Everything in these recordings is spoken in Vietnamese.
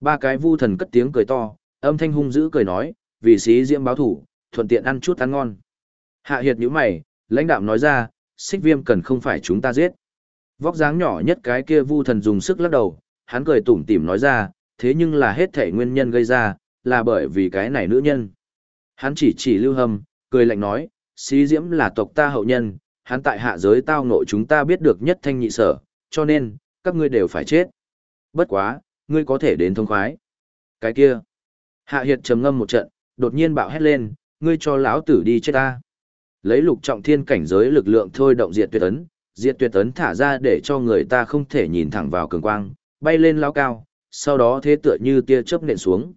Ba cái vu thần cất tiếng cười to, âm thanh hung dữ cười nói, vì xí diễm báo thủ, thuận tiện ăn chút ăn ngon. Hạ hiệt nhíu mày, lãnh đạm nói ra, xích viêm cần không phải chúng ta giết. Vóc dáng nhỏ nhất cái kia vu thần dùng sức lắc đầu, hắn cười tủm tỉm nói ra, thế nhưng là hết thể nguyên nhân gây ra, là bởi vì cái này nữ nhân. Hắn chỉ chỉ lưu hâm, cười lạnh nói, xí diễm là tộc ta hậu nhân, hắn tại hạ giới tao nội chúng ta biết được nhất thanh nhị sở, cho nên, các ngươi đều phải chết. Bất quá, ngươi có thể đến thông khoái. Cái kia. Hạ Hiệt trầm ngâm một trận, đột nhiên bạo hét lên, ngươi cho lão tử đi chết ta. Lấy lục trọng thiên cảnh giới lực lượng thôi động diệt tuyệt ấn, diệt tuyệt ấn thả ra để cho người ta không thể nhìn thẳng vào cường quang, bay lên lao cao, sau đó thế tựa như tia chớp nện xuống.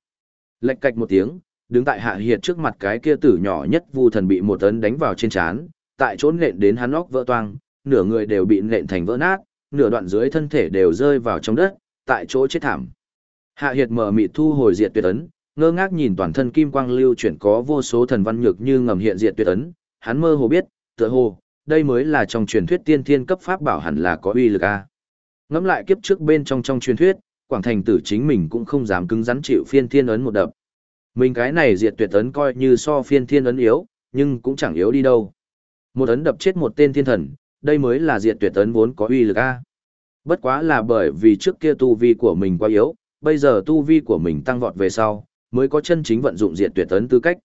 Lệch cạch một tiếng, đứng tại Hạ Hiệt trước mặt cái kia tử nhỏ nhất vu thần bị một ấn đánh vào trên trán, tại chỗ nện đến hắn óc vỡ toang, nửa người đều bị nện thành vỡ nát, nửa đoạn dưới thân thể đều rơi vào trong đất, tại chỗ chết thảm. Hạ Hiệt mở mịt thu hồi diệt tuyệt ấn, ngơ ngác nhìn toàn thân kim quang lưu chuyển có vô số thần văn nhược như ngầm hiện diệt tuyệt ấn, hắn mơ hồ biết, tựa hồ, đây mới là trong truyền thuyết tiên thiên cấp pháp bảo hẳn là có uy lực a. Ngẫm lại kiếp trước bên trong trong truyền thuyết, Quảng Thành tử chính mình cũng không dám cứng rắn chịu phiên thiên ấn một đập. Mình cái này diệt tuyệt ấn coi như so phiên thiên ấn yếu, nhưng cũng chẳng yếu đi đâu. Một ấn đập chết một tên thiên thần, đây mới là diệt tuyệt ấn vốn có uy lực a. Bất quá là bởi vì trước kia tu vi của mình quá yếu, bây giờ tu vi của mình tăng vọt về sau, mới có chân chính vận dụng diệt tuyệt ấn tư cách.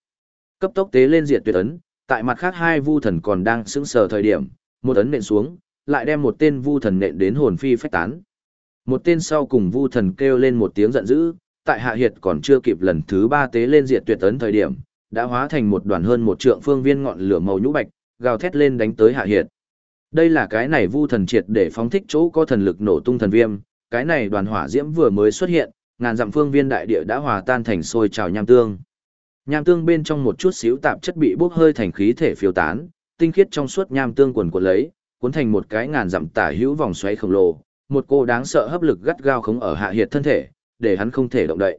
Cấp tốc tế lên diệt tuyệt ấn, tại mặt khác hai vu thần còn đang sững sờ thời điểm, một ấn nện xuống, lại đem một tên vu thần nện đến hồn phi phách tán. Một tên sau cùng vu thần kêu lên một tiếng giận dữ, tại hạ hiệt còn chưa kịp lần thứ ba tế lên diệt tuyệt ấn thời điểm, đã hóa thành một đoàn hơn một trượng phương viên ngọn lửa màu nhũ bạch, gào thét lên đánh tới hạ hiệt. Đây là cái này vu thần triệt để phóng thích chỗ có thần lực nổ tung thần viêm, cái này đoàn hỏa diễm vừa mới xuất hiện, ngàn dặm phương viên đại địa đã hòa tan thành sôi trào nham tương. Nham tương bên trong một chút xíu tạp chất bị bốc hơi thành khí thể phiêu tán, tinh khiết trong suốt nham tương quần cuộn lấy, cuốn thành một cái ngàn dặm tả hữu vòng xoáy khổng lồ, một cô đáng sợ hấp lực gắt gao khống ở hạ hiệt thân thể, để hắn không thể động đậy.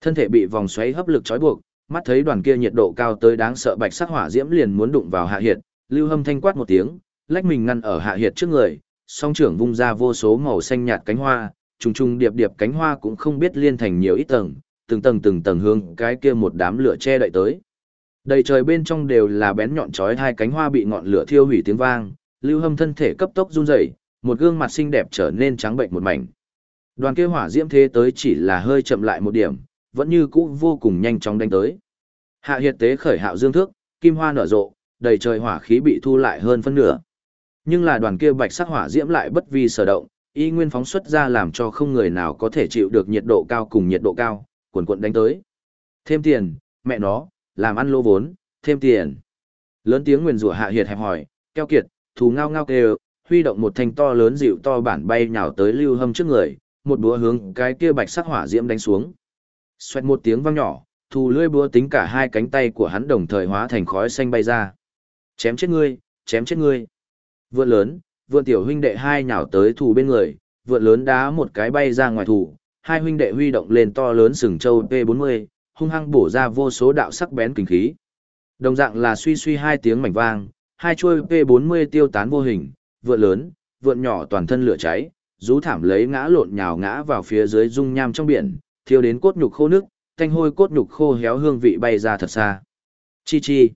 Thân thể bị vòng xoáy hấp lực trói buộc, mắt thấy đoàn kia nhiệt độ cao tới đáng sợ bạch sắc hỏa diễm liền muốn đụng vào hạ hiệt, Lưu Hâm thanh quát một tiếng, lách mình ngăn ở hạ hiệt trước người, song trưởng vung ra vô số màu xanh nhạt cánh hoa, trùng trùng điệp điệp cánh hoa cũng không biết liên thành nhiều ít tầng, từng tầng từng tầng hướng cái kia một đám lửa che đậy tới. Đầy trời bên trong đều là bén nhọn chói hai cánh hoa bị ngọn lửa thiêu hủy tiếng vang, Lưu Hâm thân thể cấp tốc run rẩy, một gương mặt xinh đẹp trở nên trắng bệnh một mảnh. Đoàn kia hỏa diễm thế tới chỉ là hơi chậm lại một điểm, vẫn như cũ vô cùng nhanh chóng đánh tới. Hạ Hiệt tế khởi hạo dương thước, kim hoa nở rộ, đầy trời hỏa khí bị thu lại hơn phân nửa. Nhưng là đoàn kia bạch sắc hỏa diễm lại bất vi sở động, y nguyên phóng xuất ra làm cho không người nào có thể chịu được nhiệt độ cao cùng nhiệt độ cao, cuộn cuộn đánh tới. Thêm tiền, mẹ nó, làm ăn lô vốn, thêm tiền. Lớn tiếng nguyền rủa hạ hiệt hẹp hỏi, keo kiệt, thù ngao ngao kêu, huy động một thanh to lớn dịu to bản bay nhào tới lưu hâm trước người, một búa hướng cái kia bạch sắc hỏa diễm đánh xuống. Xoẹt một tiếng vang nhỏ, thù lưỡi búa tính cả hai cánh tay của hắn đồng thời hóa thành khói xanh bay ra. Chém chết ngươi, chém chết ngươi. Vượn lớn, vượn tiểu huynh đệ hai nhào tới thủ bên người, vượn lớn đá một cái bay ra ngoài thủ, hai huynh đệ huy động lên to lớn sừng châu P40, hung hăng bổ ra vô số đạo sắc bén kinh khí. Đồng dạng là suy suy hai tiếng mảnh vang, hai chuôi P40 tiêu tán vô hình, vượn lớn, vượn nhỏ toàn thân lửa cháy, rú thảm lấy ngã lộn nhào ngã vào phía dưới dung nham trong biển, thiêu đến cốt nhục khô nước, thanh hôi cốt nhục khô héo hương vị bay ra thật xa. Chi chi.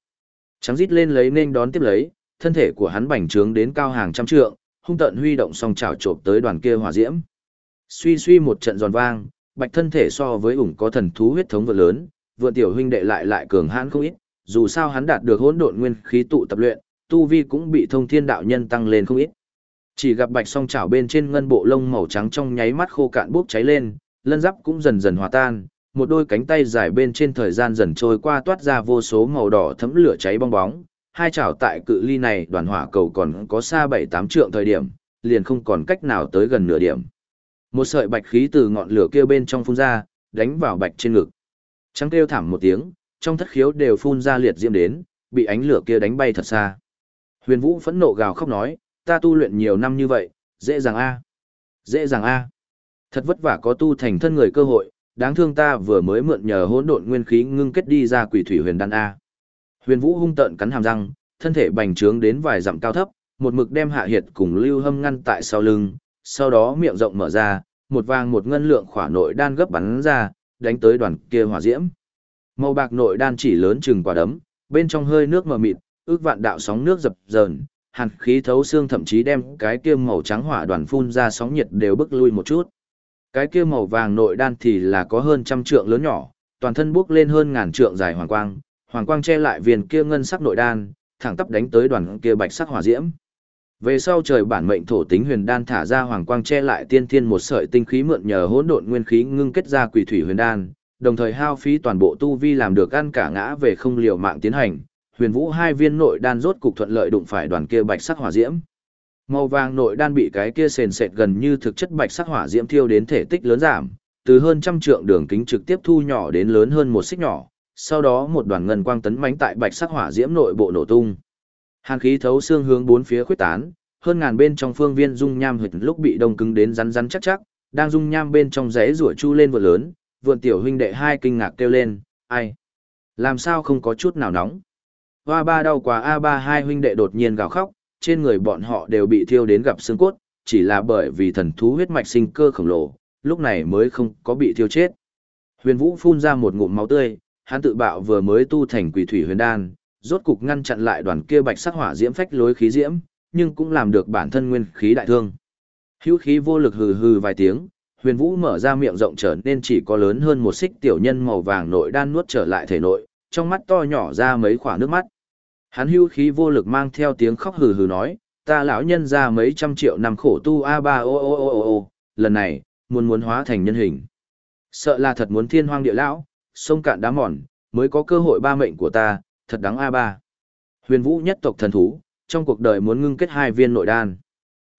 Trắng rít lên lấy nên đón tiếp lấy, thân thể của hắn bành trướng đến cao hàng trăm trượng, hung tận huy động song chảo trộm tới đoàn kia hỏa diễm. Suy suy một trận giòn vang, bạch thân thể so với ủng có thần thú huyết thống vượt lớn, vượn tiểu huynh đệ lại lại cường hãn không ít, dù sao hắn đạt được hỗn độn nguyên khí tụ tập luyện, tu vi cũng bị thông thiên đạo nhân tăng lên không ít. Chỉ gặp bạch song chảo bên trên ngân bộ lông màu trắng trong nháy mắt khô cạn bốc cháy lên, lân giáp cũng dần dần hòa tan, một đôi cánh tay dài bên trên thời gian dần trôi qua toát ra vô số màu đỏ thấm lửa cháy bong bóng, hai chảo tại cự ly này đoàn hỏa cầu còn có xa bảy tám trượng thời điểm, liền không còn cách nào tới gần nửa điểm. Một sợi bạch khí từ ngọn lửa kia bên trong phun ra, đánh vào bạch trên ngực. Trắng kêu thảm một tiếng, trong thất khiếu đều phun ra liệt diễm đến, bị ánh lửa kia đánh bay thật xa. Huyền Vũ phẫn nộ gào khóc nói, ta tu luyện nhiều năm như vậy, dễ dàng a, dễ dàng a. Thật vất vả có tu thành thân người cơ hội, đáng thương ta vừa mới mượn nhờ hỗn độn nguyên khí ngưng kết đi ra quỷ thủy huyền đan a. Huyền Vũ hung tợn cắn hàm răng, thân thể bành trướng đến vài dặm cao thấp, một mực đem Hạ Hiệt cùng Lưu Hâm ngăn tại sau lưng, sau đó miệng rộng mở ra, một vàng một ngân lượng khỏa nội đan gấp bắn ra, đánh tới đoàn kia hỏa diễm. Màu bạc nội đan chỉ lớn chừng quả đấm, bên trong hơi nước mờ mịt, ước vạn đạo sóng nước dập dờn, hàn khí thấu xương thậm chí đem cái kia màu trắng hỏa đoàn phun ra sóng nhiệt đều bức lui một chút. Cái kia màu vàng nội đan thì là có hơn trăm trượng lớn nhỏ, toàn thân bước lên hơn ngàn trượng dài hoàng quang, hoàng quang che lại viên kia ngân sắc nội đan, thẳng tắp đánh tới đoàn kia bạch sắc hỏa diễm. Về sau trời bản mệnh thổ tính huyền đan thả ra hoàng quang che lại tiên thiên một sợi tinh khí mượn nhờ hỗn độn nguyên khí ngưng kết ra quỷ thủy huyền đan, đồng thời hao phí toàn bộ tu vi làm được ăn cả ngã về không liều mạng tiến hành. Huyền Vũ hai viên nội đan rốt cục thuận lợi đụng phải đoàn kia bạch sắc hỏa diễm. Màu vàng nội đan bị cái kia sền sệt gần như thực chất bạch sắc hỏa diễm thiêu đến thể tích lớn giảm, từ hơn trăm trượng đường kính trực tiếp thu nhỏ đến lớn hơn một xích nhỏ, sau đó một đoàn ngân quang tấn mãnh tại bạch sắc hỏa diễm nội bộ nổ tung. Hàn khí thấu xương hướng bốn phía khuếch tán, hơn ngàn bên trong phương viên dung nham hực lúc bị đông cứng đến rắn rắn chắc chắc, đang dung nham bên trong rẽ rủa chu lên vượn lớn, vượn tiểu huynh đệ hai kinh ngạc kêu lên, ai? Làm sao không có chút nào nóng? Hoa ba đau quá A ba hai huynh đệ đột nhiên gào khóc, trên người bọn họ đều bị thiêu đến gặp xương cốt, chỉ là bởi vì thần thú huyết mạch sinh cơ khổng lồ, lúc này mới không có bị thiêu chết. Huyền Vũ phun ra một ngụm máu tươi, hắn tự bạo vừa mới tu thành quỷ thủy huyền đan, rốt cục ngăn chặn lại đoàn kia bạch sắc hỏa diễm phách lối khí diễm, nhưng cũng làm được bản thân nguyên khí đại thương. Hữu khí vô lực hừ hừ vài tiếng, Huyền Vũ mở ra miệng rộng trở nên chỉ có lớn hơn một xích tiểu nhân màu vàng nội đan nuốt trở lại thể nội, trong mắt to nhỏ ra mấy khỏa nước mắt. Hắn hữu khí vô lực mang theo tiếng khóc hừ hừ nói, ta lão nhân ra mấy trăm triệu năm khổ tu a ba o o o o o, lần này, muốn muốn hóa thành nhân hình. Sợ là thật muốn thiên hoang địa lão, sông cạn đá mòn, mới có cơ hội ba mệnh của ta, thật đáng a ba. Huyền Vũ nhất tộc thần thú, trong cuộc đời muốn ngưng kết hai viên nội đan.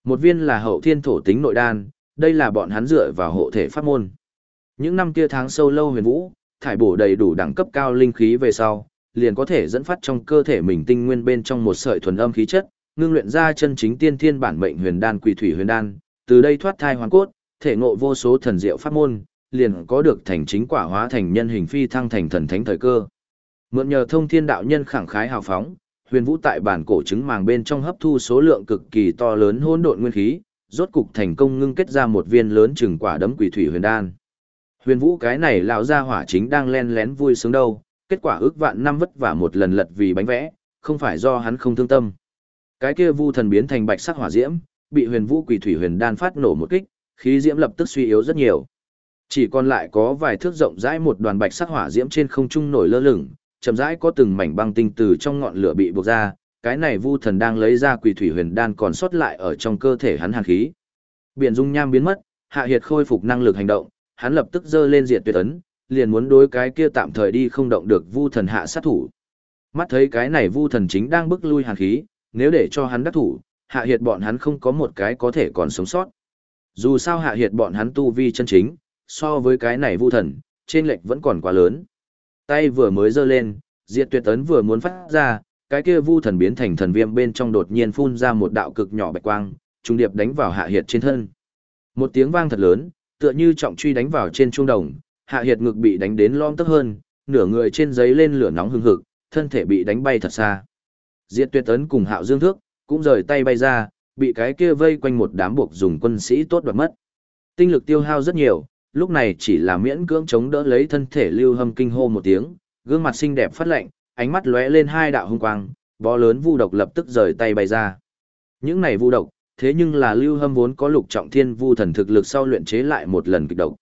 Một viên là hậu thiên thổ tính nội đan, đây là bọn hắn dựa vào hộ thể pháp môn. Những năm kia tháng sâu lâu huyền vũ, thải bổ đầy đủ đẳng cấp cao linh khí về sau, liền có thể dẫn phát trong cơ thể mình tinh nguyên bên trong một sợi thuần âm khí chất, ngưng luyện ra chân chính tiên thiên bản mệnh huyền đan quỷ thủy huyền đan, từ đây thoát thai hoàn cốt, thể ngộ vô số thần diệu pháp môn, liền có được thành chính quả hóa thành nhân hình phi thăng thành thần thánh thời cơ. Mượn nhờ thông thiên đạo nhân khẳng khái hào phóng, huyền vũ tại bản cổ trứng màng bên trong hấp thu số lượng cực kỳ to lớn hỗn độn nguyên khí, rốt cục thành công ngưng kết ra một viên lớn chừng quả đấm quỷ thủy huyền đan. Huyền vũ cái này lão gia hỏa chính đang len lén vui sướng đâu, kết quả ước vạn năm vất vả một lần lật vì bánh vẽ, không phải do hắn không thương tâm. Cái kia vu thần biến thành bạch sắc hỏa diễm, bị huyền vũ quỷ thủy huyền đan phát nổ một kích, khí diễm lập tức suy yếu rất nhiều. Chỉ còn lại có vài thước rộng rãi một đoàn bạch sắc hỏa diễm trên không trung nổi lơ lửng, chậm rãi có từng mảnh băng tinh từ trong ngọn lửa bị buộc ra, cái này vu thần đang lấy ra quỷ thủy huyền đan còn sót lại ở trong cơ thể hắn hàn khí. Biển dung nham biến mất, Hạ Hiệt khôi phục năng lực hành động, hắn lập tức giơ lên diệt tuyệt ấn, liền muốn đối cái kia tạm thời đi không động được vu thần hạ sát thủ. Mắt thấy cái này vu thần chính đang bức lui hàn khí, nếu để cho hắn đắc thủ, Hạ Hiệt bọn hắn không có một cái có thể còn sống sót. Dù sao Hạ Hiệt bọn hắn tu vi chân chính, so với cái này vu thần, trên lệch vẫn còn quá lớn. Tay vừa mới giơ lên, diệt tuyệt ấn vừa muốn phát ra, cái kia vu thần biến thành thần viêm bên trong đột nhiên phun ra một đạo cực nhỏ bạch quang, trung điệp đánh vào hạ hiệt trên thân. Một tiếng vang thật lớn, tựa như trọng truy đánh vào trên trung đồng, hạ hiệt ngực bị đánh đến lom tức hơn, nửa người trên giấy lên lửa nóng hừng hực, thân thể bị đánh bay thật xa. Diệt tuyệt ấn cùng hạo dương thước, cũng rời tay bay ra, bị cái kia vây quanh một đám buộc dùng quân sĩ tốt đoạt mất. Tinh lực tiêu hao rất nhiều, lúc này chỉ là miễn cưỡng chống đỡ lấy thân thể lưu hâm kinh hô một tiếng, gương mặt xinh đẹp phát lạnh, ánh mắt lóe lên hai đạo hung quang, bó lớn vu độc lập tức rời tay bay ra. Những này vu độc, thế nhưng là lưu hâm vốn có lục trọng thiên vu thần thực lực sau luyện chế lại một lần kịch độc.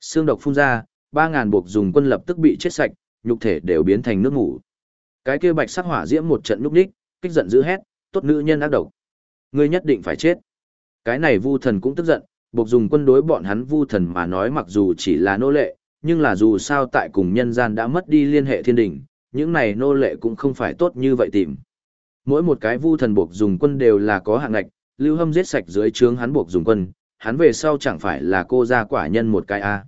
Xương độc phun ra, ba ngàn buộc dùng quân lập tức bị chết sạch, nhục thể đều biến thành nước ngủ. Cái kia bạch sắc hỏa diễm một trận lúc đích, kích giận dữ hét, tốt nữ nhân ác độc. Ngươi nhất định phải chết. Cái này vu thần cũng tức giận, buộc dùng quân đối bọn hắn vu thần mà nói mặc dù chỉ là nô lệ, nhưng là dù sao tại cùng nhân gian đã mất đi liên hệ thiên đình những này nô lệ cũng không phải tốt như vậy tìm. Mỗi một cái vu thần buộc dùng quân đều là có hạng ngạch, lưu hâm giết sạch dưới trướng hắn buộc dùng quân, hắn về sau chẳng phải là cô gia quả nhân một cái a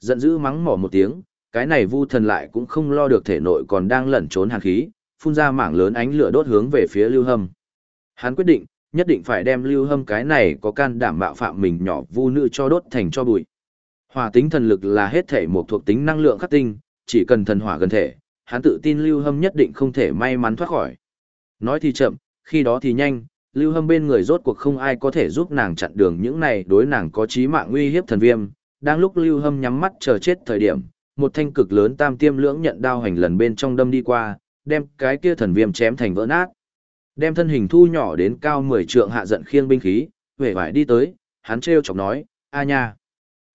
Giận dữ mắng mỏ một tiếng, cái này vu thần lại cũng không lo được thể nội còn đang lẩn trốn hàn khí, phun ra mảng lớn ánh lửa đốt hướng về phía lưu hâm. Hắn quyết định, nhất định phải đem lưu hâm cái này có can đảm bạo phạm mình nhỏ vu nữ cho đốt thành cho bụi. Hỏa tính thần lực là hết thể một thuộc tính năng lượng khắc tinh, chỉ cần thần hỏa gần thể, hắn tự tin lưu hâm nhất định không thể may mắn thoát khỏi. Nói thì chậm, khi đó thì nhanh, lưu hâm bên người rốt cuộc không ai có thể giúp nàng chặn đường những này đối nàng có chí mạng nguy hiếp thần viêm. Đang lúc lưu hâm nhắm mắt chờ chết thời điểm, một thanh cực lớn tam tiêm lưỡng nhận đao hành lần bên trong đâm đi qua, đem cái kia thần viêm chém thành vỡ nát. Đem thân hình thu nhỏ đến cao 10 trượng hạ giận khiêng binh khí, vẻ vải đi tới, hắn treo chọc nói, a nha.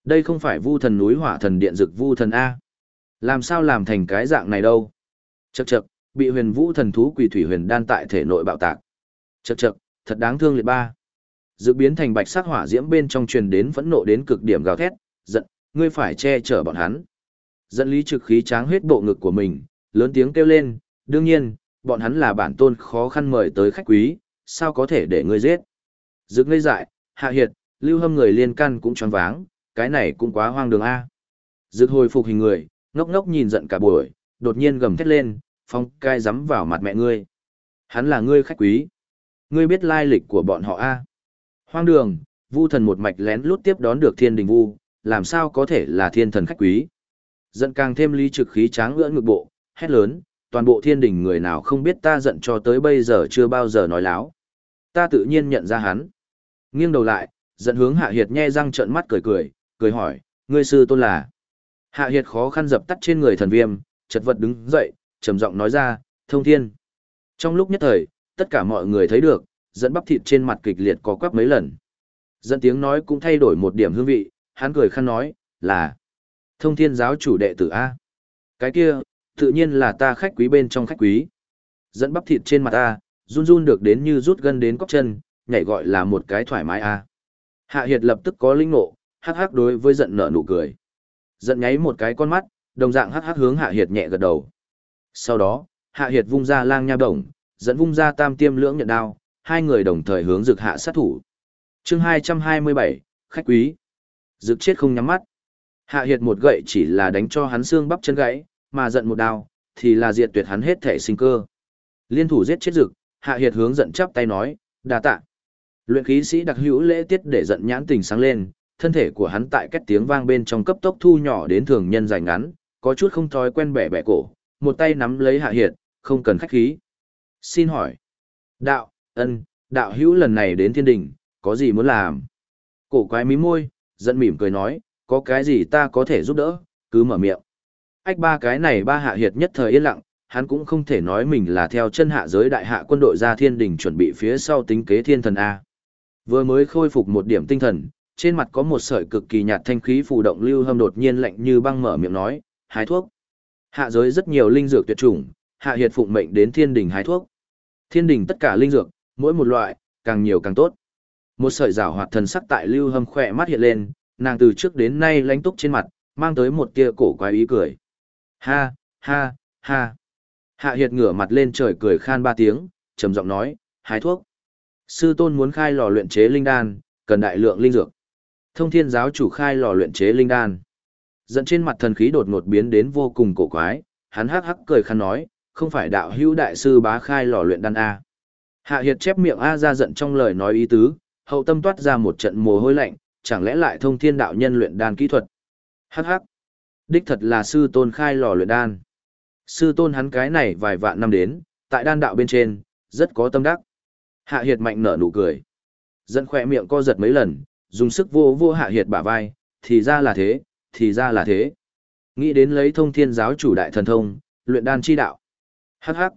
Đây không phải vu thần núi hỏa thần điện dực vu thần A. Làm sao làm thành cái dạng này đâu? Chậc chậc, bị huyền vũ thần thú quỷ thủy huyền đan tại thể nội bạo tạc. Chậc chậc, thật đáng thương liệt ba. Dự biến thành bạch sắc hỏa diễm bên trong truyền đến phẫn nộ đến cực điểm gào thét, giận, ngươi phải che chở bọn hắn. Dẫn lý trực khí tráng huyết bộ ngực của mình, lớn tiếng kêu lên, đương nhiên, bọn hắn là bản tôn khó khăn mời tới khách quý, sao có thể để ngươi giết. Dực ngây dại, hạ hiệt, lưu hâm người liên căn cũng choáng váng, cái này cũng quá hoang đường A. Dực hồi phục hình người, ngốc ngốc nhìn giận cả buổi, đột nhiên gầm thét lên, phong cai dám vào mặt mẹ ngươi. Hắn là ngươi khách quý. Ngươi biết lai lịch của bọn họ A. Hoang đường, vu thần một mạch lén lút tiếp đón được thiên đình vu, làm sao có thể là thiên thần khách quý. Giận càng thêm lý trực khí tráng ưỡn ngực bộ, hét lớn, toàn bộ thiên đình người nào không biết ta giận cho tới bây giờ chưa bao giờ nói láo. Ta tự nhiên nhận ra hắn. Nghiêng đầu lại, giận hướng hạ hiệt nhe răng trợn mắt cười cười, cười hỏi, ngươi sư tôn là. Hạ hiệt khó khăn dập tắt trên người thần viêm, chật vật đứng dậy, trầm giọng nói ra, thông thiên. Trong lúc nhất thời, tất cả mọi người thấy được, dẫn bắp thịt trên mặt kịch liệt có quắp mấy lần. Dẫn tiếng nói cũng thay đổi một điểm hương vị, hắn cười khăn nói, là thông thiên giáo chủ đệ tử A. Cái kia, tự nhiên là ta khách quý bên trong khách quý. Dẫn bắp thịt trên mặt ta, run run được đến như rút gân đến cóc chân, nhảy gọi là một cái thoải mái A. Hạ Hiệt lập tức có linh nộ, hắc hắc đối với giận nở nụ cười. Giận nháy một cái con mắt, đồng dạng hắc hắc hướng Hạ Hiệt nhẹ gật đầu. Sau đó, Hạ Hiệt vung ra lang nha đồng, dẫn vung ra tam tiêm lưỡng nhận đao, hai người đồng thời hướng rực hạ sát thủ. chương 227, khách quý. Rực chết không nhắm mắt. Hạ Hiệt một gậy chỉ là đánh cho hắn xương bắp chân gãy, mà giận một đao, thì là diệt tuyệt hắn hết thể sinh cơ. Liên thủ giết chết rực, Hạ Hiệt hướng giận chắp tay nói, đa tạ. Luyện khí sĩ đặc hữu lễ tiết để giận nhãn tình sáng lên, thân thể của hắn tại cách tiếng vang bên trong cấp tốc thu nhỏ đến thường nhân dài ngắn, có chút không thói quen bẻ bẻ cổ, một tay nắm lấy Hạ Hiệt, không cần khách khí. Xin hỏi. Đạo, ân, đạo hữu lần này đến thiên đình, có gì muốn làm? Cổ quái mí môi, giận mỉm cười nói, có cái gì ta có thể giúp đỡ, cứ mở miệng. Ách ba cái này ba hạ hiệt nhất thời yên lặng, hắn cũng không thể nói mình là theo chân hạ giới đại hạ quân đội ra thiên đình chuẩn bị phía sau tính kế thiên thần A. Vừa mới khôi phục một điểm tinh thần, trên mặt có một sợi cực kỳ nhạt thanh khí phù động lưu hâm đột nhiên lạnh như băng mở miệng nói, hái thuốc. Hạ giới rất nhiều linh dược tuyệt chủng, hạ hiệt phụng mệnh đến thiên đình hái thuốc. Thiên đình tất cả linh dược, mỗi một loại, càng nhiều càng tốt. Một sợi rào hoạt thần sắc tại lưu hâm khỏe mắt hiện lên, nàng từ trước đến nay lánh túc trên mặt, mang tới một tia cổ quái ý cười. Ha, ha, ha. Hạ hiệt ngửa mặt lên trời cười khan ba tiếng, trầm giọng nói, hái thuốc. Sư tôn muốn khai lò luyện chế linh đan, cần đại lượng linh dược. Thông thiên giáo chủ khai lò luyện chế linh đan. Dẫn trên mặt thần khí đột ngột biến đến vô cùng cổ quái, hắn hắc hắc cười khăn nói, không phải đạo hữu đại sư bá khai lò luyện đan A. Hạ Hiệt chép miệng A ra giận trong lời nói ý tứ, hậu tâm toát ra một trận mồ hôi lạnh, chẳng lẽ lại thông thiên đạo nhân luyện đan kỹ thuật. Hắc hắc. Đích thật là sư tôn khai lò luyện đan. Sư tôn hắn cái này vài vạn năm đến, tại đan đạo bên trên, rất có tâm đắc. Hạ Hiệt mạnh nở nụ cười. Dẫn khỏe miệng co giật mấy lần, dùng sức vô vô Hạ Hiệt bả vai, thì ra là thế, thì ra là thế. Nghĩ đến lấy thông thiên giáo chủ đại thần thông, luyện đan chi đạo. Hắc hắc.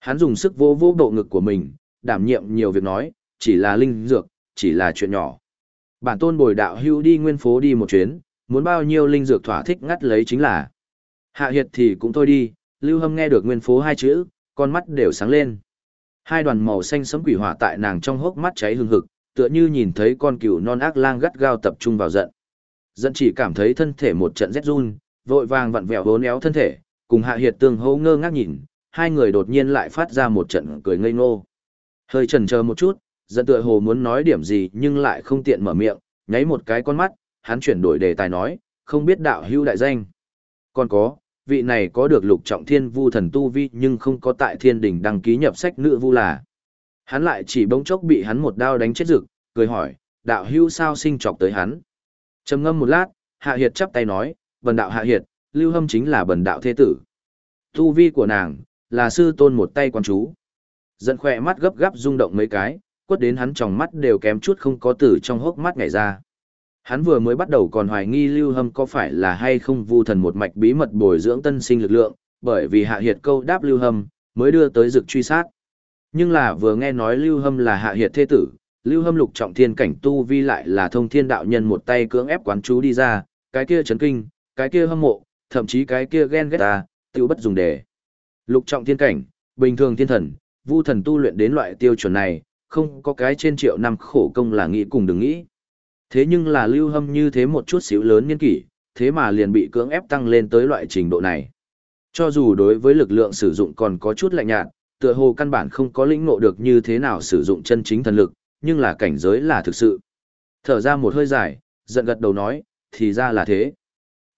Hắn dùng sức vô vô bộ ngực của mình, đảm nhiệm nhiều việc nói, chỉ là linh dược, chỉ là chuyện nhỏ. Bản tôn bồi đạo hưu đi nguyên phố đi một chuyến, muốn bao nhiêu linh dược thỏa thích ngắt lấy chính là. Hạ hiệt thì cũng thôi đi, lưu hâm nghe được nguyên phố hai chữ, con mắt đều sáng lên. Hai đoàn màu xanh sấm quỷ hỏa tại nàng trong hốc mắt cháy hừng hực, tựa như nhìn thấy con cừu non ác lang gắt gao tập trung vào giận. Giận chỉ cảm thấy thân thể một trận rét run, vội vàng vặn vẹo bốn éo thân thể, cùng hạ hiệt tương hô ngơ ngác nhìn, hai người đột nhiên lại phát ra một trận cười ngây ngô. Hơi chần chờ một chút, giận tựa hồ muốn nói điểm gì nhưng lại không tiện mở miệng, nháy một cái con mắt, hắn chuyển đổi đề tài nói, không biết đạo hưu đại danh. Còn có, vị này có được lục trọng thiên vu thần tu vi nhưng không có tại thiên đình đăng ký nhập sách nữ vu là. Hắn lại chỉ bỗng chốc bị hắn một đao đánh chết rực, cười hỏi, đạo hưu sao sinh trọc tới hắn. trầm ngâm một lát, hạ hiệt chắp tay nói, bần đạo hạ hiệt, lưu hâm chính là bần đạo thế tử. Tu vi của nàng, là sư tôn một tay quan chú. giận khỏe mắt gấp gáp rung động mấy cái, quất đến hắn trong mắt đều kém chút không có tử trong hốc mắt ngảy ra. Hắn vừa mới bắt đầu còn hoài nghi Lưu Hâm có phải là hay không vu thần một mạch bí mật bồi dưỡng tân sinh lực lượng, bởi vì hạ hiệt câu đáp Lưu Hâm, mới đưa tới rực truy sát. Nhưng là vừa nghe nói Lưu Hâm là hạ hiệt thế tử, Lưu Hâm lục trọng thiên cảnh tu vi lại là thông thiên đạo nhân một tay cưỡng ép quán chú đi ra, cái kia chấn kinh, cái kia hâm mộ, thậm chí cái kia ghen ghét ta, tiêu bất dùng để. Lục trọng thiên cảnh, bình thường thiên thần, vu thần tu luyện đến loại tiêu chuẩn này, không có cái trên triệu năm khổ công là nghĩ cùng đừng nghĩ. Thế nhưng là lưu hâm như thế một chút xíu lớn niên kỷ, thế mà liền bị cưỡng ép tăng lên tới loại trình độ này. Cho dù đối với lực lượng sử dụng còn có chút lạnh nhạt, tựa hồ căn bản không có lĩnh ngộ được như thế nào sử dụng chân chính thần lực, nhưng là cảnh giới là thực sự. Thở ra một hơi dài, giận gật đầu nói, thì ra là thế.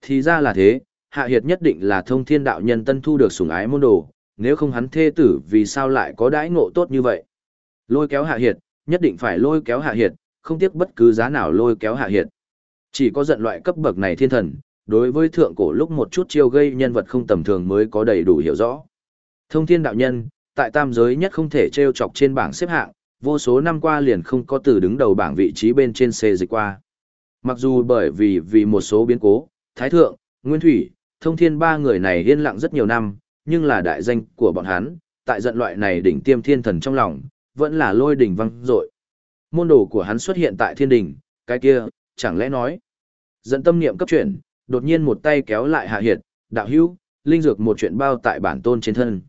Thì ra là thế, Hạ Hiệt nhất định là thông thiên đạo nhân tân thu được sủng ái môn đồ, nếu không hắn thê tử vì sao lại có đãi ngộ tốt như vậy. Lôi kéo Hạ Hiệt, nhất định phải lôi kéo Hạ Hiệt, không tiếc bất cứ giá nào lôi kéo Hạ Hiệt. Chỉ có giận loại cấp bậc này thiên thần, đối với thượng cổ lúc một chút chiêu gây nhân vật không tầm thường mới có đầy đủ hiểu rõ. Thông thiên đạo nhân, tại tam giới nhất không thể trêu chọc trên bảng xếp hạng, vô số năm qua liền không có từ đứng đầu bảng vị trí bên trên xê dịch qua. Mặc dù bởi vì vì một số biến cố, Thái Thượng, Nguyên Thủy, Thông Thiên ba người này yên lặng rất nhiều năm, nhưng là đại danh của bọn hắn, tại giận loại này đỉnh tiêm thiên thần trong lòng, vẫn là lôi đỉnh văng dội. Môn đồ của hắn xuất hiện tại thiên Đình, cái kia, chẳng lẽ nói. Dẫn tâm niệm cấp chuyển, đột nhiên một tay kéo lại hạ hiệt, đạo hữu, linh dược một chuyện bao tại bản tôn trên thân.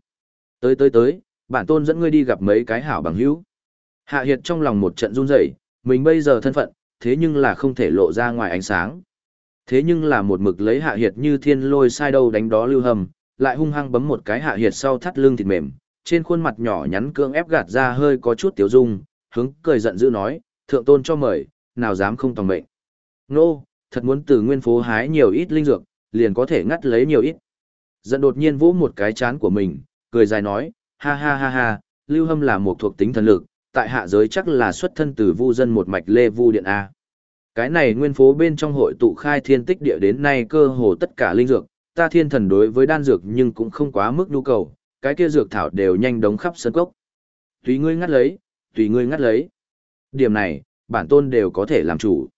Tới tới tới, bản tôn dẫn ngươi đi gặp mấy cái hảo bằng hữu. Hạ hiệt trong lòng một trận run rẩy, mình bây giờ thân phận, thế nhưng là không thể lộ ra ngoài ánh sáng. Thế nhưng là một mực lấy hạ hiệt như thiên lôi sai đâu đánh đó lưu hầm, lại hung hăng bấm một cái hạ hiệt sau thắt lưng thịt mềm, trên khuôn mặt nhỏ nhắn cương ép gạt ra hơi có chút tiểu dung, hướng cười giận dữ nói, thượng tôn cho mời, nào dám không tòng mệnh. Nô, thật muốn từ nguyên phố hái nhiều ít linh dược, liền có thể ngắt lấy nhiều ít. Giận đột nhiên vỗ một cái chán của mình, cười dài nói, ha ha ha ha, lưu hâm là một thuộc tính thần lực, tại hạ giới chắc là xuất thân từ vu dân một mạch lê vu điện A. Cái này nguyên phố bên trong hội tụ khai thiên tích địa đến nay cơ hồ tất cả linh dược, ta thiên thần đối với đan dược nhưng cũng không quá mức nhu cầu, cái kia dược thảo đều nhanh đống khắp sân cốc. Tùy ngươi ngắt lấy, tùy ngươi ngắt lấy. Điểm này, bản tôn đều có thể làm chủ.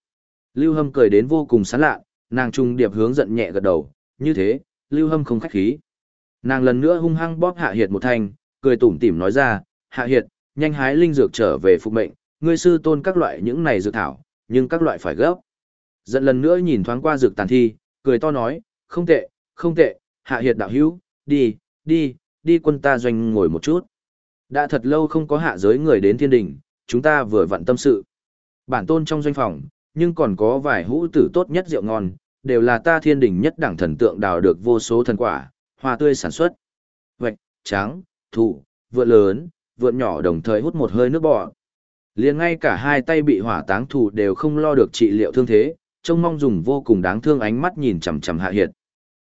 Lưu Hâm cười đến vô cùng sán lạ, nàng trung điệp hướng giận nhẹ gật đầu, như thế, Lưu Hâm không khách khí. Nàng lần nữa hung hăng bóp Hạ Hiệt một thanh, cười tủm tỉm nói ra, Hạ Hiệt, nhanh hái linh dược trở về phục mệnh, ngươi sư tôn các loại những này dược thảo, nhưng các loại phải gấp. Giận lần nữa nhìn thoáng qua dược tàn thi, cười to nói, không tệ, không tệ, hạ hiệt đạo hữu, đi, đi, đi quân ta doanh ngồi một chút. Đã thật lâu không có hạ giới người đến thiên đình, chúng ta vừa vặn tâm sự. Bản tôn trong doanh phòng, nhưng còn có vài hũ tử tốt nhất rượu ngon, đều là ta thiên đình nhất đẳng thần tượng đào được vô số thần quả, hoa tươi sản xuất. Vạch, trắng, thụ vượn lớn, vượn nhỏ đồng thời hút một hơi nước bọ. liền ngay cả hai tay bị hỏa táng thủ đều không lo được trị liệu thương thế, trông mong dùng vô cùng đáng thương ánh mắt nhìn chằm chằm Hạ Hiệt.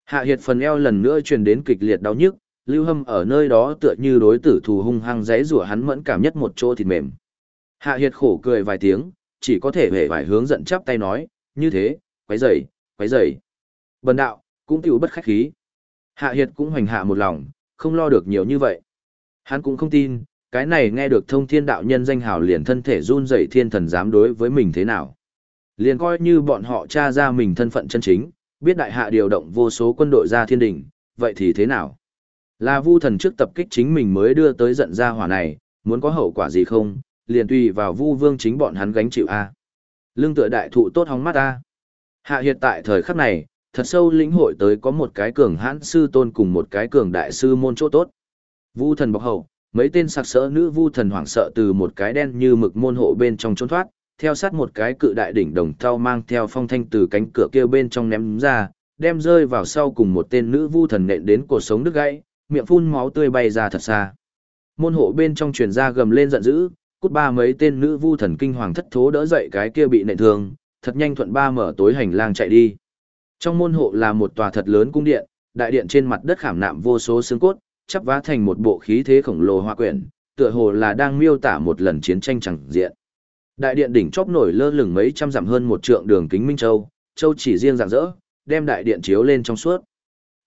Hạ Hiệt phần eo lần nữa truyền đến kịch liệt đau nhức, Lưu Hâm ở nơi đó tựa như đối tử thù hung hăng dãy rủa hắn mẫn cảm nhất một chỗ thịt mềm. Hạ Hiệt khổ cười vài tiếng, chỉ có thể hề vài hướng giận chắp tay nói, như thế, quấy rầy, quấy rầy. Bần đạo, cũng tiểu bất khách khí. Hạ Hiệt cũng hoành hạ một lòng, không lo được nhiều như vậy. Hắn cũng không tin, cái này nghe được thông thiên đạo nhân danh hào liền thân thể run rẩy thiên thần dám đối với mình thế nào. Liền coi như bọn họ tra ra mình thân phận chân chính, biết đại hạ điều động vô số quân đội ra thiên đình, vậy thì thế nào? Là vu thần trước tập kích chính mình mới đưa tới giận ra hỏa này, muốn có hậu quả gì không, liền tùy vào vu vương chính bọn hắn gánh chịu a. Lương tựa đại thụ tốt hóng mắt a. Hạ hiện tại thời khắc này, thật sâu lĩnh hội tới có một cái cường hãn sư tôn cùng một cái cường đại sư môn chỗ tốt. Vu thần bọc hậu, mấy tên sặc sỡ nữ vu thần hoảng sợ từ một cái đen như mực môn hộ bên trong trốn thoát, theo sát một cái cự đại đỉnh đồng thau mang theo phong thanh từ cánh cửa kia bên trong ném ra, đem rơi vào sau cùng một tên nữ vu thần nện đến cuộc sống đứt gãy, miệng phun máu tươi bay ra thật xa. Môn hộ bên trong truyền ra gầm lên giận dữ, cút ba mấy tên nữ vu thần kinh hoàng thất thố đỡ dậy cái kia bị nện thương, thật nhanh thuận ba mở tối hành lang chạy đi. Trong môn hộ là một tòa thật lớn cung điện, đại điện trên mặt đất khảm nạm vô số xương cốt, chắp vá thành một bộ khí thế khổng lồ hoa quyển, tựa hồ là đang miêu tả một lần chiến tranh chẳng diện. Đại điện đỉnh chóp nổi lơ lửng mấy trăm dặm hơn một trượng đường kính minh châu, châu chỉ riêng rạng rỡ, đem đại điện chiếu lên trong suốt.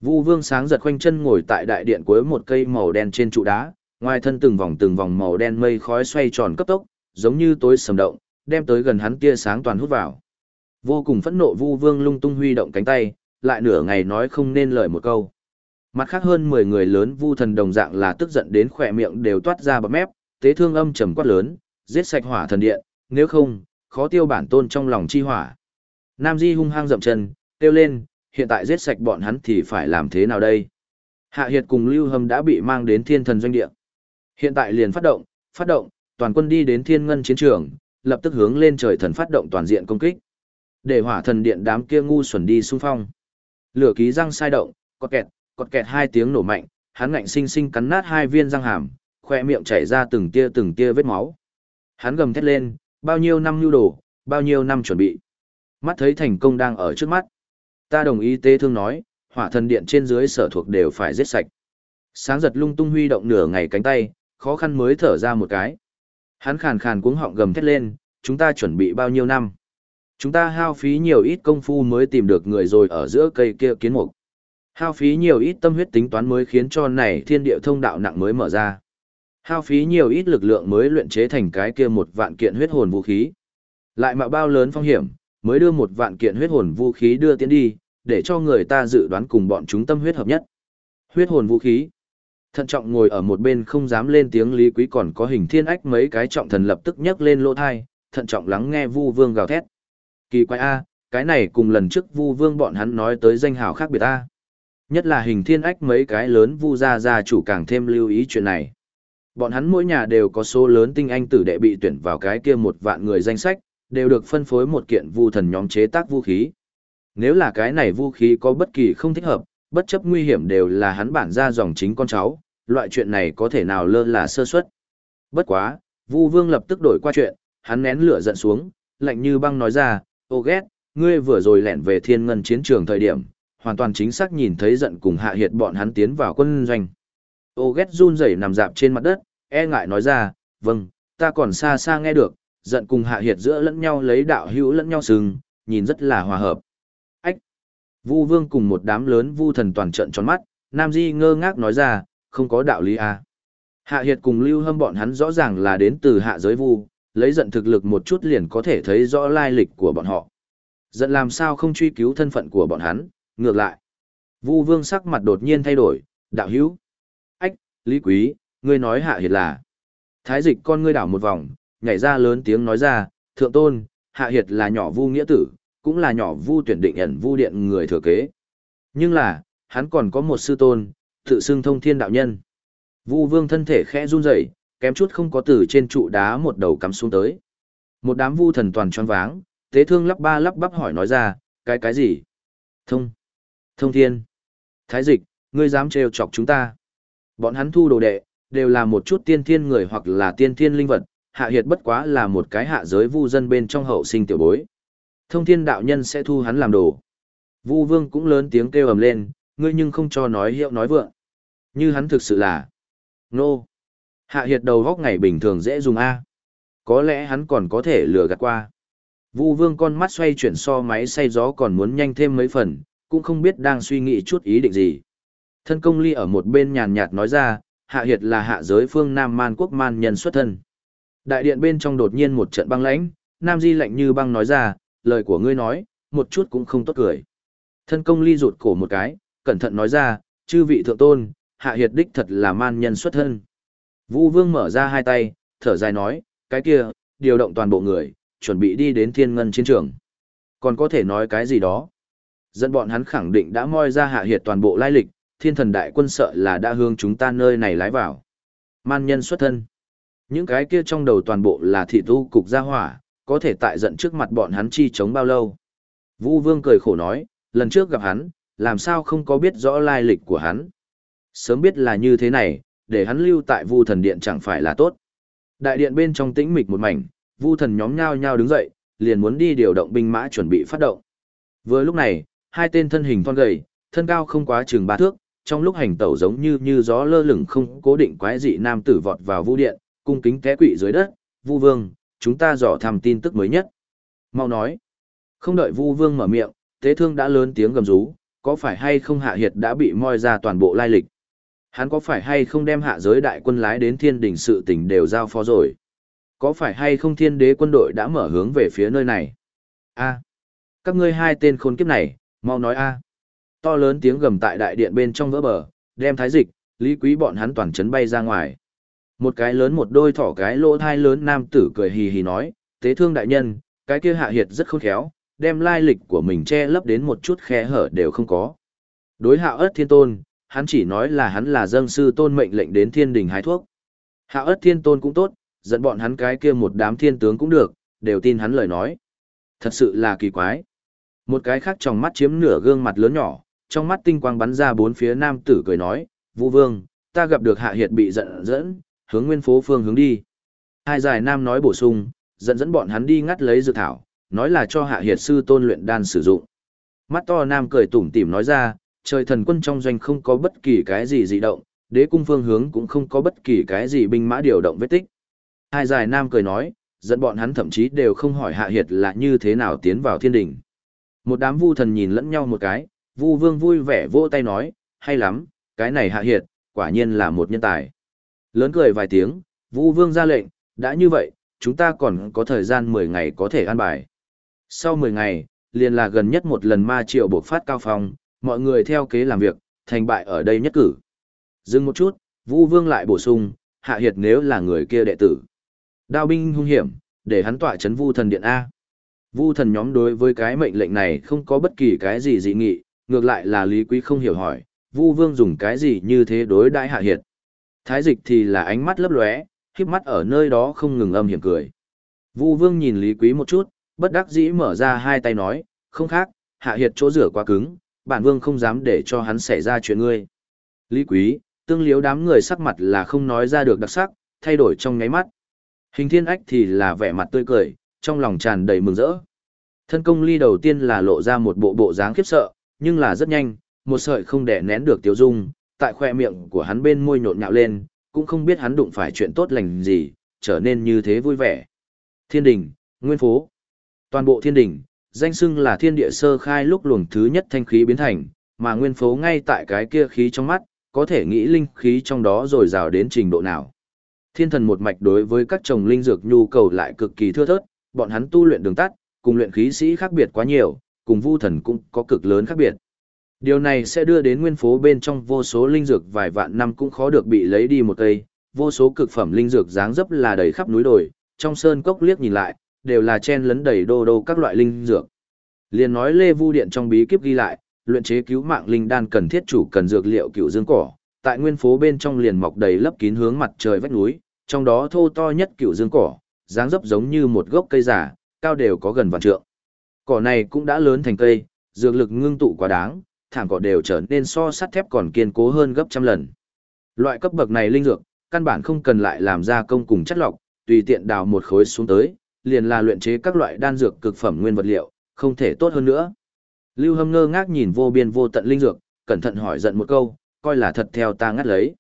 Vu Vương sáng giật khoanh chân ngồi tại đại điện cuối một cây màu đen trên trụ đá, ngoài thân từng vòng từng vòng màu đen mây khói xoay tròn cấp tốc, giống như tối sầm động, đem tới gần hắn tia sáng toàn hút vào. Vô cùng phẫn nộ Vu Vương lung tung huy động cánh tay, lại nửa ngày nói không nên lời một câu. Mặt khác hơn 10 người lớn Vu thần đồng dạng là tức giận đến khỏe miệng đều toát ra bọt mép, tế thương âm trầm quát lớn, giết sạch hỏa thần điện, nếu không, khó tiêu bản tôn trong lòng chi hỏa. Nam Di hung hăng dậm chân, kêu lên, hiện tại giết sạch bọn hắn thì phải làm thế nào đây? Hạ Hiệt cùng Lưu Hâm đã bị mang đến thiên thần doanh địa. Hiện tại liền phát động, phát động, toàn quân đi đến thiên ngân chiến trường, lập tức hướng lên trời thần phát động toàn diện công kích. Để hỏa thần điện đám kia ngu xuẩn đi xung phong. Lửa ký răng sai động, cọt kẹt, cọt kẹt hai tiếng nổ mạnh, hắn ngạnh sinh sinh cắn nát hai viên răng hàm, khoe miệng chảy ra từng tia từng tia vết máu. Hắn gầm thét lên, bao nhiêu năm nhu đồ, bao nhiêu năm chuẩn bị. Mắt thấy thành công đang ở trước mắt. Ta đồng ý tế thương nói, hỏa thần điện trên dưới sở thuộc đều phải giết sạch. Sáng giật lung tung huy động nửa ngày cánh tay, khó khăn mới thở ra một cái. Hắn khàn khàn cuống họng gầm thét lên, chúng ta chuẩn bị bao nhiêu năm. Chúng ta hao phí nhiều ít công phu mới tìm được người rồi ở giữa cây kia kiến mục. Hao phí nhiều ít tâm huyết tính toán mới khiến cho này thiên địa thông đạo nặng mới mở ra. Hao phí nhiều ít lực lượng mới luyện chế thành cái kia một vạn kiện huyết hồn vũ khí. Lại mà bao lớn phong hiểm, mới đưa một vạn kiện huyết hồn vũ khí đưa tiến đi, để cho người ta dự đoán cùng bọn chúng tâm huyết hợp nhất. Huyết hồn vũ khí. Thận trọng ngồi ở một bên không dám lên tiếng Lý Quý còn có hình thiên ách mấy cái trọng thần lập tức nhấc lên lỗ thai, thận trọng lắng nghe Vu Vương gào thét. Kỳ quái a, cái này cùng lần trước Vu Vương bọn hắn nói tới danh hào khác biệt a. Nhất là hình thiên ách mấy cái lớn Vu gia gia chủ càng thêm lưu ý chuyện này. Bọn hắn mỗi nhà đều có số lớn tinh anh tử đệ bị tuyển vào cái kia một vạn người danh sách, đều được phân phối một kiện vu thần nhóm chế tác vũ khí. Nếu là cái này vũ khí có bất kỳ không thích hợp, bất chấp nguy hiểm đều là hắn bản ra dòng chính con cháu, loại chuyện này có thể nào lơ là sơ suất. Bất quá, Vu Vương lập tức đổi qua chuyện, hắn nén lửa giận xuống, lạnh như băng nói ra, ô ghét, ngươi vừa rồi lẻn về thiên ngân chiến trường thời điểm, hoàn toàn chính xác nhìn thấy giận cùng hạ hiệt bọn hắn tiến vào quân doanh. Ô ghét run rẩy nằm dạp trên mặt đất, e ngại nói ra, vâng, ta còn xa xa nghe được, giận cùng hạ hiệt giữa lẫn nhau lấy đạo hữu lẫn nhau sừng, nhìn rất là hòa hợp. Ách! Vu vương cùng một đám lớn vu thần toàn trận tròn mắt, Nam Di ngơ ngác nói ra, không có đạo lý à. Hạ hiệt cùng lưu hâm bọn hắn rõ ràng là đến từ hạ giới vu, lấy giận thực lực một chút liền có thể thấy rõ lai lịch của bọn họ. Giận làm sao không truy cứu thân phận của bọn hắn, ngược lại. Vu vương sắc mặt đột nhiên thay đổi, đạo hữu. Ách, lý quý, ngươi nói hạ hiệt là. Thái dịch con ngươi đảo một vòng, nhảy ra lớn tiếng nói ra, thượng tôn, hạ hiệt là nhỏ vu nghĩa tử, cũng là nhỏ vu tuyển định ẩn vu điện người thừa kế. Nhưng là, hắn còn có một sư tôn, tự xưng thông thiên đạo nhân. Vu vương thân thể khẽ run rẩy, kém chút không có từ trên trụ đá một đầu cắm xuống tới. Một đám vu thần toàn tròn váng, tế thương lắp ba lắp bắp hỏi nói ra, cái cái gì? Thông. Thông thiên. Thái dịch, ngươi dám trêu chọc chúng ta. Bọn hắn thu đồ đệ, đều là một chút tiên thiên người hoặc là tiên thiên linh vật, hạ hiệt bất quá là một cái hạ giới vu dân bên trong hậu sinh tiểu bối. Thông thiên đạo nhân sẽ thu hắn làm đồ. Vu vương cũng lớn tiếng kêu ầm lên, ngươi nhưng không cho nói hiệu nói vượng. Như hắn thực sự là. Nô. Hạ hiệt đầu góc ngày bình thường dễ dùng A. Có lẽ hắn còn có thể lừa gạt qua. Vu vương con mắt xoay chuyển so máy xay gió còn muốn nhanh thêm mấy phần, cũng không biết đang suy nghĩ chút ý định gì. Thân công ly ở một bên nhàn nhạt nói ra, hạ hiệt là hạ giới phương Nam man quốc man nhân xuất thân. Đại điện bên trong đột nhiên một trận băng lãnh, Nam Di lạnh như băng nói ra, lời của ngươi nói, một chút cũng không tốt cười. Thân công ly rụt cổ một cái, cẩn thận nói ra, chư vị thượng tôn, hạ hiệt đích thật là man nhân xuất thân. Vũ vương mở ra hai tay, thở dài nói, cái kia, điều động toàn bộ người, chuẩn bị đi đến thiên ngân chiến trường. Còn có thể nói cái gì đó? Dẫn bọn hắn khẳng định đã moi ra hạ hiệt toàn bộ lai lịch, thiên thần đại quân sợ là đã hướng chúng ta nơi này lái vào. Man nhân xuất thân. Những cái kia trong đầu toàn bộ là thị tu cục gia hỏa, có thể tại giận trước mặt bọn hắn chi chống bao lâu. Vũ Vương cười khổ nói, lần trước gặp hắn, làm sao không có biết rõ lai lịch của hắn. Sớm biết là như thế này, để hắn lưu tại Vu thần điện chẳng phải là tốt. Đại điện bên trong tĩnh mịch một mảnh, Vu thần nhóm nhao nhao đứng dậy, liền muốn đi điều động binh mã chuẩn bị phát động. Vừa lúc này, hai tên thân hình thon gầy, thân cao không quá chừng ba thước, trong lúc hành tẩu giống như như gió lơ lửng không cố định quái dị nam tử vọt vào Vu điện, cung kính té quỵ dưới đất, Vu Vương, chúng ta dò thăm tin tức mới nhất. Mau nói. Không đợi Vu Vương mở miệng, Tế Thương đã lớn tiếng gầm rú, có phải hay không Hạ Hiệt đã bị moi ra toàn bộ lai lịch? Hắn có phải hay không đem hạ giới đại quân lái đến thiên đỉnh sự tình đều giao phó rồi? Có phải hay không thiên đế quân đội đã mở hướng về phía nơi này? A. Các ngươi hai tên khốn kiếp này, mau nói a. To lớn tiếng gầm tại đại điện bên trong vỡ bờ, đem thái dịch, lý quý bọn hắn toàn chấn bay ra ngoài. Một cái lớn một đôi thỏ cái lỗ thai lớn nam tử cười hì hì nói, tế thương đại nhân, cái kia hạ hiệt rất khôn khéo, đem lai lịch của mình che lấp đến một chút khe hở đều không có. Đối hạ ớt thiên tôn, hắn chỉ nói là hắn là dâng sư tôn mệnh lệnh đến thiên đình hái thuốc. hạ ớt thiên tôn cũng tốt, dẫn bọn hắn cái kia một đám thiên tướng cũng được, đều tin hắn lời nói. Thật sự là kỳ quái. Một cái khác trong mắt chiếm nửa gương mặt lớn nhỏ, trong mắt tinh quang bắn ra bốn phía nam tử cười nói, Vũ Vương, ta gặp được hạ hiệt bị giận dẫn, hướng nguyên phố phương hướng đi. Hai giải nam nói bổ sung, dẫn dẫn bọn hắn đi ngắt lấy dược thảo, nói là cho hạ hiệt sư tôn luyện đan sử dụng. Mắt to nam cười tủm tỉm nói ra, trời thần quân trong doanh không có bất kỳ cái gì dị động, đế cung phương hướng cũng không có bất kỳ cái gì binh mã điều động vết tích. Hai giải nam cười nói, dẫn bọn hắn thậm chí đều không hỏi hạ hiệt là như thế nào tiến vào thiên đỉnh Một đám vu thần nhìn lẫn nhau một cái, vu vương vui vẻ vỗ tay nói, hay lắm, cái này hạ hiệt, quả nhiên là một nhân tài. Lớn cười vài tiếng, vu vương ra lệnh, đã như vậy, chúng ta còn có thời gian 10 ngày có thể an bài. Sau 10 ngày, liền là gần nhất một lần ma triệu buộc phát cao phong, mọi người theo kế làm việc, thành bại ở đây nhất cử. Dừng một chút, Vu Vương lại bổ sung, hạ hiệt nếu là người kia đệ tử. Đao binh hung hiểm, để hắn tỏa chấn Vu thần điện A. Vu thần nhóm đối với cái mệnh lệnh này không có bất kỳ cái gì dị nghị, ngược lại là Lý Quý không hiểu hỏi, Vu Vương dùng cái gì như thế đối đãi hạ hiệt. Thái dịch thì là ánh mắt lấp lóe, khiếp mắt ở nơi đó không ngừng âm hiểm cười. Vu Vương nhìn Lý Quý một chút, bất đắc dĩ mở ra hai tay nói, không khác, hạ hiệt chỗ rửa quá cứng, bản vương không dám để cho hắn xảy ra chuyện ngươi. Lý Quý, tương liếu đám người sắc mặt là không nói ra được đặc sắc, thay đổi trong ngáy mắt. Hình thiên ách thì là vẻ mặt tươi cười, trong lòng tràn đầy mừng rỡ. Thân công ly đầu tiên là lộ ra một bộ bộ dáng khiếp sợ, nhưng là rất nhanh, một sợi không đẻ nén được tiêu dung, tại khoe miệng của hắn bên môi nhộn nhạo lên, cũng không biết hắn đụng phải chuyện tốt lành gì, trở nên như thế vui vẻ. Thiên đình, nguyên phố. Toàn bộ thiên đình, danh xưng là thiên địa sơ khai lúc luồng thứ nhất thanh khí biến thành, mà nguyên phố ngay tại cái kia khí trong mắt, có thể nghĩ linh khí trong đó rồi rào đến trình độ nào. Thiên thần một mạch đối với các trồng linh dược nhu cầu lại cực kỳ thưa thớt, bọn hắn tu luyện đường tắt, cùng luyện khí sĩ khác biệt quá nhiều, cùng vu thần cũng có cực lớn khác biệt. Điều này sẽ đưa đến nguyên phố bên trong vô số linh dược vài vạn năm cũng khó được bị lấy đi một cây, vô số cực phẩm linh dược dáng dấp là đầy khắp núi đồi, trong sơn cốc liếc nhìn lại, đều là chen lấn đầy đô đô các loại linh dược. Liền nói Lê Vu Điện trong bí kíp ghi lại, luyện chế cứu mạng linh đan cần thiết chủ cần dược liệu cựu dương cỏ, tại nguyên phố bên trong liền mọc đầy lấp kín hướng mặt trời vách núi, trong đó thô to nhất cựu dương cỏ, dáng dấp giống như một gốc cây giả, cao đều có gần vạn trượng. Cỏ này cũng đã lớn thành cây, dược lực ngưng tụ quá đáng, thảm cỏ đều trở nên so sắt thép còn kiên cố hơn gấp trăm lần. Loại cấp bậc này linh dược, căn bản không cần lại làm ra công cùng chất lọc, tùy tiện đào một khối xuống tới, liền là luyện chế các loại đan dược cực phẩm nguyên vật liệu, không thể tốt hơn nữa. Lưu Hâm ngơ ngác nhìn vô biên vô tận linh dược, cẩn thận hỏi giận một câu, coi là thật theo ta ngắt lấy.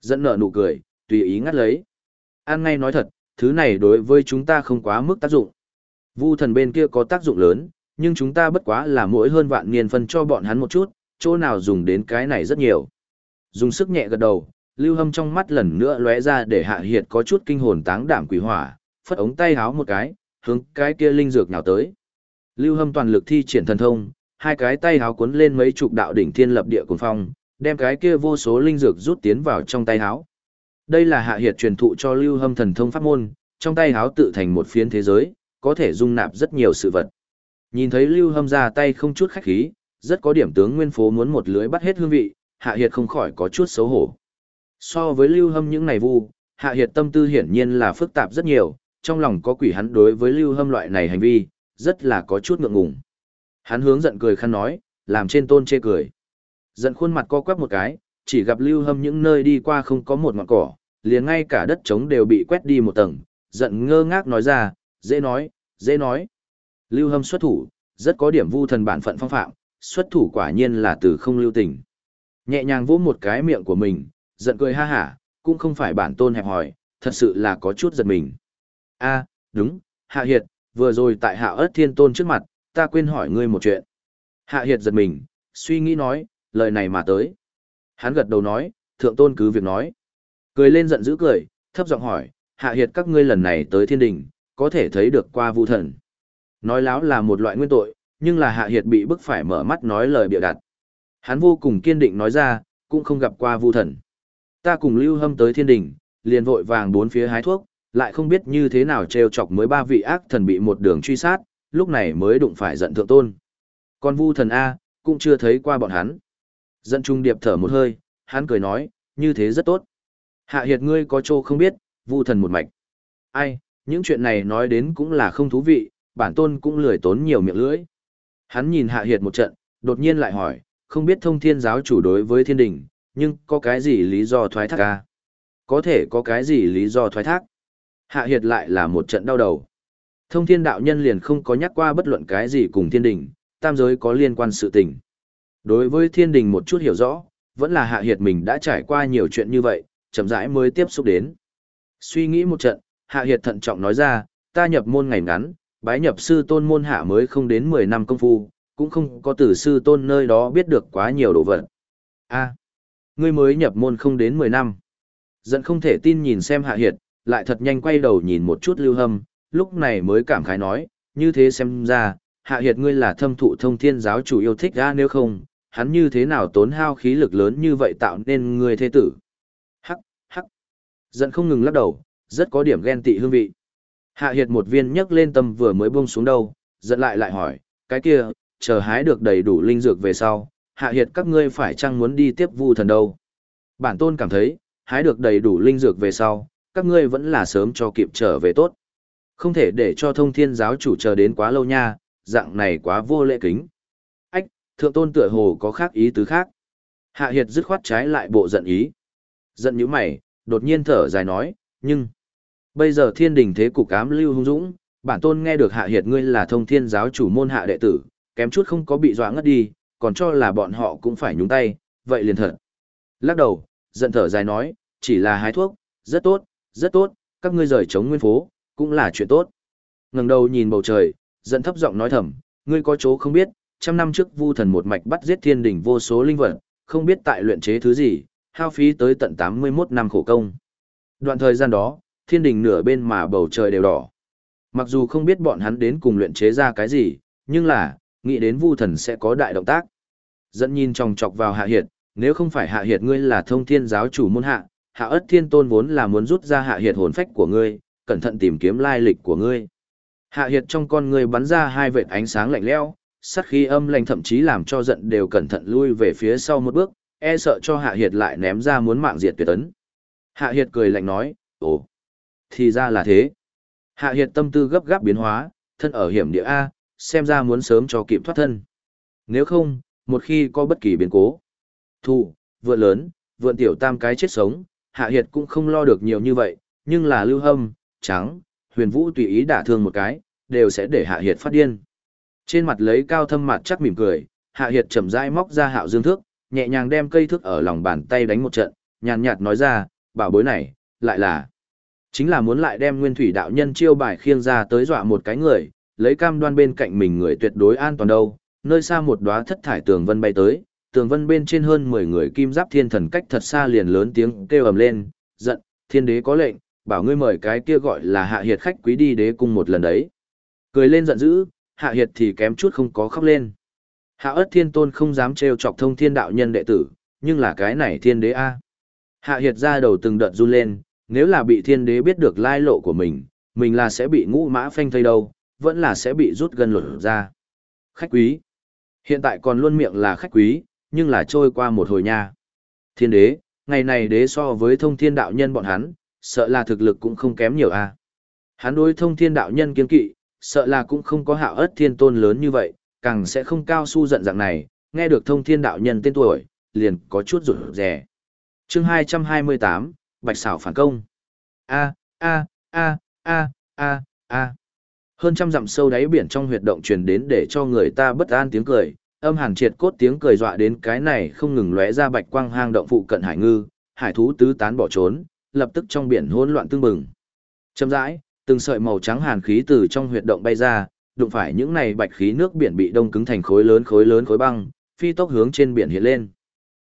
Dẫn nợ nụ cười, tùy ý ngắt lấy. An ngay nói thật, thứ này đối với chúng ta không quá mức tác dụng. Vu thần bên kia có tác dụng lớn, nhưng chúng ta bất quá là mỗi hơn vạn niên phân cho bọn hắn một chút, chỗ nào dùng đến cái này rất nhiều. Dùng sức nhẹ gật đầu, Lưu Hâm trong mắt lần nữa lóe ra để hạ hiệt có chút kinh hồn táng đảm quỷ hỏa, phất ống tay háo một cái, hướng cái kia linh dược nào tới. Lưu Hâm toàn lực thi triển thần thông, hai cái tay háo cuốn lên mấy chục đạo đỉnh thiên lập địa cuồng phong, đem cái kia vô số linh dược rút tiến vào trong tay háo. Đây là hạ hiệt truyền thụ cho Lưu Hâm thần thông pháp môn, trong tay háo tự thành một phiến thế giới, có thể dung nạp rất nhiều sự vật. Nhìn thấy Lưu Hâm ra tay không chút khách khí, rất có điểm tướng nguyên phố muốn một lưới bắt hết hương vị, hạ hiệt không khỏi có chút xấu hổ. So với Lưu Hâm những này vu, hạ hiệt tâm tư hiển nhiên là phức tạp rất nhiều, trong lòng có quỷ hắn đối với Lưu Hâm loại này hành vi, rất là có chút ngượng ngùng. Hắn hướng giận cười khăn nói, làm trên tôn chê cười. Giận khuôn mặt co quắp một cái, chỉ gặp lưu hâm những nơi đi qua không có một ngọn cỏ, liền ngay cả đất trống đều bị quét đi một tầng, giận ngơ ngác nói ra, dễ nói, dễ nói. Lưu hâm xuất thủ, rất có điểm vu thần bản phận phong phạm, xuất thủ quả nhiên là từ không lưu tình. Nhẹ nhàng vỗ một cái miệng của mình, giận cười ha hả, cũng không phải bản tôn hẹp hỏi, thật sự là có chút giật mình. a đúng, hạ hiệt, vừa rồi tại hạ ớt thiên tôn trước mặt, ta quên hỏi ngươi một chuyện. Hạ hiệt giật mình, suy nghĩ nói, lời này mà tới. Hắn gật đầu nói, thượng tôn cứ việc nói. Cười lên giận dữ cười, thấp giọng hỏi, Hạ hiệt các ngươi lần này tới thiên đình, có thể thấy được qua vu thần. Nói láo là một loại nguyên tội, nhưng là hạ hiệt bị bức phải mở mắt nói lời bịa đặt. Hắn vô cùng kiên định nói ra, cũng không gặp qua vu thần. Ta cùng lưu hâm tới thiên đình, liền vội vàng bốn phía hái thuốc, lại không biết như thế nào trêu chọc mới ba vị ác thần bị một đường truy sát, lúc này mới đụng phải giận thượng tôn. Còn vu thần A, cũng chưa thấy qua bọn hắn. Dẫn trung điệp thở một hơi, hắn cười nói, như thế rất tốt. Hạ hiệt ngươi có trô không biết, vu thần một mạch. Ai, những chuyện này nói đến cũng là không thú vị, bản tôn cũng lười tốn nhiều miệng lưỡi. Hắn nhìn hạ hiệt một trận, đột nhiên lại hỏi, không biết thông thiên giáo chủ đối với thiên đình, nhưng có cái gì lý do thoái thác ca? Có thể có cái gì lý do thoái thác? Hạ hiệt lại là một trận đau đầu. Thông thiên đạo nhân liền không có nhắc qua bất luận cái gì cùng thiên đình, tam giới có liên quan sự tình. Đối với thiên đình một chút hiểu rõ, vẫn là hạ hiệt mình đã trải qua nhiều chuyện như vậy, chậm rãi mới tiếp xúc đến. Suy nghĩ một trận, hạ hiệt thận trọng nói ra, ta nhập môn ngày ngắn, bái nhập sư tôn môn hạ mới không đến 10 năm công phu, cũng không có từ sư tôn nơi đó biết được quá nhiều đồ vật. a à, ngươi mới nhập môn không đến 10 năm. Dẫn không thể tin nhìn xem hạ hiệt, lại thật nhanh quay đầu nhìn một chút lưu hâm, lúc này mới cảm khái nói, như thế xem ra, hạ hiệt ngươi là thâm thụ thông thiên giáo chủ yêu thích ra nếu không, hắn như thế nào tốn hao khí lực lớn như vậy tạo nên ngươi thế tử. Hắc, hắc. Dẫn không ngừng lắc đầu, rất có điểm ghen tị hương vị. Hạ hiệt một viên nhấc lên tâm vừa mới buông xuống đâu, giận lại lại hỏi, cái kia, chờ hái được đầy đủ linh dược về sau, hạ hiệt các ngươi phải chăng muốn đi tiếp vu thần đâu. Bản tôn cảm thấy, hái được đầy đủ linh dược về sau, các ngươi vẫn là sớm cho kịp trở về tốt. Không thể để cho thông thiên giáo chủ chờ đến quá lâu nha, dạng này quá vô lễ kính. Ách, thượng tôn tựa hồ có khác ý tứ khác. Hạ hiệt dứt khoát trái lại bộ giận ý. Giận như mày, đột nhiên thở dài nói, nhưng... Bây giờ thiên đình thế cục ám lưu hung dũng, bản tôn nghe được hạ hiệt ngươi là thông thiên giáo chủ môn hạ đệ tử, kém chút không có bị dọa ngất đi, còn cho là bọn họ cũng phải nhúng tay, vậy liền thật. Lắc đầu, giận thở dài nói, chỉ là hái thuốc, rất tốt, rất tốt, các ngươi rời chống nguyên phố, cũng là chuyện tốt. ngẩng đầu nhìn bầu trời, giận thấp giọng nói thầm, ngươi có chỗ không biết, trăm năm trước vu thần một mạch bắt giết thiên đỉnh vô số linh vật, không biết tại luyện chế thứ gì, hao phí tới tận 81 năm khổ công. Đoạn thời gian đó, thiên đình nửa bên mà bầu trời đều đỏ. Mặc dù không biết bọn hắn đến cùng luyện chế ra cái gì, nhưng là, nghĩ đến vu thần sẽ có đại động tác. Dẫn nhìn chòng chọc vào hạ hiệt, nếu không phải hạ hiệt ngươi là thông thiên giáo chủ môn hạ, hạ ất thiên tôn vốn là muốn rút ra hạ hiệt hồn phách của ngươi, cẩn thận tìm kiếm lai lịch của ngươi. Hạ hiệt trong con ngươi bắn ra hai vệt ánh sáng lạnh lẽo, sát khí âm lạnh thậm chí làm cho giận đều cẩn thận lui về phía sau một bước, e sợ cho hạ hiệt lại ném ra muốn mạng diệt tuyệt tấn. Hạ hiệt cười lạnh nói, ồ, thì ra là thế. Hạ hiệt tâm tư gấp gáp biến hóa, thân ở hiểm địa A, xem ra muốn sớm cho kịp thoát thân. Nếu không, một khi có bất kỳ biến cố, thù, vượn lớn, vượn tiểu tam cái chết sống, hạ hiệt cũng không lo được nhiều như vậy, nhưng là lưu hâm, trắng, huyền vũ tùy ý đả thương một cái, đều sẽ để hạ hiệt phát điên. Trên mặt lấy cao thâm mặt chắc mỉm cười, hạ hiệt chậm rãi móc ra hạo dương thước, nhẹ nhàng đem cây thước ở lòng bàn tay đánh một trận, nhàn nhạt nói ra, bảo bối này, lại là, chính là muốn lại đem nguyên thủy đạo nhân chiêu bài khiêng ra tới dọa một cái người, lấy cam đoan bên cạnh mình người tuyệt đối an toàn đâu, nơi xa một đóa thất thải tường vân bay tới, tường vân bên trên hơn 10 người kim giáp thiên thần cách thật xa liền lớn tiếng kêu ầm lên, giận, thiên đế có lệnh, bảo ngươi mời cái kia gọi là hạ hiệt khách quý đi đế cung một lần đấy. Cười lên giận dữ, hạ hiệt thì kém chút không có khóc lên. Hạ ất thiên tôn không dám trêu chọc thông thiên đạo nhân đệ tử, nhưng là cái này thiên đế A. Hạ hiệt ra đầu từng đợt run lên, nếu là bị thiên đế biết được lai lộ của mình, mình là sẽ bị ngũ mã phanh thây đâu, vẫn là sẽ bị rút gần lột ra. Khách quý. Hiện tại còn luôn miệng là khách quý, nhưng là trôi qua một hồi nha. Thiên đế, ngày này đế so với thông thiên đạo nhân bọn hắn, sợ là thực lực cũng không kém nhiều a. Hắn đối thông thiên đạo nhân kiên kỵ, sợ là cũng không có hạo ớt thiên tôn lớn như vậy, càng sẽ không cao su giận dạng này, nghe được thông thiên đạo nhân tên tuổi, liền có chút rụt rè. Chương 228, Bạch xảo phản công. A, a, a, a, a, a. Hơn trăm dặm sâu đáy biển trong huyệt động truyền đến để cho người ta bất an tiếng cười, âm hàn triệt cốt tiếng cười dọa đến cái này không ngừng lóe ra bạch quang hang động phụ cận hải ngư, hải thú tứ tán bỏ trốn, lập tức trong biển hỗn loạn tương bừng. Chậm rãi, từng sợi màu trắng hàn khí từ trong huyệt động bay ra, đụng phải những này bạch khí nước biển bị đông cứng thành khối lớn khối lớn khối băng, phi tốc hướng trên biển hiện lên.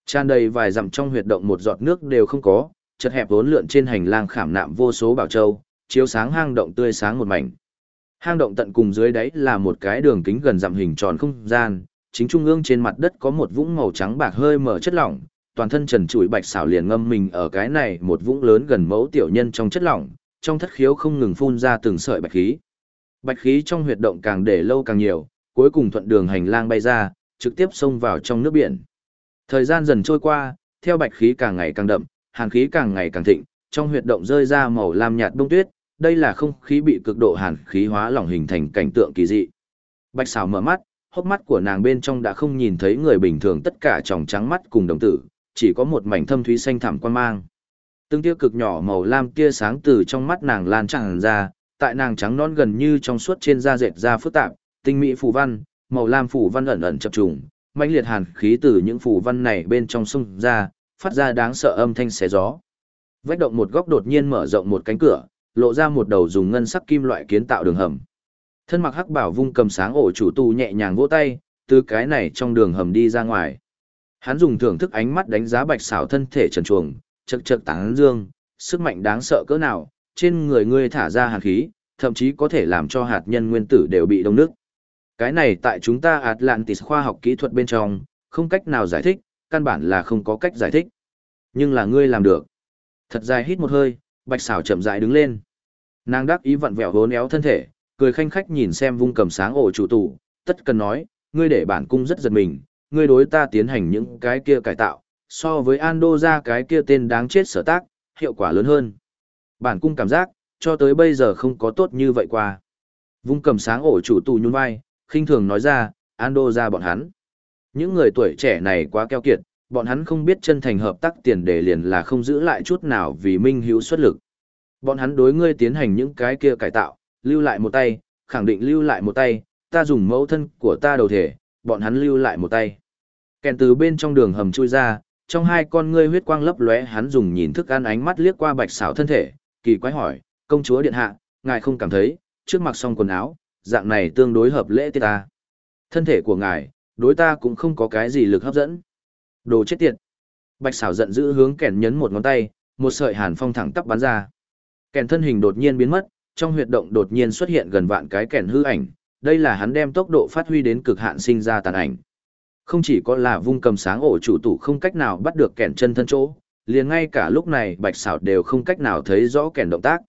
Tràn đầy vài dặm trong huyệt động một giọt nước đều không có, chật hẹp vốn lượn trên hành lang khảm nạm vô số bảo châu, chiếu sáng hang động tươi sáng một mảnh. Hang động tận cùng dưới đáy là một cái đường kính gần dặm hình tròn không gian, chính trung ương trên mặt đất có một vũng màu trắng bạc hơi mở chất lỏng, toàn thân trần trụi bạch xảo liền ngâm mình ở cái này một vũng lớn gần mẫu tiểu nhân trong chất lỏng, trong thất khiếu không ngừng phun ra từng sợi bạch khí. Bạch khí trong huyệt động càng để lâu càng nhiều, cuối cùng thuận đường hành lang bay ra, trực tiếp xông vào trong nước biển. Thời gian dần trôi qua, theo bạch khí càng ngày càng đậm, hàn khí càng ngày càng thịnh, trong huyệt động rơi ra màu lam nhạt bông tuyết, đây là không khí bị cực độ hàn khí hóa lỏng hình thành cảnh tượng kỳ dị. Bạch xảo mở mắt, hốc mắt của nàng bên trong đã không nhìn thấy người bình thường tất cả tròng trắng mắt cùng đồng tử, chỉ có một mảnh thâm thúy xanh thẳm quan mang. Từng tia cực nhỏ màu lam tia sáng từ trong mắt nàng lan tràn ra, tại nàng trắng non gần như trong suốt trên da dệt da phức tạp, tinh mỹ phù văn, màu lam phù văn ẩn ẩn chập trùng, mãnh liệt hàn khí từ những phù văn này bên trong sông ra, phát ra đáng sợ âm thanh xé gió. Vách động một góc đột nhiên mở rộng một cánh cửa, lộ ra một đầu dùng ngân sắc kim loại kiến tạo đường hầm. Thân mặc hắc bảo vung cầm sáng ổ chủ tu nhẹ nhàng vỗ tay, từ cái này trong đường hầm đi ra ngoài. Hắn dùng thưởng thức ánh mắt đánh giá bạch xảo thân thể trần truồng, chật chật tán dương, sức mạnh đáng sợ cỡ nào, trên người ngươi thả ra hàn khí, thậm chí có thể làm cho hạt nhân nguyên tử đều bị đông nước. Cái này tại chúng ta Atlantis khoa học kỹ thuật bên trong, không cách nào giải thích, căn bản là không có cách giải thích. Nhưng là ngươi làm được. Thật dài hít một hơi, bạch xảo chậm rãi đứng lên. Nàng đắc ý vặn vẹo hốn éo thân thể, cười khanh khách nhìn xem vung cầm sáng ổ chủ tủ, tất cần nói, ngươi để bản cung rất giật mình, ngươi đối ta tiến hành những cái kia cải tạo, so với Ando ra cái kia tên đáng chết sở tác, hiệu quả lớn hơn. Bản cung cảm giác, cho tới bây giờ không có tốt như vậy qua. Vung cầm sáng ổ chủ tù nhún vai, khinh thường nói ra, Ando ra bọn hắn. Những người tuổi trẻ này quá keo kiệt, bọn hắn không biết chân thành hợp tác tiền đề liền là không giữ lại chút nào vì minh hữu xuất lực. Bọn hắn đối ngươi tiến hành những cái kia cải tạo, lưu lại một tay, khẳng định lưu lại một tay, ta dùng mẫu thân của ta đầu thể, bọn hắn lưu lại một tay. Kèn từ bên trong đường hầm chui ra, trong hai con ngươi huyết quang lấp lóe hắn dùng nhìn thức ăn ánh mắt liếc qua bạch xảo thân thể, kỳ quái hỏi, công chúa điện hạ, ngài không cảm thấy, trước mặc xong quần áo, dạng này tương đối hợp lễ tiết ta. Thân thể của ngài, đối ta cũng không có cái gì lực hấp dẫn. Đồ chết tiệt. Bạch xảo giận dữ hướng kèn nhấn một ngón tay, một sợi hàn phong thẳng tắp bắn ra. Kèn thân hình đột nhiên biến mất, trong huyệt động đột nhiên xuất hiện gần vạn cái kèn hư ảnh, đây là hắn đem tốc độ phát huy đến cực hạn sinh ra tàn ảnh. Không chỉ có là vung cầm sáng ổ chủ tủ không cách nào bắt được kèn chân thân chỗ, liền ngay cả lúc này bạch xảo đều không cách nào thấy rõ kèn động tác.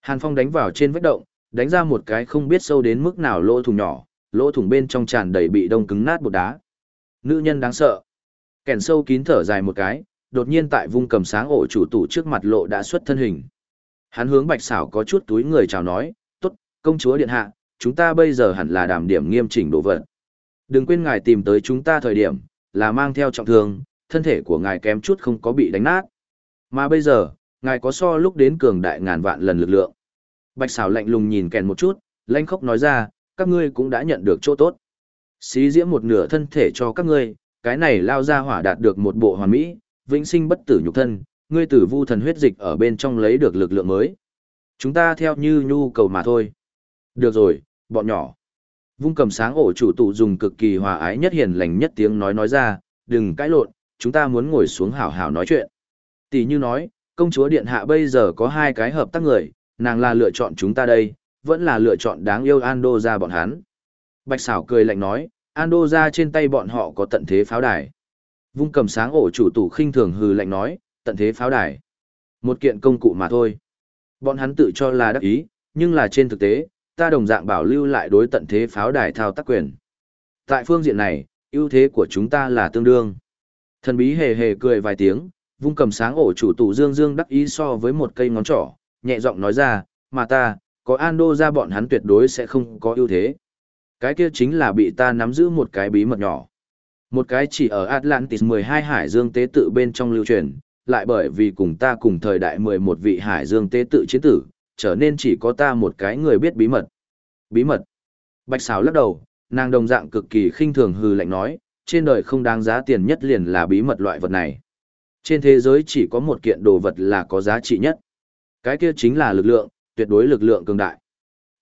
Hàn phong đánh vào trên vách động, đánh ra một cái không biết sâu đến mức nào lỗ thủng nhỏ, lỗ thủng bên trong tràn đầy bị đông cứng nát bột đá. Nữ nhân đáng sợ. Kèn sâu kín thở dài một cái, đột nhiên tại vung cầm sáng ổ chủ tủ trước mặt lộ đã xuất thân hình. Hắn hướng bạch xảo có chút túi người chào nói, tốt, công chúa điện hạ, chúng ta bây giờ hẳn là đảm điểm nghiêm chỉnh đồ vật. Đừng quên ngài tìm tới chúng ta thời điểm, là mang theo trọng thương, thân thể của ngài kém chút không có bị đánh nát. Mà bây giờ, ngài có so lúc đến cường đại ngàn vạn lần lực lượng. Bạch xảo lạnh lùng nhìn kèn một chút, lanh khóc nói ra, các ngươi cũng đã nhận được chỗ tốt. Xí diễm một nửa thân thể cho các ngươi, cái này lao ra hỏa đạt được một bộ hoàn mỹ, vĩnh sinh bất tử nhục thân, ngươi tử vu thần huyết dịch ở bên trong lấy được lực lượng mới. Chúng ta theo như nhu cầu mà thôi. Được rồi, bọn nhỏ. Vung cầm sáng ổ chủ tụ dùng cực kỳ hòa ái nhất hiền lành nhất tiếng nói nói ra, đừng cãi lộn, chúng ta muốn ngồi xuống hảo hảo nói chuyện. Tỷ như nói, công chúa điện hạ bây giờ có hai cái hợp tác người, nàng là lựa chọn chúng ta đây, vẫn là lựa chọn đáng yêu Ando ra bọn hắn. Bạch xảo cười lạnh nói, Ando ra trên tay bọn họ có tận thế pháo đài. Vung cầm sáng ổ chủ tủ khinh thường hừ lạnh nói, tận thế pháo đài. Một kiện công cụ mà thôi. Bọn hắn tự cho là đắc ý, nhưng là trên thực tế, ta đồng dạng bảo lưu lại đối tận thế pháo đài thao tác quyền. Tại phương diện này, ưu thế của chúng ta là tương đương. Thần bí hề hề cười vài tiếng, vung cầm sáng ổ chủ tủ dương dương đắc ý so với một cây ngón trỏ, nhẹ giọng nói ra, mà ta, có Ando ra bọn hắn tuyệt đối sẽ không có ưu thế. Cái kia chính là bị ta nắm giữ một cái bí mật nhỏ. Một cái chỉ ở Atlantis 12 hải dương tế tự bên trong lưu truyền, lại bởi vì cùng ta cùng thời đại 11 vị hải dương tế tự chiến tử, trở nên chỉ có ta một cái người biết bí mật. Bí mật. Bạch xảo lắc đầu, nàng đồng dạng cực kỳ khinh thường hừ lạnh nói, trên đời không đáng giá tiền nhất liền là bí mật loại vật này. Trên thế giới chỉ có một kiện đồ vật là có giá trị nhất. Cái kia chính là lực lượng, tuyệt đối lực lượng cường đại.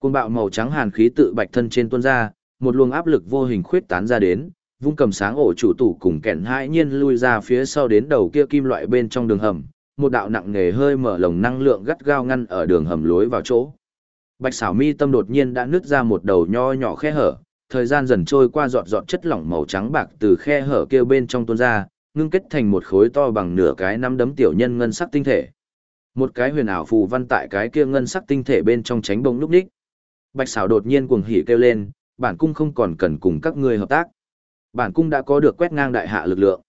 Côn bạo màu trắng hàn khí tự bạch thân trên tuôn ra, một luồng áp lực vô hình khuyết tán ra đến, vung cầm sáng ổ chủ tủ cùng kẹn hãi nhiên lui ra phía sau đến đầu kia kim loại bên trong đường hầm, một đạo nặng nề hơi mở lồng năng lượng gắt gao ngăn ở đường hầm lối vào chỗ. Bạch xảo mi tâm đột nhiên đã nứt ra một đầu nho nhỏ khe hở, thời gian dần trôi qua giọt giọt chất lỏng màu trắng bạc từ khe hở kia bên trong tuôn ra, ngưng kết thành một khối to bằng nửa cái nắm đấm tiểu nhân ngân sắc tinh thể. Một cái huyền ảo phù văn tại cái kia ngân sắc tinh thể bên trong tránh bông lúc đích Bạch xảo đột nhiên cuồng hỉ kêu lên, bản cung không còn cần cùng các ngươi hợp tác. Bản cung đã có được quét ngang đại hạ lực lượng.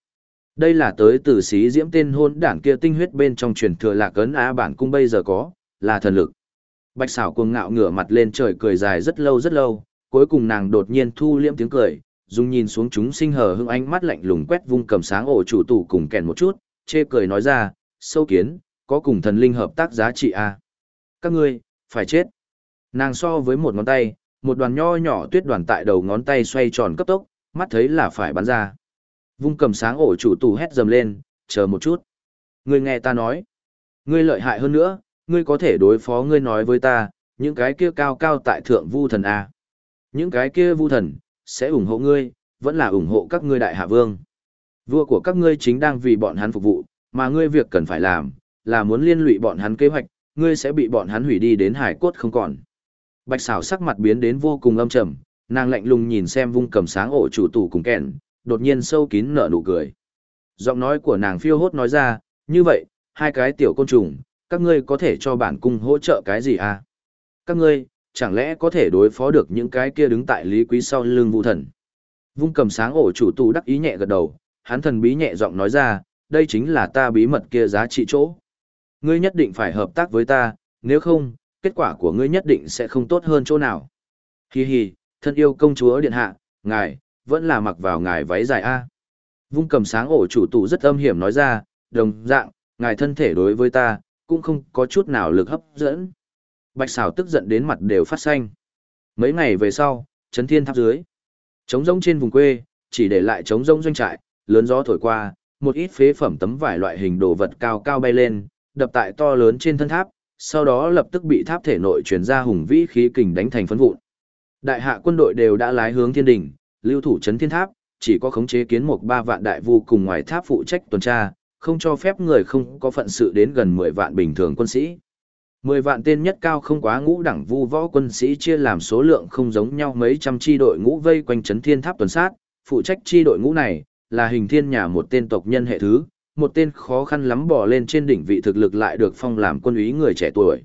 Đây là tới từ xí diễm tên hôn đảng kia tinh huyết bên trong truyền thừa lạc ấn á bản cung bây giờ có, là thần lực. Bạch xảo cuồng ngạo ngửa mặt lên trời cười dài rất lâu rất lâu, cuối cùng nàng đột nhiên thu liễm tiếng cười, dùng nhìn xuống chúng sinh hờ hững ánh mắt lạnh lùng quét vung cầm sáng ổ chủ tủ cùng kèn một chút, chê cười nói ra, sâu kiến, có cùng thần linh hợp tác giá trị à? Các ngươi, phải chết. Nàng so với một ngón tay, một đoàn nho nhỏ tuyết đoàn tại đầu ngón tay xoay tròn cấp tốc, mắt thấy là phải bắn ra. Vung cầm sáng ổ chủ tủ hét dầm lên, chờ một chút. Ngươi nghe ta nói. Ngươi lợi hại hơn nữa, ngươi có thể đối phó ngươi nói với ta, những cái kia cao cao tại thượng vu thần à. Những cái kia vu thần, sẽ ủng hộ ngươi, vẫn là ủng hộ các ngươi đại hạ vương. Vua của các ngươi chính đang vì bọn hắn phục vụ, mà ngươi việc cần phải làm, là muốn liên lụy bọn hắn kế hoạch, ngươi sẽ bị bọn hắn hủy đi đến hải cốt không còn. Bạch xảo sắc mặt biến đến vô cùng âm trầm, nàng lạnh lùng nhìn xem vung cầm sáng ổ chủ tủ cùng kẹn, đột nhiên sâu kín nở nụ cười. Giọng nói của nàng phiêu hốt nói ra, như vậy, hai cái tiểu côn trùng, các ngươi có thể cho bản cung hỗ trợ cái gì à? Các ngươi, chẳng lẽ có thể đối phó được những cái kia đứng tại lý quý sau lưng vũ thần. Vung cầm sáng ổ chủ tù đắc ý nhẹ gật đầu, hắn thần bí nhẹ giọng nói ra, đây chính là ta bí mật kia giá trị chỗ. Ngươi nhất định phải hợp tác với ta, nếu không, kết quả của ngươi nhất định sẽ không tốt hơn chỗ nào. Hi hi, thân yêu công chúa điện hạ, ngài, vẫn là mặc vào ngài váy dài A. Vung cầm sáng ổ chủ tụ rất âm hiểm nói ra, đồng dạng, ngài thân thể đối với ta, cũng không có chút nào lực hấp dẫn. Bạch xảo tức giận đến mặt đều phát xanh. Mấy ngày về sau, chấn thiên tháp dưới. Trống rông trên vùng quê, chỉ để lại trống rông doanh trại, lớn gió thổi qua, một ít phế phẩm tấm vải loại hình đồ vật cao cao bay lên, đập tại to lớn trên thân tháp, sau đó lập tức bị tháp thể nội truyền ra hùng vĩ khí kình đánh thành phấn vụn. Đại hạ quân đội đều đã lái hướng thiên đỉnh, lưu thủ chấn thiên tháp, chỉ có khống chế kiến một ba vạn đại vu cùng ngoài tháp phụ trách tuần tra, không cho phép người không có phận sự đến gần 10 vạn bình thường quân sĩ. Mười vạn tên nhất cao không quá ngũ đẳng vu võ quân sĩ chia làm số lượng không giống nhau mấy trăm chi đội ngũ vây quanh chấn thiên tháp tuần sát, phụ trách chi đội ngũ này là hình thiên nhà một tên tộc nhân hệ thứ, một tên khó khăn lắm bỏ lên trên đỉnh vị thực lực lại được phong làm quân úy người trẻ tuổi.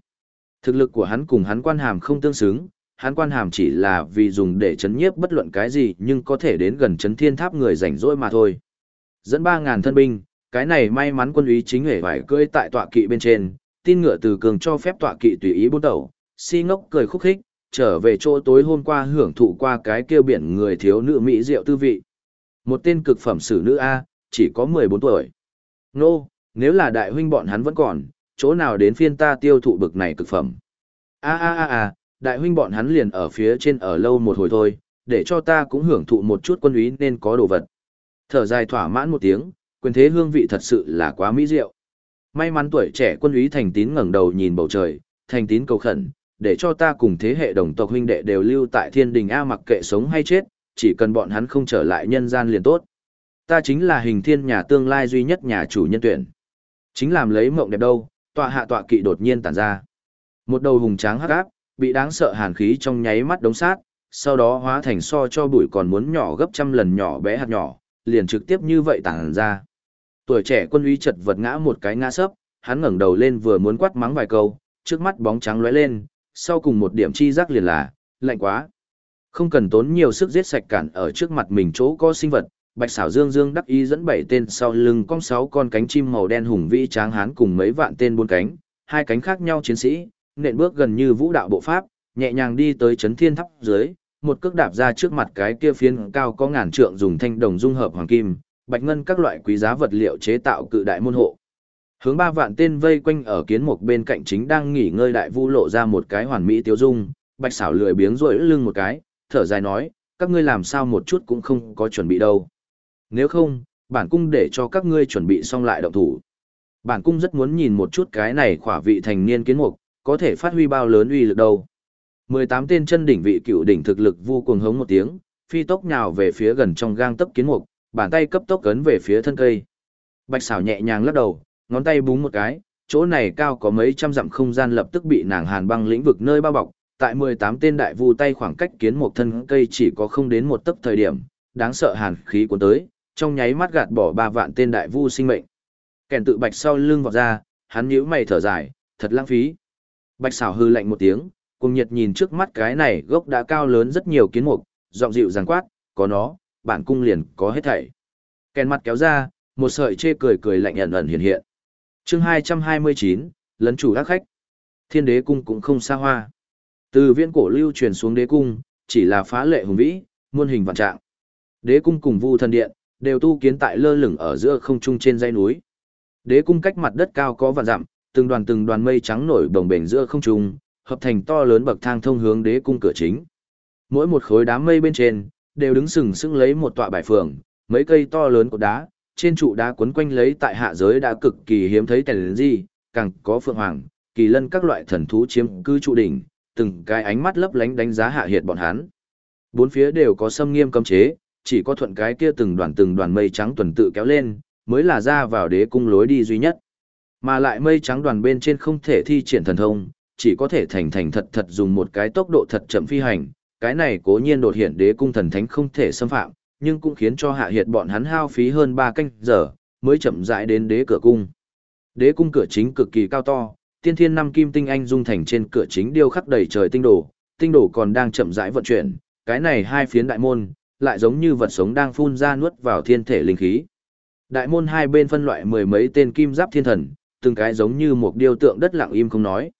Thực lực của hắn cùng hắn quan hàm không tương xứng, hắn quan hàm chỉ là vì dùng để chấn nhiếp bất luận cái gì nhưng có thể đến gần chấn thiên tháp người rảnh rỗi mà thôi. Dẫn 3.000 thân binh, cái này may mắn quân úy chính hề phải cưỡi tại tọa kỵ bên trên, tin ngựa từ cường cho phép tọa kỵ tùy ý buôn tẩu, si ngốc cười khúc khích, trở về chỗ tối hôm qua hưởng thụ qua cái kêu biển người thiếu nữ mỹ diệu tư vị. Một tên cực phẩm sử nữ A, chỉ có 14 tuổi. Nô, nếu là đại huynh bọn hắn vẫn còn, chỗ nào đến phiên ta tiêu thụ bực này cực phẩm. A a a a, đại huynh bọn hắn liền ở phía trên ở lâu một hồi thôi, để cho ta cũng hưởng thụ một chút quân úy nên có đồ vật. Thở dài thỏa mãn một tiếng, quyền thế hương vị thật sự là quá mỹ diệu. May mắn tuổi trẻ quân úy thành tín ngẩng đầu nhìn bầu trời, thành tín cầu khẩn, để cho ta cùng thế hệ đồng tộc huynh đệ đều lưu tại thiên đình A mặc kệ sống hay chết, chỉ cần bọn hắn không trở lại nhân gian liền tốt. Ta chính là hình thiên nhà tương lai duy nhất nhà chủ nhân tuyển. Chính làm lấy mộng đẹp đâu, tọa hạ tọa kỵ đột nhiên tản ra. Một đầu hùng tráng hắc áp, bị đáng sợ hàn khí trong nháy mắt đống sát, sau đó hóa thành so cho bụi còn muốn nhỏ gấp trăm lần nhỏ bé hạt nhỏ, liền trực tiếp như vậy tản ra tuổi trẻ quân uy chật vật ngã một cái ngã sấp, hắn ngẩng đầu lên vừa muốn quát mắng vài câu, trước mắt bóng trắng lóe lên, sau cùng một điểm chi giác liền là, lạnh quá. Không cần tốn nhiều sức giết sạch cản ở trước mặt mình chỗ có sinh vật, Bạch Xảo Dương Dương đắc ý dẫn bảy tên sau lưng cong sáu con cánh chim màu đen hùng vĩ tráng hán cùng mấy vạn tên bốn cánh, hai cánh khác nhau chiến sĩ, nện bước gần như vũ đạo bộ pháp, nhẹ nhàng đi tới chấn thiên tháp dưới, một cước đạp ra trước mặt cái kia phiến cao có ngàn trượng dùng thanh đồng dung hợp hoàng kim, bạch ngân các loại quý giá vật liệu chế tạo cự đại môn hộ. Hướng ba vạn tên vây quanh ở kiến mục bên cạnh chính đang nghỉ ngơi đại vu lộ ra một cái hoàn mỹ tiêu dung, bạch xảo lười biếng rỗi lưng một cái, thở dài nói, các ngươi làm sao một chút cũng không có chuẩn bị đâu. Nếu không, bản cung để cho các ngươi chuẩn bị xong lại động thủ. Bản cung rất muốn nhìn một chút cái này khỏa vị thành niên kiến mục, có thể phát huy bao lớn uy lực đâu. 18 tên chân đỉnh vị cựu đỉnh thực lực vô cùng hống một tiếng, phi tốc nhào về phía gần trong gang tấc kiến mục, bàn tay cấp tốc cấn về phía thân cây. Bạch xảo nhẹ nhàng lắc đầu, ngón tay búng một cái, chỗ này cao có mấy trăm dặm không gian lập tức bị nàng hàn băng lĩnh vực nơi bao bọc, tại 18 tên đại vu tay khoảng cách kiến một thân cây chỉ có không đến một tấc thời điểm, đáng sợ hàn khí cuốn tới, trong nháy mắt gạt bỏ ba vạn tên đại vu sinh mệnh. Kèn tự bạch sau lưng vọt ra, hắn nhíu mày thở dài, thật lãng phí. Bạch xảo hư lạnh một tiếng, cùng nhiệt nhìn trước mắt cái này gốc đã cao lớn rất nhiều kiến mục, giọng dịu giàn quát, có nó, bản cung liền có hết thảy. Kèn mặt kéo ra, một sợi chê cười cười lạnh ẩn ẩn hiện hiện. chương 229, lấn chủ đắc khách. Thiên đế cung cũng không xa hoa. Từ viễn cổ lưu truyền xuống đế cung, chỉ là phá lệ hùng vĩ, muôn hình vạn trạng. Đế cung cùng vu thần điện, đều tu kiến tại lơ lửng ở giữa không trung trên dãy núi. Đế cung cách mặt đất cao có vạn dặm, từng đoàn từng đoàn mây trắng nổi đồng bền giữa không trung, hợp thành to lớn bậc thang thông hướng đế cung cửa chính. Mỗi một khối đám mây bên trên, đều đứng sừng sững lấy một tọa bài phường, mấy cây to lớn của đá, trên trụ đá quấn quanh lấy tại hạ giới đã cực kỳ hiếm thấy tèn gì, càng có phượng hoàng, kỳ lân các loại thần thú chiếm cư trụ đỉnh, từng cái ánh mắt lấp lánh đánh giá hạ hiệt bọn hắn. Bốn phía đều có xâm nghiêm cấm chế, chỉ có thuận cái kia từng đoàn từng đoàn mây trắng tuần tự kéo lên, mới là ra vào đế cung lối đi duy nhất. Mà lại mây trắng đoàn bên trên không thể thi triển thần thông, chỉ có thể thành thành thật thật dùng một cái tốc độ thật chậm phi hành, cái này cố nhiên đột hiện đế cung thần thánh không thể xâm phạm, nhưng cũng khiến cho hạ hiệt bọn hắn hao phí hơn 3 canh giờ, mới chậm rãi đến đế cửa cung. Đế cung cửa chính cực kỳ cao to, tiên thiên năm kim tinh anh dung thành trên cửa chính điêu khắc đầy trời tinh đồ, tinh đồ còn đang chậm rãi vận chuyển, cái này hai phiến đại môn, lại giống như vật sống đang phun ra nuốt vào thiên thể linh khí. Đại môn hai bên phân loại mười mấy tên kim giáp thiên thần, từng cái giống như một điêu tượng đất lặng im không nói.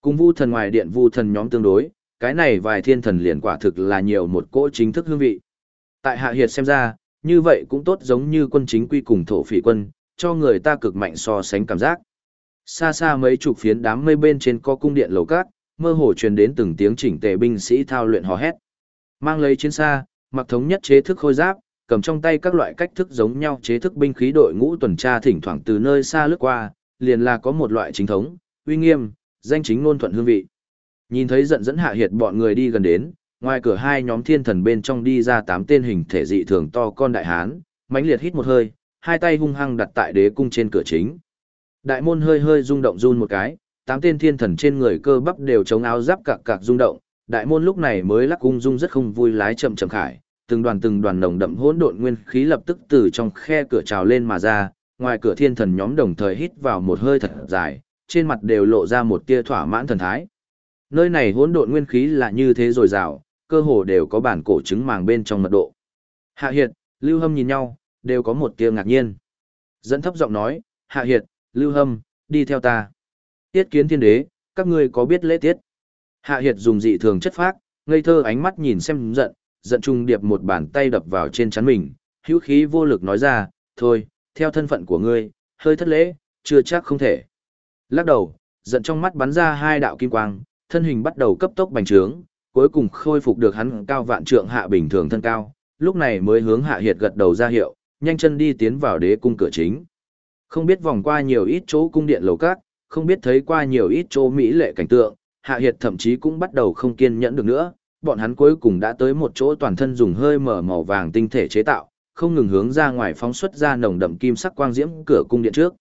Cùng vu thần ngoài điện vu thần nhóm tương đối, cái này vài thiên thần liền quả thực là nhiều một cỗ chính thức hương vị. Tại hạ hiệt xem ra, như vậy cũng tốt giống như quân chính quy cùng thổ phỉ quân, cho người ta cực mạnh so sánh cảm giác. Xa xa mấy chục phiến đám mây bên trên có cung điện lầu cát, mơ hồ truyền đến từng tiếng chỉnh tề binh sĩ thao luyện hò hét. Mang lấy chiến xa, mặc thống nhất chế thức khôi giáp, cầm trong tay các loại cách thức giống nhau chế thức binh khí đội ngũ tuần tra thỉnh thoảng từ nơi xa lướt qua, liền là có một loại chính thống, uy nghiêm, danh chính ngôn thuận hương vị. Nhìn thấy giận dẫn hạ hiệt bọn người đi gần đến, ngoài cửa hai nhóm thiên thần bên trong đi ra tám tên hình thể dị thường to con đại hán, mãnh liệt hít một hơi, hai tay hung hăng đặt tại đế cung trên cửa chính. Đại môn hơi hơi rung động run một cái, tám tên thiên thần trên người cơ bắp đều chống áo giáp cạc cạc rung động, đại môn lúc này mới lắc cung dung rất không vui lái chậm chậm khải, từng đoàn từng đoàn nồng đậm hỗn độn nguyên khí lập tức từ trong khe cửa trào lên mà ra, ngoài cửa thiên thần nhóm đồng thời hít vào một hơi thật dài, trên mặt đều lộ ra một tia thỏa mãn thần thái. Nơi này hỗn độn nguyên khí là như thế rồi rào, cơ hồ đều có bản cổ trứng màng bên trong mật độ. Hạ Hiệt, Lưu Hâm nhìn nhau, đều có một tia ngạc nhiên. Dẫn thấp giọng nói, Hạ Hiệt, Lưu Hâm, đi theo ta. Tiết kiến thiên đế, các ngươi có biết lễ tiết? Hạ Hiệt dùng dị thường chất phác, ngây thơ ánh mắt nhìn xem giận, giận trung điệp một bàn tay đập vào trên chắn mình, hữu khí vô lực nói ra, thôi, theo thân phận của ngươi, hơi thất lễ, chưa chắc không thể. Lắc đầu, giận trong mắt bắn ra hai đạo kim quang, thân hình bắt đầu cấp tốc bành trướng, cuối cùng khôi phục được hắn cao vạn trượng hạ bình thường thân cao, lúc này mới hướng hạ hiệt gật đầu ra hiệu, nhanh chân đi tiến vào đế cung cửa chính. Không biết vòng qua nhiều ít chỗ cung điện lầu cát, không biết thấy qua nhiều ít chỗ mỹ lệ cảnh tượng, hạ hiệt thậm chí cũng bắt đầu không kiên nhẫn được nữa, bọn hắn cuối cùng đã tới một chỗ toàn thân dùng hơi mở màu vàng tinh thể chế tạo, không ngừng hướng ra ngoài phóng xuất ra nồng đậm kim sắc quang diễm cửa cung điện trước.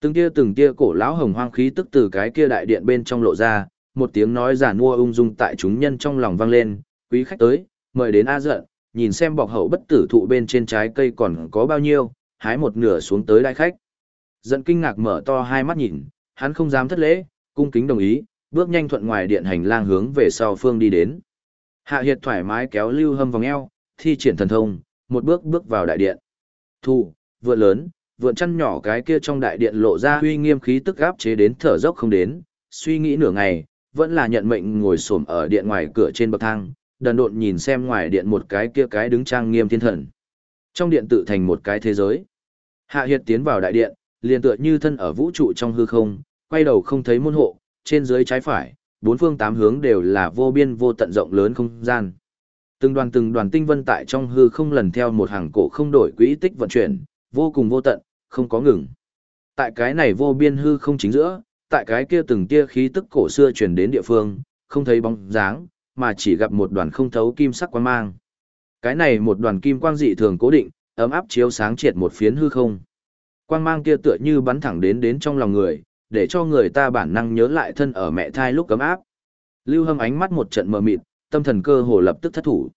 Từng tia từng tia cổ lão hồng hoang khí tức từ cái kia đại điện bên trong lộ ra, một tiếng nói giả mua ung dung tại chúng nhân trong lòng vang lên, quý khách tới, mời đến A giận, nhìn xem bọc hậu bất tử thụ bên trên trái cây còn có bao nhiêu, hái một nửa xuống tới đại khách. Giận kinh ngạc mở to hai mắt nhìn, hắn không dám thất lễ, cung kính đồng ý, bước nhanh thuận ngoài điện hành lang hướng về sau phương đi đến. Hạ Hiệt thoải mái kéo Lưu Hâm vòng eo, thi triển thần thông, một bước bước vào đại điện. Thu, vượn lớn, vượn chăn nhỏ cái kia trong đại điện lộ ra uy nghiêm khí tức gáp chế đến thở dốc không đến, suy nghĩ nửa ngày, vẫn là nhận mệnh ngồi xổm ở điện ngoài cửa trên bậc thang, đần độn nhìn xem ngoài điện một cái kia cái đứng trang nghiêm thiên thần. Trong điện tự thành một cái thế giới. Hạ Hiệt tiến vào đại điện, liền tựa như thân ở vũ trụ trong hư không, quay đầu không thấy môn hộ, trên dưới trái phải, bốn phương tám hướng đều là vô biên vô tận rộng lớn không gian. Từng đoàn từng đoàn tinh vân tại trong hư không lần theo một hàng cổ không đổi quỹ tích vận chuyển, vô cùng vô tận, không có ngừng. Tại cái này vô biên hư không chính giữa, tại cái kia từng tia khí tức cổ xưa truyền đến địa phương, không thấy bóng dáng, mà chỉ gặp một đoàn không thấu kim sắc quang mang. Cái này một đoàn kim quang dị thường cố định, ấm áp chiếu sáng triệt một phiến hư không. Quang mang kia tựa như bắn thẳng đến đến trong lòng người, để cho người ta bản năng nhớ lại thân ở mẹ thai lúc cấm áp. Lưu Hâm ánh mắt một trận mờ mịt, tâm thần cơ hồ lập tức thất thủ.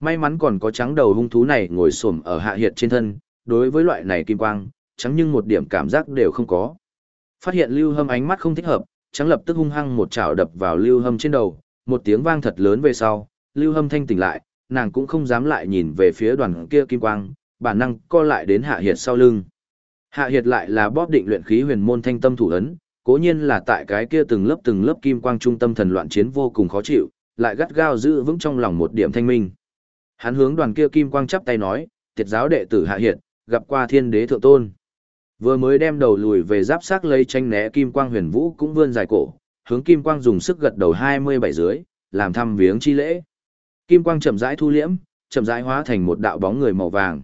May mắn còn có trắng đầu hung thú này ngồi xổm ở hạ hiệt trên thân, đối với loại này kim quang, trắng nhưng một điểm cảm giác đều không có. Phát hiện Lưu Hâm ánh mắt không thích hợp, trắng lập tức hung hăng một chảo đập vào Lưu Hâm trên đầu, một tiếng vang thật lớn về sau, Lưu Hâm thanh tỉnh lại, nàng cũng không dám lại nhìn về phía đoàn kia kim quang, bản năng co lại đến Hạ Hiệt sau lưng. Hạ Hiệt lại là bóp định luyện khí huyền môn thanh tâm thủ ấn, cố nhiên là tại cái kia từng lớp từng lớp kim quang trung tâm thần loạn chiến vô cùng khó chịu, lại gắt gao giữ vững trong lòng một điểm thanh minh. Hắn hướng đoàn kia kim quang chắp tay nói, tiệt giáo đệ tử Hạ Hiệt, gặp qua thiên đế thượng tôn. Vừa mới đem đầu lùi về giáp xác lấy tranh né kim quang huyền vũ cũng vươn dài cổ, hướng kim quang dùng sức gật đầu 27 dưới, làm thăm viếng chi lễ. Kim quang chậm rãi thu liễm, chậm rãi hóa thành một đạo bóng người màu vàng.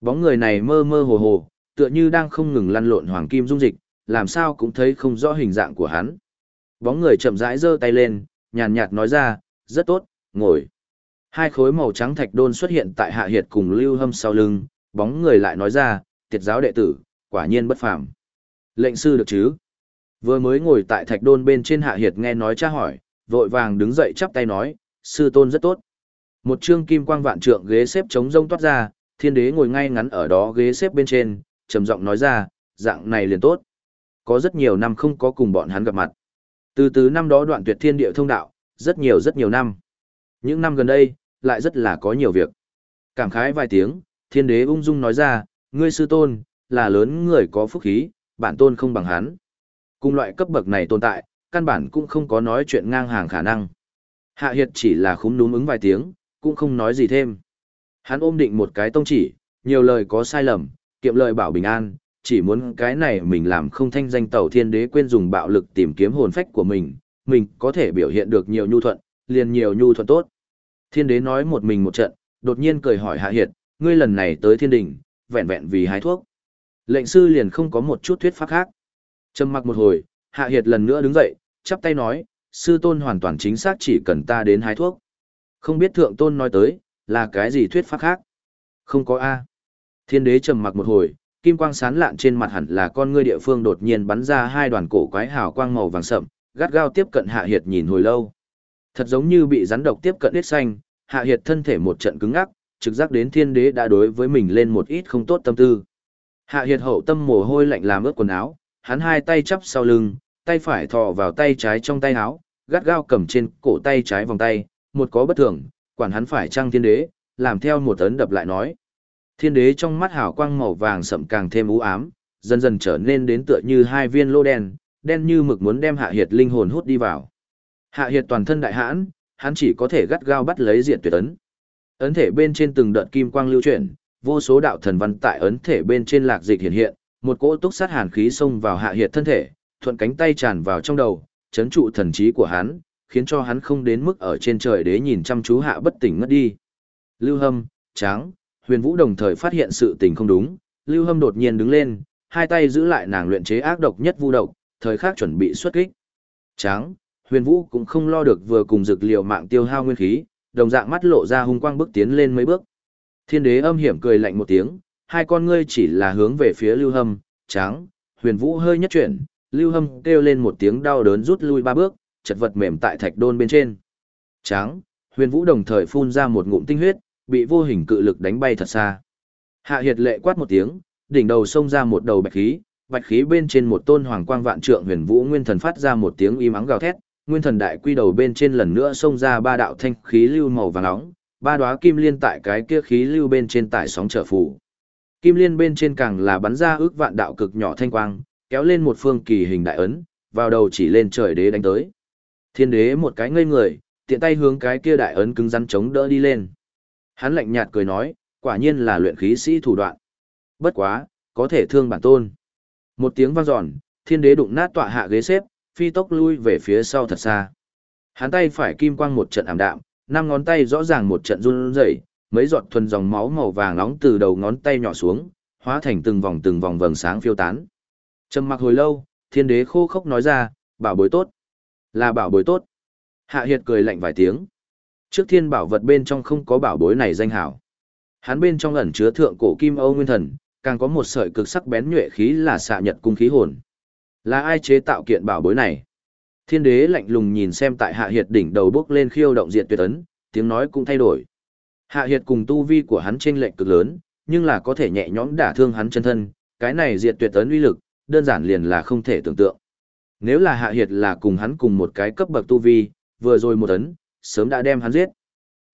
Bóng người này mơ mơ hồ hồ, tựa như đang không ngừng lăn lộn hoàng kim dung dịch, làm sao cũng thấy không rõ hình dạng của hắn. Bóng người chậm rãi giơ tay lên, nhàn nhạt nói ra, rất tốt, ngồi. Hai khối màu trắng thạch đôn xuất hiện tại hạ hiệt cùng lưu hâm sau lưng, bóng người lại nói ra, tiệt giáo đệ tử, quả nhiên bất phàm. Lệnh sư được chứ? Vừa mới ngồi tại thạch đôn bên trên hạ hiệt nghe nói tra hỏi, vội vàng đứng dậy chắp tay nói, sư tôn rất tốt. Một trương kim quang vạn trượng ghế xếp chống rông toát ra, thiên đế ngồi ngay ngắn ở đó ghế xếp bên trên, trầm giọng nói ra, dạng này liền tốt. Có rất nhiều năm không có cùng bọn hắn gặp mặt. Từ từ năm đó đoạn tuyệt thiên địa thông đạo, rất nhiều rất nhiều năm. Những năm gần đây, lại rất là có nhiều việc. Cảm khái vài tiếng, thiên đế ung dung nói ra, ngươi sư tôn, là lớn người có phúc khí, bản tôn không bằng hắn. Cùng loại cấp bậc này tồn tại, căn bản cũng không có nói chuyện ngang hàng khả năng. Hạ Hiệt chỉ là khúm núm ứng vài tiếng, cũng không nói gì thêm. Hắn ôm định một cái tông chỉ, nhiều lời có sai lầm, kiệm lời bảo bình an, chỉ muốn cái này mình làm không thanh danh tàu thiên đế quên dùng bạo lực tìm kiếm hồn phách của mình, mình có thể biểu hiện được nhiều nhu thuận, liền nhiều nhu thuận tốt. Thiên đế nói một mình một trận, đột nhiên cười hỏi Hạ Hiệt, ngươi lần này tới thiên đình, vẹn vẹn vì hái thuốc. Lệnh sư liền không có một chút thuyết pháp khác. Trầm mặc một hồi, Hạ Hiệt lần nữa đứng dậy, chắp tay nói, sư tôn hoàn toàn chính xác chỉ cần ta đến hái thuốc. Không biết thượng tôn nói tới, là cái gì thuyết pháp khác? Không có A. Thiên đế trầm mặc một hồi, kim quang sán lạn trên mặt hẳn là con ngươi địa phương đột nhiên bắn ra hai đoàn cổ quái hào quang màu vàng sậm, gắt gao tiếp cận Hạ Hiệt nhìn hồi lâu. Thật giống như bị rắn độc tiếp cận huyết xanh, Hạ Hiệt thân thể một trận cứng ngắc, trực giác đến thiên đế đã đối với mình lên một ít không tốt tâm tư. Hạ Hiệt hậu tâm mồ hôi lạnh làm ướt quần áo, hắn hai tay chắp sau lưng, tay phải thò vào tay trái trong tay áo, gắt gao cầm trên cổ tay trái vòng tay, một có bất thường, quản hắn phải trang thiên đế, làm theo một tấn đập lại nói. Thiên đế trong mắt hào quang màu vàng sậm càng thêm u ám, dần dần trở nên đến tựa như hai viên lô đen, đen như mực muốn đem Hạ Hiệt linh hồn hút đi vào. Hạ Hiệt toàn thân đại hãn, hắn chỉ có thể gắt gao bắt lấy diệt tuyệt ấn. Ấn thể bên trên từng đợt kim quang lưu chuyển, vô số đạo thần văn tại ấn thể bên trên lạc dịch hiện hiện, một cỗ túc sát hàn khí xông vào Hạ Hiệt thân thể, thuận cánh tay tràn vào trong đầu, chấn trụ thần trí của hắn, khiến cho hắn không đến mức ở trên trời đế nhìn chăm chú hạ bất tỉnh ngất đi. Lưu Hâm, Tráng, Huyền Vũ đồng thời phát hiện sự tình không đúng, Lưu Hâm đột nhiên đứng lên, hai tay giữ lại nàng luyện chế ác độc nhất vu độc, thời khắc chuẩn bị xuất kích. Tráng, Huyền Vũ cũng không lo được vừa cùng dược liệu mạng tiêu hao nguyên khí, đồng dạng mắt lộ ra hung quang bước tiến lên mấy bước. Thiên đế âm hiểm cười lạnh một tiếng, hai con ngươi chỉ là hướng về phía Lưu Hâm, Tráng, Huyền Vũ hơi nhất chuyển, Lưu Hâm kêu lên một tiếng đau đớn rút lui ba bước, chật vật mềm tại thạch đôn bên trên. Tráng, Huyền Vũ đồng thời phun ra một ngụm tinh huyết, bị vô hình cự lực đánh bay thật xa. Hạ Hiệt lệ quát một tiếng, đỉnh đầu xông ra một đầu bạch khí, bạch khí bên trên một tôn hoàng quang vạn trượng Huyền Vũ Nguyên Thần phát ra một tiếng im ắng gào thét, Nguyên Thần đại quy đầu bên trên lần nữa xông ra ba đạo thanh khí lưu màu vàng nóng, ba đóa kim liên tại cái kia khí lưu bên trên tải sóng trở phủ. Kim liên bên trên càng là bắn ra ước vạn đạo cực nhỏ thanh quang, kéo lên một phương kỳ hình đại ấn, vào đầu chỉ lên trời đế đánh tới. Thiên đế một cái ngây người, tiện tay hướng cái kia đại ấn cứng rắn chống đỡ đi lên. Hắn lạnh nhạt cười nói, quả nhiên là luyện khí sĩ thủ đoạn. Bất quá, có thể thương bản tôn. Một tiếng vang dọn, thiên đế đụng nát tọa hạ ghế xếp, phi tốc lui về phía sau thật xa. Hắn tay phải kim quang một trận ảm đạm, năm ngón tay rõ ràng một trận run rẩy, mấy giọt thuần dòng máu màu vàng nóng từ đầu ngón tay nhỏ xuống, hóa thành từng vòng từng vòng vầng sáng phiêu tán. Trầm mặc hồi lâu, thiên đế khô khốc nói ra, bảo bối tốt. Là bảo bối tốt. Hạ Hiệt cười lạnh vài tiếng. Trước thiên bảo vật bên trong không có bảo bối này danh hảo. Hắn bên trong ẩn chứa thượng cổ kim Âu Nguyên Thần, càng có một sợi cực sắc bén nhuệ khí là xạ nhật cung khí hồn. Là ai chế tạo kiện bảo bối này? Thiên đế lạnh lùng nhìn xem tại hạ hiệt đỉnh đầu bước lên khiêu động diệt tuyệt ấn, tiếng nói cũng thay đổi. Hạ hiệt cùng tu vi của hắn trên lệnh cực lớn, nhưng là có thể nhẹ nhõm đả thương hắn chân thân, cái này diệt tuyệt ấn uy lực, đơn giản liền là không thể tưởng tượng. Nếu là hạ hiệt là cùng hắn cùng một cái cấp bậc tu vi, vừa rồi một ấn, sớm đã đem hắn giết.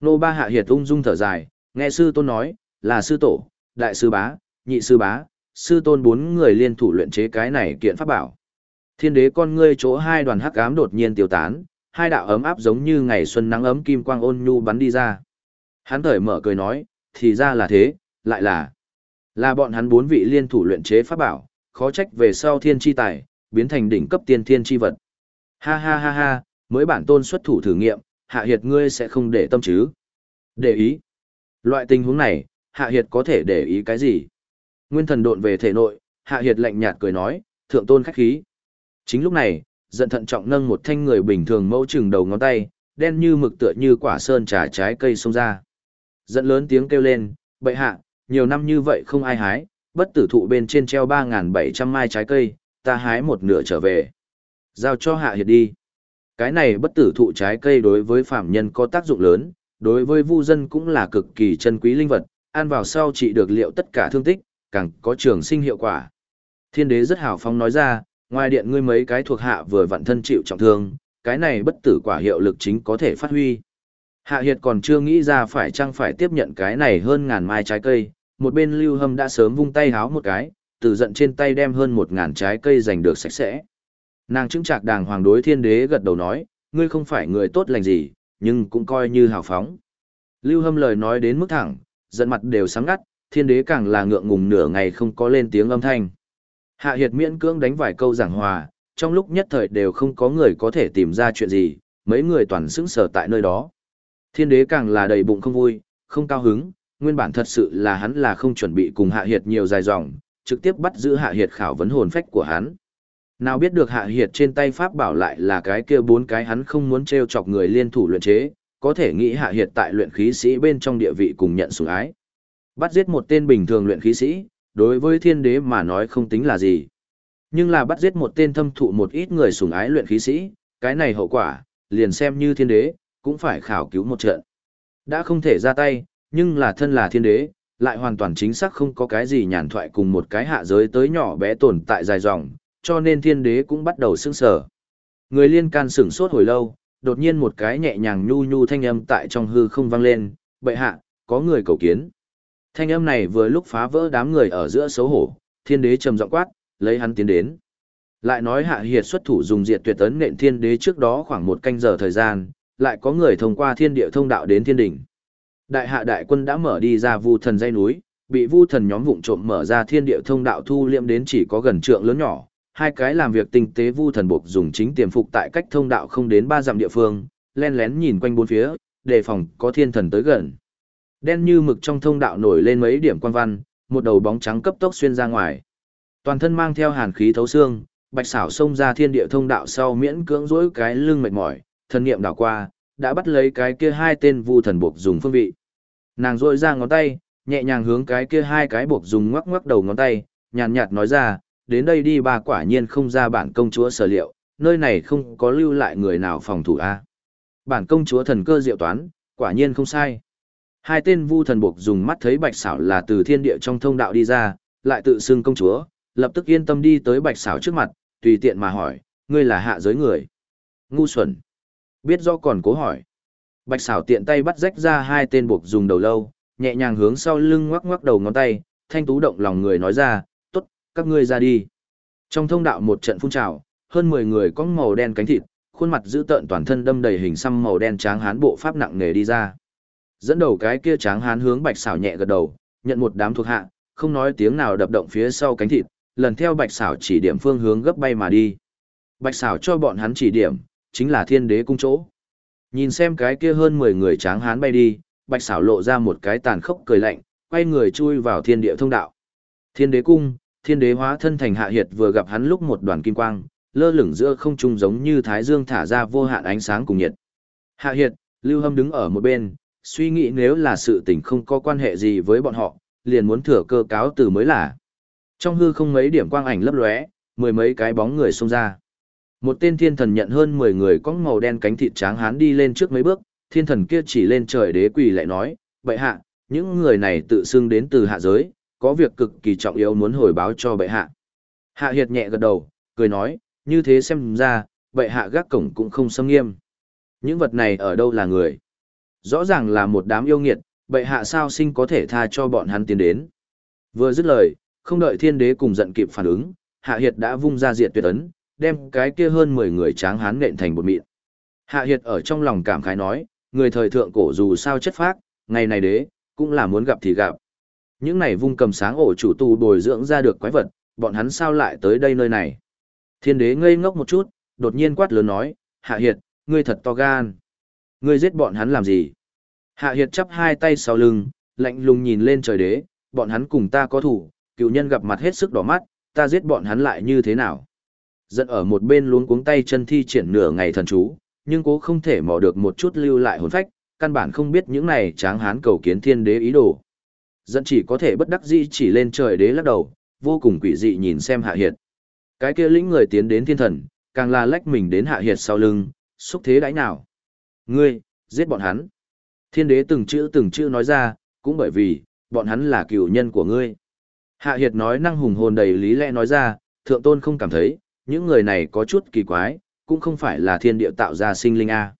Nô ba hạ hiệt ung dung thở dài, nghe sư tôn nói, là sư tổ, đại sư bá, nhị sư bá, sư tôn bốn người liên thủ luyện chế cái này kiện pháp bảo. Thiên đế con ngươi chỗ hai đoàn hắc ám đột nhiên tiêu tán, hai đạo ấm áp giống như ngày xuân nắng ấm kim quang ôn nhu bắn đi ra. Hắn thở mở cười nói, thì ra là thế, lại là là bọn hắn bốn vị liên thủ luyện chế pháp bảo, khó trách về sau thiên chi tài, biến thành đỉnh cấp tiên thiên chi vật. Ha ha ha ha, mới bản tôn xuất thủ thử nghiệm, hạ hiệt ngươi sẽ không để tâm chứ. Để ý. Loại tình huống này, hạ hiệt có thể để ý cái gì? Nguyên thần độn về thể nội, hạ hiệt lạnh nhạt cười nói, thượng tôn khách khí. Chính lúc này, giận thận trọng nâng một thanh người bình thường mẫu chừng đầu ngón tay, đen như mực tựa như quả sơn trà trái cây xông ra. Giận lớn tiếng kêu lên, bậy hạ, nhiều năm như vậy không ai hái, bất tử thụ bên trên treo 3.700 mai trái cây, ta hái một nửa trở về. Giao cho hạ hiệt đi. Cái này bất tử thụ trái cây đối với phạm nhân có tác dụng lớn, đối với vu dân cũng là cực kỳ chân quý linh vật, ăn vào sau trị được liệu tất cả thương tích, càng có trường sinh hiệu quả. Thiên đế rất hào phóng nói ra, ngoài điện ngươi mấy cái thuộc hạ vừa vặn thân chịu trọng thương, cái này bất tử quả hiệu lực chính có thể phát huy. Hạ Hiệt còn chưa nghĩ ra phải chăng phải tiếp nhận cái này hơn ngàn mai trái cây, một bên lưu hâm đã sớm vung tay háo một cái, từ giận trên tay đem hơn một ngàn trái cây giành được sạch sẽ. Nàng chứng trạc đàng hoàng đối thiên đế gật đầu nói, ngươi không phải người tốt lành gì, nhưng cũng coi như hào phóng. Lưu hâm lời nói đến mức thẳng, giận mặt đều sáng ngắt, thiên đế càng là ngượng ngùng nửa ngày không có lên tiếng âm thanh. Hạ Hiệt miễn cưỡng đánh vài câu giảng hòa, trong lúc nhất thời đều không có người có thể tìm ra chuyện gì, mấy người toàn sững sờ tại nơi đó. Thiên đế càng là đầy bụng không vui, không cao hứng, nguyên bản thật sự là hắn là không chuẩn bị cùng Hạ Hiệt nhiều dài dòng, trực tiếp bắt giữ Hạ Hiệt khảo vấn hồn phách của hắn. Nào biết được Hạ Hiệt trên tay Pháp bảo lại là cái kia bốn cái hắn không muốn treo chọc người liên thủ luyện chế, có thể nghĩ Hạ Hiệt tại luyện khí sĩ bên trong địa vị cùng nhận sủng ái. Bắt giết một tên bình thường luyện khí sĩ, đối với thiên đế mà nói không tính là gì. Nhưng là bắt giết một tên thâm thụ một ít người sủng ái luyện khí sĩ, cái này hậu quả, liền xem như thiên đế, cũng phải khảo cứu một trận. Đã không thể ra tay, nhưng là thân là thiên đế, lại hoàn toàn chính xác không có cái gì nhàn thoại cùng một cái hạ giới tới nhỏ bé tồn tại dài dòng, cho nên thiên đế cũng bắt đầu sững sờ. Người liên can sửng sốt hồi lâu, đột nhiên một cái nhẹ nhàng nhu nhu thanh âm tại trong hư không vang lên, bệ hạ, có người cầu kiến. Thanh âm này vừa lúc phá vỡ đám người ở giữa xấu hổ, thiên đế trầm giọng quát, lấy hắn tiến đến. Lại nói hạ hiệt xuất thủ dùng diệt tuyệt ấn nện thiên đế trước đó khoảng một canh giờ thời gian, lại có người thông qua thiên địa thông đạo đến thiên đỉnh. Đại hạ đại quân đã mở đi ra vu thần dây núi, bị vu thần nhóm vụng trộm mở ra thiên địa thông đạo thu liệm đến chỉ có gần trượng lớn nhỏ. Hai cái làm việc tinh tế vu thần buộc dùng chính tiềm phục tại cách thông đạo không đến ba dặm địa phương, len lén nhìn quanh bốn phía, đề phòng có thiên thần tới gần. Đen như mực trong thông đạo nổi lên mấy điểm quan văn, một đầu bóng trắng cấp tốc xuyên ra ngoài. Toàn thân mang theo hàn khí thấu xương, bạch xảo xông ra thiên địa thông đạo sau miễn cưỡng rỗi cái lưng mệt mỏi, thần niệm đảo qua, đã bắt lấy cái kia hai tên vu thần buộc dùng phương vị. Nàng rỗi ra ngón tay, nhẹ nhàng hướng cái kia hai cái buộc dùng ngoắc ngoắc đầu ngón tay, nhàn nhạt nói ra, đến đây đi ba quả nhiên không ra bản công chúa sở liệu, nơi này không có lưu lại người nào phòng thủ a. Bản công chúa thần cơ diệu toán, quả nhiên không sai. Hai tên vu thần buộc dùng mắt thấy bạch xảo là từ thiên địa trong thông đạo đi ra, lại tự xưng công chúa, lập tức yên tâm đi tới bạch xảo trước mặt, tùy tiện mà hỏi, ngươi là hạ giới người. Ngu xuẩn. Biết do còn cố hỏi. Bạch xảo tiện tay bắt rách ra hai tên buộc dùng đầu lâu, nhẹ nhàng hướng sau lưng ngoắc ngoắc đầu ngón tay, thanh tú động lòng người nói ra, các ngươi ra đi. Trong thông đạo một trận phun trào, hơn 10 người có màu đen cánh thịt, khuôn mặt dữ tợn toàn thân đâm đầy hình xăm màu đen tráng hán bộ pháp nặng nề đi ra. Dẫn đầu cái kia tráng hán hướng bạch xảo nhẹ gật đầu, nhận một đám thuộc hạ, không nói tiếng nào đập động phía sau cánh thịt, lần theo bạch xảo chỉ điểm phương hướng gấp bay mà đi. Bạch xảo cho bọn hắn chỉ điểm, chính là thiên đế cung chỗ. Nhìn xem cái kia hơn 10 người tráng hán bay đi, bạch xảo lộ ra một cái tàn khốc cười lạnh, quay người chui vào thiên địa thông đạo. Thiên đế cung, thiên đế hóa thân thành hạ hiệt vừa gặp hắn lúc một đoàn kim quang, lơ lửng giữa không trung giống như thái dương thả ra vô hạn ánh sáng cùng nhiệt. Hạ hiệt, lưu hâm đứng ở một bên, suy nghĩ nếu là sự tình không có quan hệ gì với bọn họ, liền muốn thừa cơ cáo từ mới là. Trong hư không mấy điểm quang ảnh lấp lóe, mười mấy cái bóng người xông ra. Một tên thiên thần nhận hơn 10 người có màu đen cánh thịt tráng hán đi lên trước mấy bước, thiên thần kia chỉ lên trời đế quỳ lại nói, bệ hạ, những người này tự xưng đến từ hạ giới, có việc cực kỳ trọng yếu muốn hồi báo cho bệ hạ. Hạ hiệt nhẹ gật đầu, cười nói, như thế xem ra, bệ hạ gác cổng cũng không xâm nghiêm. Những vật này ở đâu là người? Rõ ràng là một đám yêu nghiệt, bệ hạ sao sinh có thể tha cho bọn hắn tiến đến. Vừa dứt lời, không đợi thiên đế cùng giận kịp phản ứng, hạ hiệt đã vung ra diệt tuyệt ấn, đem cái kia hơn 10 người tráng hán nện thành bột mịn. Hạ hiệt ở trong lòng cảm khái nói, người thời thượng cổ dù sao chất phác, ngày này đế, cũng là muốn gặp thì gặp. Những này vung cầm sáng ổ chủ tù bồi dưỡng ra được quái vật, bọn hắn sao lại tới đây nơi này. Thiên đế ngây ngốc một chút, đột nhiên quát lớn nói, Hạ Hiệt, ngươi thật to gan. Ngươi giết bọn hắn làm gì? Hạ Hiệt chắp hai tay sau lưng, lạnh lùng nhìn lên trời đế, bọn hắn cùng ta có thủ, cựu nhân gặp mặt hết sức đỏ mắt, ta giết bọn hắn lại như thế nào? Giận ở một bên luống cuống tay chân thi triển nửa ngày thần chú, nhưng cố không thể mò được một chút lưu lại hồn phách, căn bản không biết những này tráng hán cầu kiến thiên đế ý đồ. Dẫn chỉ có thể bất đắc dĩ chỉ lên trời đế lắc đầu, vô cùng quỷ dị nhìn xem hạ hiệt. Cái kia lĩnh người tiến đến thiên thần, càng là lách mình đến hạ hiệt sau lưng, xúc thế đãi nào. Ngươi, giết bọn hắn. Thiên đế từng chữ từng chữ nói ra, cũng bởi vì, bọn hắn là cựu nhân của ngươi. Hạ hiệt nói năng hùng hồn đầy lý lẽ nói ra, thượng tôn không cảm thấy, những người này có chút kỳ quái, cũng không phải là thiên địa tạo ra sinh linh A.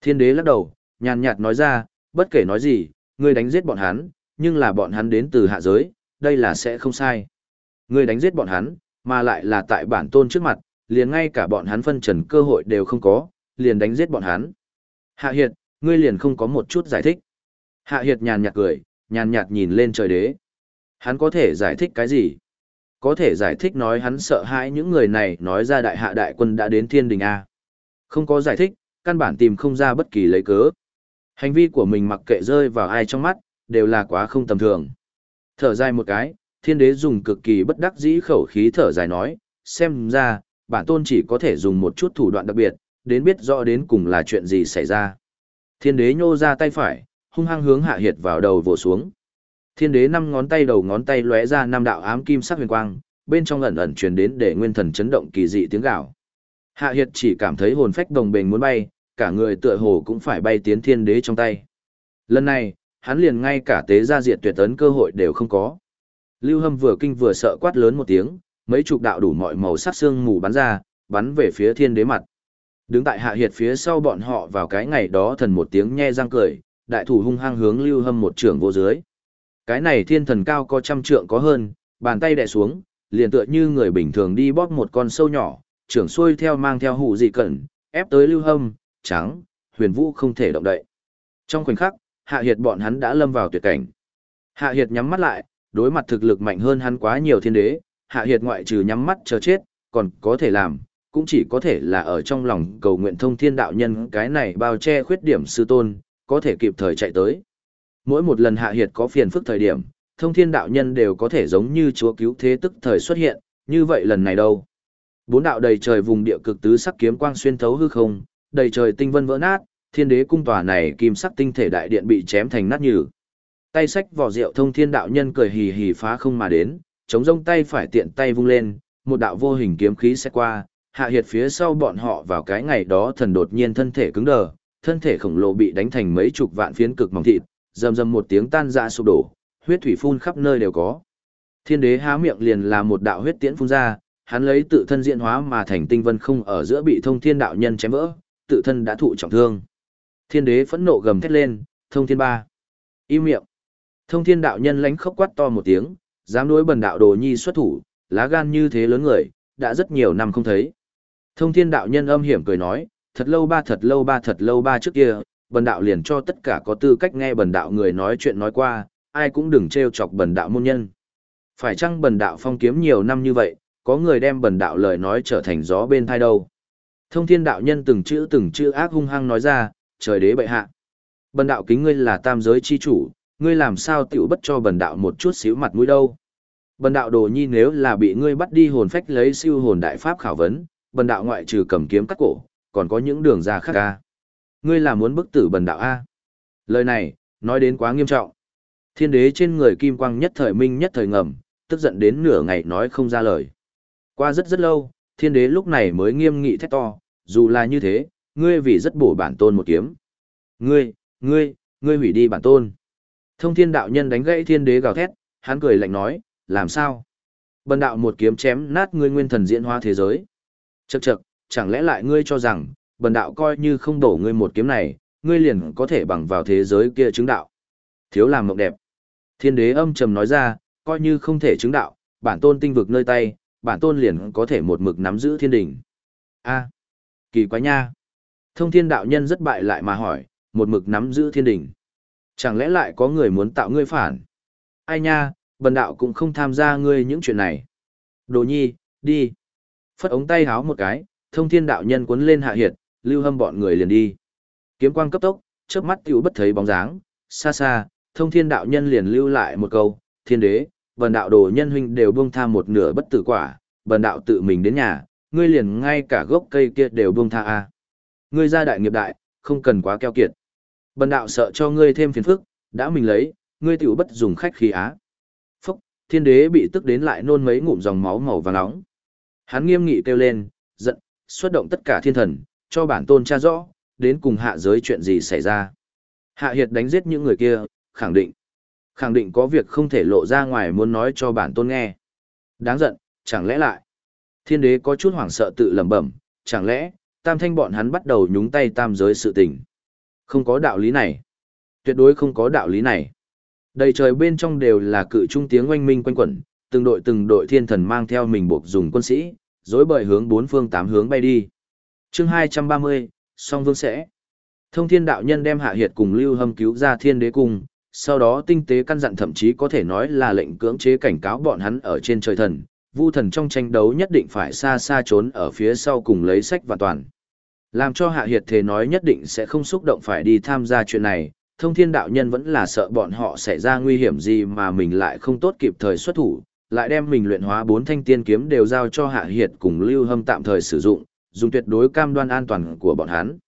Thiên đế lắc đầu, nhàn nhạt nói ra, bất kể nói gì, ngươi đánh giết bọn hắn, nhưng là bọn hắn đến từ hạ giới, đây là sẽ không sai. Ngươi đánh giết bọn hắn, mà lại là tại bản tôn trước mặt, liền ngay cả bọn hắn phân trần cơ hội đều không có, liền đánh giết bọn hắn. Hạ Hiệt, ngươi liền không có một chút giải thích. Hạ Hiệt nhàn nhạt cười, nhàn nhạt nhìn lên trời đế. Hắn có thể giải thích cái gì? Có thể giải thích nói hắn sợ hãi những người này nói ra đại hạ đại quân đã đến thiên đình A. Không có giải thích, căn bản tìm không ra bất kỳ lấy cớ. Hành vi của mình mặc kệ rơi vào ai trong mắt, đều là quá không tầm thường. Thở dài một cái, thiên đế dùng cực kỳ bất đắc dĩ khẩu khí thở dài nói, xem ra, bản tôn chỉ có thể dùng một chút thủ đoạn đặc biệt, đến biết rõ đến cùng là chuyện gì xảy ra. Thiên đế nhô ra tay phải, hung hăng hướng hạ hiệt vào đầu vồ xuống. Thiên đế năm ngón tay đầu ngón tay lóe ra năm đạo ám kim sắc huyền quang, bên trong ẩn ẩn truyền đến để nguyên thần chấn động kỳ dị tiếng gào. Hạ Hiệt chỉ cảm thấy hồn phách đồng bền muốn bay, cả người tựa hồ cũng phải bay tiến thiên đế trong tay. Lần này, hắn liền ngay cả tế gia diệt tuyệt tấn cơ hội đều không có. Lưu Hâm vừa kinh vừa sợ quát lớn một tiếng, mấy chục đạo đủ mọi màu sắc xương mù bắn ra, bắn về phía thiên đế mặt. Đứng tại hạ hiệt phía sau bọn họ vào cái ngày đó thần một tiếng nhe răng cười, đại thủ hung hăng hướng Lưu Hâm một trưởng vô dưới. Cái này thiên thần cao có trăm trượng có hơn, bàn tay đè xuống, liền tựa như người bình thường đi bóp một con sâu nhỏ, trưởng xuôi theo mang theo hủ dị cẩn, ép tới Lưu Hâm, trắng, huyền vũ không thể động đậy. Trong khoảnh khắc, hạ hiệt bọn hắn đã lâm vào tuyệt cảnh. Hạ hiệt nhắm mắt lại, đối mặt thực lực mạnh hơn hắn quá nhiều thiên đế, hạ hiệt ngoại trừ nhắm mắt chờ chết, còn có thể làm, cũng chỉ có thể là ở trong lòng cầu nguyện thông thiên đạo nhân cái này bao che khuyết điểm sư tôn, có thể kịp thời chạy tới. Mỗi một lần hạ hiệt có phiền phức thời điểm, thông thiên đạo nhân đều có thể giống như chúa cứu thế tức thời xuất hiện, như vậy lần này đâu. Bốn đạo đầy trời vùng địa cực tứ sắc kiếm quang xuyên thấu hư không, đầy trời tinh vân vỡ nát, thiên đế cung tòa này kim sắc tinh thể đại điện bị chém thành nát nhừ. Tay sách vỏ rượu thông thiên đạo nhân cười hì hì phá không mà đến, chống rông tay phải tiện tay vung lên, một đạo vô hình kiếm khí sẽ qua, hạ hiệt phía sau bọn họ vào cái ngày đó thần đột nhiên thân thể cứng đờ, thân thể khổng lồ bị đánh thành mấy chục vạn phiến cực mỏng thịt, rầm rầm một tiếng tan ra sụp đổ, huyết thủy phun khắp nơi đều có. Thiên đế há miệng liền là một đạo huyết tiễn phun ra, hắn lấy tự thân diễn hóa mà thành tinh vân không ở giữa bị thông thiên đạo nhân chém vỡ, tự thân đã thụ trọng thương. Thiên đế phẫn nộ gầm thét lên, thông thiên ba. Im miệng. Thông thiên đạo nhân lánh khóc quát to một tiếng, dám đối bần đạo đồ nhi xuất thủ, lá gan như thế lớn người, đã rất nhiều năm không thấy. Thông thiên đạo nhân âm hiểm cười nói, thật lâu ba thật lâu ba thật lâu ba trước kia, bần đạo liền cho tất cả có tư cách nghe bần đạo người nói chuyện nói qua, ai cũng đừng trêu chọc bần đạo môn nhân. Phải chăng bần đạo phong kiếm nhiều năm như vậy, có người đem bần đạo lời nói trở thành gió bên thai đâu. Thông thiên đạo nhân từng chữ từng chữ ác hung hăng nói ra, trời đế bệ hạ. Bần đạo kính ngươi là tam giới chi chủ, ngươi làm sao tiểu bất cho bần đạo một chút xíu mặt mũi đâu. Bần đạo đồ nhi nếu là bị ngươi bắt đi hồn phách lấy siêu hồn đại pháp khảo vấn, bần đạo ngoại trừ cầm kiếm cắt cổ, còn có những đường ra khác ca. Ngươi là muốn bức tử bần đạo A. Lời này, nói đến quá nghiêm trọng. Thiên đế trên người kim quang nhất thời minh nhất thời ngầm, tức giận đến nửa ngày nói không ra lời. Qua rất rất lâu, thiên đế lúc này mới nghiêm nghị thét to, dù là như thế, ngươi vì rất bổ bản tôn một kiếm. Ngươi, ngươi, ngươi hủy đi bản tôn. Thông thiên đạo nhân đánh gãy thiên đế gào thét, hắn cười lạnh nói, làm sao? Bần đạo một kiếm chém nát ngươi nguyên thần diễn hóa thế giới. Chậc chậc, chẳng lẽ lại ngươi cho rằng, bần đạo coi như không đổ ngươi một kiếm này, ngươi liền có thể bằng vào thế giới kia chứng đạo. Thiếu làm mộng đẹp. Thiên đế âm trầm nói ra, coi như không thể chứng đạo, bản tôn tinh vực nơi tay, bản tôn liền có thể một mực nắm giữ thiên đỉnh. A, kỳ quái nha. Thông thiên đạo nhân rất bại lại mà hỏi, một mực nắm giữ thiên Đình, Chẳng lẽ lại có người muốn tạo ngươi phản? Ai nha, bần đạo cũng không tham gia ngươi những chuyện này. Đồ nhi, đi. Phất ống tay háo một cái, thông thiên đạo nhân cuốn lên hạ hiệt, lưu hâm bọn người liền đi. Kiếm quang cấp tốc, chớp mắt tiểu bất thấy bóng dáng, xa xa, thông thiên đạo nhân liền lưu lại một câu, thiên đế, bần đạo đồ nhân huynh đều buông tha một nửa bất tử quả, bần đạo tự mình đến nhà, ngươi liền ngay cả gốc cây kia đều buông tha a. Ngươi ra đại nghiệp đại, không cần quá keo kiệt. Bần đạo sợ cho ngươi thêm phiền phức, đã mình lấy, ngươi tiểu bất dùng khách khí á. Phúc, thiên đế bị tức đến lại nôn mấy ngụm dòng máu màu vàng nóng. Hắn nghiêm nghị kêu lên, giận, xuất động tất cả thiên thần, cho bản tôn tra rõ, đến cùng hạ giới chuyện gì xảy ra. Hạ hiệt đánh giết những người kia, khẳng định. Khẳng định có việc không thể lộ ra ngoài muốn nói cho bản tôn nghe. Đáng giận, chẳng lẽ lại. Thiên đế có chút hoảng sợ tự lẩm bẩm, chẳng lẽ, tam thanh bọn hắn bắt đầu nhúng tay tam giới sự tình. Không có đạo lý này. Tuyệt đối không có đạo lý này. Đầy trời bên trong đều là cự trung tiếng oanh minh quanh quẩn, từng đội từng đội thiên thần mang theo mình buộc dùng quân sĩ, dối bời hướng bốn phương tám hướng bay đi. chương 230, song vương sẽ. Thông thiên đạo nhân đem hạ hiệt cùng lưu hâm cứu ra thiên đế cung, sau đó tinh tế căn dặn thậm chí có thể nói là lệnh cưỡng chế cảnh cáo bọn hắn ở trên trời thần, vu thần trong tranh đấu nhất định phải xa xa trốn ở phía sau cùng lấy sách và toàn. Làm cho hạ hiệt thế nói nhất định sẽ không xúc động phải đi tham gia chuyện này, thông thiên đạo nhân vẫn là sợ bọn họ xảy ra nguy hiểm gì mà mình lại không tốt kịp thời xuất thủ, lại đem mình luyện hóa bốn thanh tiên kiếm đều giao cho hạ hiệt cùng lưu hâm tạm thời sử dụng, dùng tuyệt đối cam đoan an toàn của bọn hắn.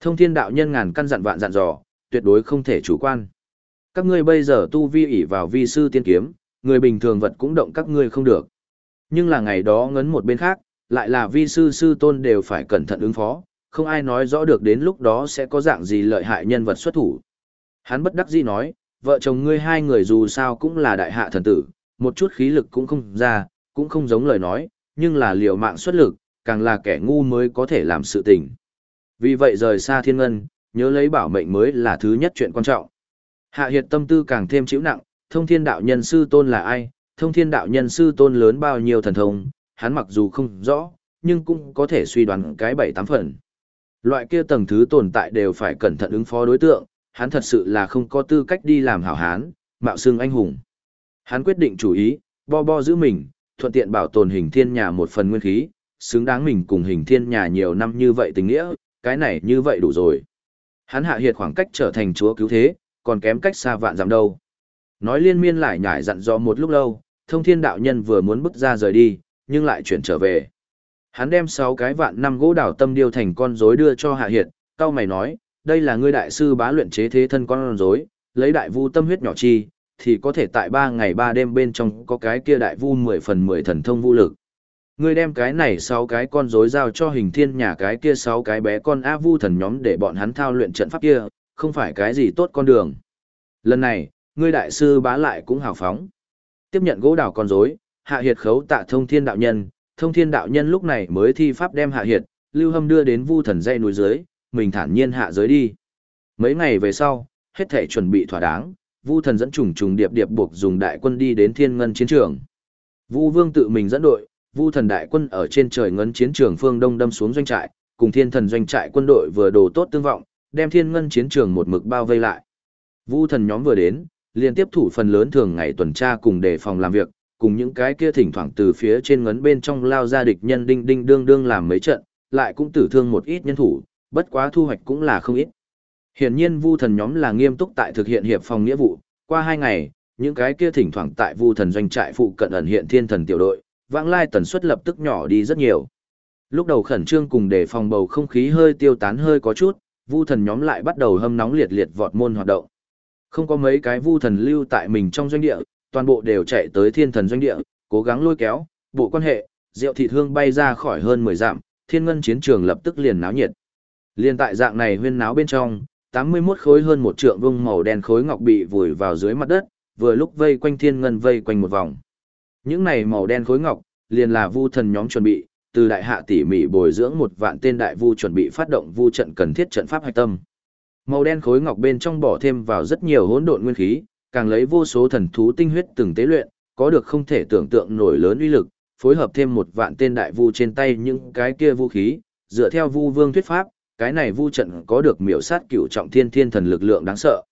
Thông thiên đạo nhân ngàn căn dặn vạn dặn dò, tuyệt đối không thể chủ quan. Các ngươi bây giờ tu vi ỷ vào vi sư tiên kiếm, người bình thường vật cũng động các ngươi không được. Nhưng là ngày đó ngấn một bên khác, lại là vi sư sư tôn đều phải cẩn thận ứng phó, không ai nói rõ được đến lúc đó sẽ có dạng gì lợi hại nhân vật xuất thủ. Hắn bất đắc dĩ nói, vợ chồng ngươi hai người dù sao cũng là đại hạ thần tử, một chút khí lực cũng không ra, cũng không giống lời nói, nhưng là liều mạng xuất lực, càng là kẻ ngu mới có thể làm sự tình. Vì vậy rời xa thiên ngân, nhớ lấy bảo mệnh mới là thứ nhất chuyện quan trọng. Hạ hiệt tâm tư càng thêm chịu nặng, thông thiên đạo nhân sư tôn là ai, thông thiên đạo nhân sư tôn lớn bao nhiêu thần thông, hắn mặc dù không rõ, nhưng cũng có thể suy đoán cái bảy tám phần. Loại kia tầng thứ tồn tại đều phải cẩn thận ứng phó đối tượng, hắn thật sự là không có tư cách đi làm hảo hán, mạo xưng anh hùng. Hắn quyết định chủ ý, bo bo giữ mình, thuận tiện bảo tồn hình thiên nhà một phần nguyên khí, xứng đáng mình cùng hình thiên nhà nhiều năm như vậy tình nghĩa, cái này như vậy đủ rồi. Hắn hạ hiệt khoảng cách trở thành chúa cứu thế, còn kém cách xa vạn dặm đâu. Nói liên miên lại nhải dặn dò một lúc lâu, thông thiên đạo nhân vừa muốn bước ra rời đi, nhưng lại chuyển trở về. Hắn đem sáu cái vạn năm gỗ đảo tâm điêu thành con rối đưa cho hạ hiệt, cao mày nói, đây là ngươi đại sư bá luyện chế thế thân con rối, lấy đại vu tâm huyết nhỏ chi, thì có thể tại ba ngày ba đêm bên trong có cái kia đại vu mười phần mười thần thông vũ lực. Ngươi đem cái này sáu cái con rối giao cho hình thiên nhà cái kia sáu cái bé con A vu thần nhóm để bọn hắn thao luyện trận pháp kia, không phải cái gì tốt con đường. Lần này, ngươi đại sư bá lại cũng hào phóng. Tiếp nhận gỗ đảo con rối, hạ hiệt khấu tạ thông thiên đạo nhân, thông thiên đạo nhân lúc này mới thi pháp đem hạ hiệt, lưu hâm đưa đến vu thần dây núi dưới, mình thản nhiên hạ giới đi. Mấy ngày về sau, hết thể chuẩn bị thỏa đáng, vu thần dẫn trùng trùng điệp điệp buộc dùng đại quân đi đến thiên ngân chiến trường. Vu vương tự mình dẫn đội, vu thần đại quân ở trên trời ngân chiến trường phương đông đâm xuống doanh trại, cùng thiên thần doanh trại quân đội vừa đồ tốt tương vọng, đem thiên ngân chiến trường một mực bao vây lại. Vu thần nhóm vừa đến, liên tiếp thủ phần lớn thường ngày tuần tra cùng đề phòng làm việc, cùng những cái kia thỉnh thoảng từ phía trên ngấn bên trong lao ra địch nhân đinh đinh đương đương làm mấy trận, lại cũng tử thương một ít nhân thủ, bất quá thu hoạch cũng là không ít. Hiển nhiên Vu thần nhóm là nghiêm túc tại thực hiện hiệp phòng nghĩa vụ, qua hai ngày, những cái kia thỉnh thoảng tại Vu thần doanh trại phụ cận ẩn hiện thiên thần tiểu đội, vãng lai tần suất lập tức nhỏ đi rất nhiều. Lúc đầu khẩn trương cùng để phòng bầu không khí hơi tiêu tán hơi có chút, Vu thần nhóm lại bắt đầu hâm nóng liệt liệt vọt môn hoạt động. Không có mấy cái Vu thần lưu tại mình trong doanh địa, toàn bộ đều chạy tới thiên thần doanh địa, cố gắng lôi kéo, bộ quan hệ, rượu thịt hương bay ra khỏi hơn 10 dặm, thiên ngân chiến trường lập tức liền náo nhiệt. Liên tại dạng này huyên náo bên trong, 81 khối hơn một trượng vuông màu đen khối ngọc bị vùi vào dưới mặt đất, vừa lúc vây quanh thiên ngân vây quanh một vòng. Những này màu đen khối ngọc, liền là vu thần nhóm chuẩn bị, từ đại hạ tỉ mỉ bồi dưỡng một vạn tên đại vu chuẩn bị phát động vu trận cần thiết trận pháp hạch tâm. Màu đen khối ngọc bên trong bỏ thêm vào rất nhiều hỗn độn nguyên khí, càng lấy vô số thần thú tinh huyết từng tế luyện, có được không thể tưởng tượng nổi lớn uy lực, phối hợp thêm một vạn tên đại vu trên tay những cái kia vũ khí, dựa theo vu vương thuyết pháp, cái này vu trận có được miểu sát cửu trọng thiên thiên thần lực lượng đáng sợ.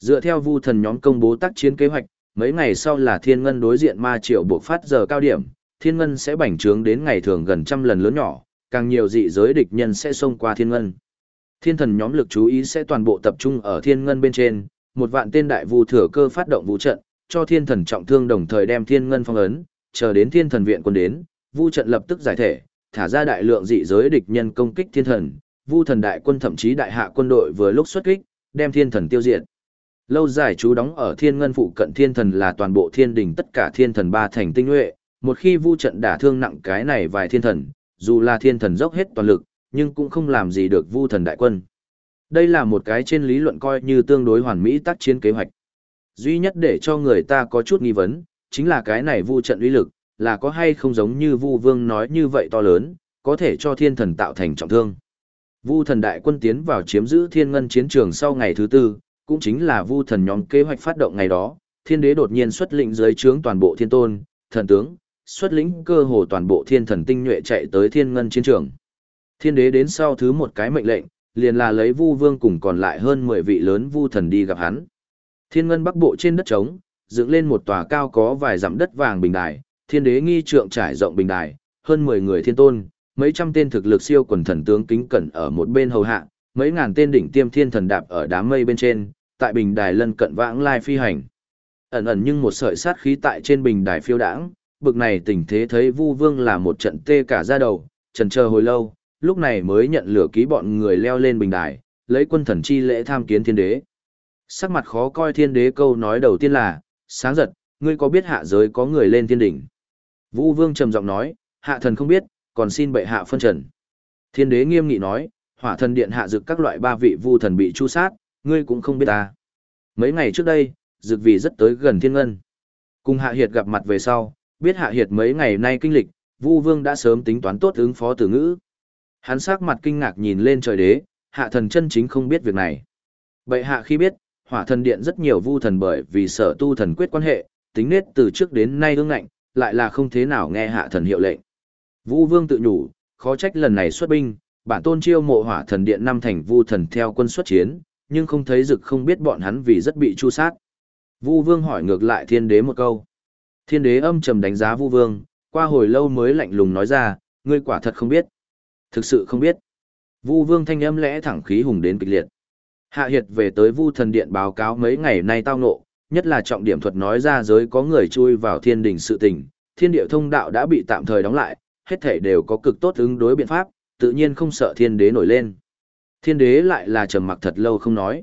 Dựa theo vu thần nhóm công bố tác chiến kế hoạch, mấy ngày sau là thiên ngân đối diện ma triệu buộc phát giờ cao điểm, thiên ngân sẽ bành trướng đến ngày thường gần trăm lần lớn nhỏ, càng nhiều dị giới địch nhân sẽ xông qua thiên ngân. Thiên thần nhóm lực chú ý sẽ toàn bộ tập trung ở thiên ngân bên trên, một vạn tên đại vu thừa cơ phát động vũ trận, cho thiên thần trọng thương đồng thời đem thiên ngân phong ấn, chờ đến thiên thần viện quân đến, vu trận lập tức giải thể, thả ra đại lượng dị giới địch nhân công kích thiên thần, vu thần đại quân thậm chí đại hạ quân đội vừa lúc xuất kích, đem thiên thần tiêu diệt. Lâu dài chú đóng ở thiên ngân phụ cận thiên thần là toàn bộ thiên đình tất cả thiên thần ba thành tinh nhuệ, một khi vu trận đả thương nặng cái này vài thiên thần, dù là thiên thần dốc hết toàn lực, nhưng cũng không làm gì được vu thần đại quân. Đây là một cái trên lý luận coi như tương đối hoàn mỹ tác chiến kế hoạch. Duy nhất để cho người ta có chút nghi vấn, chính là cái này vu trận uy lực, là có hay không giống như vu vương nói như vậy to lớn, có thể cho thiên thần tạo thành trọng thương. Vu thần đại quân tiến vào chiếm giữ thiên ngân chiến trường sau ngày thứ tư, cũng chính là vu thần nhóm kế hoạch phát động ngày đó, thiên đế đột nhiên xuất lĩnh dưới trướng toàn bộ thiên tôn, thần tướng, xuất lĩnh cơ hồ toàn bộ thiên thần tinh nhuệ chạy tới thiên ngân chiến trường. Thiên đế đến sau thứ một cái mệnh lệnh, liền là lấy vu vương cùng còn lại hơn 10 vị lớn vu thần đi gặp hắn. Thiên ngân bắc bộ trên đất trống, dựng lên một tòa cao có vài dặm đất vàng bình đài, thiên đế nghi trượng trải rộng bình đài, hơn 10 người thiên tôn, mấy trăm tên thực lực siêu quần thần tướng kính cẩn ở một bên hầu hạ, mấy ngàn tên đỉnh tiêm thiên thần đạp ở đám mây bên trên, tại bình đài lân cận vãng lai phi hành. Ẩn ẩn nhưng một sợi sát khí tại trên bình đài phiêu đãng, bực này tình thế thấy Vu Vương là một trận tê cả da đầu, trần chờ hồi lâu, lúc này mới nhận lửa ký bọn người leo lên bình đài, lấy quân thần chi lễ tham kiến thiên đế. Sắc mặt khó coi thiên đế câu nói đầu tiên là, sáng giật, ngươi có biết hạ giới có người lên thiên đỉnh. Vũ vương trầm giọng nói, hạ thần không biết, còn xin bệ hạ phân trần. Thiên đế nghiêm nghị nói, hỏa thần điện hạ dực các loại ba vị vu thần bị chu sát, ngươi cũng không biết ta. Mấy ngày trước đây, dực vì rất tới gần thiên ngân. Cùng hạ hiệt gặp mặt về sau, biết hạ hiệt mấy ngày nay kinh lịch, vu vương đã sớm tính toán tốt ứng phó tử ngữ. Hắn sắc mặt kinh ngạc nhìn lên trời đế, hạ thần chân chính không biết việc này. Bệ hạ khi biết, hỏa thần điện rất nhiều vu thần bởi vì sở tu thần quyết quan hệ, tính nết từ trước đến nay ương ngạnh, lại là không thế nào nghe hạ thần hiệu lệnh. Vũ vương tự nhủ, khó trách lần này xuất binh, bản tôn chiêu mộ hỏa thần điện năm thành vu thần theo quân xuất chiến, nhưng không thấy dực không biết bọn hắn vì rất bị chu sát. Vu vương hỏi ngược lại thiên đế một câu. Thiên đế âm trầm đánh giá vu vương, qua hồi lâu mới lạnh lùng nói ra, ngươi quả thật không biết. Thực sự không biết. Vu vương thanh âm lẽ thẳng khí hùng đến kịch liệt. Hạ Hiệt về tới Vu Thần Điện báo cáo mấy ngày nay tao ngộ, nhất là trọng điểm thuật nói ra giới có người chui vào thiên đình sự tình, thiên địa thông đạo đã bị tạm thời đóng lại, hết thể đều có cực tốt ứng đối biện pháp, tự nhiên không sợ thiên đế nổi lên. Thiên đế lại là trầm mặc thật lâu không nói.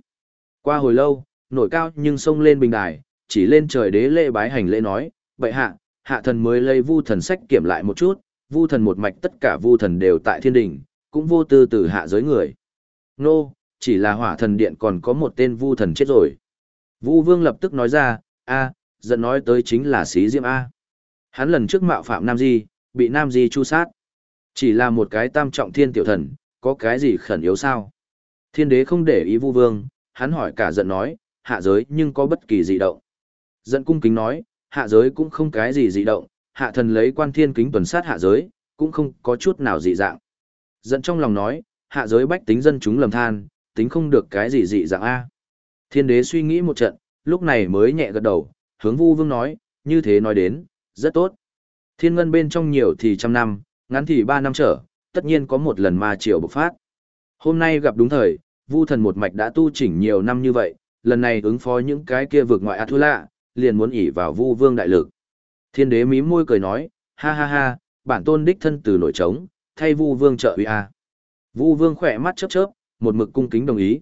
Qua hồi lâu, nổi cao nhưng xông lên bình đài, chỉ lên trời đế lễ bái hành lễ nói, vậy hạ, hạ thần mới lấy vu thần sách kiểm lại một chút, vu thần một mạch tất cả vu thần đều tại thiên đình, cũng vô tư từ hạ giới người. Nô, chỉ là hỏa thần điện còn có một tên vu thần chết rồi. Vu vương lập tức nói ra, a, giận nói tới chính là xí diễm A. Hắn lần trước mạo phạm Nam Di, bị Nam Di chu sát. Chỉ là một cái tam trọng thiên tiểu thần, có cái gì khẩn yếu sao? Thiên đế không để ý vu vương, hắn hỏi cả giận nói, hạ giới nhưng có bất kỳ dị động. Giận cung kính nói, hạ giới cũng không cái gì dị động, hạ thần lấy quan thiên kính tuần sát hạ giới, cũng không có chút nào dị dạng. Giận trong lòng nói, hạ giới bách tính dân chúng lầm than, tính không được cái gì dị dạng A. Thiên đế suy nghĩ một trận, lúc này mới nhẹ gật đầu, hướng vu vương nói, như thế nói đến, rất tốt. Thiên ngân bên trong nhiều thì trăm năm, ngắn thì ba năm trở, tất nhiên có một lần ma triều bộc phát. Hôm nay gặp đúng thời, vu thần một mạch đã tu chỉnh nhiều năm như vậy, lần này ứng phó những cái kia vượt ngoại Atula, lạ, liền muốn ỉ vào vu vương đại lực. Thiên đế mím môi cười nói, ha ha ha, bản tôn đích thân từ nổi trống, thay vu vương trợ uy a. Vu vương khỏe mắt chớp chớp, một mực cung kính đồng ý.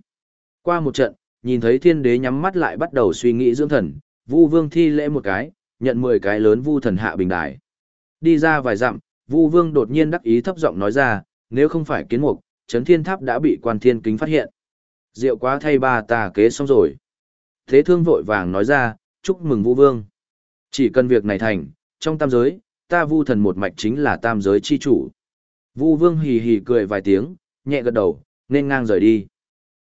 Qua một trận, nhìn thấy thiên đế nhắm mắt lại bắt đầu suy nghĩ dưỡng thần, Vu Vương thi lễ một cái, nhận 10 cái lớn Vu thần hạ bình đài. Đi ra vài dặm, Vu Vương đột nhiên đắc ý thấp giọng nói ra, nếu không phải kiến mục, chấn thiên tháp đã bị quan thiên kính phát hiện. Diệu quá thay ba ta kế xong rồi. Thế thương vội vàng nói ra, chúc mừng Vu Vương. Chỉ cần việc này thành, trong tam giới, ta Vu thần một mạch chính là tam giới chi chủ. Vu Vương hì hì cười vài tiếng, nhẹ gật đầu, nên ngang rời đi.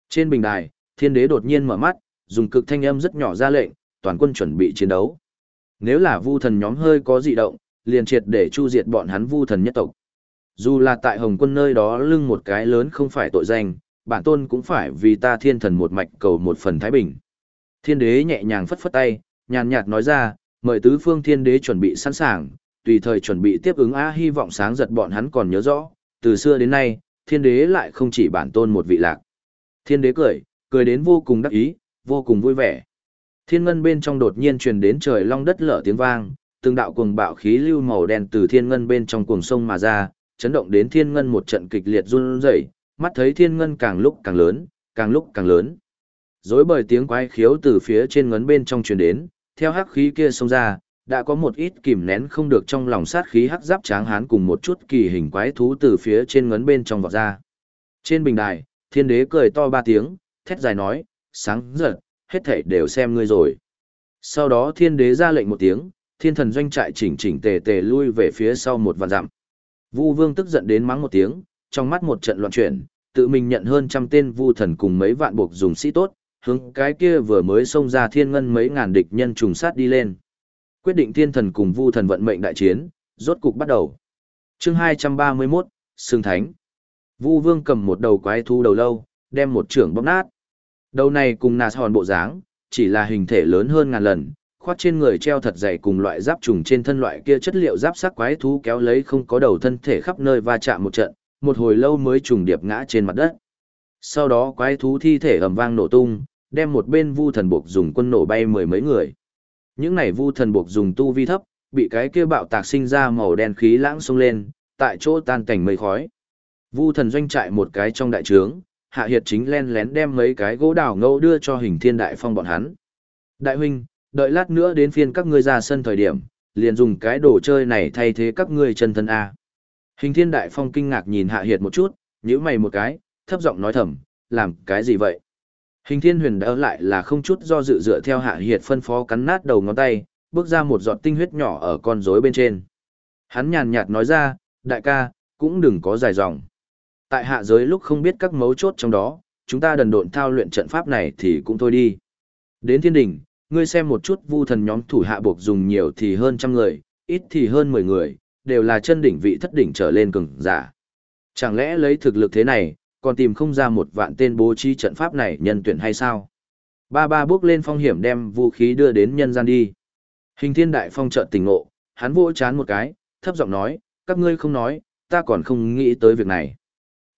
Trên bình đài, thiên đế đột nhiên mở mắt, dùng cực thanh âm rất nhỏ ra lệnh, toàn quân chuẩn bị chiến đấu. Nếu là Vu thần nhóm hơi có dị động, liền triệt để chu diệt bọn hắn Vu thần nhất tộc. Dù là tại Hồng quân nơi đó lưng một cái lớn không phải tội danh, bản tôn cũng phải vì ta thiên thần một mạch cầu một phần thái bình. Thiên đế nhẹ nhàng phất phất tay, nhàn nhạt nói ra, mời tứ phương thiên đế chuẩn bị sẵn sàng, tùy thời chuẩn bị tiếp ứng a hy vọng sáng giật bọn hắn còn nhớ rõ, từ xưa đến nay, thiên đế lại không chỉ bản tôn một vị lạc. Thiên đế cười, cười đến vô cùng đắc ý, vô cùng vui vẻ. Thiên ngân bên trong đột nhiên truyền đến trời long đất lở tiếng vang, từng đạo cuồng bạo khí lưu màu đen từ thiên ngân bên trong cuồng sông mà ra, chấn động đến thiên ngân một trận kịch liệt run rẩy, mắt thấy thiên ngân càng lúc càng lớn, càng lúc càng lớn. Dối bởi tiếng quái khiếu từ phía trên ngấn bên trong truyền đến, theo hắc khí kia xông ra, đã có một ít kìm nén không được trong lòng sát khí hắc giáp tráng hán cùng một chút kỳ hình quái thú từ phía trên ngấn bên trong vọt ra. Trên bình đài, thiên đế cười to ba tiếng, thét dài nói, sáng giật, hết thảy đều xem ngươi rồi. Sau đó thiên đế ra lệnh một tiếng, thiên thần doanh trại chỉnh chỉnh tề tề lui về phía sau một vạn dặm. Vu vương tức giận đến mắng một tiếng, trong mắt một trận loạn chuyển, tự mình nhận hơn trăm tên vu thần cùng mấy vạn buộc dùng sĩ tốt, hướng cái kia vừa mới xông ra thiên ngân mấy ngàn địch nhân trùng sát đi lên. Quyết định thiên thần cùng vu thần vận mệnh đại chiến, rốt cục bắt đầu. Chương 231, Sương Thánh. Vu Vương cầm một đầu quái thú đầu lâu, đem một trưởng bóp nát. Đầu này cùng nạt hòn bộ dáng, chỉ là hình thể lớn hơn ngàn lần, khoát trên người treo thật dày cùng loại giáp trùng trên thân loại kia chất liệu giáp sắc quái thú kéo lấy không có đầu thân thể khắp nơi va chạm một trận, một hồi lâu mới trùng điệp ngã trên mặt đất. Sau đó quái thú thi thể ầm vang nổ tung, đem một bên vu thần buộc dùng quân nổ bay mười mấy người. Những này vu thần buộc dùng tu vi thấp, bị cái kia bạo tạc sinh ra màu đen khí lãng xông lên, tại chỗ tan cảnh mây khói. Vu thần doanh trại một cái trong đại trướng, hạ hiệt chính len lén đem mấy cái gỗ đào ngẫu đưa cho hình thiên đại phong bọn hắn. Đại huynh, đợi lát nữa đến phiên các ngươi ra sân thời điểm, liền dùng cái đồ chơi này thay thế các ngươi chân thân A. Hình thiên đại phong kinh ngạc nhìn hạ hiệt một chút, nhíu mày một cái, thấp giọng nói thầm, làm cái gì vậy? Hình thiên huyền đỡ lại là không chút do dự dựa theo hạ hiệt phân phó cắn nát đầu ngón tay, bước ra một giọt tinh huyết nhỏ ở con rối bên trên. Hắn nhàn nhạt nói ra, đại ca, cũng đừng có dài dòng. Tại hạ giới lúc không biết các mấu chốt trong đó, chúng ta đần độn thao luyện trận pháp này thì cũng thôi đi. Đến thiên đỉnh, ngươi xem một chút vu thần nhóm thủ hạ buộc dùng nhiều thì hơn trăm người, ít thì hơn mười người, đều là chân đỉnh vị thất đỉnh trở lên cường giả. Chẳng lẽ lấy thực lực thế này, còn tìm không ra một vạn tên bố trí trận pháp này nhân tuyển hay sao? Ba ba bước lên phong hiểm đem vũ khí đưa đến nhân gian đi. Hình thiên đại phong trợ tỉnh ngộ, hắn vỗ chán một cái, thấp giọng nói, các ngươi không nói, ta còn không nghĩ tới việc này.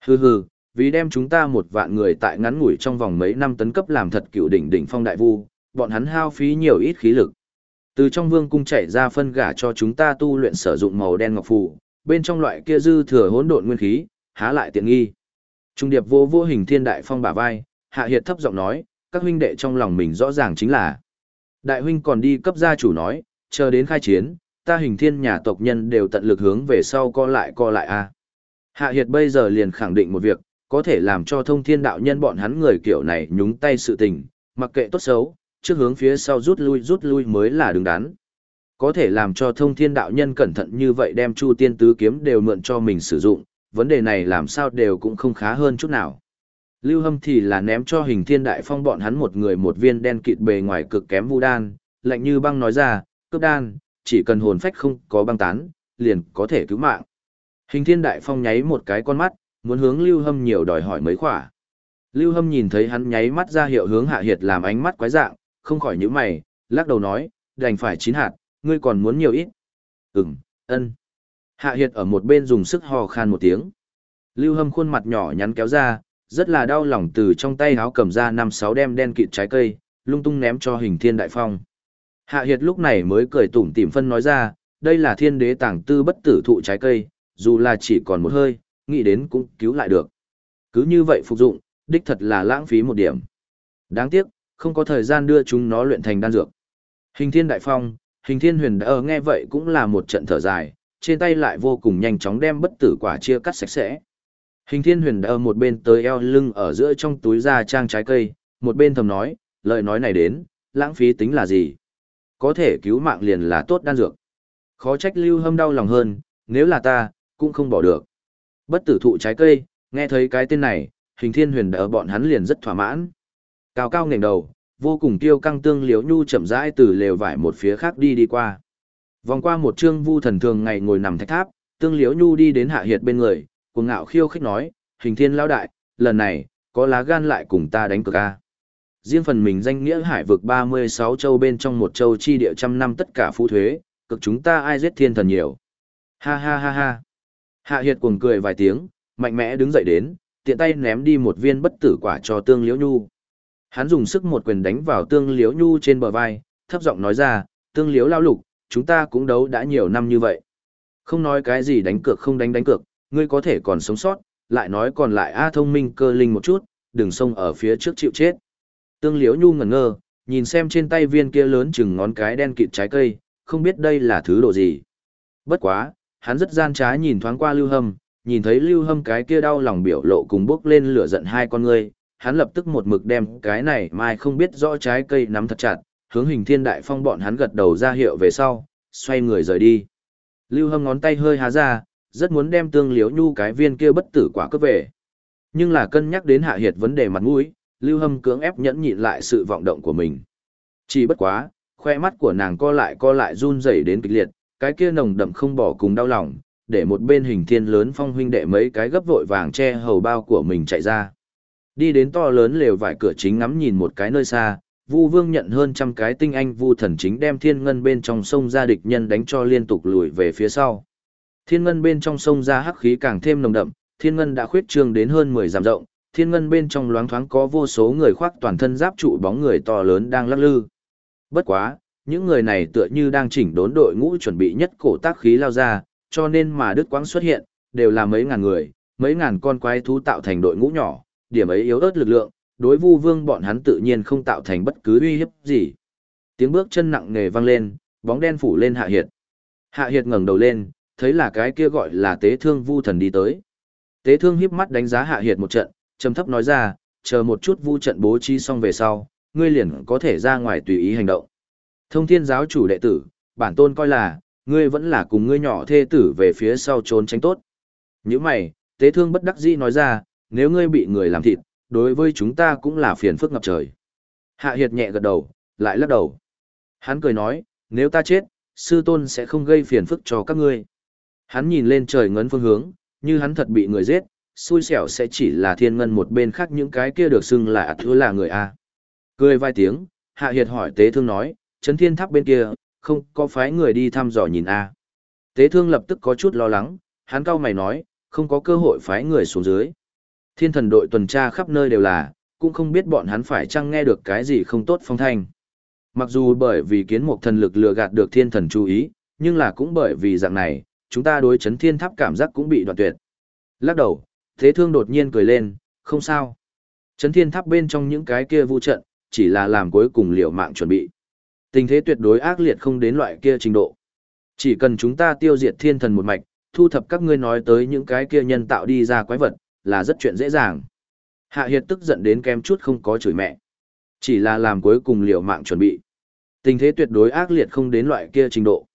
Hừ hừ, vì đem chúng ta một vạn người tại ngắn ngủi trong vòng mấy năm tấn cấp làm thật cựu đỉnh đỉnh phong đại vu, bọn hắn hao phí nhiều ít khí lực. Từ trong vương cung chạy ra phân gả cho chúng ta tu luyện sử dụng màu đen ngọc phù, bên trong loại kia dư thừa hỗn độn nguyên khí, há lại tiện nghi. Trung điệp vô vô hình thiên đại phong bả vai, hạ hiệt thấp giọng nói, các huynh đệ trong lòng mình rõ ràng chính là. Đại huynh còn đi cấp gia chủ nói, chờ đến khai chiến, ta hình thiên nhà tộc nhân đều tận lực hướng về sau co lại co lại a. Hạ hiệt bây giờ liền khẳng định một việc, có thể làm cho thông thiên đạo nhân bọn hắn người kiểu này nhúng tay sự tình, mặc kệ tốt xấu, trước hướng phía sau rút lui rút lui mới là đứng đắn. Có thể làm cho thông thiên đạo nhân cẩn thận như vậy đem chu tiên tứ kiếm đều mượn cho mình sử dụng, vấn đề này làm sao đều cũng không khá hơn chút nào. Lưu Hâm thì là ném cho hình thiên đại phong bọn hắn một người một viên đen kịt bề ngoài cực kém vu đan, lạnh như băng nói ra, cướp đan, chỉ cần hồn phách không có băng tán, liền có thể cứu mạng. Hình thiên đại phong nháy một cái con mắt, muốn hướng Lưu Hâm nhiều đòi hỏi mấy khỏa. Lưu Hâm nhìn thấy hắn nháy mắt ra hiệu hướng hạ hiệt làm ánh mắt quái dạng, không khỏi nhíu mày, lắc đầu nói, đành phải chín hạt, ngươi còn muốn nhiều ít. Ừm, ân. Hạ Hiệt ở một bên dùng sức hò khan một tiếng. Lưu Hâm khuôn mặt nhỏ nhắn kéo ra, rất là đau lòng từ trong tay háo cầm ra năm sáu đem đen kịt trái cây, lung tung ném cho hình thiên đại phong. Hạ Hiệt lúc này mới cười tủm tỉm phân nói ra, đây là thiên đế tàng tư bất tử thụ trái cây, dù là chỉ còn một hơi, nghĩ đến cũng cứu lại được. Cứ như vậy phục dụng, đích thật là lãng phí một điểm. Đáng tiếc, không có thời gian đưa chúng nó luyện thành đan dược. Hình thiên đại phong, hình thiên huyền đỡ ờ, nghe vậy cũng là một trận thở dài, trên tay lại vô cùng nhanh chóng đem bất tử quả chia cắt sạch sẽ. Hình thiên huyền đỡ một bên tới eo lưng ở giữa trong túi ra trang trái cây, một bên thầm nói, lời nói này đến, lãng phí tính là gì? Có thể cứu mạng liền là tốt đan dược. Khó trách lưu hâm đau lòng hơn, nếu là ta, cũng không bỏ được. Bất tử thụ trái cây, nghe thấy cái tên này, hình thiên huyền đỡ bọn hắn liền rất thỏa mãn. Cao cao ngẩng đầu, vô cùng tiêu căng tương liếu nhu chậm rãi từ lều vải một phía khác đi đi qua. Vòng qua một trương vu thần thường ngày ngồi nằm thạch tháp, tương Liễu nhu đi đến hạ hiệt bên người, cuồng ngạo khiêu khích nói, hình thiên lão đại, lần này, có lá gan lại cùng ta đánh cược a. Riêng phần mình danh nghĩa hải vực 36 châu bên trong một châu chi địa trăm năm tất cả phú thuế, cực chúng ta ai giết thiên thần nhiều. Ha ha ha ha. Hạ hiệt cuồng cười vài tiếng, mạnh mẽ đứng dậy đến, tiện tay ném đi một viên bất tử quả cho tương liễu nhu. Hắn dùng sức một quyền đánh vào tương liễu nhu trên bờ vai, thấp giọng nói ra, tương liễu lao lục, chúng ta cũng đấu đã nhiều năm như vậy. Không nói cái gì đánh cược không đánh đánh cược, ngươi có thể còn sống sót, lại nói còn lại A thông minh cơ linh một chút, đừng xông ở phía trước chịu chết. Tương liễu nhu ngẩn ngơ, nhìn xem trên tay viên kia lớn chừng ngón cái đen kịt trái cây, không biết đây là thứ đồ gì. Bất quá, hắn rất gian trá nhìn thoáng qua lưu hâm, nhìn thấy lưu hâm cái kia đau lòng biểu lộ cùng bước lên lửa giận hai con ngươi, hắn lập tức một mực đem cái này mai không biết rõ trái cây nắm thật chặt, hướng hình thiên đại phong bọn hắn gật đầu ra hiệu về sau, xoay người rời đi. Lưu hâm ngón tay hơi há ra, rất muốn đem tương liếu nhu cái viên kia bất tử quả cướp về. Nhưng là cân nhắc đến hạ hiệt vấn đề mặt mũi, lưu hâm cưỡng ép nhẫn nhịn lại sự vọng động của mình. Chỉ bất quá, khoe mắt của nàng co lại co lại run rẩy đến kịch liệt, cái kia nồng đậm không bỏ cùng đau lòng, để một bên hình thiên lớn phong huynh đệ mấy cái gấp vội vàng che hầu bao của mình chạy ra. Đi đến to lớn lều vải cửa chính ngắm nhìn một cái nơi xa, Vu Vương nhận hơn trăm cái tinh anh Vu thần chính đem thiên ngân bên trong sông ra địch nhân đánh cho liên tục lùi về phía sau. Thiên ngân bên trong sông ra hắc khí càng thêm nồng đậm, thiên ngân đã khuyết trương đến hơn 10 dặm rộng, thiên ngân bên trong loáng thoáng có vô số người khoác toàn thân giáp trụ bóng người to lớn đang lắc lư. Bất quá, những người này tựa như đang chỉnh đốn đội ngũ chuẩn bị nhất cổ tác khí lao ra, cho nên mà Đức Quang xuất hiện, đều là mấy ngàn người, mấy ngàn con quái thú tạo thành đội ngũ nhỏ, điểm ấy yếu ớt lực lượng, đối vu vương bọn hắn tự nhiên không tạo thành bất cứ uy hiếp gì. Tiếng bước chân nặng nề vang lên, bóng đen phủ lên Hạ Hiệt. Hạ Hiệt ngẩng đầu lên, thấy là cái kia gọi là tế thương vu thần đi tới. Tế thương hiếp mắt đánh giá Hạ Hiệt một trận, trầm thấp nói ra, chờ một chút vu trận bố trí xong về sau, ngươi liền có thể ra ngoài tùy ý hành động. Thông thiên giáo chủ đệ tử, bản tôn coi là, ngươi vẫn là cùng ngươi nhỏ thê tử về phía sau trốn tránh tốt. Những mày, tế thương bất đắc dĩ nói ra, nếu ngươi bị người làm thịt, đối với chúng ta cũng là phiền phức ngập trời. Hạ Hiệt nhẹ gật đầu, lại lắc đầu. Hắn cười nói, nếu ta chết, sư tôn sẽ không gây phiền phức cho các ngươi. Hắn nhìn lên trời ngấn phương hướng, như hắn thật bị người giết, xui xẻo sẽ chỉ là thiên ngân một bên khác những cái kia được xưng là thứ là người A. Cười vài tiếng, Hạ Hiệt hỏi tế thương nói, chấn thiên tháp bên kia, không có phái người đi thăm dò nhìn A. Tế thương lập tức có chút lo lắng, hắn cao mày nói, không có cơ hội phái người xuống dưới. Thiên thần đội tuần tra khắp nơi đều là, cũng không biết bọn hắn phải chăng nghe được cái gì không tốt phong thanh. Mặc dù bởi vì kiến một thần lực lừa gạt được thiên thần chú ý, nhưng là cũng bởi vì dạng này, chúng ta đối chấn thiên tháp cảm giác cũng bị đoạn tuyệt. Lắc đầu, thế thương đột nhiên cười lên, không sao. Chấn thiên tháp bên trong những cái kia vu trận, chỉ là làm cuối cùng liệu mạng chuẩn bị. Tình thế tuyệt đối ác liệt không đến loại kia trình độ. Chỉ cần chúng ta tiêu diệt thiên thần một mạch, thu thập các ngươi nói tới những cái kia nhân tạo đi ra quái vật, là rất chuyện dễ dàng. Hạ Hiệt tức giận đến kem chút không có chửi mẹ. Chỉ là làm cuối cùng liều mạng chuẩn bị. Tình thế tuyệt đối ác liệt không đến loại kia trình độ.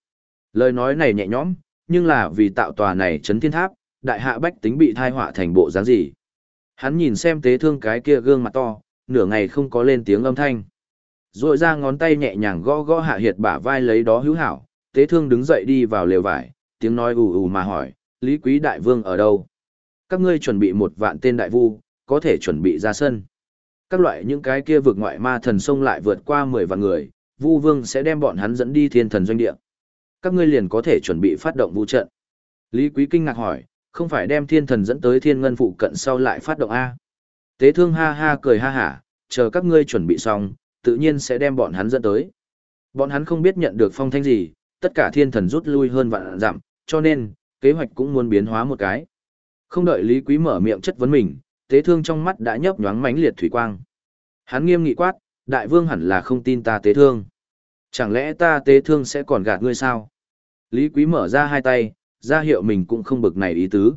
Lời nói này nhẹ nhõm, nhưng là vì tạo tòa này chấn thiên tháp, đại hạ bách tính bị thai họa thành bộ dáng gì. Hắn nhìn xem tế thương cái kia gương mặt to, nửa ngày không có lên tiếng âm thanh. Rồi ra ngón tay nhẹ nhàng gõ gõ hạ hiệt bả vai lấy đó hữu hảo, tế thương đứng dậy đi vào lều vải, tiếng nói ù ù mà hỏi, Lý Quý Đại Vương ở đâu? Các ngươi chuẩn bị một vạn tên đại vu, có thể chuẩn bị ra sân. Các loại những cái kia vượt ngoại ma thần sông lại vượt qua 10 vạn người, vu vương sẽ đem bọn hắn dẫn đi thiên thần doanh địa. Các ngươi liền có thể chuẩn bị phát động vũ trận. Lý Quý kinh ngạc hỏi, không phải đem thiên thần dẫn tới thiên ngân phụ cận sau lại phát động A. Tế thương ha ha cười ha hả, chờ các ngươi chuẩn bị xong, tự nhiên sẽ đem bọn hắn dẫn tới. Bọn hắn không biết nhận được phong thanh gì, tất cả thiên thần rút lui hơn vạn dặm, cho nên, kế hoạch cũng muốn biến hóa một cái. Không đợi Lý Quý mở miệng chất vấn mình, tế thương trong mắt đã nhấp nhoáng mánh liệt thủy quang. Hắn nghiêm nghị quát, đại vương hẳn là không tin ta tế thương. Chẳng lẽ ta tế thương sẽ còn gạt ngươi sao? Lý Quý mở ra hai tay, ra hiệu mình cũng không bực này ý tứ.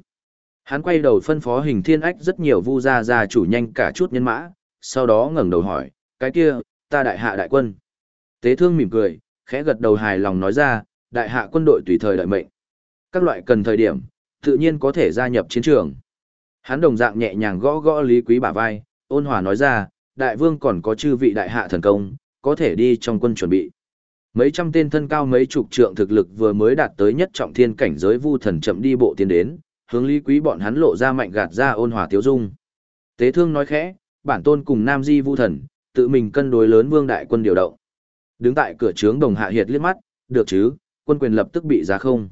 Hắn quay đầu phân phó hình thiên ách rất nhiều vu gia gia chủ nhanh cả chút nhân mã, sau đó ngẩng đầu hỏi, cái kia, ta đại hạ đại quân. Tế thương mỉm cười, khẽ gật đầu hài lòng nói ra, đại hạ quân đội tùy thời đợi mệnh. Các loại cần thời điểm, tự nhiên có thể gia nhập chiến trường. Hắn đồng dạng nhẹ nhàng gõ gõ Lý Quý bả vai, ôn hòa nói ra, đại vương còn có chư vị đại hạ thần công, có thể đi trong quân chuẩn bị. Mấy trăm tên thân cao mấy chục trượng thực lực vừa mới đạt tới nhất trọng thiên cảnh giới vu thần chậm đi bộ tiến đến, hướng Lý Quý bọn hắn lộ ra mạnh gạt ra ôn hòa thiếu dung. Tế thương nói khẽ, bản tôn cùng Nam Di vu thần, tự mình cân đối lớn vương đại quân điều động. Đứng tại cửa trướng đồng hạ hiệt liếc mắt, được chứ, quân quyền lập tức bị giá không.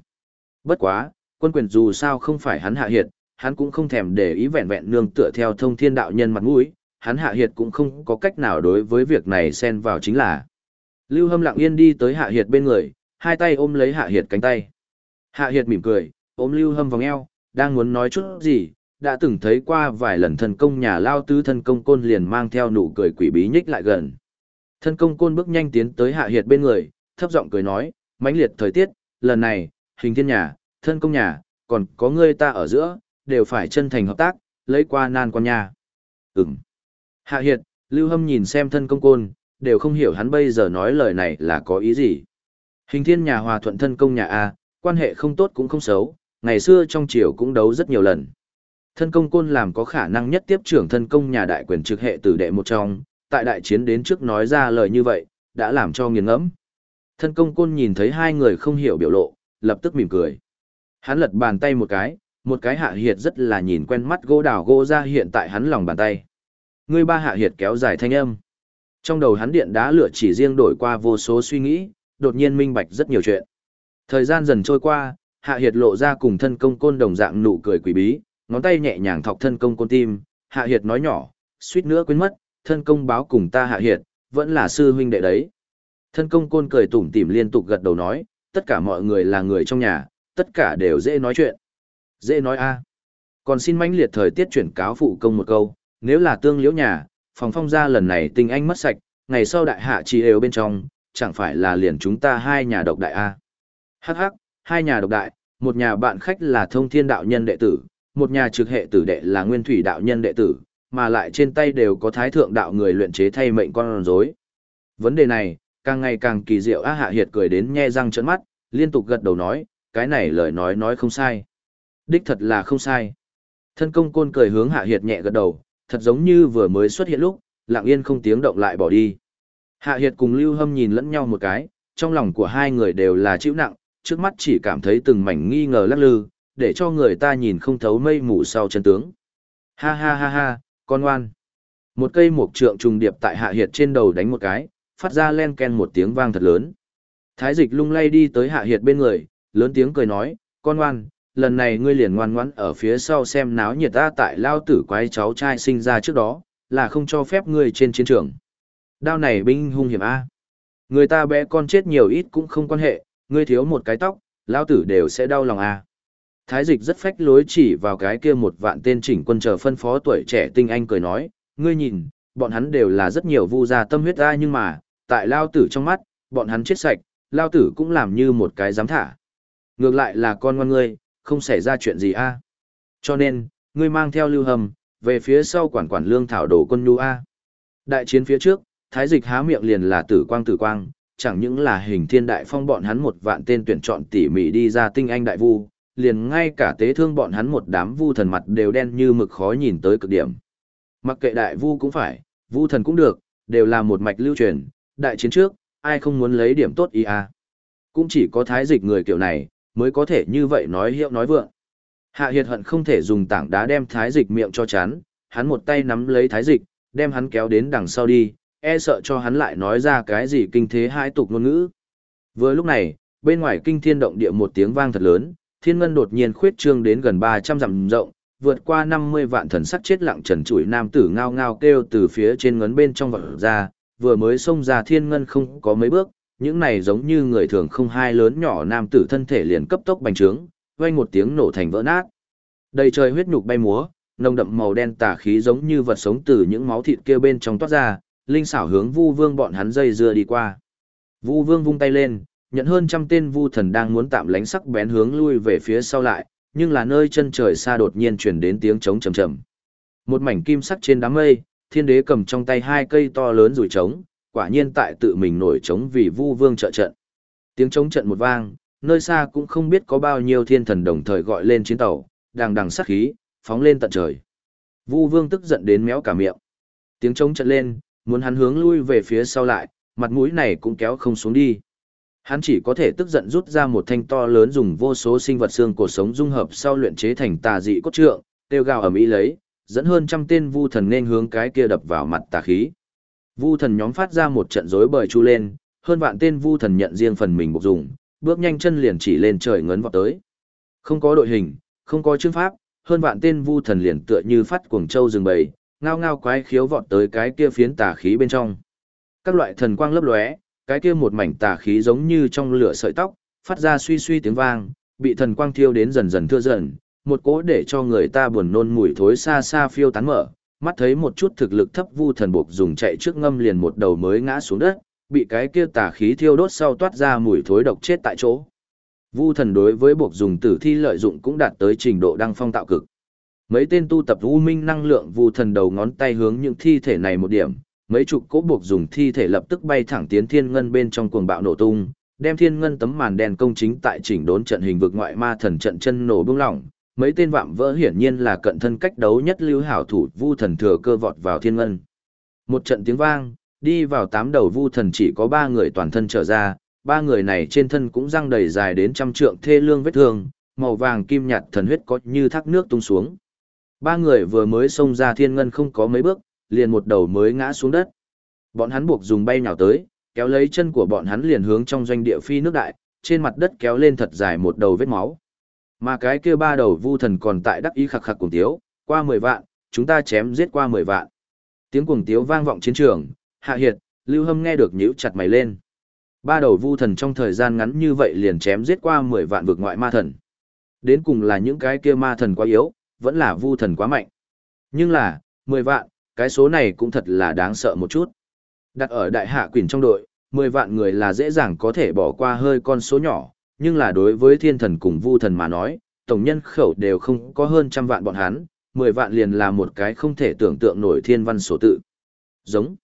Bất quá, quân quyền dù sao không phải hắn hạ hiệt, hắn cũng không thèm để ý vẹn vẹn nương tựa theo thông thiên đạo nhân mặt mũi, hắn hạ hiệt cũng không có cách nào đối với việc này xen vào chính là. Lưu Hâm lặng yên đi tới hạ hiệt bên người, hai tay ôm lấy hạ hiệt cánh tay. Hạ hiệt mỉm cười, ôm Lưu Hâm vòng eo, đang muốn nói chút gì, đã từng thấy qua vài lần thần công nhà lao tứ thân công côn liền mang theo nụ cười quỷ bí nhích lại gần. Thân công côn bước nhanh tiến tới hạ hiệt bên người, thấp giọng cười nói, mãnh liệt thời tiết, lần này, hình thiên nhà, thân công nhà, còn có ngươi ta ở giữa, đều phải chân thành hợp tác, lấy qua nan quan nhà. Ừm. Hạ hiệt, lưu hâm nhìn xem thân công côn, đều không hiểu hắn bây giờ nói lời này là có ý gì. Hình thiên nhà hòa thuận thân công nhà A, quan hệ không tốt cũng không xấu, ngày xưa trong triều cũng đấu rất nhiều lần. Thân công côn làm có khả năng nhất tiếp trưởng thân công nhà đại quyền trực hệ tử đệ một trong, tại đại chiến đến trước nói ra lời như vậy, đã làm cho nghiền ngẫm. Thân công côn nhìn thấy hai người không hiểu biểu lộ, lập tức mỉm cười. Hắn lật bàn tay một cái, một cái hạ hiệt rất là nhìn quen mắt gỗ đào gỗ ra hiện tại hắn lòng bàn tay. Người ba hạ hiệt kéo dài thanh âm. Trong đầu hắn điện đá lửa chỉ riêng đổi qua vô số suy nghĩ, đột nhiên minh bạch rất nhiều chuyện. Thời gian dần trôi qua, hạ hiệt lộ ra cùng thân công côn đồng dạng nụ cười quỷ bí, ngón tay nhẹ nhàng thọc thân công côn tim, hạ hiệt nói nhỏ, suýt nữa quên mất, thân công báo cùng ta hạ hiệt, vẫn là sư huynh đệ đấy. Thân công côn cười tủm tỉm liên tục gật đầu nói, tất cả mọi người là người trong nhà, tất cả đều dễ nói chuyện. Dễ nói a. Còn xin mãnh liệt thời tiết chuyển cáo phụ công một câu, nếu là tương liễu nhà, phòng phong gia lần này tình anh mất sạch, ngày sau đại hạ chỉ đều bên trong, chẳng phải là liền chúng ta hai nhà độc đại a. Hắc hắc, hai nhà độc đại, một nhà bạn khách là thông thiên đạo nhân đệ tử, một nhà trực hệ tử đệ là nguyên thủy đạo nhân đệ tử, mà lại trên tay đều có thái thượng đạo người luyện chế thay mệnh con rối. Vấn đề này, càng ngày càng kỳ diệu á hạ hiệt cười đến nhe răng trợn mắt, liên tục gật đầu nói, cái này lời nói nói không sai. Đích thật là không sai. Thân công côn cười hướng hạ hiệt nhẹ gật đầu, thật giống như vừa mới xuất hiện lúc, lặng yên không tiếng động lại bỏ đi. Hạ hiệt cùng lưu hâm nhìn lẫn nhau một cái, trong lòng của hai người đều là chịu nặng, trước mắt chỉ cảm thấy từng mảnh nghi ngờ lắc lư, để cho người ta nhìn không thấu mây mù sau chân tướng. Ha ha ha ha, con ngoan. Một cây mộc trượng trùng điệp tại hạ hiệt trên đầu đánh một cái, phát ra len ken một tiếng vang thật lớn. Thái dịch lung lay đi tới hạ hiệt bên người, lớn tiếng cười nói, con ngoan, lần này ngươi liền ngoan ngoãn ở phía sau xem náo nhiệt ta tại lao tử quái cháu trai sinh ra trước đó, là không cho phép ngươi trên chiến trường. Đao này binh hung hiểm A. Người ta bé con chết nhiều ít cũng không quan hệ, ngươi thiếu một cái tóc, lao tử đều sẽ đau lòng A. Thái dịch rất phách lối chỉ vào cái kia một vạn tên chỉnh quân chờ phân phó tuổi trẻ tinh anh cười nói, ngươi nhìn, bọn hắn đều là rất nhiều vu gia tâm huyết ra nhưng mà, tại lao tử trong mắt, bọn hắn chết sạch, lao tử cũng làm như một cái giám thả. Ngược lại là con ngoan ngươi, không xảy ra chuyện gì a Cho nên, ngươi mang theo lưu hầm, về phía sau quản quản lương thảo đổ quân nhu a Đại chiến phía trước, thái dịch há miệng liền là tử quang tử quang, chẳng những là hình thiên đại phong bọn hắn một vạn tên tuyển chọn tỉ mỉ đi ra tinh anh đại vu, liền ngay cả tế thương bọn hắn một đám vu thần mặt đều đen như mực khó nhìn tới cực điểm. Mặc kệ đại vu cũng phải, vu thần cũng được, đều là một mạch lưu truyền, đại chiến trước, ai không muốn lấy điểm tốt ý à. Cũng chỉ có thái dịch người kiểu này, mới có thể như vậy nói hiệu nói vượng. Hạ Hiệt hận không thể dùng tảng đá đem thái dịch miệng cho chán, hắn một tay nắm lấy thái dịch, đem hắn kéo đến đằng sau đi, e sợ cho hắn lại nói ra cái gì kinh thế hai tục ngôn ngữ. Vừa lúc này, bên ngoài kinh thiên động địa một tiếng vang thật lớn, thiên ngân đột nhiên khuyết trương đến gần 300 dặm rộng, vượt qua 50 vạn thần sắc chết lặng trần trụi nam tử ngao ngao kêu từ phía trên ngấn bên trong vật ra, vừa mới xông ra thiên ngân không có mấy bước, những này giống như người thường không hai lớn nhỏ nam tử thân thể liền cấp tốc bành trướng, vang một tiếng nổ thành vỡ nát. Đầy trời huyết nhục bay múa, nồng đậm màu đen tà khí giống như vật sống từ những máu thịt kia bên trong toát ra, linh xảo hướng Vu Vương bọn hắn dây dưa đi qua. Vu Vương vung tay lên, nhận hơn trăm tên vu thần đang muốn tạm lánh sắc bén hướng lui về phía sau lại, nhưng là nơi chân trời xa đột nhiên truyền đến tiếng trống trầm trầm. Một mảnh kim sắc trên đám mây, thiên đế cầm trong tay hai cây to lớn rủi trống, quả nhiên tại tự mình nổi trống vì Vu Vương trợ trận. Tiếng trống trận một vang, nơi xa cũng không biết có bao nhiêu thiên thần đồng thời gọi lên chiến tàu, đằng đằng sát khí, phóng lên tận trời. Vu Vương tức giận đến méo cả miệng. Tiếng trống trận lên, muốn hắn hướng lui về phía sau lại, mặt mũi này cũng kéo không xuống đi. Hắn chỉ có thể tức giận rút ra một thanh to lớn dùng vô số sinh vật xương cổ sống dung hợp sau luyện chế thành tà dị cốt trượng, tiêu gào ở mỹ lấy, dẫn hơn trăm tên vu thần nên hướng cái kia đập vào mặt tà khí. Vu thần nhóm phát ra một trận rối bời chu lên, hơn vạn tên vu thần nhận riêng phần mình bộc dùng, bước nhanh chân liền chỉ lên trời ngấn vọt tới. Không có đội hình, không có chương pháp, hơn vạn tên vu thần liền tựa như phát cuồng châu rừng bầy, ngao ngao quái khiếu vọt tới cái kia phiến tà khí bên trong. Các loại thần quang lấp lóe, cái kia một mảnh tà khí giống như trong lửa sợi tóc, phát ra suy suy tiếng vang, bị thần quang thiêu đến dần dần thưa dần, một cỗ để cho người ta buồn nôn mùi thối xa xa phiêu tán mở, mắt thấy một chút thực lực thấp vu thần buộc dùng chạy trước ngâm liền một đầu mới ngã xuống đất, bị cái kia tà khí thiêu đốt sau toát ra mùi thối độc chết tại chỗ. Vu thần đối với buộc dùng tử thi lợi dụng cũng đạt tới trình độ đăng phong tạo cực. Mấy tên tu tập u minh năng lượng vu thần đầu ngón tay hướng những thi thể này một điểm, mấy chục cỗ buộc dùng thi thể lập tức bay thẳng tiến thiên ngân bên trong cuồng bạo nổ tung, đem thiên ngân tấm màn đèn công chính tại chỉnh đốn trận hình vực ngoại ma thần trận chân nổ bung lỏng. Mấy tên vạm vỡ hiển nhiên là cận thân cách đấu nhất lưu hảo thủ vu thần thừa cơ vọt vào thiên ngân. Một trận tiếng vang, đi vào tám đầu vu thần chỉ có ba người toàn thân trở ra, ba người này trên thân cũng răng đầy dài đến trăm trượng thê lương vết thương, màu vàng kim nhạt thần huyết có như thác nước tung xuống. Ba người vừa mới xông ra thiên ngân không có mấy bước, liền một đầu mới ngã xuống đất. Bọn hắn buộc dùng bay nhào tới, kéo lấy chân của bọn hắn liền hướng trong doanh địa phi nước đại, trên mặt đất kéo lên thật dài một đầu vết máu. Mà cái kia ba đầu vu thần còn tại đắc ý khặc khặc cùng tiếu, qua 10 vạn, chúng ta chém giết qua 10 vạn. Tiếng cuồng tiếu vang vọng chiến trường, hạ hiệt, lưu hâm nghe được nhíu chặt mày lên. Ba đầu vu thần trong thời gian ngắn như vậy liền chém giết qua 10 vạn vực ngoại ma thần. Đến cùng là những cái kia ma thần quá yếu, vẫn là vu thần quá mạnh. Nhưng là, 10 vạn, cái số này cũng thật là đáng sợ một chút. Đặt ở đại hạ quỷ trong đội, 10 vạn người là dễ dàng có thể bỏ qua hơi con số nhỏ, nhưng là đối với thiên thần cùng vu thần mà nói, tổng nhân khẩu đều không có hơn trăm vạn bọn hắn, 10 vạn liền là một cái không thể tưởng tượng nổi thiên văn số tự. Giống.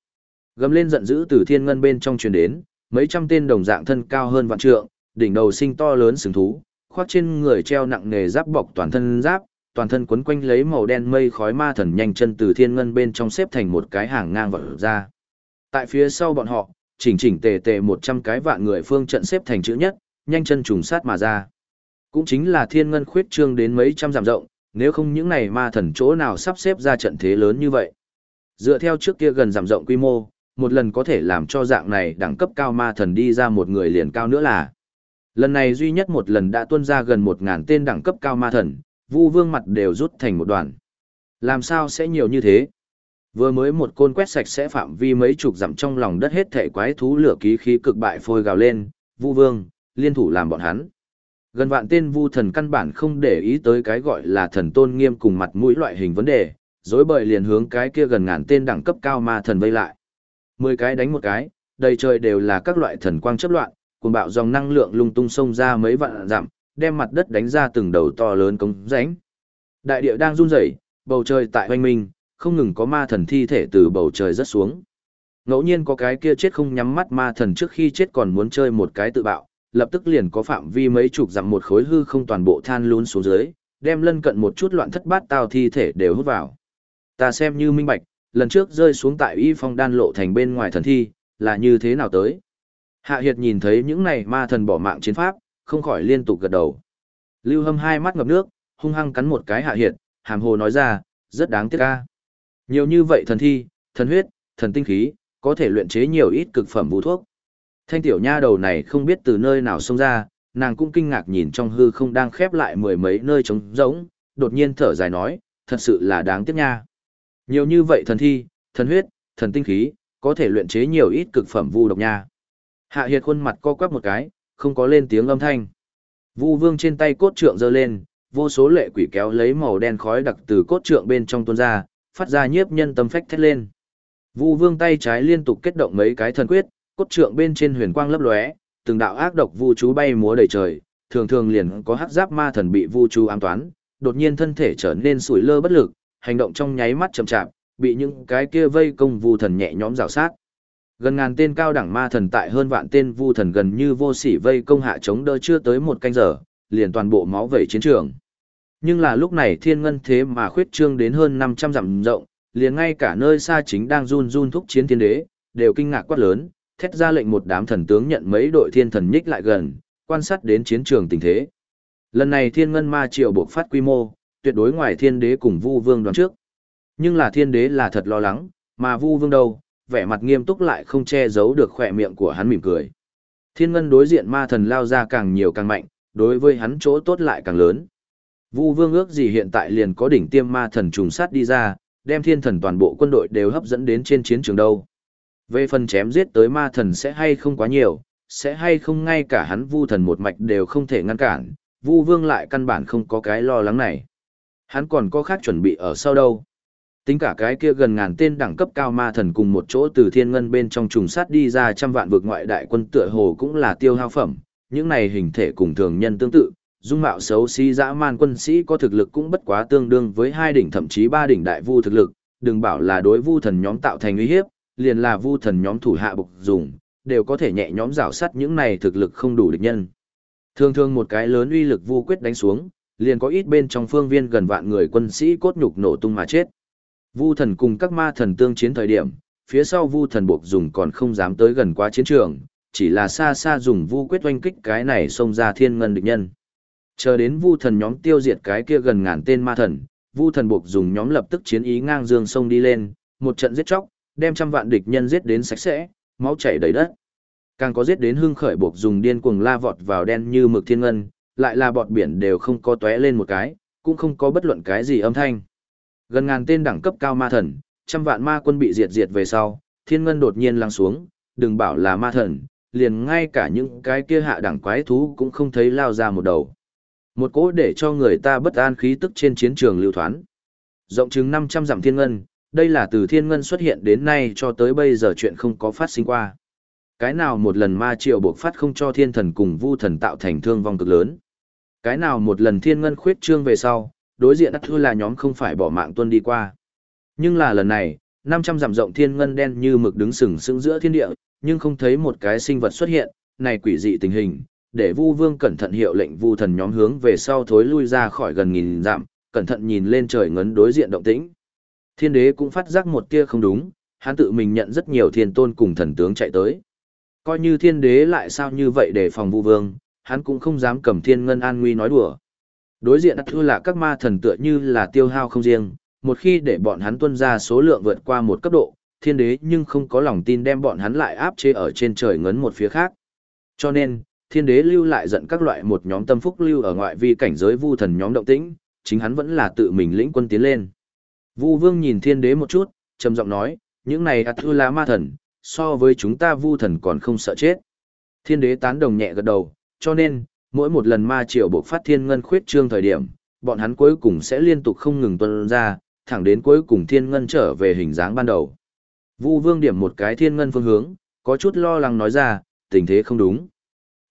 Gầm lên giận dữ từ thiên ngân bên trong truyền đến, mấy trăm tên đồng dạng thân cao hơn vạn trượng, đỉnh đầu sinh to lớn sừng thú, khoác trên người treo nặng nề giáp bọc toàn thân giáp, toàn thân quấn quanh lấy màu đen mây khói ma thần nhanh chân từ thiên ngân bên trong xếp thành một cái hàng ngang vọt ra. Tại phía sau bọn họ, chỉnh chỉnh tề tề một trăm cái vạn người phương trận xếp thành chữ nhất, nhanh chân trùng sát mà ra. Cũng chính là thiên ngân khuyết trương đến mấy trăm dặm rộng, nếu không những này ma thần chỗ nào sắp xếp ra trận thế lớn như vậy. Dựa theo trước kia gần giảm rộng quy mô, một lần có thể làm cho dạng này đẳng cấp cao ma thần đi ra một người liền cao nữa là. Lần này duy nhất một lần đã tuôn ra gần một ngàn tên đẳng cấp cao ma thần, vu vương mặt đều rút thành một đoàn. Làm sao sẽ nhiều như thế? Vừa mới một côn quét sạch sẽ phạm vi mấy chục dặm trong lòng đất hết thể quái thú lửa ký khí cực bại phôi gào lên, vu vương, liên thủ làm bọn hắn. Gần vạn tên vu thần căn bản không để ý tới cái gọi là thần tôn nghiêm cùng mặt mũi loại hình vấn đề, dối bời liền hướng cái kia gần ngàn tên đẳng cấp cao ma thần vây lại. Mười cái đánh một cái, đầy trời đều là các loại thần quang chấp loạn, cùng bạo dòng năng lượng lung tung xông ra mấy vạn dặm, đem mặt đất đánh ra từng đầu to lớn cống rãnh. Đại địa đang run rẩy, bầu trời tại hoanh minh, không ngừng có ma thần thi thể từ bầu trời rớt xuống. Ngẫu nhiên có cái kia chết không nhắm mắt ma thần trước khi chết còn muốn chơi một cái tự bạo, lập tức liền có phạm vi mấy chục dặm một khối hư không toàn bộ than lún xuống dưới, đem lân cận một chút loạn thất bát tao thi thể đều hút vào. Ta xem như minh bạch, lần trước rơi xuống tại y phong đan lộ thành bên ngoài thần thi, là như thế nào tới. Hạ Hiệt nhìn thấy những này ma thần bỏ mạng chiến pháp, không khỏi liên tục gật đầu. Lưu Hâm hai mắt ngập nước, hung hăng cắn một cái Hạ Hiệt, hàm hồ nói ra, rất đáng tiếc ca. Nhiều như vậy thần thi, thần huyết, thần tinh khí, có thể luyện chế nhiều ít cực phẩm vũ thuốc. Thanh tiểu nha đầu này không biết từ nơi nào xông ra, nàng cũng kinh ngạc nhìn trong hư không đang khép lại mười mấy nơi trống rỗng, đột nhiên thở dài nói, thật sự là đáng tiếc nha. Nhiều như vậy thần thi, thần huyết, thần tinh khí, có thể luyện chế nhiều ít cực phẩm vu độc nha. Hạ Hiệt khuôn mặt co quắp một cái, không có lên tiếng âm thanh. Vu Vương trên tay cốt trượng giơ lên, vô số lệ quỷ kéo lấy màu đen khói đặc từ cốt trượng bên trong tuôn ra, phát ra nhiếp nhân tâm phách thét lên. Vu Vương tay trái liên tục kết động mấy cái thần quyết, cốt trượng bên trên huyền quang lấp lóe, từng đạo ác độc vu chú bay múa đầy trời, thường thường liền có hắc giáp ma thần bị vu chú ám toán, đột nhiên thân thể trở nên sủi lơ bất lực, hành động trong nháy mắt chậm chạp, bị những cái kia vây công vu thần nhẹ nhõm rào sát. Gần ngàn tên cao đẳng ma thần tại hơn vạn tên vu thần gần như vô sỉ vây công hạ chống đỡ chưa tới một canh giờ, liền toàn bộ máu vẩy chiến trường. Nhưng là lúc này thiên ngân thế mà khuyết trương đến hơn 500 dặm rộng, liền ngay cả nơi xa chính đang run run thúc chiến thiên đế, đều kinh ngạc quát lớn, thét ra lệnh một đám thần tướng nhận mấy đội thiên thần nhích lại gần, quan sát đến chiến trường tình thế. Lần này thiên ngân ma triều buộc phát quy mô, tuyệt đối ngoài thiên đế cùng vu vương đoán trước. Nhưng là thiên đế là thật lo lắng, mà vu vương đâu, vẻ mặt nghiêm túc lại không che giấu được khỏe miệng của hắn mỉm cười. Thiên ngân đối diện ma thần lao ra càng nhiều càng mạnh, đối với hắn chỗ tốt lại càng lớn. Vu vương ước gì hiện tại liền có đỉnh tiêm ma thần trùng sát đi ra, đem thiên thần toàn bộ quân đội đều hấp dẫn đến trên chiến trường đâu. Về phần chém giết tới ma thần sẽ hay không quá nhiều, sẽ hay không ngay cả hắn vu thần một mạch đều không thể ngăn cản, vu vương lại căn bản không có cái lo lắng này. Hắn còn có khác chuẩn bị ở sau đâu. Tính cả cái kia gần ngàn tên đẳng cấp cao ma thần cùng một chỗ từ thiên ngân bên trong trùng sát đi ra trăm vạn vực ngoại đại quân tựa hồ cũng là tiêu hao phẩm, những này hình thể cùng thường nhân tương tự, dung mạo xấu xí dã man quân sĩ có thực lực cũng bất quá tương đương với hai đỉnh thậm chí ba đỉnh đại vu thực lực, đừng bảo là đối vu thần nhóm tạo thành uy hiếp, liền là vu thần nhóm thủ hạ bục dùng, đều có thể nhẹ nhóm rào sắt những này thực lực không đủ địch nhân. Thường thường một cái lớn uy lực vu quyết đánh xuống, liền có ít bên trong phương viên gần vạn người quân sĩ cốt nhục nổ tung mà chết. Vu thần cùng các ma thần tương chiến thời điểm, phía sau vu thần buộc dùng còn không dám tới gần quá chiến trường, chỉ là xa xa dùng vu quyết oanh kích cái này xông ra thiên ngân địch nhân. Chờ đến vu thần nhóm tiêu diệt cái kia gần ngàn tên ma thần, vu thần buộc dùng nhóm lập tức chiến ý ngang dương sông đi lên, một trận giết chóc, đem trăm vạn địch nhân giết đến sạch sẽ, máu chảy đầy đất. Càng có giết đến hưng khởi buộc dùng điên cuồng la vọt vào đen như mực thiên ngân, lại là bọt biển đều không có tóe lên một cái, cũng không có bất luận cái gì âm thanh. Gần ngàn tên đẳng cấp cao ma thần, trăm vạn ma quân bị diệt diệt về sau, thiên ngân đột nhiên lắng xuống, đừng bảo là ma thần, liền ngay cả những cái kia hạ đẳng quái thú cũng không thấy lao ra một đầu. Một cỗ để cho người ta bất an khí tức trên chiến trường lưu thoán. Rộng chừng 500 dặm thiên ngân, đây là từ thiên ngân xuất hiện đến nay cho tới bây giờ chuyện không có phát sinh qua. Cái nào một lần ma triệu buộc phát không cho thiên thần cùng vu thần tạo thành thương vong cực lớn. Cái nào một lần thiên ngân khuyết trương về sau, đối diện đắc thư là nhóm không phải bỏ mạng tuân đi qua. Nhưng là lần này, 500 dặm rộng thiên ngân đen như mực đứng sừng sững giữa thiên địa, nhưng không thấy một cái sinh vật xuất hiện, này quỷ dị tình hình, để Vu Vương cẩn thận hiệu lệnh Vu thần nhóm hướng về sau thối lui ra khỏi gần nghìn dặm, cẩn thận nhìn lên trời ngấn đối diện động tĩnh. Thiên đế cũng phát giác một tia không đúng, hắn tự mình nhận rất nhiều thiên tôn cùng thần tướng chạy tới. Coi như thiên đế lại sao như vậy để phòng Vu Vương, hắn cũng không dám cầm thiên ngân an nguy nói đùa. Đối diện đắc thư là các ma thần tựa như là tiêu hao không riêng, một khi để bọn hắn tuân ra số lượng vượt qua một cấp độ, thiên đế nhưng không có lòng tin đem bọn hắn lại áp chế ở trên trời ngấn một phía khác. Cho nên, thiên đế lưu lại giận các loại một nhóm tâm phúc lưu ở ngoại vi cảnh giới vu thần nhóm động tĩnh, chính hắn vẫn là tự mình lĩnh quân tiến lên. Vu vương nhìn thiên đế một chút, trầm giọng nói, những này ạt thư là ma thần, so với chúng ta vu thần còn không sợ chết. Thiên đế tán đồng nhẹ gật đầu, cho nên, mỗi một lần ma triều buộc phát thiên ngân khuyết trương thời điểm, bọn hắn cuối cùng sẽ liên tục không ngừng tuân ra, thẳng đến cuối cùng thiên ngân trở về hình dáng ban đầu. Vu vương điểm một cái thiên ngân phương hướng, có chút lo lắng nói ra, tình thế không đúng.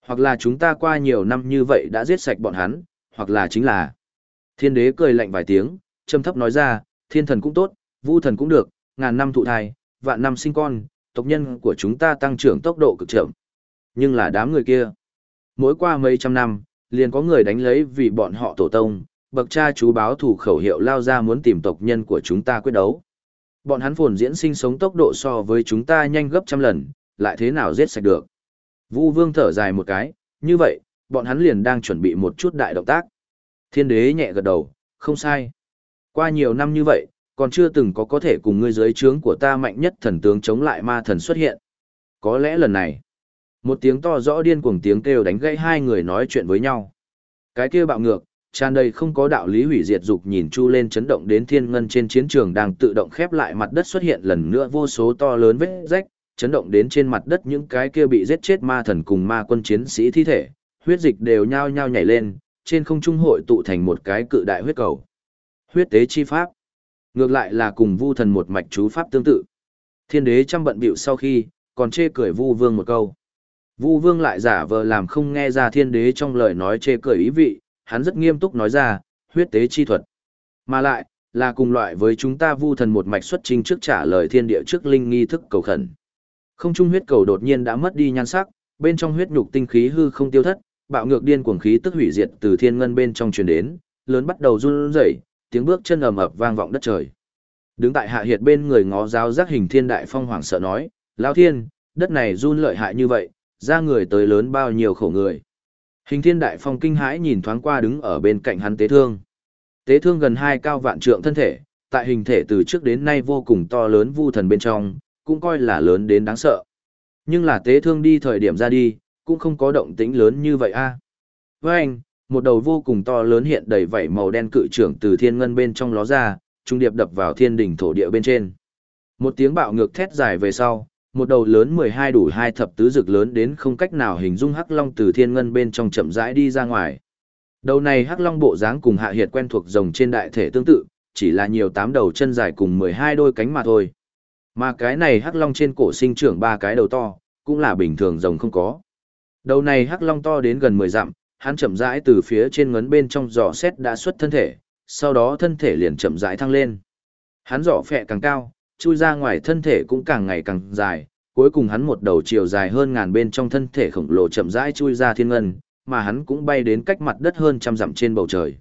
Hoặc là chúng ta qua nhiều năm như vậy đã giết sạch bọn hắn, hoặc là chính là. Thiên đế cười lạnh vài tiếng, trầm thấp nói ra, thiên thần cũng tốt, vu thần cũng được, ngàn năm thụ thai, vạn năm sinh con, tộc nhân của chúng ta tăng trưởng tốc độ cực chậm. Nhưng là đám người kia. Mỗi qua mấy trăm năm, liền có người đánh lấy vì bọn họ tổ tông, bậc cha chú báo thủ khẩu hiệu lao ra muốn tìm tộc nhân của chúng ta quyết đấu. Bọn hắn phồn diễn sinh sống tốc độ so với chúng ta nhanh gấp trăm lần, lại thế nào giết sạch được. Vu vương thở dài một cái, như vậy, bọn hắn liền đang chuẩn bị một chút đại động tác. Thiên đế nhẹ gật đầu, không sai. Qua nhiều năm như vậy, còn chưa từng có có thể cùng ngươi dưới trướng của ta mạnh nhất thần tướng chống lại ma thần xuất hiện. Có lẽ lần này, một tiếng to rõ điên cuồng tiếng kêu đánh gãy hai người nói chuyện với nhau. Cái kia bạo ngược, tràn đầy không có đạo lý hủy diệt dục nhìn chu lên chấn động đến thiên ngân trên chiến trường đang tự động khép lại mặt đất xuất hiện lần nữa vô số to lớn vết rách, chấn động đến trên mặt đất những cái kia bị giết chết ma thần cùng ma quân chiến sĩ thi thể, huyết dịch đều nhao nhao nhảy lên, trên không trung hội tụ thành một cái cự đại huyết cầu. Huyết tế chi pháp. Ngược lại là cùng vu thần một mạch chú pháp tương tự. Thiên đế chăm bận bịu sau khi, còn chê cười Vu Vương một câu. Vu Vương lại giả vờ làm không nghe ra thiên đế trong lời nói chê cười ý vị, hắn rất nghiêm túc nói ra, huyết tế chi thuật. Mà lại, là cùng loại với chúng ta vu thần một mạch xuất trình trước trả lời thiên địa trước linh nghi thức cầu khẩn. Không trung huyết cầu đột nhiên đã mất đi nhan sắc, bên trong huyết nhục tinh khí hư không tiêu thất, bạo ngược điên cuồng khí tức hủy diệt từ thiên ngân bên trong truyền đến, lớn bắt đầu run rẩy, tiếng bước chân ầm ầm vang vọng đất trời. Đứng tại hạ hiệt bên người ngó giáo giác hình thiên đại phong hoàng sợ nói, lão thiên, đất này run lợi hại như vậy, ra người tới lớn bao nhiêu khổ người. Hình thiên đại phong kinh hãi nhìn thoáng qua đứng ở bên cạnh hắn tế thương. Tế thương gần hai cao vạn trượng thân thể, tại hình thể từ trước đến nay vô cùng to lớn vu thần bên trong, cũng coi là lớn đến đáng sợ. Nhưng là tế thương đi thời điểm ra đi, cũng không có động tĩnh lớn như vậy a. Với anh, một đầu vô cùng to lớn hiện đầy vảy màu đen cự trưởng từ thiên ngân bên trong ló ra, trung điệp đập vào thiên đỉnh thổ địa bên trên. Một tiếng bạo ngược thét dài về sau, một đầu lớn 12 đủ hai thập tứ rực lớn đến không cách nào hình dung hắc long từ thiên ngân bên trong chậm rãi đi ra ngoài. Đầu này hắc long bộ dáng cùng hạ hiệt quen thuộc rồng trên đại thể tương tự, chỉ là nhiều tám đầu chân dài cùng 12 đôi cánh mà thôi. Mà cái này hắc long trên cổ sinh trưởng ba cái đầu to, cũng là bình thường rồng không có. Đầu này hắc long to đến gần 10 dặm, hắn chậm rãi từ phía trên ngấn bên trong giỏ xét đã xuất thân thể, sau đó thân thể liền chậm rãi thăng lên. Hắn giỏ phẹ càng cao, chui ra ngoài thân thể cũng càng ngày càng dài, cuối cùng hắn một đầu chiều dài hơn ngàn bên trong thân thể khổng lồ chậm rãi chui ra thiên ngân, mà hắn cũng bay đến cách mặt đất hơn trăm dặm trên bầu trời.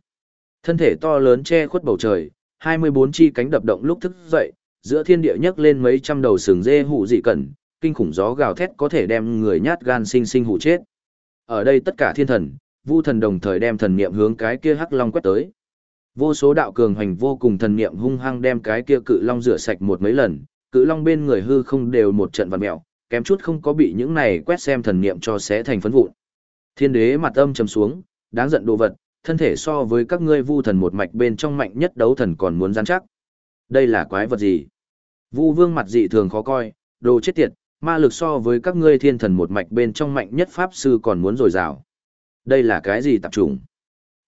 Thân thể to lớn che khuất bầu trời, 24 chi cánh đập động lúc thức dậy, giữa thiên địa nhấc lên mấy trăm đầu sừng dê hụ dị cẩn, kinh khủng gió gào thét có thể đem người nhát gan sinh sinh hụ chết. Ở đây tất cả thiên thần, vu thần đồng thời đem thần niệm hướng cái kia hắc long quét tới. Vô số đạo cường hành vô cùng thần niệm hung hăng đem cái kia cự long rửa sạch một mấy lần, cự long bên người hư không đều một trận vặn mèo, kém chút không có bị những này quét xem thần niệm cho xé thành phấn vụn. Thiên đế mặt âm trầm xuống, đáng giận đồ vật, thân thể so với các ngươi vu thần một mạch bên trong mạnh nhất đấu thần còn muốn gian chắc. Đây là quái vật gì? Vu vương mặt dị thường khó coi, đồ chết tiệt, ma lực so với các ngươi thiên thần một mạch bên trong mạnh nhất pháp sư còn muốn dồi dào. Đây là cái gì tập trung?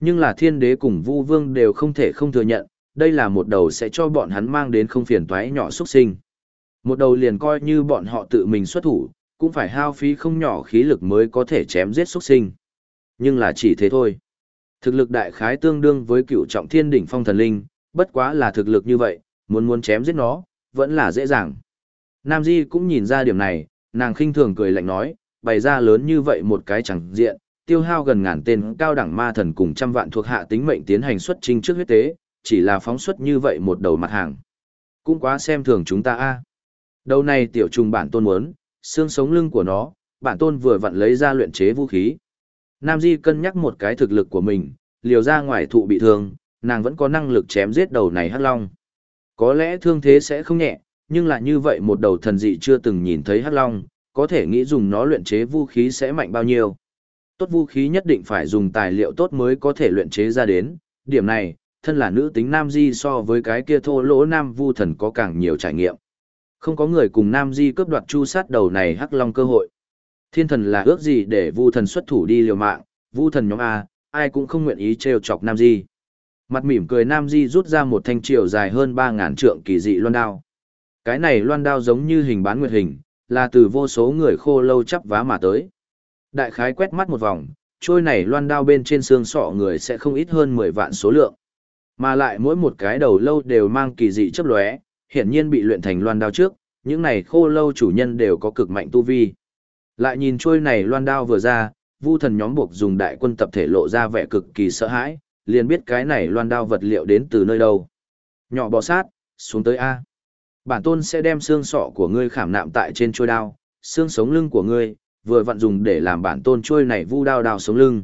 Nhưng là thiên đế cùng vu vương đều không thể không thừa nhận, đây là một đầu sẽ cho bọn hắn mang đến không phiền toái nhỏ xuất sinh. Một đầu liền coi như bọn họ tự mình xuất thủ, cũng phải hao phí không nhỏ khí lực mới có thể chém giết xuất sinh. Nhưng là chỉ thế thôi. Thực lực đại khái tương đương với cựu trọng thiên đỉnh phong thần linh, bất quá là thực lực như vậy, muốn muốn chém giết nó, vẫn là dễ dàng. Nam Di cũng nhìn ra điểm này, nàng khinh thường cười lạnh nói, bày ra lớn như vậy một cái chẳng diện, tiêu hao gần ngàn tên cao đẳng ma thần cùng trăm vạn thuộc hạ tính mệnh tiến hành xuất trình trước huyết tế, chỉ là phóng xuất như vậy một đầu mặt hàng. Cũng quá xem thường chúng ta a. Đầu này tiểu trùng bản tôn muốn, xương sống lưng của nó, bản tôn vừa vặn lấy ra luyện chế vũ khí. Nam Di cân nhắc một cái thực lực của mình, liều ra ngoài thụ bị thương, nàng vẫn có năng lực chém giết đầu này hắc long. Có lẽ thương thế sẽ không nhẹ, nhưng là như vậy một đầu thần dị chưa từng nhìn thấy hắc long, có thể nghĩ dùng nó luyện chế vũ khí sẽ mạnh bao nhiêu. Tốt vũ khí nhất định phải dùng tài liệu tốt mới có thể luyện chế ra đến, điểm này, thân là nữ tính nam di so với cái kia thô lỗ nam vu thần có càng nhiều trải nghiệm. Không có người cùng nam di cướp đoạt chu sát đầu này hắc long cơ hội. Thiên thần là ước gì để vu thần xuất thủ đi liều mạng, vu thần nhóm A, ai cũng không nguyện ý trêu chọc nam di. Mặt mỉm cười nam di rút ra một thanh triều dài hơn 3.000 trượng kỳ dị loan đao. Cái này loan đao giống như hình bán nguyệt hình, là từ vô số người khô lâu chắp vá mà tới. Đại khái quét mắt một vòng, trôi này loan đao bên trên xương sọ người sẽ không ít hơn 10 vạn số lượng. Mà lại mỗi một cái đầu lâu đều mang kỳ dị chấp lóe, hiển nhiên bị luyện thành loan đao trước, những này khô lâu chủ nhân đều có cực mạnh tu vi. Lại nhìn trôi này loan đao vừa ra, vu thần nhóm buộc dùng đại quân tập thể lộ ra vẻ cực kỳ sợ hãi, liền biết cái này loan đao vật liệu đến từ nơi đâu. Nhỏ bò sát, xuống tới A. Bản tôn sẽ đem xương sọ của ngươi khảm nạm tại trên trôi đao, xương sống lưng của ngươi, vừa vặn dùng để làm bản tôn trôi này vu đao đao sống lưng.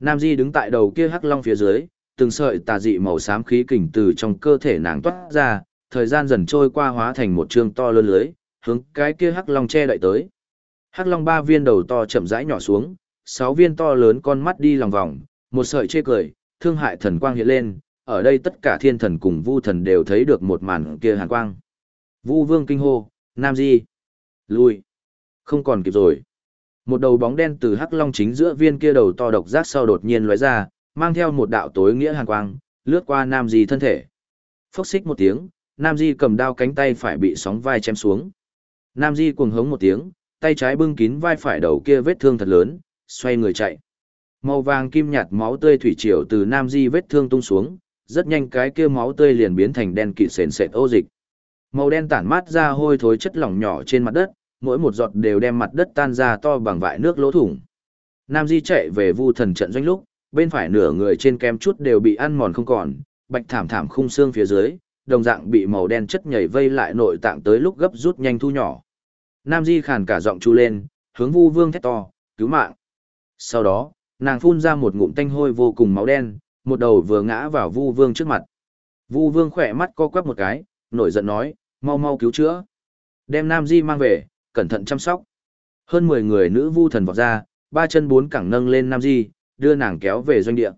Nam Di đứng tại đầu kia hắc long phía dưới, từng sợi tà dị màu xám khí kình từ trong cơ thể nàng toát ra, thời gian dần trôi qua hóa thành một trương to lớn lưới, hướng cái kia hắc long che đậy tới. Hắc long ba viên đầu to chậm rãi nhỏ xuống, sáu viên to lớn con mắt đi lòng vòng, một sợi chê cười, thương hại thần quang hiện lên, ở đây tất cả thiên thần cùng vu thần đều thấy được một màn kia hàn quang. Vu vương kinh hô, Nam Di, lui, không còn kịp rồi. Một đầu bóng đen từ hắc long chính giữa viên kia đầu to độc giác sau đột nhiên lóe ra, mang theo một đạo tối nghĩa hàn quang, lướt qua Nam Di thân thể. Phốc xích một tiếng, Nam Di cầm đao cánh tay phải bị sóng vai chém xuống. Nam Di cuồng hống một tiếng, tay trái bưng kín vai phải đầu kia vết thương thật lớn, xoay người chạy. Màu vàng kim nhạt máu tươi thủy triều từ Nam Di vết thương tung xuống, rất nhanh cái kia máu tươi liền biến thành đen kịt sền sệt ô dịch. Màu đen tản mát ra hôi thối chất lỏng nhỏ trên mặt đất, mỗi một giọt đều đem mặt đất tan ra to bằng vại nước lỗ thủng. Nam Di chạy về vu thần trận doanh lúc, bên phải nửa người trên kem chút đều bị ăn mòn không còn, bạch thảm thảm khung xương phía dưới, đồng dạng bị màu đen chất nhảy vây lại nội tạng tới lúc gấp rút nhanh thu nhỏ. Nam Di khàn cả giọng chu lên, hướng Vu Vương thét to, cứu mạng. Sau đó, nàng phun ra một ngụm tanh hôi vô cùng máu đen, một đầu vừa ngã vào Vu Vương trước mặt. Vu Vương khỏe mắt co quắp một cái, nổi giận nói, mau mau cứu chữa. Đem Nam Di mang về, cẩn thận chăm sóc. Hơn 10 người nữ vu thần vọt ra, ba chân bốn cẳng nâng lên Nam Di, đưa nàng kéo về doanh địa.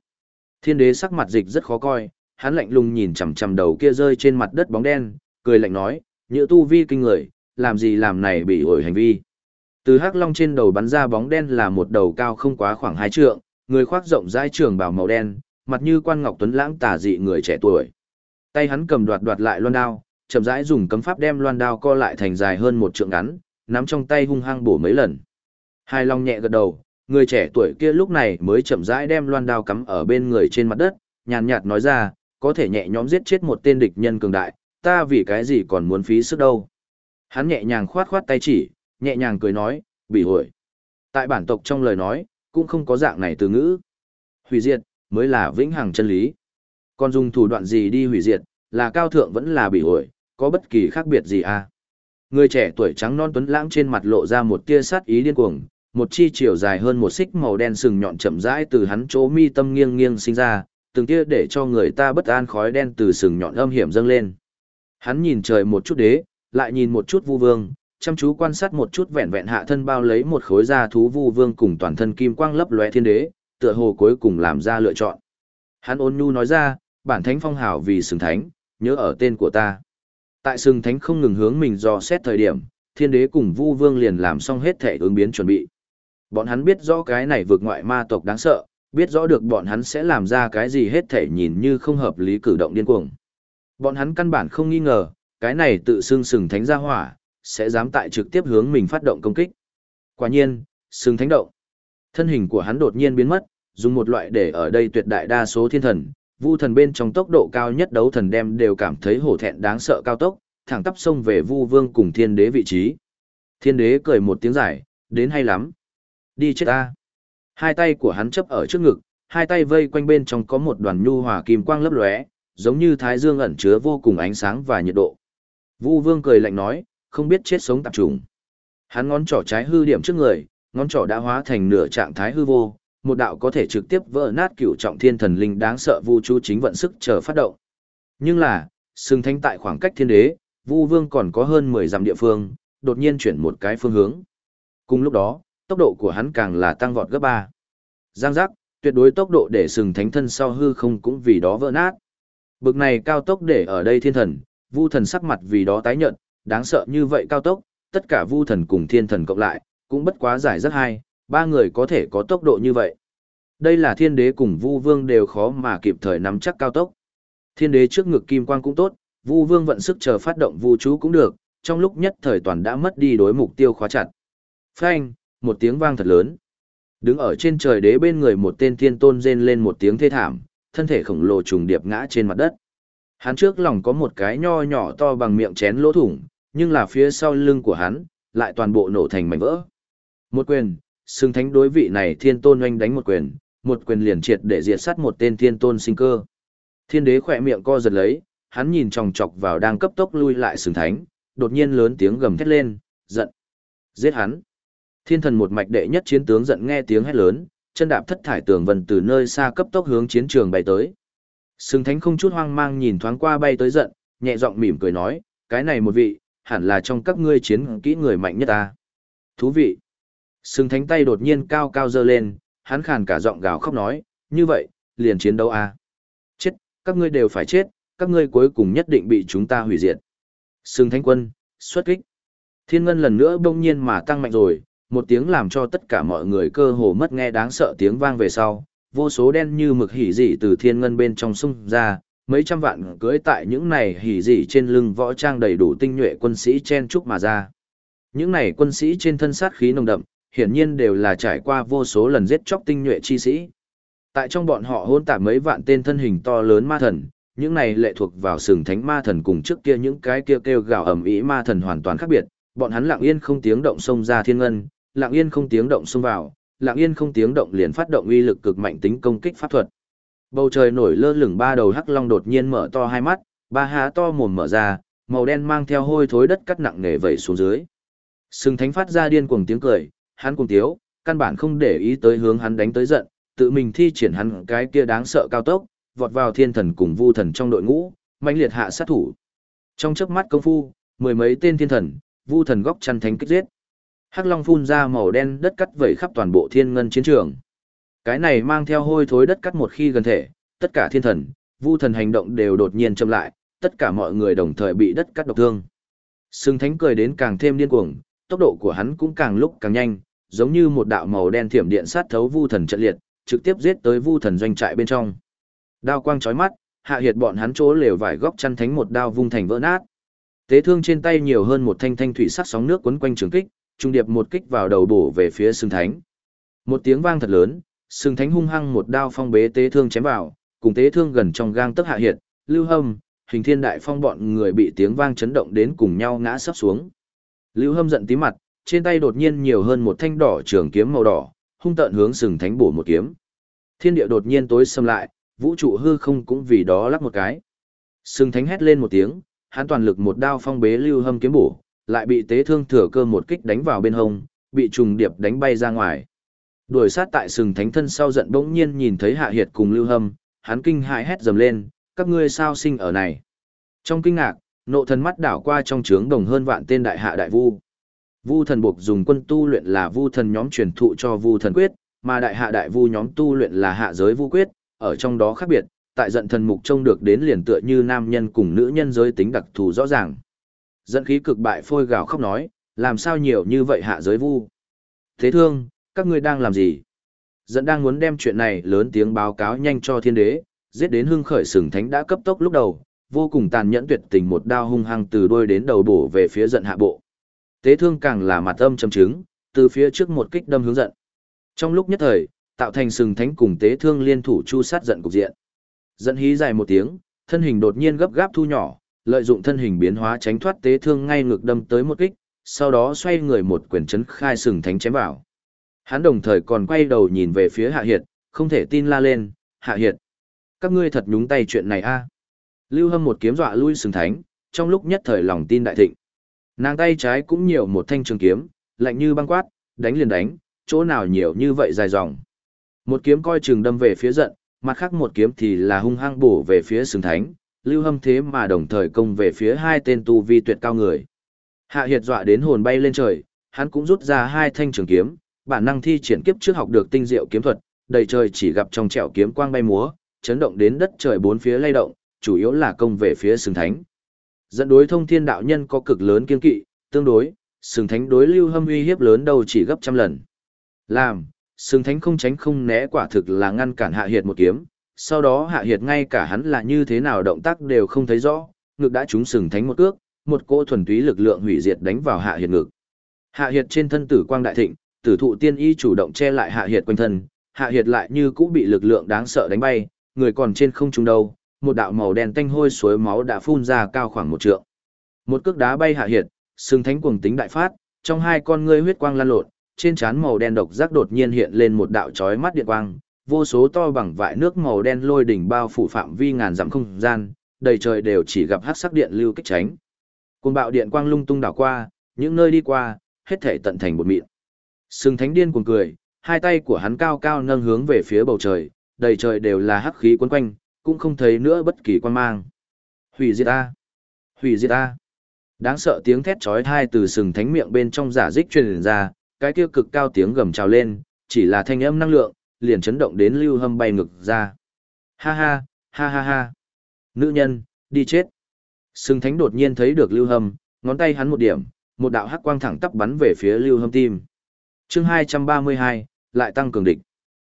Thiên đế sắc mặt dịch rất khó coi, hắn lạnh lùng nhìn chằm chằm đầu kia rơi trên mặt đất bóng đen, cười lạnh nói, nhựa tu vi kinh người, làm gì làm này bị ổi hành vi. Từ hắc long trên đầu bắn ra bóng đen là một đầu cao không quá khoảng hai trượng, người khoác rộng rãi trường bào màu đen, mặt như quan ngọc tuấn lãng tả dị người trẻ tuổi. Tay hắn cầm đoạt đoạt lại loan đao, chậm rãi dùng cấm pháp đem loan đao co lại thành dài hơn một trượng ngắn, nắm trong tay hung hăng bổ mấy lần. Hai long nhẹ gật đầu, người trẻ tuổi kia lúc này mới chậm rãi đem loan đao cắm ở bên người trên mặt đất, nhàn nhạt nói ra, có thể nhẹ nhõm giết chết một tên địch nhân cường đại, ta vì cái gì còn muốn phí sức đâu. Hắn nhẹ nhàng khoát khoát tay chỉ, nhẹ nhàng cười nói, bị hội. Tại bản tộc trong lời nói, cũng không có dạng này từ ngữ. Hủy diệt, mới là vĩnh hằng chân lý. Còn dùng thủ đoạn gì đi hủy diệt, là cao thượng vẫn là bị hội, có bất kỳ khác biệt gì à? Người trẻ tuổi trắng non tuấn lãng trên mặt lộ ra một tia sát ý điên cuồng, một chi chiều dài hơn một xích màu đen sừng nhọn chậm rãi từ hắn chỗ mi tâm nghiêng nghiêng sinh ra, từng tia để cho người ta bất an khói đen từ sừng nhọn âm hiểm dâng lên. Hắn nhìn trời một chút đế, lại nhìn một chút vu vương, chăm chú quan sát một chút vẹn vẹn hạ thân bao lấy một khối da thú vu vương cùng toàn thân kim quang lấp lóe thiên đế, tựa hồ cuối cùng làm ra lựa chọn. Hắn ôn nhu nói ra, bản thánh phong hào vì sừng thánh, nhớ ở tên của ta. Tại sừng thánh không ngừng hướng mình do xét thời điểm, thiên đế cùng vu vương liền làm xong hết thể ứng biến chuẩn bị. Bọn hắn biết rõ cái này vượt ngoại ma tộc đáng sợ, biết rõ được bọn hắn sẽ làm ra cái gì hết thể nhìn như không hợp lý cử động điên cuồng. Bọn hắn căn bản không nghi ngờ, cái này tự xưng sừng thánh ra hỏa, sẽ dám tại trực tiếp hướng mình phát động công kích. Quả nhiên, sừng thánh động. Thân hình của hắn đột nhiên biến mất, dùng một loại để ở đây tuyệt đại đa số thiên thần, vu thần bên trong tốc độ cao nhất đấu thần đem đều cảm thấy hổ thẹn đáng sợ cao tốc, thẳng tắp xông về vu vương cùng thiên đế vị trí. Thiên đế cười một tiếng giải, đến hay lắm. Đi chết ta. Hai tay của hắn chấp ở trước ngực, hai tay vây quanh bên trong có một đoàn nhu hòa kim quang lấp lóe, giống như thái dương ẩn chứa vô cùng ánh sáng và nhiệt độ. Vu Vương cười lạnh nói, không biết chết sống tạp trùng. Hắn ngón trỏ trái hư điểm trước người, ngón trỏ đã hóa thành nửa trạng thái hư vô, một đạo có thể trực tiếp vỡ nát cửu trọng thiên thần linh đáng sợ vu chu chính vận sức chờ phát động. Nhưng là, sừng thanh tại khoảng cách thiên đế, Vu Vương còn có hơn 10 dặm địa phương, đột nhiên chuyển một cái phương hướng. Cùng lúc đó, tốc độ của hắn càng là tăng vọt gấp 3. Giang giác, tuyệt đối tốc độ để sừng thánh thân sau hư không cũng vì đó vỡ nát. Bực này cao tốc để ở đây thiên thần, vu thần sắc mặt vì đó tái nhận, đáng sợ như vậy cao tốc, tất cả vu thần cùng thiên thần cộng lại, cũng bất quá giải rất hay, ba người có thể có tốc độ như vậy. Đây là thiên đế cùng vu vương đều khó mà kịp thời nắm chắc cao tốc. Thiên đế trước ngực kim quang cũng tốt, vu vương vận sức chờ phát động vu chú cũng được, trong lúc nhất thời toàn đã mất đi đối mục tiêu khóa chặt. Phanh, một tiếng vang thật lớn. Đứng ở trên trời đế bên người một tên thiên tôn rên lên một tiếng thê thảm, thân thể khổng lồ trùng điệp ngã trên mặt đất. Hắn trước lòng có một cái nho nhỏ to bằng miệng chén lỗ thủng, nhưng là phía sau lưng của hắn, lại toàn bộ nổ thành mảnh vỡ. Một quyền, xưng thánh đối vị này thiên tôn oanh đánh một quyền, một quyền liền triệt để diệt sát một tên thiên tôn sinh cơ. Thiên đế khỏe miệng co giật lấy, hắn nhìn chòng chọc vào đang cấp tốc lui lại Sừng thánh, đột nhiên lớn tiếng gầm thét lên, giận. Giết hắn. Thiên thần một mạch đệ nhất chiến tướng giận nghe tiếng hét lớn, chân đạp thất thải tường vân từ nơi xa cấp tốc hướng chiến trường bay tới. Sừng thánh không chút hoang mang nhìn thoáng qua bay tới giận, nhẹ giọng mỉm cười nói, cái này một vị, hẳn là trong các ngươi chiến kỹ người mạnh nhất ta. Thú vị. Sừng thánh tay đột nhiên cao cao dơ lên, hắn khàn cả giọng gào khóc nói, như vậy, liền chiến đấu a Chết, các ngươi đều phải chết, các ngươi cuối cùng nhất định bị chúng ta hủy diệt. Sừng thánh quân, xuất kích. Thiên ngân lần nữa bỗng nhiên mà tăng mạnh rồi, một tiếng làm cho tất cả mọi người cơ hồ mất nghe đáng sợ tiếng vang về sau, vô số đen như mực hỉ dị từ thiên ngân bên trong sung ra, mấy trăm vạn cưỡi tại những này hỉ dị trên lưng võ trang đầy đủ tinh nhuệ quân sĩ chen chúc mà ra. Những này quân sĩ trên thân sát khí nồng đậm, hiển nhiên đều là trải qua vô số lần giết chóc tinh nhuệ chi sĩ. Tại trong bọn họ hôn tạp mấy vạn tên thân hình to lớn ma thần, những này lệ thuộc vào sừng thánh ma thần cùng trước kia những cái kia kêu gào ầm ĩ ma thần hoàn toàn khác biệt, bọn hắn lặng yên không tiếng động xông ra thiên ngân, lặng yên không tiếng động xông vào, lặng yên không tiếng động liền phát động uy lực cực mạnh tính công kích pháp thuật. Bầu trời nổi lơ lửng ba đầu hắc long đột nhiên mở to hai mắt, ba há to mồm mở ra, màu đen mang theo hôi thối đất cắt nặng nề vẩy xuống dưới. Sừng thánh phát ra điên cuồng tiếng cười, hắn cùng tiếu, căn bản không để ý tới hướng hắn đánh tới giận, tự mình thi triển hắn cái kia đáng sợ cao tốc, vọt vào thiên thần cùng vu thần trong đội ngũ, mãnh liệt hạ sát thủ. Trong chớp mắt công phu, mười mấy tên thiên thần, vu thần góc chăn thánh kích giết. Hắc Long phun ra màu đen đất cắt vẩy khắp toàn bộ thiên ngân chiến trường. Cái này mang theo hôi thối đất cắt một khi gần thể, tất cả thiên thần, vu thần hành động đều đột nhiên chậm lại, tất cả mọi người đồng thời bị đất cắt độc thương. Sừng thánh cười đến càng thêm điên cuồng, tốc độ của hắn cũng càng lúc càng nhanh, giống như một đạo màu đen thiểm điện sát thấu vu thần trận liệt, trực tiếp giết tới vu thần doanh trại bên trong. Đao quang chói mắt, hạ hiệt bọn hắn chỗ lều vải góc chăn thánh một đao vung thành vỡ nát. Tế thương trên tay nhiều hơn một thanh thanh thủy sắc sóng nước quấn quanh trường kích, trung điệp một kích vào đầu bổ về phía sừng thánh. Một tiếng vang thật lớn, sừng thánh hung hăng một đao phong bế tế thương chém vào, cùng tế thương gần trong gang tấc hạ hiệt, lưu hâm, hình thiên đại phong bọn người bị tiếng vang chấn động đến cùng nhau ngã sấp xuống. Lưu hâm giận tí mặt, trên tay đột nhiên nhiều hơn một thanh đỏ trường kiếm màu đỏ, hung tợn hướng sừng thánh bổ một kiếm. Thiên địa đột nhiên tối xâm lại, vũ trụ hư không cũng vì đó lắc một cái. Sừng thánh hét lên một tiếng, hắn toàn lực một đao phong bế lưu hâm kiếm bổ, lại bị tế thương thừa cơ một kích đánh vào bên hông, bị trùng điệp đánh bay ra ngoài. Đuổi sát tại sừng thánh thân sau giận bỗng nhiên nhìn thấy hạ hiệt cùng lưu hâm, hắn kinh hãi hét dầm lên, các ngươi sao sinh ở này. Trong kinh ngạc, nộ thần mắt đảo qua trong trướng đồng hơn vạn tên đại hạ đại vu. Vu thần buộc dùng quân tu luyện là vu thần nhóm truyền thụ cho vu thần quyết, mà đại hạ đại vu nhóm tu luyện là hạ giới vu quyết, ở trong đó khác biệt, tại giận thần mục trông được đến liền tựa như nam nhân cùng nữ nhân giới tính đặc thù rõ ràng. Dẫn khí cực bại phôi gào khóc nói, làm sao nhiều như vậy hạ giới vu. Thế thương, các ngươi đang làm gì? Dẫn đang muốn đem chuyện này lớn tiếng báo cáo nhanh cho thiên đế, giết đến hưng khởi sừng thánh đã cấp tốc lúc đầu, vô cùng tàn nhẫn tuyệt tình một đao hung hăng từ đuôi đến đầu bổ về phía giận hạ bộ. Tế thương càng là mặt âm trầm chứng, từ phía trước một kích đâm hướng giận. Trong lúc nhất thời, tạo thành sừng thánh cùng tế thương liên thủ chu sát giận cục diện. Giận hí dài một tiếng, thân hình đột nhiên gấp gáp thu nhỏ, lợi dụng thân hình biến hóa tránh thoát tế thương ngay ngược đâm tới một kích, sau đó xoay người một quyền chấn khai sừng thánh chém vào. Hắn đồng thời còn quay đầu nhìn về phía Hạ Hiệt, không thể tin la lên, Hạ Hiệt. Các ngươi thật nhúng tay chuyện này a Lưu Hâm một kiếm dọa lui sừng thánh, trong lúc nhất thời lòng tin đại thịnh. Nàng tay trái cũng nhiều một thanh trường kiếm, lạnh như băng quát, đánh liền đánh, chỗ nào nhiều như vậy dài dòng. Một kiếm coi trường đâm về phía giận, mặt khác một kiếm thì là hung hăng bổ về phía sừng thánh, lưu hâm thế mà đồng thời công về phía hai tên tu vi tuyệt cao người. Hạ hiệt dọa đến hồn bay lên trời, hắn cũng rút ra hai thanh trường kiếm, bản năng thi triển kiếp trước học được tinh diệu kiếm thuật, đầy trời chỉ gặp trong trẻo kiếm quang bay múa, chấn động đến đất trời bốn phía lay động, chủ yếu là công về phía sừng thánh. Dẫn đối thông thiên đạo nhân có cực lớn kiên kỵ, tương đối, sừng thánh đối lưu hâm uy hiếp lớn đâu chỉ gấp trăm lần. Làm, sừng thánh không tránh không né quả thực là ngăn cản hạ hiệt một kiếm, sau đó hạ hiệt ngay cả hắn là như thế nào động tác đều không thấy rõ, ngực đã trúng sừng thánh một cước, một cỗ thuần túy lực lượng hủy diệt đánh vào hạ hiệt ngực. Hạ hiệt trên thân tử quang đại thịnh, tử thụ tiên y chủ động che lại hạ hiệt quanh thân, hạ hiệt lại như cũng bị lực lượng đáng sợ đánh bay, người còn trên không trung đâu, một đạo màu đen tanh hôi suối máu đã phun ra cao khoảng một trượng. Một cước đá bay hạ hiệt, sừng thánh cuồng tính đại phát, trong hai con ngươi huyết quang lan lộn, trên trán màu đen độc giác đột nhiên hiện lên một đạo chói mắt điện quang, vô số to bằng vại nước màu đen lôi đỉnh bao phủ phạm vi ngàn dặm không gian, đầy trời đều chỉ gặp hắc sắc điện lưu kích tránh. Cuồng bạo điện quang lung tung đảo qua, những nơi đi qua, hết thể tận thành một mịn. Sừng thánh điên cuồng cười, hai tay của hắn cao cao nâng hướng về phía bầu trời, đầy trời đều là hắc khí quấn quanh, cũng không thấy nữa bất kỳ quan mang. Hủy diệt a! Hủy diệt a! Đáng sợ tiếng thét chói tai từ sừng thánh miệng bên trong giả dích truyền ra, cái kia cực cao tiếng gầm trào lên, chỉ là thanh âm năng lượng, liền chấn động đến lưu hâm bay ngực ra. Ha ha, ha ha ha. Nữ nhân, đi chết. Sừng thánh đột nhiên thấy được lưu hâm, ngón tay hắn một điểm, một đạo hắc quang thẳng tắp bắn về phía lưu hâm tim. chương 232, lại tăng cường địch.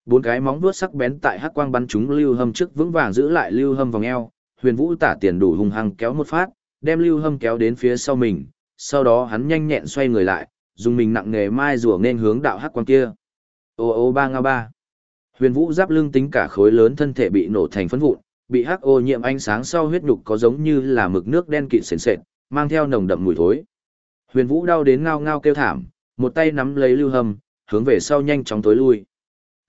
Bốn cái móng vuốt sắc bén tại hắc quang bắn trúng lưu hâm trước vững vàng giữ lại lưu hâm vòng eo, huyền vũ tả tiền đủ hung hăng kéo một phát, đem lưu hâm kéo đến phía sau mình, sau đó hắn nhanh nhẹn xoay người lại, dùng mình nặng nghề mai rùa nên hướng đạo hắc quang kia. Ô ô ba nga ba. Huyền Vũ giáp lưng tính cả khối lớn thân thể bị nổ thành phấn vụn, bị hắc ô nhiễm ánh sáng sau huyết nhục có giống như là mực nước đen kịt sền sệt, mang theo nồng đậm mùi thối. Huyền Vũ đau đến ngao ngao kêu thảm, một tay nắm lấy Lưu Hâm, hướng về sau nhanh chóng tối lui.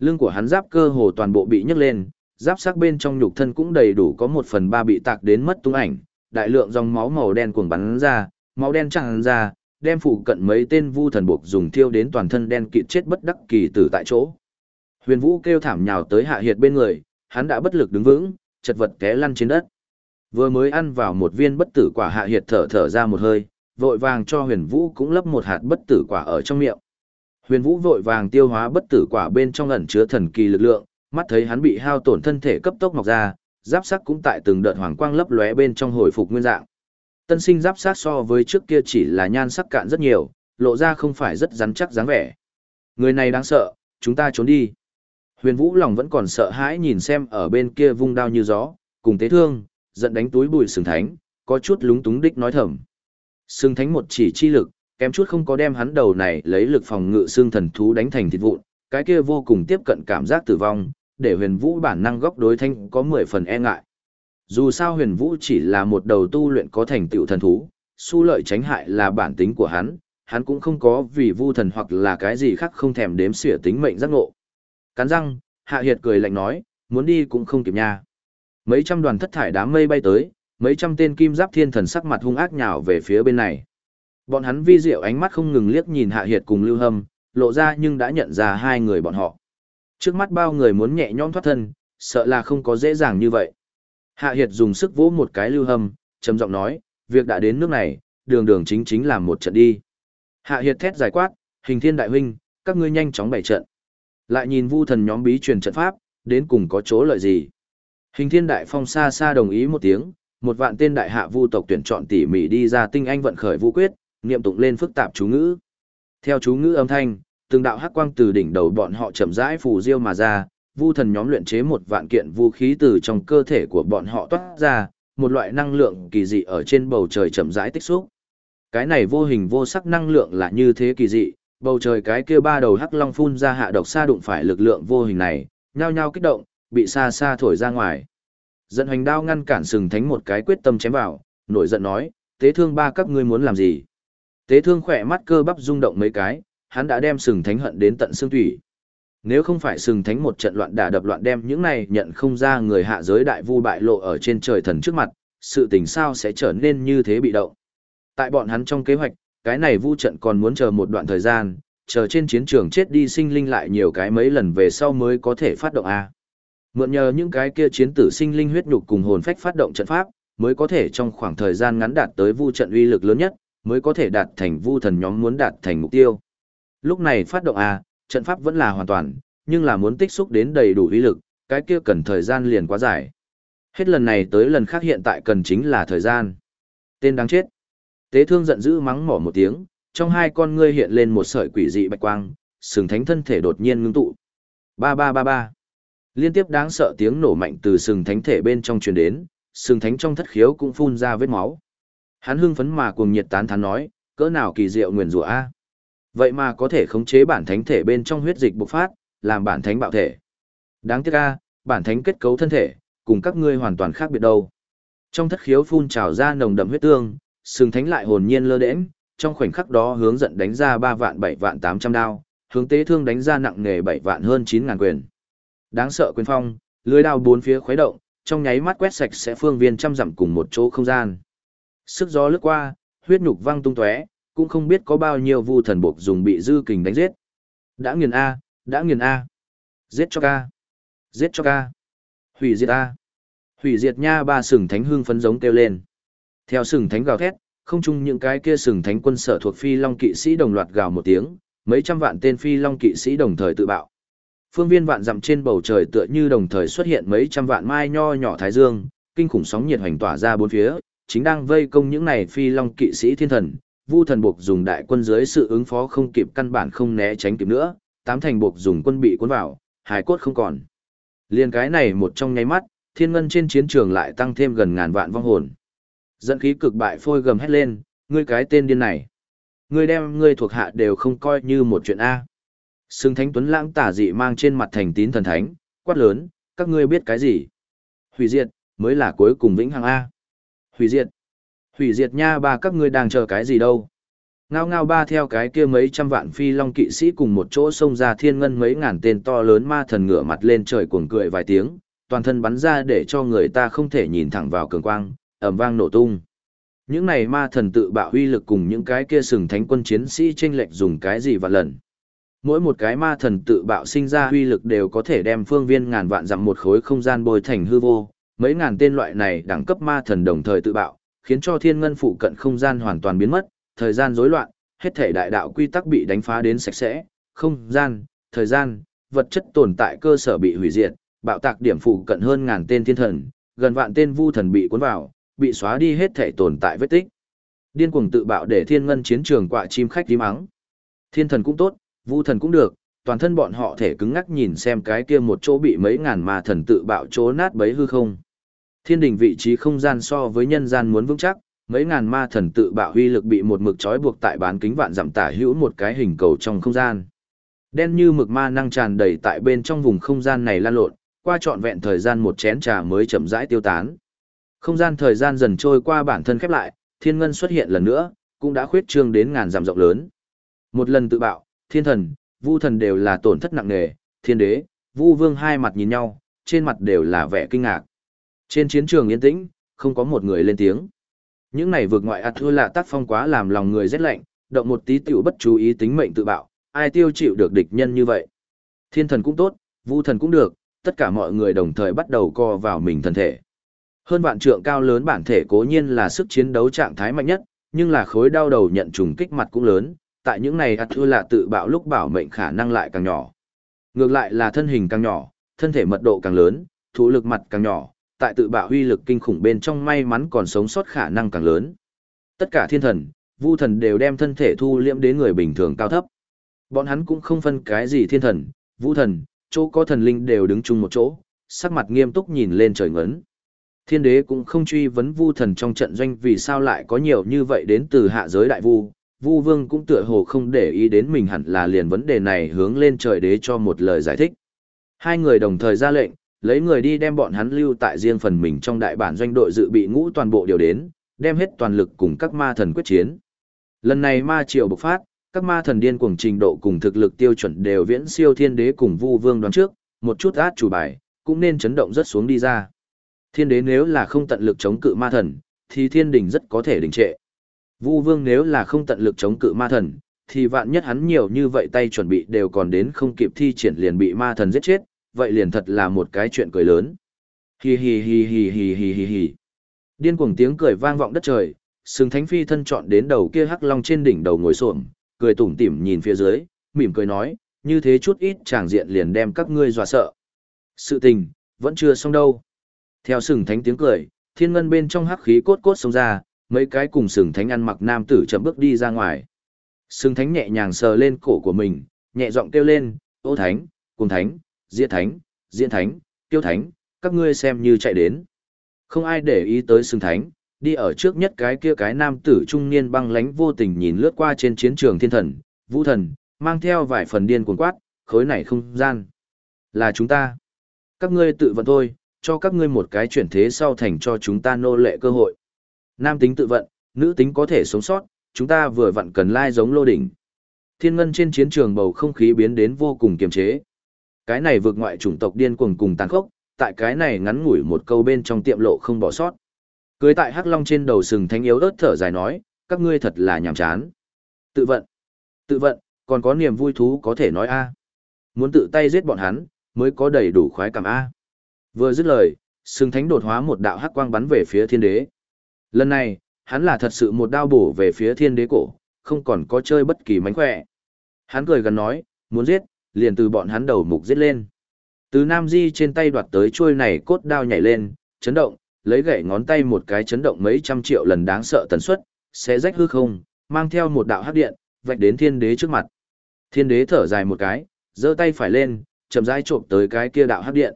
Lưng của hắn giáp cơ hồ toàn bộ bị nhấc lên, giáp sắc bên trong nhục thân cũng đầy đủ có một phần ba bị tạc đến mất tung ảnh, đại lượng dòng máu màu đen cuồng bắn ra, máu đen tràn ra, đem phụ cận mấy tên vu thần buộc dùng thiêu đến toàn thân đen kịt chết bất đắc kỳ tử tại chỗ. Huyền Vũ kêu thảm nhào tới Hạ Hiệt bên người, hắn đã bất lực đứng vững, chật vật té lăn trên đất. Vừa mới ăn vào một viên bất tử quả Hạ Hiệt thở thở ra một hơi, vội vàng cho Huyền Vũ cũng lấp một hạt bất tử quả ở trong miệng. Huyền Vũ vội vàng tiêu hóa bất tử quả bên trong ẩn chứa thần kỳ lực lượng, mắt thấy hắn bị hao tổn thân thể cấp tốc mọc ra, giáp sắc cũng tại từng đợt hoàng quang lấp lóe bên trong hồi phục nguyên dạng. Tân sinh giáp sắc so với trước kia chỉ là nhan sắc cạn rất nhiều, lộ ra không phải rất rắn chắc dáng vẻ. Người này đáng sợ, chúng ta trốn đi. Huyền Vũ lòng vẫn còn sợ hãi nhìn xem ở bên kia vung đao như gió, cùng tế thương, giận đánh túi bụi sừng thánh, có chút lúng túng đích nói thầm. Sừng thánh một chỉ chi lực, kém chút không có đem hắn đầu này lấy lực phòng ngự xương thần thú đánh thành thịt vụn, cái kia vô cùng tiếp cận cảm giác tử vong, để huyền vũ bản năng góc đối thanh có 10 phần e ngại. Dù sao huyền vũ chỉ là một đầu tu luyện có thành tựu thần thú, su lợi tránh hại là bản tính của hắn, hắn cũng không có vì vu thần hoặc là cái gì khác không thèm đếm xỉa tính mệnh giác ngộ. Cắn răng, hạ hiệt cười lạnh nói, muốn đi cũng không kịp nha. Mấy trăm đoàn thất thải đám mây bay tới, mấy trăm tên kim giáp thiên thần sắc mặt hung ác nhào về phía bên này. Bọn hắn vi diệu ánh mắt không ngừng liếc nhìn hạ hiệt cùng lưu hâm, lộ ra nhưng đã nhận ra hai người bọn họ. Trước mắt bao người muốn nhẹ nhõm thoát thân, sợ là không có dễ dàng như vậy. Hạ Hiệt dùng sức vỗ một cái lưu hâm, trầm giọng nói, việc đã đến nước này, đường đường chính chính làm một trận đi. Hạ Hiệt thét giải quát, hình thiên đại huynh, các ngươi nhanh chóng bày trận. Lại nhìn vu thần nhóm bí truyền trận pháp, đến cùng có chỗ lợi gì. Hình thiên đại phong xa xa đồng ý một tiếng, một vạn tên đại hạ vu tộc tuyển chọn tỉ mỉ đi ra tinh anh vận khởi vu quyết, niệm tụng lên phức tạp chú ngữ. Theo chú ngữ âm thanh, từng đạo hắc quang từ đỉnh đầu bọn họ chậm rãi phù diêu mà ra, vu thần nhóm luyện chế một vạn kiện vũ khí từ trong cơ thể của bọn họ toát ra, một loại năng lượng kỳ dị ở trên bầu trời chậm rãi tích xúc. Cái này vô hình vô sắc năng lượng là như thế kỳ dị, bầu trời cái kia ba đầu hắc long phun ra hạ độc xa đụng phải lực lượng vô hình này, nhao nhao kích động, bị xa xa thổi ra ngoài. Dẫn hành đao ngăn cản sừng thánh một cái quyết tâm chém vào, nổi giận nói, tế thương ba các ngươi muốn làm gì? Tế thương khỏe mắt cơ bắp rung động mấy cái, hắn đã đem sừng thánh hận đến tận xương thủy. Nếu không phải sừng thánh một trận loạn đả đập loạn đem những này nhận không ra người hạ giới đại vu bại lộ ở trên trời thần trước mặt, sự tình sao sẽ trở nên như thế bị động. Tại bọn hắn trong kế hoạch, cái này vu trận còn muốn chờ một đoạn thời gian, chờ trên chiến trường chết đi sinh linh lại nhiều cái mấy lần về sau mới có thể phát động A. Mượn nhờ những cái kia chiến tử sinh linh huyết nhục cùng hồn phách phát động trận pháp, mới có thể trong khoảng thời gian ngắn đạt tới vu trận uy lực lớn nhất, mới có thể đạt thành vu thần nhóm muốn đạt thành mục tiêu. Lúc này phát động A, trận pháp vẫn là hoàn toàn, nhưng là muốn tích xúc đến đầy đủ uy lực, cái kia cần thời gian liền quá dài. Hết lần này tới lần khác hiện tại cần chính là thời gian. Tên đáng chết. Tế thương giận dữ mắng mỏ một tiếng, trong hai con ngươi hiện lên một sợi quỷ dị bạch quang, sừng thánh thân thể đột nhiên ngưng tụ. Ba ba ba ba. Liên tiếp đáng sợ tiếng nổ mạnh từ sừng thánh thể bên trong truyền đến, sừng thánh trong thất khiếu cũng phun ra vết máu. Hắn hưng phấn mà cuồng nhiệt tán thán nói, cỡ nào kỳ diệu nguyền rủa a. Vậy mà có thể khống chế bản thánh thể bên trong huyết dịch bộc phát, làm bản thánh bạo thể. Đáng tiếc a, bản thánh kết cấu thân thể, cùng các ngươi hoàn toàn khác biệt đâu. Trong thất khiếu phun trào ra nồng đậm huyết tương, sừng thánh lại hồn nhiên lơ đễnh, trong khoảnh khắc đó hướng giận đánh ra ba vạn bảy vạn 800 đao, hướng tế thương đánh ra nặng nghề bảy vạn hơn chín ngàn quyền. Đáng sợ quyền phong, lưới đao bốn phía khuấy động, trong nháy mắt quét sạch sẽ phương viên trăm dặm cùng một chỗ không gian. Sức gió lướt qua, huyết nhục văng tung tóe, cũng không biết có bao nhiêu vu thần buộc dùng bị dư kình đánh giết. Đã nghiền A, đã nghiền A. Giết cho ca. Giết cho ca. Hủy diệt A. Hủy diệt nha ba sừng thánh hương phấn giống kêu lên. Theo sừng thánh gào thét, không chung những cái kia sừng thánh quân sở thuộc phi long kỵ sĩ đồng loạt gào một tiếng, mấy trăm vạn tên phi long kỵ sĩ đồng thời tự bạo. Phương viên vạn dặm trên bầu trời tựa như đồng thời xuất hiện mấy trăm vạn mai nho nhỏ thái dương, kinh khủng sóng nhiệt hoành tỏa ra bốn phía, chính đang vây công những này phi long kỵ sĩ thiên thần, Vu thần buộc dùng đại quân dưới sự ứng phó không kịp căn bản không né tránh kịp nữa, tám thành buộc dùng quân bị cuốn vào, hải cốt không còn. Liên cái này một trong nháy mắt, thiên ngân trên chiến trường lại tăng thêm gần ngàn vạn vong hồn. Dẫn khí cực bại phôi gầm hét lên, ngươi cái tên điên này. Ngươi đem ngươi thuộc hạ đều không coi như một chuyện A. Sưng thánh tuấn lãng tả dị mang trên mặt thành tín thần thánh, quát lớn, các ngươi biết cái gì? Hủy diệt, mới là cuối cùng vĩnh hằng A. Hủy diệt. Hủy diệt nha ba các ngươi đang chờ cái gì đâu? Ngao ngao ba theo cái kia mấy trăm vạn phi long kỵ sĩ cùng một chỗ xông ra thiên ngân mấy ngàn tên to lớn ma thần ngửa mặt lên trời cuồng cười vài tiếng, toàn thân bắn ra để cho người ta không thể nhìn thẳng vào cường quang, ầm vang nổ tung. Những này ma thần tự bạo huy lực cùng những cái kia sừng thánh quân chiến sĩ tranh lệch dùng cái gì và lần. Mỗi một cái ma thần tự bạo sinh ra huy lực đều có thể đem phương viên ngàn vạn dặm một khối không gian bồi thành hư vô, mấy ngàn tên loại này đẳng cấp ma thần đồng thời tự bạo, khiến cho thiên ngân phụ cận không gian hoàn toàn biến mất, thời gian rối loạn, hết thể đại đạo quy tắc bị đánh phá đến sạch sẽ, không gian, thời gian, vật chất tồn tại cơ sở bị hủy diệt, bạo tạc điểm phụ cận hơn ngàn tên thiên thần, gần vạn tên vu thần bị cuốn vào, bị xóa đi hết thể tồn tại vết tích. Điên cuồng tự bạo để thiên ngân chiến trường quạ chim khách tím mắng. Thiên thần cũng tốt, vu thần cũng được, toàn thân bọn họ thể cứng ngắc nhìn xem cái kia một chỗ bị mấy ngàn ma thần tự bạo chỗ nát bấy hư không. Thiên đình vị trí không gian so với nhân gian muốn vững chắc, mấy ngàn ma thần tự bạo huy lực bị một mực trói buộc tại bán kính vạn dặm tả hữu một cái hình cầu trong không gian. Đen như mực ma năng tràn đầy tại bên trong vùng không gian này lan lộn, qua trọn vẹn thời gian một chén trà mới chậm rãi tiêu tán. Không gian thời gian dần trôi qua bản thân khép lại, thiên ngân xuất hiện lần nữa, cũng đã khuyết trương đến ngàn dặm rộng lớn. Một lần tự bạo, thiên thần, vu thần đều là tổn thất nặng nề, thiên đế, vu vương hai mặt nhìn nhau, trên mặt đều là vẻ kinh ngạc. Trên chiến trường yên tĩnh, không có một người lên tiếng. Những này vượt ngoại ạt thua là tác phong quá làm lòng người rét lạnh, động một tí tiểu bất chú ý tính mệnh tự bạo, ai tiêu chịu được địch nhân như vậy. Thiên thần cũng tốt, vu thần cũng được, tất cả mọi người đồng thời bắt đầu co vào mình thân thể. Hơn vạn trượng cao lớn bản thể cố nhiên là sức chiến đấu trạng thái mạnh nhất, nhưng là khối đau đầu nhận trùng kích mặt cũng lớn, tại những này ạt thua là tự bạo lúc bảo mệnh khả năng lại càng nhỏ. Ngược lại là thân hình càng nhỏ, thân thể mật độ càng lớn, thủ lực mặt càng nhỏ, tại tự bạo huy lực kinh khủng bên trong may mắn còn sống sót khả năng càng lớn. Tất cả thiên thần, vu thần đều đem thân thể thu liễm đến người bình thường cao thấp. Bọn hắn cũng không phân cái gì thiên thần, vu thần, chỗ có thần linh đều đứng chung một chỗ, sắc mặt nghiêm túc nhìn lên trời ngấn. Thiên đế cũng không truy vấn vu thần trong trận doanh vì sao lại có nhiều như vậy đến từ hạ giới đại vu, vu vương cũng tựa hồ không để ý đến mình hẳn là liền vấn đề này hướng lên trời đế cho một lời giải thích. Hai người đồng thời ra lệnh, lấy người đi đem bọn hắn lưu tại riêng phần mình trong đại bản doanh đội dự bị ngũ toàn bộ điều đến, đem hết toàn lực cùng các ma thần quyết chiến. Lần này ma triều bộc phát, các ma thần điên cuồng trình độ cùng thực lực tiêu chuẩn đều viễn siêu thiên đế cùng vu vương đoán trước, một chút át chủ bài, cũng nên chấn động rất xuống đi ra. Thiên đế nếu là không tận lực chống cự ma thần, thì thiên đình rất có thể đình trệ. Vu vương nếu là không tận lực chống cự ma thần, thì vạn nhất hắn nhiều như vậy tay chuẩn bị đều còn đến không kịp thi triển liền bị ma thần giết chết, vậy liền thật là một cái chuyện cười lớn. Hi hi hi hi hi hi hi hi. Điên cuồng tiếng cười vang vọng đất trời, sừng thánh phi thân chọn đến đầu kia hắc long trên đỉnh đầu ngồi xổm, cười tủm tỉm nhìn phía dưới, mỉm cười nói, như thế chút ít chàng diện liền đem các ngươi dọa sợ. Sự tình, vẫn chưa xong đâu. Theo sừng thánh tiếng cười, thiên ngân bên trong hắc khí cốt cốt xông ra, mấy cái cùng sừng thánh ăn mặc nam tử chậm bước đi ra ngoài. Sừng thánh nhẹ nhàng sờ lên cổ của mình, nhẹ giọng kêu lên, ô thánh, cùng thánh, diệt thánh, diễn thánh, tiêu thánh, các ngươi xem như chạy đến. Không ai để ý tới Sương thánh, đi ở trước nhất cái kia cái nam tử trung niên băng lánh vô tình nhìn lướt qua trên chiến trường thiên thần, vũ thần, mang theo vài phần điên cuồng quát, khối này không gian. Là chúng ta. Các ngươi tự vận thôi, cho các ngươi một cái chuyển thế sau thành cho chúng ta nô lệ cơ hội. Nam tính tự vận, nữ tính có thể sống sót, chúng ta vừa vặn cần lai giống lô đỉnh. Thiên ngân trên chiến trường bầu không khí biến đến vô cùng kiềm chế. Cái này vượt ngoại chủng tộc điên cuồng cùng tàn khốc, tại cái này ngắn ngủi một câu bên trong tiệm lộ không bỏ sót. Cưới tại hắc long trên đầu sừng thánh yếu ớt thở dài nói, các ngươi thật là nhàm chán. Tự vận, tự vận, còn có niềm vui thú có thể nói a. Muốn tự tay giết bọn hắn, mới có đầy đủ khoái cảm a. Vừa dứt lời, sừng thánh đột hóa một đạo hắc quang bắn về phía thiên đế. Lần này, hắn là thật sự một đao bổ về phía thiên đế cổ, không còn có chơi bất kỳ mánh khỏe. Hắn cười gần nói, muốn giết, liền từ bọn hắn đầu mục giết lên. Từ Nam Di trên tay đoạt tới chuôi này cốt đao nhảy lên, chấn động, lấy gậy ngón tay một cái chấn động mấy trăm triệu lần đáng sợ tần suất, sẽ rách hư không, mang theo một đạo hắc điện, vạch đến thiên đế trước mặt. Thiên đế thở dài một cái, giơ tay phải lên, chậm rãi trộm tới cái kia đạo hắc điện.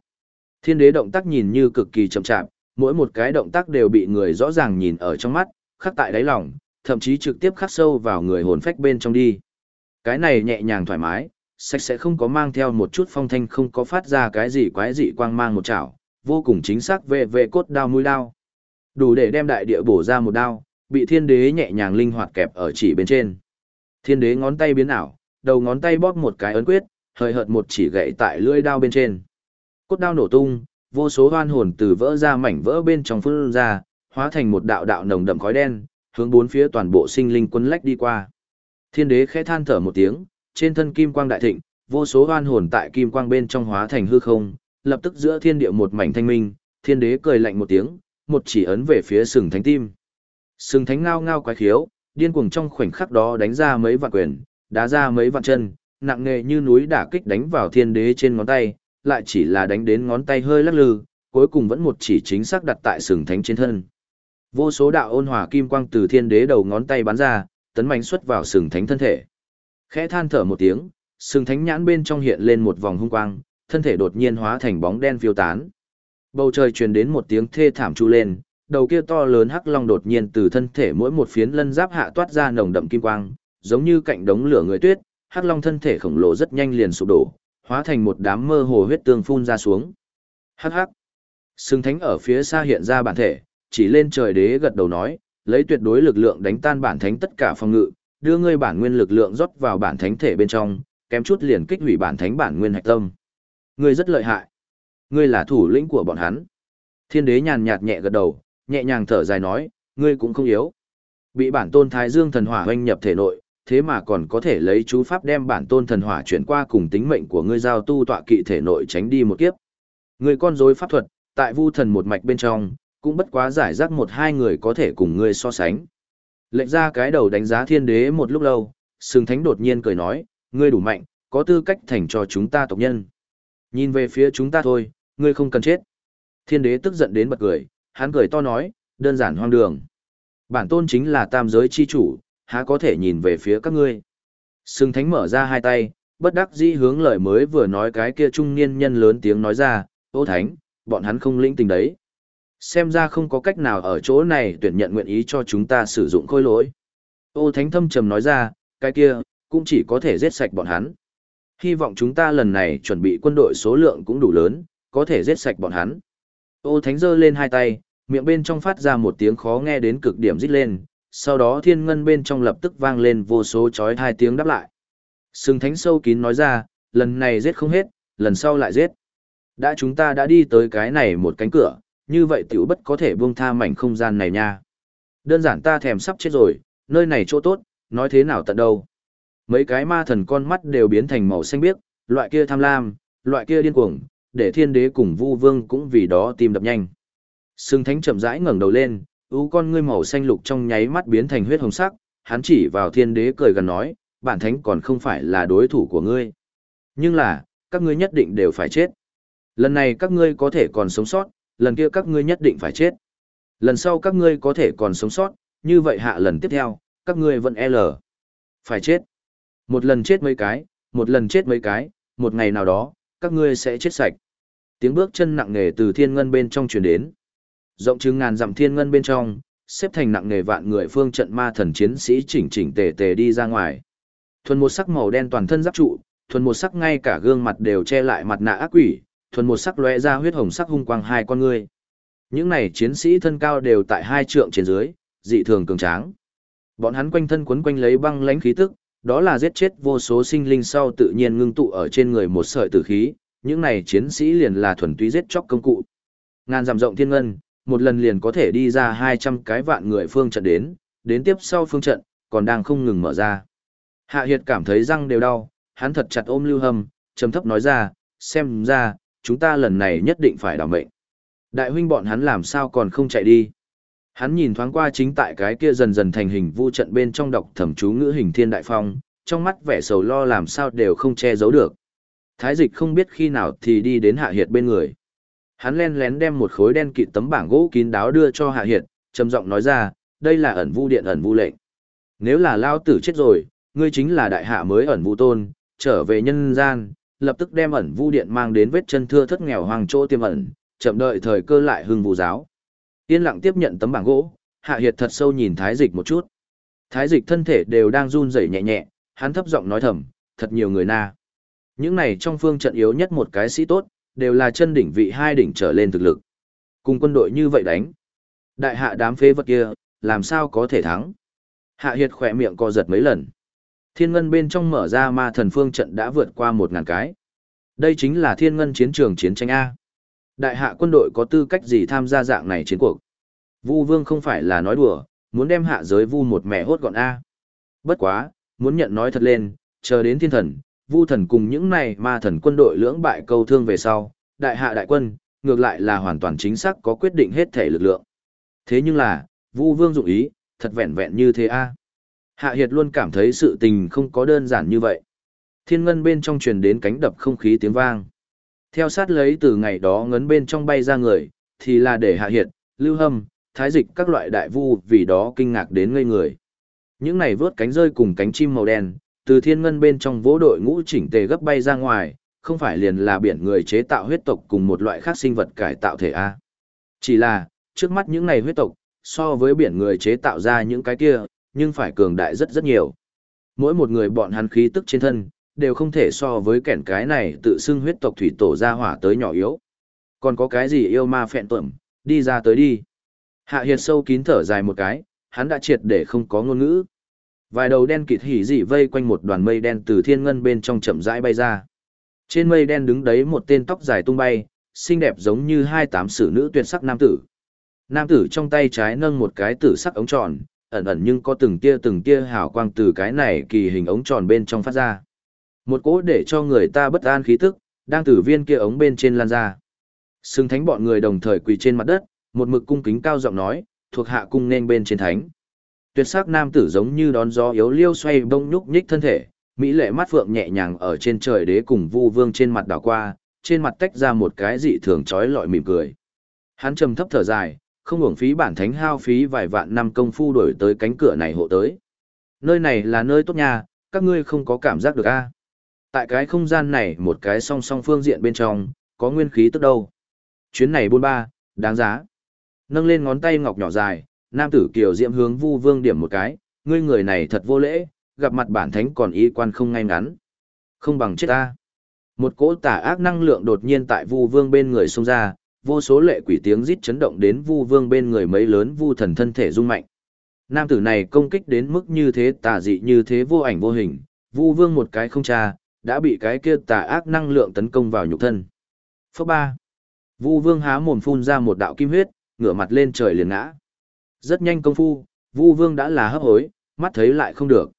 Thiên đế động tác nhìn như cực kỳ chậm chạp, mỗi một cái động tác đều bị người rõ ràng nhìn ở trong mắt, khắc tại đáy lòng, thậm chí trực tiếp khắc sâu vào người hồn phách bên trong đi. Cái này nhẹ nhàng thoải mái, sạch sẽ không có mang theo một chút phong thanh không có phát ra cái gì quái dị quang mang một chảo, vô cùng chính xác về về cốt đao mũi đao. Đủ để đem đại địa bổ ra một đao, bị thiên đế nhẹ nhàng linh hoạt kẹp ở chỉ bên trên. Thiên đế ngón tay biến ảo, đầu ngón tay bóp một cái ấn quyết, hơi hợt một chỉ gậy tại lưỡi đao bên trên. Cốt đao nổ tung, vô số hoan hồn từ vỡ ra mảnh vỡ bên trong phun ra, hóa thành một đạo đạo nồng đậm khói đen, hướng bốn phía toàn bộ sinh linh quân lách đi qua. Thiên đế khẽ than thở một tiếng, trên thân kim quang đại thịnh, vô số oan hồn tại kim quang bên trong hóa thành hư không, lập tức giữa thiên địa một mảnh thanh minh, thiên đế cười lạnh một tiếng, một chỉ ấn về phía sừng thánh tim. Sừng thánh ngao ngao quái khiếu, điên cuồng trong khoảnh khắc đó đánh ra mấy vạn quyền, đá ra mấy vạn chân, nặng nề như núi đả kích đánh vào thiên đế trên ngón tay, lại chỉ là đánh đến ngón tay hơi lắc lư, cuối cùng vẫn một chỉ chính xác đặt tại sừng thánh trên thân. Vô số đạo ôn hòa kim quang từ thiên đế đầu ngón tay bắn ra, tấn mạnh xuất vào sừng thánh thân thể. Khẽ than thở một tiếng, sừng thánh nhãn bên trong hiện lên một vòng hung quang, thân thể đột nhiên hóa thành bóng đen phiêu tán. Bầu trời truyền đến một tiếng thê thảm chu lên, đầu kia to lớn hắc long đột nhiên từ thân thể mỗi một phiến lân giáp hạ toát ra nồng đậm kim quang, giống như cạnh đống lửa người tuyết, hắc long thân thể khổng lồ rất nhanh liền sụp đổ, hóa thành một đám mơ hồ huyết tương phun ra xuống. Hắc hắc. Sừng thánh ở phía xa hiện ra bản thể, chỉ lên trời đế gật đầu nói, lấy tuyệt đối lực lượng đánh tan bản thánh tất cả phòng ngự, đưa ngươi bản nguyên lực lượng rót vào bản thánh thể bên trong, kém chút liền kích hủy bản thánh bản nguyên hạch tâm. Ngươi rất lợi hại. Ngươi là thủ lĩnh của bọn hắn. Thiên đế nhàn nhạt nhẹ gật đầu, nhẹ nhàng thở dài nói, ngươi cũng không yếu. Bị bản tôn Thái Dương thần hỏa hoanh nhập thể nội, thế mà còn có thể lấy chú pháp đem bản tôn thần hỏa chuyển qua cùng tính mệnh của ngươi giao tu tọa kỵ thể nội tránh đi một kiếp. Ngươi con rối pháp thuật, tại vu thần một mạch bên trong, cũng bất quá giải rác một hai người có thể cùng ngươi so sánh. Lệnh ra cái đầu đánh giá thiên đế một lúc lâu, sừng thánh đột nhiên cười nói, ngươi đủ mạnh, có tư cách thành cho chúng ta tộc nhân. Nhìn về phía chúng ta thôi, ngươi không cần chết. Thiên đế tức giận đến bật cười, hắn cười to nói, đơn giản hoang đường. Bản tôn chính là tam giới chi chủ, há có thể nhìn về phía các ngươi. Sừng thánh mở ra hai tay, bất đắc dĩ hướng lời mới vừa nói cái kia trung niên nhân lớn tiếng nói ra, ô thánh, bọn hắn không lĩnh tình đấy. Xem ra không có cách nào ở chỗ này tuyển nhận nguyện ý cho chúng ta sử dụng khôi lỗi. Ô thánh thâm trầm nói ra, cái kia, cũng chỉ có thể giết sạch bọn hắn. Hy vọng chúng ta lần này chuẩn bị quân đội số lượng cũng đủ lớn, có thể giết sạch bọn hắn. Ô thánh giơ lên hai tay, miệng bên trong phát ra một tiếng khó nghe đến cực điểm rít lên, sau đó thiên ngân bên trong lập tức vang lên vô số chói hai tiếng đáp lại. Sừng thánh sâu kín nói ra, lần này giết không hết, lần sau lại giết. Đã chúng ta đã đi tới cái này một cánh cửa, như vậy tiểu bất có thể buông tha mảnh không gian này nha. Đơn giản ta thèm sắp chết rồi, nơi này chỗ tốt, nói thế nào tận đâu. Mấy cái ma thần con mắt đều biến thành màu xanh biếc, loại kia tham lam, loại kia điên cuồng, để thiên đế cùng vu vương cũng vì đó tim đập nhanh. Sương thánh chậm rãi ngẩng đầu lên, ú con ngươi màu xanh lục trong nháy mắt biến thành huyết hồng sắc, hắn chỉ vào thiên đế cười gần nói, bản thánh còn không phải là đối thủ của ngươi. Nhưng là, các ngươi nhất định đều phải chết. Lần này các ngươi có thể còn sống sót, lần kia các ngươi nhất định phải chết. Lần sau các ngươi có thể còn sống sót, như vậy hạ lần tiếp theo, các ngươi vẫn L. Phải chết. Một lần chết mấy cái, một lần chết mấy cái, một ngày nào đó, các ngươi sẽ chết sạch. Tiếng bước chân nặng nề từ thiên ngân bên trong truyền đến. Rộng chừng ngàn dặm thiên ngân bên trong, xếp thành nặng nề vạn người phương trận ma thần chiến sĩ chỉnh chỉnh tề tề đi ra ngoài. Thuần một sắc màu đen toàn thân giáp trụ, thuần một sắc ngay cả gương mặt đều che lại mặt nạ ác quỷ, thuần một sắc lóe ra huyết hồng sắc hung quang hai con ngươi. Những này chiến sĩ thân cao đều tại hai trượng trên dưới, dị thường cường tráng. Bọn hắn quanh thân quấn quanh lấy băng lãnh khí tức, đó là giết chết vô số sinh linh sau tự nhiên ngưng tụ ở trên người một sợi tử khí, những này chiến sĩ liền là thuần túy giết chóc công cụ. Ngàn dặm rộng thiên ngân, một lần liền có thể đi ra 200 cái vạn người phương trận đến, đến tiếp sau phương trận, còn đang không ngừng mở ra. Hạ Hiệt cảm thấy răng đều đau, hắn thật chặt ôm Lưu Hâm, trầm thấp nói ra, xem ra, chúng ta lần này nhất định phải đảm mệnh. Đại huynh bọn hắn làm sao còn không chạy đi. Hắn nhìn thoáng qua chính tại cái kia dần dần thành hình vu trận bên trong đọc thẩm chú ngữ hình thiên đại phong, trong mắt vẻ sầu lo làm sao đều không che giấu được. Thái dịch không biết khi nào thì đi đến hạ hiệt bên người. Hắn len lén đem một khối đen kịt tấm bảng gỗ kín đáo đưa cho hạ hiệt, trầm giọng nói ra, đây là ẩn vu điện ẩn vu lệnh. Nếu là lao tử chết rồi, ngươi chính là đại hạ mới ẩn vu tôn, trở về nhân gian, lập tức đem ẩn vu điện mang đến vết chân thưa thất nghèo hoàng chỗ tiêm ẩn, chậm đợi thời cơ lại hưng vụ giáo. Yên lặng tiếp nhận tấm bảng gỗ, hạ hiệt thật sâu nhìn thái dịch một chút. Thái dịch thân thể đều đang run rẩy nhẹ nhẹ, hắn thấp giọng nói thầm, thật nhiều người na. Những này trong phương trận yếu nhất một cái sĩ tốt, đều là chân đỉnh vị hai đỉnh trở lên thực lực. Cùng quân đội như vậy đánh. Đại hạ đám phế vật kia, làm sao có thể thắng. Hạ Hiệt khỏe miệng co giật mấy lần. Thiên ngân bên trong mở ra ma thần phương trận đã vượt qua một ngàn cái. Đây chính là thiên ngân chiến trường chiến tranh A. Đại hạ quân đội có tư cách gì tham gia dạng này chiến cuộc? Vu vương không phải là nói đùa, muốn đem hạ giới vu một mẹ hốt gọn A. Bất quá, muốn nhận nói thật lên, chờ đến thiên thần, vu thần cùng những này ma thần quân đội lưỡng bại câu thương về sau, đại hạ đại quân, ngược lại là hoàn toàn chính xác có quyết định hết thể lực lượng. Thế nhưng là, vu vương dụng ý, thật vẹn vẹn như thế a Hạ Hiệt luôn cảm thấy sự tình không có đơn giản như vậy. Thiên ngân bên trong truyền đến cánh đập không khí tiếng vang. Theo sát lấy từ ngày đó ngấn bên trong bay ra người, thì là để Hạ Hiệt, Lưu Hâm, Thái Dịch các loại đại vu vì đó kinh ngạc đến ngây người. Những này vớt cánh rơi cùng cánh chim màu đen, từ thiên ngân bên trong vỗ đội ngũ chỉnh tề gấp bay ra ngoài, không phải liền là biển người chế tạo huyết tộc cùng một loại khác sinh vật cải tạo thể A. Chỉ là, trước mắt những này huyết tộc, so với biển người chế tạo ra những cái kia, nhưng phải cường đại rất rất nhiều. Mỗi một người bọn hắn khí tức trên thân, đều không thể so với kẻn cái này tự xưng huyết tộc thủy tổ ra hỏa tới nhỏ yếu. Còn có cái gì yêu ma phẹn tuẩm, đi ra tới đi. Hạ hiệt sâu kín thở dài một cái, hắn đã triệt để không có ngôn ngữ. Vài đầu đen kịt hỉ dị vây quanh một đoàn mây đen từ thiên ngân bên trong chậm rãi bay ra. Trên mây đen đứng đấy một tên tóc dài tung bay, xinh đẹp giống như hai tám sử nữ tuyệt sắc nam tử. Nam tử trong tay trái nâng một cái tử sắc ống tròn, ẩn ẩn nhưng có từng tia từng tia hào quang từ cái này kỳ hình ống tròn bên trong phát ra. Một cỗ để cho người ta bất an khí tức, đang từ viên kia ống bên trên lan ra. Sưng thánh bọn người đồng thời quỳ trên mặt đất, một mực cung kính cao giọng nói, thuộc hạ cung nên bên trên thánh. Tuyệt sắc nam tử giống như đón gió yếu liêu xoay bông nhúc nhích thân thể, mỹ lệ mắt phượng nhẹ nhàng ở trên trời đế cùng vu vương trên mặt đảo qua, trên mặt tách ra một cái dị thường trói lọi mỉm cười. Hắn trầm thấp thở dài, không hưởng phí bản thánh hao phí vài vạn năm công phu đổi tới cánh cửa này hộ tới. Nơi này là nơi tốt nha, các ngươi không có cảm giác được a? Tại cái không gian này một cái song song phương diện bên trong, có nguyên khí tức đâu. Chuyến này buôn ba, đáng giá. Nâng lên ngón tay ngọc nhỏ dài, nam tử kiều diễm hướng vu vương điểm một cái, ngươi người này thật vô lễ, gặp mặt bản thánh còn y quan không ngay ngắn. Không bằng chết ta. Một cỗ tà ác năng lượng đột nhiên tại vu vương bên người xông ra, vô số lệ quỷ tiếng rít chấn động đến vu vương bên người mấy lớn vu thần thân thể rung mạnh. Nam tử này công kích đến mức như thế tà dị như thế vô ảnh vô hình, vu vương một cái không tra, đã bị cái kia tà ác năng lượng tấn công vào nhục thân. Phước ba. Vu vương há mồm phun ra một đạo kim huyết, ngửa mặt lên trời liền ngã. Rất nhanh công phu, vu vương đã là hấp hối, mắt thấy lại không được.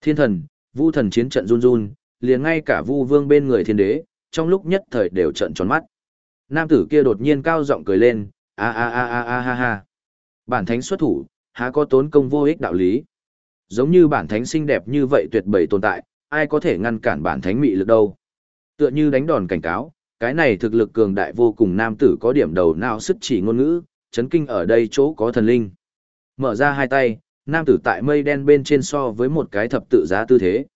Thiên thần, vu thần chiến trận run run, liền ngay cả vu vương bên người thiên đế, trong lúc nhất thời đều trận tròn mắt. Nam tử kia đột nhiên cao giọng cười lên, a a a a a ha ha. Bản thánh xuất thủ, há có tốn công vô ích đạo lý. Giống như bản thánh xinh đẹp như vậy tuyệt bầy tồn tại, ai có thể ngăn cản bản thánh mị lực đâu. Tựa như đánh đòn cảnh cáo, cái này thực lực cường đại vô cùng nam tử có điểm đầu nào sức chỉ ngôn ngữ, chấn kinh ở đây chỗ có thần linh. Mở ra hai tay, nam tử tại mây đen bên trên so với một cái thập tự giá tư thế.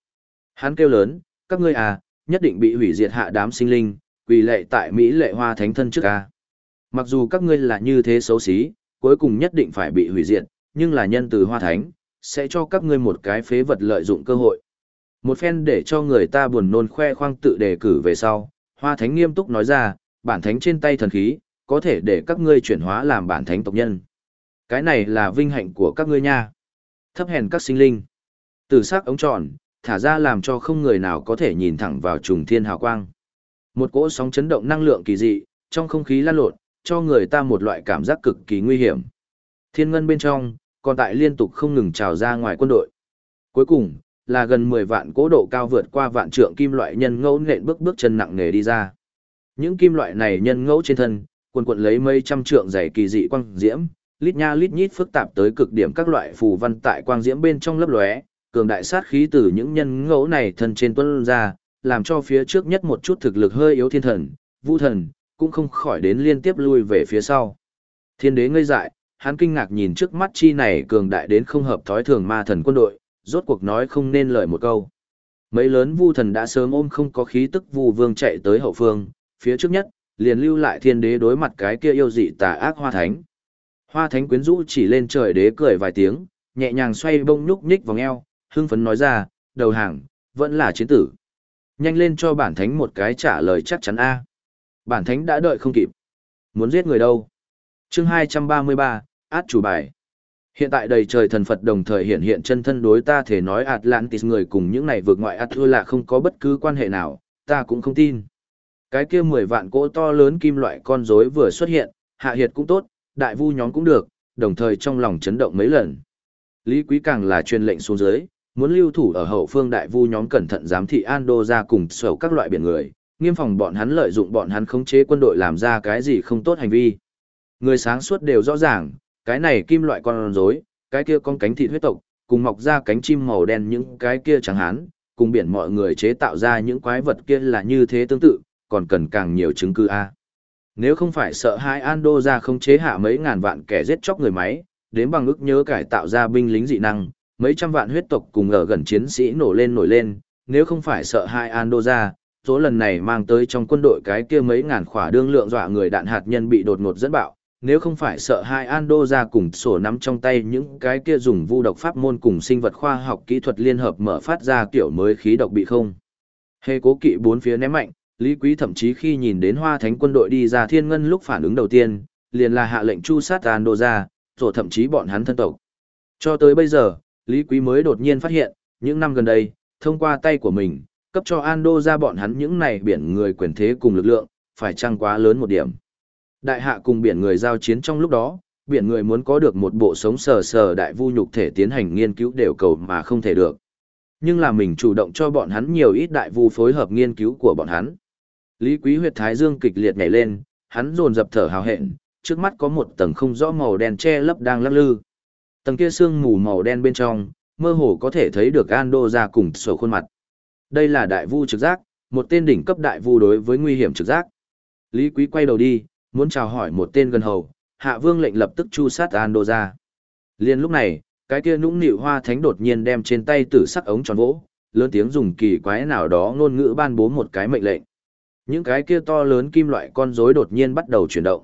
Hắn kêu lớn, các ngươi à, nhất định bị hủy diệt hạ đám sinh linh, quỳ lệ tại Mỹ lệ hoa thánh thân trước ca. Mặc dù các ngươi là như thế xấu xí, cuối cùng nhất định phải bị hủy diệt, nhưng là nhân từ hoa thánh, sẽ cho các ngươi một cái phế vật lợi dụng cơ hội. Một phen để cho người ta buồn nôn khoe khoang tự đề cử về sau, hoa thánh nghiêm túc nói ra, bản thánh trên tay thần khí, có thể để các ngươi chuyển hóa làm bản thánh tộc nhân. Cái này là vinh hạnh của các ngươi nha. Thấp hèn các sinh linh. Từ sắc ống tròn, thả ra làm cho không người nào có thể nhìn thẳng vào trùng thiên hào quang. Một cỗ sóng chấn động năng lượng kỳ dị, trong không khí lan lộn, cho người ta một loại cảm giác cực kỳ nguy hiểm. Thiên ngân bên trong, còn tại liên tục không ngừng trào ra ngoài quân đội. Cuối cùng, là gần 10 vạn cỗ độ cao vượt qua vạn trượng kim loại nhân ngẫu nện bước bước chân nặng nề đi ra. Những kim loại này nhân ngẫu trên thân, quần quần lấy mấy trăm trượng dày kỳ dị quang diễm, lít nha lít nhít phức tạp tới cực điểm các loại phù văn tại quang diễm bên trong lấp lóe, cường đại sát khí từ những nhân ngẫu này thân trên tuôn ra, làm cho phía trước nhất một chút thực lực hơi yếu thiên thần, vũ thần, cũng không khỏi đến liên tiếp lui về phía sau. Thiên đế ngây dại, hắn kinh ngạc nhìn trước mắt chi này cường đại đến không hợp thói thường ma thần quân đội, rốt cuộc nói không nên lời một câu. Mấy lớn vu thần đã sớm ôm không có khí tức vu vương chạy tới hậu phương, phía trước nhất, liền lưu lại thiên đế đối mặt cái kia yêu dị tà ác hoa thánh. Hoa thánh quyến rũ chỉ lên trời đế cười vài tiếng, nhẹ nhàng xoay bông nhúc nhích vòng eo, hưng phấn nói ra, đầu hàng, vẫn là chiến tử. Nhanh lên cho bản thánh một cái trả lời chắc chắn A. Bản thánh đã đợi không kịp. Muốn giết người đâu? chương 233, át chủ bài. Hiện tại đầy trời thần Phật đồng thời hiện hiện chân thân đối ta thể nói Atlantis người cùng những này vượt ngoại Athu là không có bất cứ quan hệ nào, ta cũng không tin. Cái kia 10 vạn cỗ to lớn kim loại con rối vừa xuất hiện, hạ hiệt cũng tốt, đại vu nhóm cũng được, đồng thời trong lòng chấn động mấy lần. Lý Quý càng là truyền lệnh xuống dưới, muốn lưu thủ ở hậu phương đại vu nhóm cẩn thận giám thị Ando ra cùng sầu các loại biển người, nghiêm phòng bọn hắn lợi dụng bọn hắn khống chế quân đội làm ra cái gì không tốt hành vi. Người sáng suốt đều rõ ràng, cái này kim loại con rối, cái kia con cánh thịt huyết tộc, cùng mọc ra cánh chim màu đen những cái kia chẳng hán, cùng biển mọi người chế tạo ra những quái vật kia là như thế tương tự, còn cần càng nhiều chứng cứ a. Nếu không phải sợ hai Ando ra không chế hạ mấy ngàn vạn kẻ giết chóc người máy, đến bằng ức nhớ cải tạo ra binh lính dị năng, mấy trăm vạn huyết tộc cùng ở gần chiến sĩ nổ lên nổi lên, nếu không phải sợ hai Ando ra, số lần này mang tới trong quân đội cái kia mấy ngàn khỏa đương lượng dọa người đạn hạt nhân bị đột ngột dẫn bạo, nếu không phải sợ hai Ando ra cùng sổ nắm trong tay những cái kia dùng vu độc pháp môn cùng sinh vật khoa học kỹ thuật liên hợp mở phát ra kiểu mới khí độc bị không. Hê cố kỵ bốn phía ném mạnh, Lý Quý thậm chí khi nhìn đến hoa thánh quân đội đi ra thiên ngân lúc phản ứng đầu tiên, liền là hạ lệnh chu sát Ando ra, rồi thậm chí bọn hắn thân tộc. Cho tới bây giờ, Lý Quý mới đột nhiên phát hiện, những năm gần đây, thông qua tay của mình, cấp cho Ando ra bọn hắn những này biển người quyền thế cùng lực lượng, phải chăng quá lớn một điểm. Đại hạ cùng biển người giao chiến trong lúc đó, biển người muốn có được một bộ sống sờ sờ đại vu nhục thể tiến hành nghiên cứu đều cầu mà không thể được. Nhưng là mình chủ động cho bọn hắn nhiều ít đại vu phối hợp nghiên cứu của bọn hắn. Lý Quý huyệt thái dương kịch liệt nhảy lên, hắn dồn dập thở hào hẹn, trước mắt có một tầng không rõ màu đen che lấp đang lắc lư. Tầng kia sương mù màu đen bên trong, mơ hồ có thể thấy được Ando ra cùng sổ khuôn mặt. Đây là đại vu trực giác, một tên đỉnh cấp đại vu đối với nguy hiểm trực giác. Lý Quý quay đầu đi, muốn chào hỏi một tên gần hầu, Hạ Vương lệnh lập tức chu sát Ando ra. Liên lúc này, cái kia nũng nịu hoa thánh đột nhiên đem trên tay tử sắc ống tròn vỗ, lớn tiếng dùng kỳ quái nào đó ngôn ngữ ban bố một cái mệnh lệnh. Những cái kia to lớn kim loại con rối đột nhiên bắt đầu chuyển động.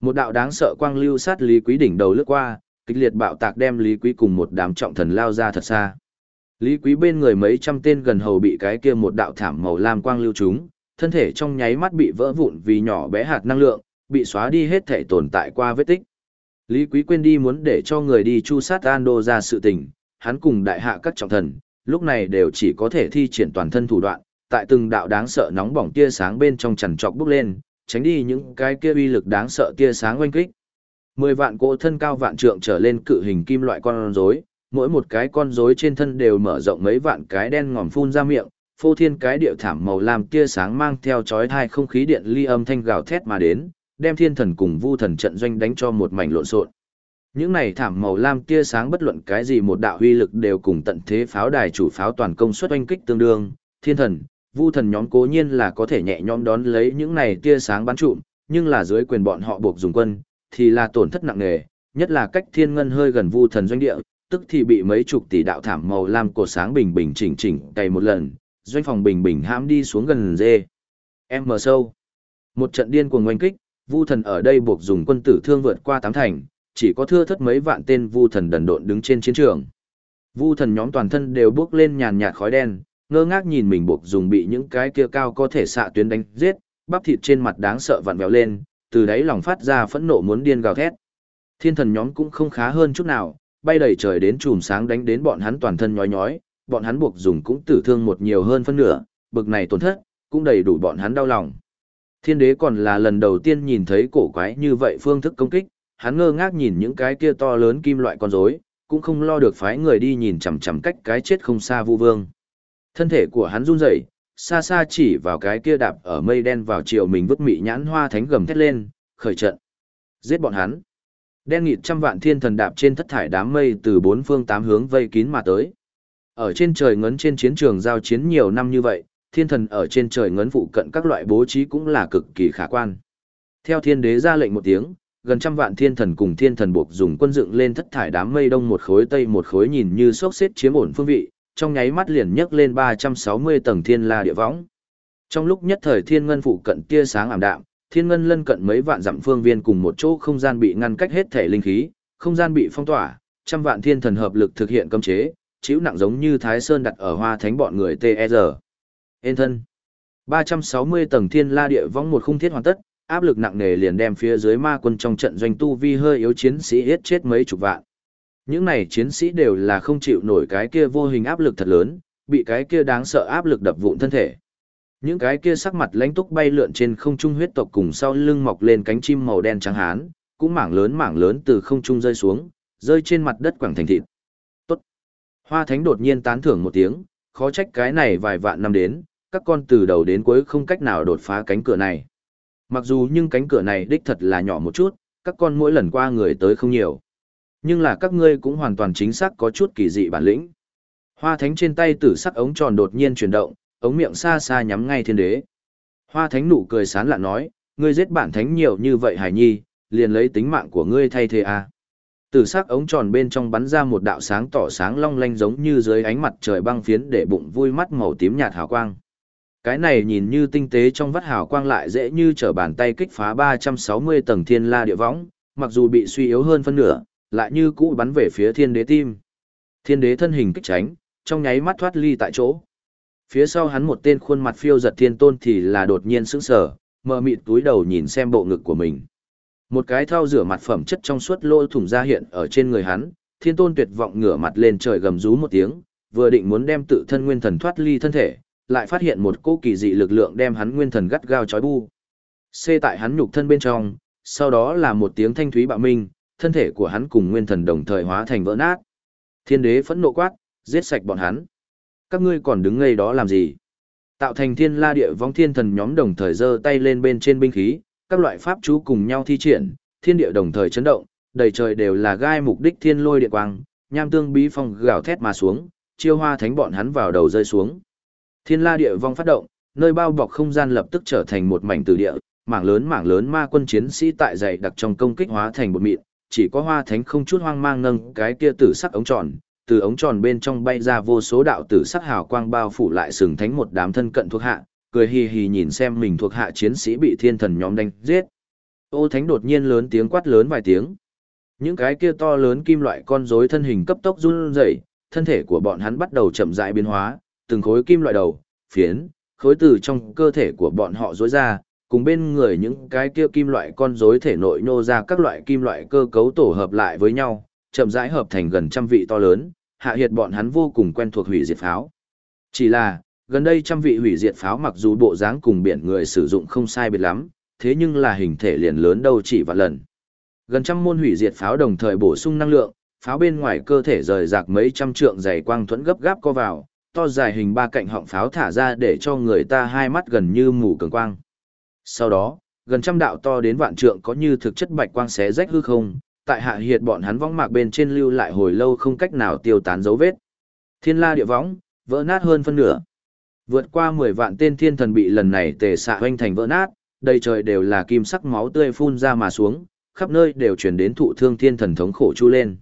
Một đạo đáng sợ quang lưu sát Lý Quý đỉnh đầu lướt qua, kịch liệt bạo tạc đem Lý Quý cùng một đám trọng thần lao ra thật xa. Lý Quý bên người mấy trăm tên gần hầu bị cái kia một đạo thảm màu lam quang lưu chúng, thân thể trong nháy mắt bị vỡ vụn vì nhỏ bé hạt năng lượng, bị xóa đi hết thể tồn tại qua vết tích. Lý Quý quên đi muốn để cho người đi chu sát Ando ra sự tình, hắn cùng đại hạ các trọng thần, lúc này đều chỉ có thể thi triển toàn thân thủ đoạn, tại từng đạo đáng sợ nóng bỏng tia sáng bên trong chằn trọc bốc lên, tránh đi những cái kia uy lực đáng sợ tia sáng oanh kích. Mười vạn cỗ thân cao vạn trượng trở lên cự hình kim loại con rối, mỗi một cái con rối trên thân đều mở rộng mấy vạn cái đen ngòm phun ra miệng, phô thiên cái điệu thảm màu lam tia sáng mang theo chói thai không khí điện ly âm thanh gào thét mà đến, đem thiên thần cùng vu thần trận doanh đánh cho một mảnh lộn xộn. Những này thảm màu lam tia sáng bất luận cái gì một đạo huy lực đều cùng tận thế pháo đài chủ pháo toàn công suất oanh kích tương đương, thiên thần, vu thần nhóm cố nhiên là có thể nhẹ nhõm đón lấy những này tia sáng bắn trụm, nhưng là dưới quyền bọn họ buộc dùng quân, thì là tổn thất nặng nề, nhất là cách thiên ngân hơi gần vu thần doanh địa, tức thì bị mấy chục tỷ đạo thảm màu lam cột sáng bình bình chỉnh chỉnh cày một lần, doanh phòng bình bình hãm đi xuống gần dê. Em mờ sâu. Một trận điên cuồng oanh kích, vu thần ở đây buộc dùng quân tử thương vượt qua tám thành, chỉ có thưa thất mấy vạn tên vu thần đần độn đứng trên chiến trường. Vu thần nhóm toàn thân đều bước lên nhàn nhạt khói đen, ngơ ngác nhìn mình buộc dùng bị những cái kia cao có thể xạ tuyến đánh giết, bắp thịt trên mặt đáng sợ vặn vẹo lên, từ đấy lòng phát ra phẫn nộ muốn điên gào thét. Thiên thần nhóm cũng không khá hơn chút nào, bay đầy trời đến chùm sáng đánh đến bọn hắn toàn thân nhói nhói, bọn hắn buộc dùng cũng tử thương một nhiều hơn phân nửa, bực này tổn thất, cũng đầy đủ bọn hắn đau lòng. Thiên đế còn là lần đầu tiên nhìn thấy cổ quái như vậy phương thức công kích, hắn ngơ ngác nhìn những cái kia to lớn kim loại con rối, cũng không lo được phái người đi nhìn chằm chằm cách cái chết không xa vu vương. Thân thể của hắn run rẩy, xa xa chỉ vào cái kia đạp ở mây đen vào chiều mình vứt mị nhãn hoa thánh gầm thét lên, khởi trận. Giết bọn hắn. Đen nghịt trăm vạn thiên thần đạp trên thất thải đám mây từ bốn phương tám hướng vây kín mà tới. Ở trên trời ngấn trên chiến trường giao chiến nhiều năm như vậy, thiên thần ở trên trời ngấn phụ cận các loại bố trí cũng là cực kỳ khả quan. Theo thiên đế ra lệnh một tiếng, gần trăm vạn thiên thần cùng thiên thần buộc dùng quân dựng lên thất thải đám mây đông một khối tây một khối nhìn như sốc xếp chiếm ổn phương vị, trong nháy mắt liền nhấc lên 360 tầng thiên la địa võng. Trong lúc nhất thời thiên ngân phụ cận tia sáng ảm đạm, thiên ngân lân cận mấy vạn dặm phương viên cùng một chỗ không gian bị ngăn cách hết thể linh khí, không gian bị phong tỏa, trăm vạn thiên thần hợp lực thực hiện cấm chế, chịu nặng giống như Thái Sơn đặt ở hoa thánh bọn người TR. yên thân. 360 tầng thiên la địa vong một khung thiết hoàn tất, áp lực nặng nề liền đem phía dưới ma quân trong trận doanh tu vi hơi yếu chiến sĩ hết chết mấy chục vạn. Những này chiến sĩ đều là không chịu nổi cái kia vô hình áp lực thật lớn, bị cái kia đáng sợ áp lực đập vụn thân thể. Những cái kia sắc mặt lãnh túc bay lượn trên không trung huyết tộc cùng sau lưng mọc lên cánh chim màu đen trắng hán, cũng mảng lớn mảng lớn từ không trung rơi xuống, rơi trên mặt đất quảng thành thịt. Tốt. Hoa Thánh đột nhiên tán thưởng một tiếng, khó trách cái này vài vạn năm đến, các con từ đầu đến cuối không cách nào đột phá cánh cửa này. Mặc dù nhưng cánh cửa này đích thật là nhỏ một chút, các con mỗi lần qua người tới không nhiều. Nhưng là các ngươi cũng hoàn toàn chính xác có chút kỳ dị bản lĩnh. Hoa thánh trên tay tử sắc ống tròn đột nhiên chuyển động, ống miệng xa xa nhắm ngay thiên đế. Hoa thánh nụ cười sán lạ nói, ngươi giết bản thánh nhiều như vậy hải nhi, liền lấy tính mạng của ngươi thay thế à. Tử sắc ống tròn bên trong bắn ra một đạo sáng tỏ sáng long lanh giống như dưới ánh mặt trời băng phiến để bụng vui mắt màu tím nhạt hào quang. Cái này nhìn như tinh tế trong vắt hào quang lại dễ như trở bàn tay kích phá 360 tầng thiên la địa võng, mặc dù bị suy yếu hơn phân nửa, lại như cũ bắn về phía thiên đế tim. Thiên đế thân hình kích tránh, trong nháy mắt thoát ly tại chỗ. Phía sau hắn một tên khuôn mặt phiêu giật thiên tôn thì là đột nhiên sững sờ, mờ mịt túi đầu nhìn xem bộ ngực của mình. Một cái thao rửa mặt phẩm chất trong suốt lỗ thủng ra hiện ở trên người hắn, thiên tôn tuyệt vọng ngửa mặt lên trời gầm rú một tiếng, vừa định muốn đem tự thân nguyên thần thoát ly thân thể, lại phát hiện một cô kỳ dị lực lượng đem hắn nguyên thần gắt gao chói bu. Xê tại hắn nhục thân bên trong, sau đó là một tiếng thanh thúy bạo minh, thân thể của hắn cùng nguyên thần đồng thời hóa thành vỡ nát. Thiên đế phẫn nộ quát, giết sạch bọn hắn. Các ngươi còn đứng ngây đó làm gì? Tạo thành thiên la địa vong thiên thần nhóm đồng thời giơ tay lên bên trên binh khí, các loại pháp chú cùng nhau thi triển, thiên địa đồng thời chấn động, đầy trời đều là gai mục đích thiên lôi địa quang, nham tương bí phong gào thét mà xuống, chiêu hoa thánh bọn hắn vào đầu rơi xuống. Thiên la địa vong phát động, nơi bao bọc không gian lập tức trở thành một mảnh tử địa, mảng lớn mảng lớn ma quân chiến sĩ tại dày đặc trong công kích hóa thành một mịn, chỉ có hoa thánh không chút hoang mang nâng cái kia tử sắc ống tròn, từ ống tròn bên trong bay ra vô số đạo tử sắc hào quang bao phủ lại sừng thánh một đám thân cận thuộc hạ, cười hì hì nhìn xem mình thuộc hạ chiến sĩ bị thiên thần nhóm đánh giết. Ô thánh đột nhiên lớn tiếng quát lớn vài tiếng. Những cái kia to lớn kim loại con rối thân hình cấp tốc run rẩy, thân thể của bọn hắn bắt đầu chậm rãi biến hóa, từng khối kim loại đầu, phiến, khối từ trong cơ thể của bọn họ rối ra, cùng bên người những cái kia kim loại con rối thể nội nô ra các loại kim loại cơ cấu tổ hợp lại với nhau, chậm rãi hợp thành gần trăm vị to lớn, hạ hiệt bọn hắn vô cùng quen thuộc hủy diệt pháo. Chỉ là, gần đây trăm vị hủy diệt pháo mặc dù bộ dáng cùng biển người sử dụng không sai biệt lắm, thế nhưng là hình thể liền lớn đâu chỉ vạn lần. Gần trăm môn hủy diệt pháo đồng thời bổ sung năng lượng, pháo bên ngoài cơ thể rời rạc mấy trăm trượng dày quang thuẫn gấp gáp co vào, to dài hình ba cạnh họng pháo thả ra để cho người ta hai mắt gần như mù cường quang. Sau đó, gần trăm đạo to đến vạn trượng có như thực chất bạch quang xé rách hư không, tại hạ hiệt bọn hắn vong mạc bên trên lưu lại hồi lâu không cách nào tiêu tán dấu vết. Thiên la địa võng, vỡ nát hơn phân nửa. Vượt qua 10 vạn tên thiên thần bị lần này tề xạ hoanh thành vỡ nát, đầy trời đều là kim sắc máu tươi phun ra mà xuống, khắp nơi đều truyền đến thụ thương thiên thần thống khổ chu lên.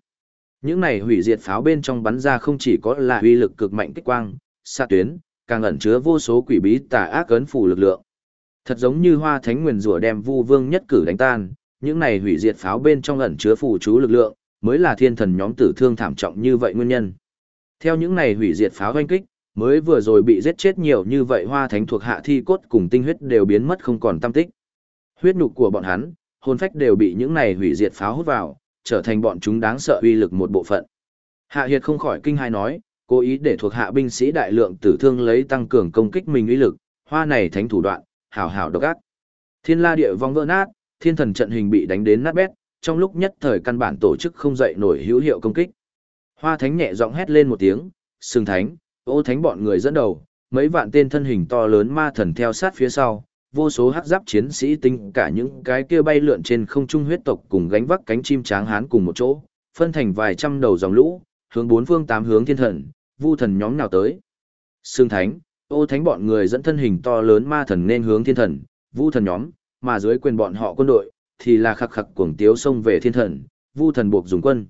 Những này hủy diệt pháo bên trong bắn ra không chỉ có là uy lực cực mạnh kích quang, xạ tuyến, càng ẩn chứa vô số quỷ bí tà ác ấn phủ lực lượng. Thật giống như hoa thánh nguyền rủa đem vu vương nhất cử đánh tan, những này hủy diệt pháo bên trong ẩn chứa phù chú lực lượng, mới là thiên thần nhóm tử thương thảm trọng như vậy nguyên nhân. Theo những này hủy diệt pháo oanh kích, mới vừa rồi bị giết chết nhiều như vậy hoa thánh thuộc hạ thi cốt cùng tinh huyết đều biến mất không còn tâm tích. Huyết nhục của bọn hắn, hồn phách đều bị những này hủy diệt pháo hút vào, trở thành bọn chúng đáng sợ uy lực một bộ phận. Hạ Hiệt không khỏi kinh hai nói, cố ý để thuộc hạ binh sĩ đại lượng tử thương lấy tăng cường công kích mình uy lực, hoa này thánh thủ đoạn, hảo hảo độc ác. Thiên la địa vong vỡ nát, thiên thần trận hình bị đánh đến nát bét, trong lúc nhất thời căn bản tổ chức không dậy nổi hữu hiệu công kích. Hoa thánh nhẹ giọng hét lên một tiếng, sừng thánh, ô thánh bọn người dẫn đầu, mấy vạn tên thân hình to lớn ma thần theo sát phía sau, vô số hắc giáp chiến sĩ tinh cả những cái kia bay lượn trên không trung huyết tộc cùng gánh vác cánh chim tráng hán cùng một chỗ, phân thành vài trăm đầu dòng lũ, hướng bốn phương tám hướng thiên thần, vu thần nhóm nào tới. Sương thánh, ô thánh bọn người dẫn thân hình to lớn ma thần nên hướng thiên thần, vu thần nhóm, mà dưới quyền bọn họ quân đội, thì là khắc khắc cuồng tiếu xông về thiên thần, vu thần buộc dùng quân.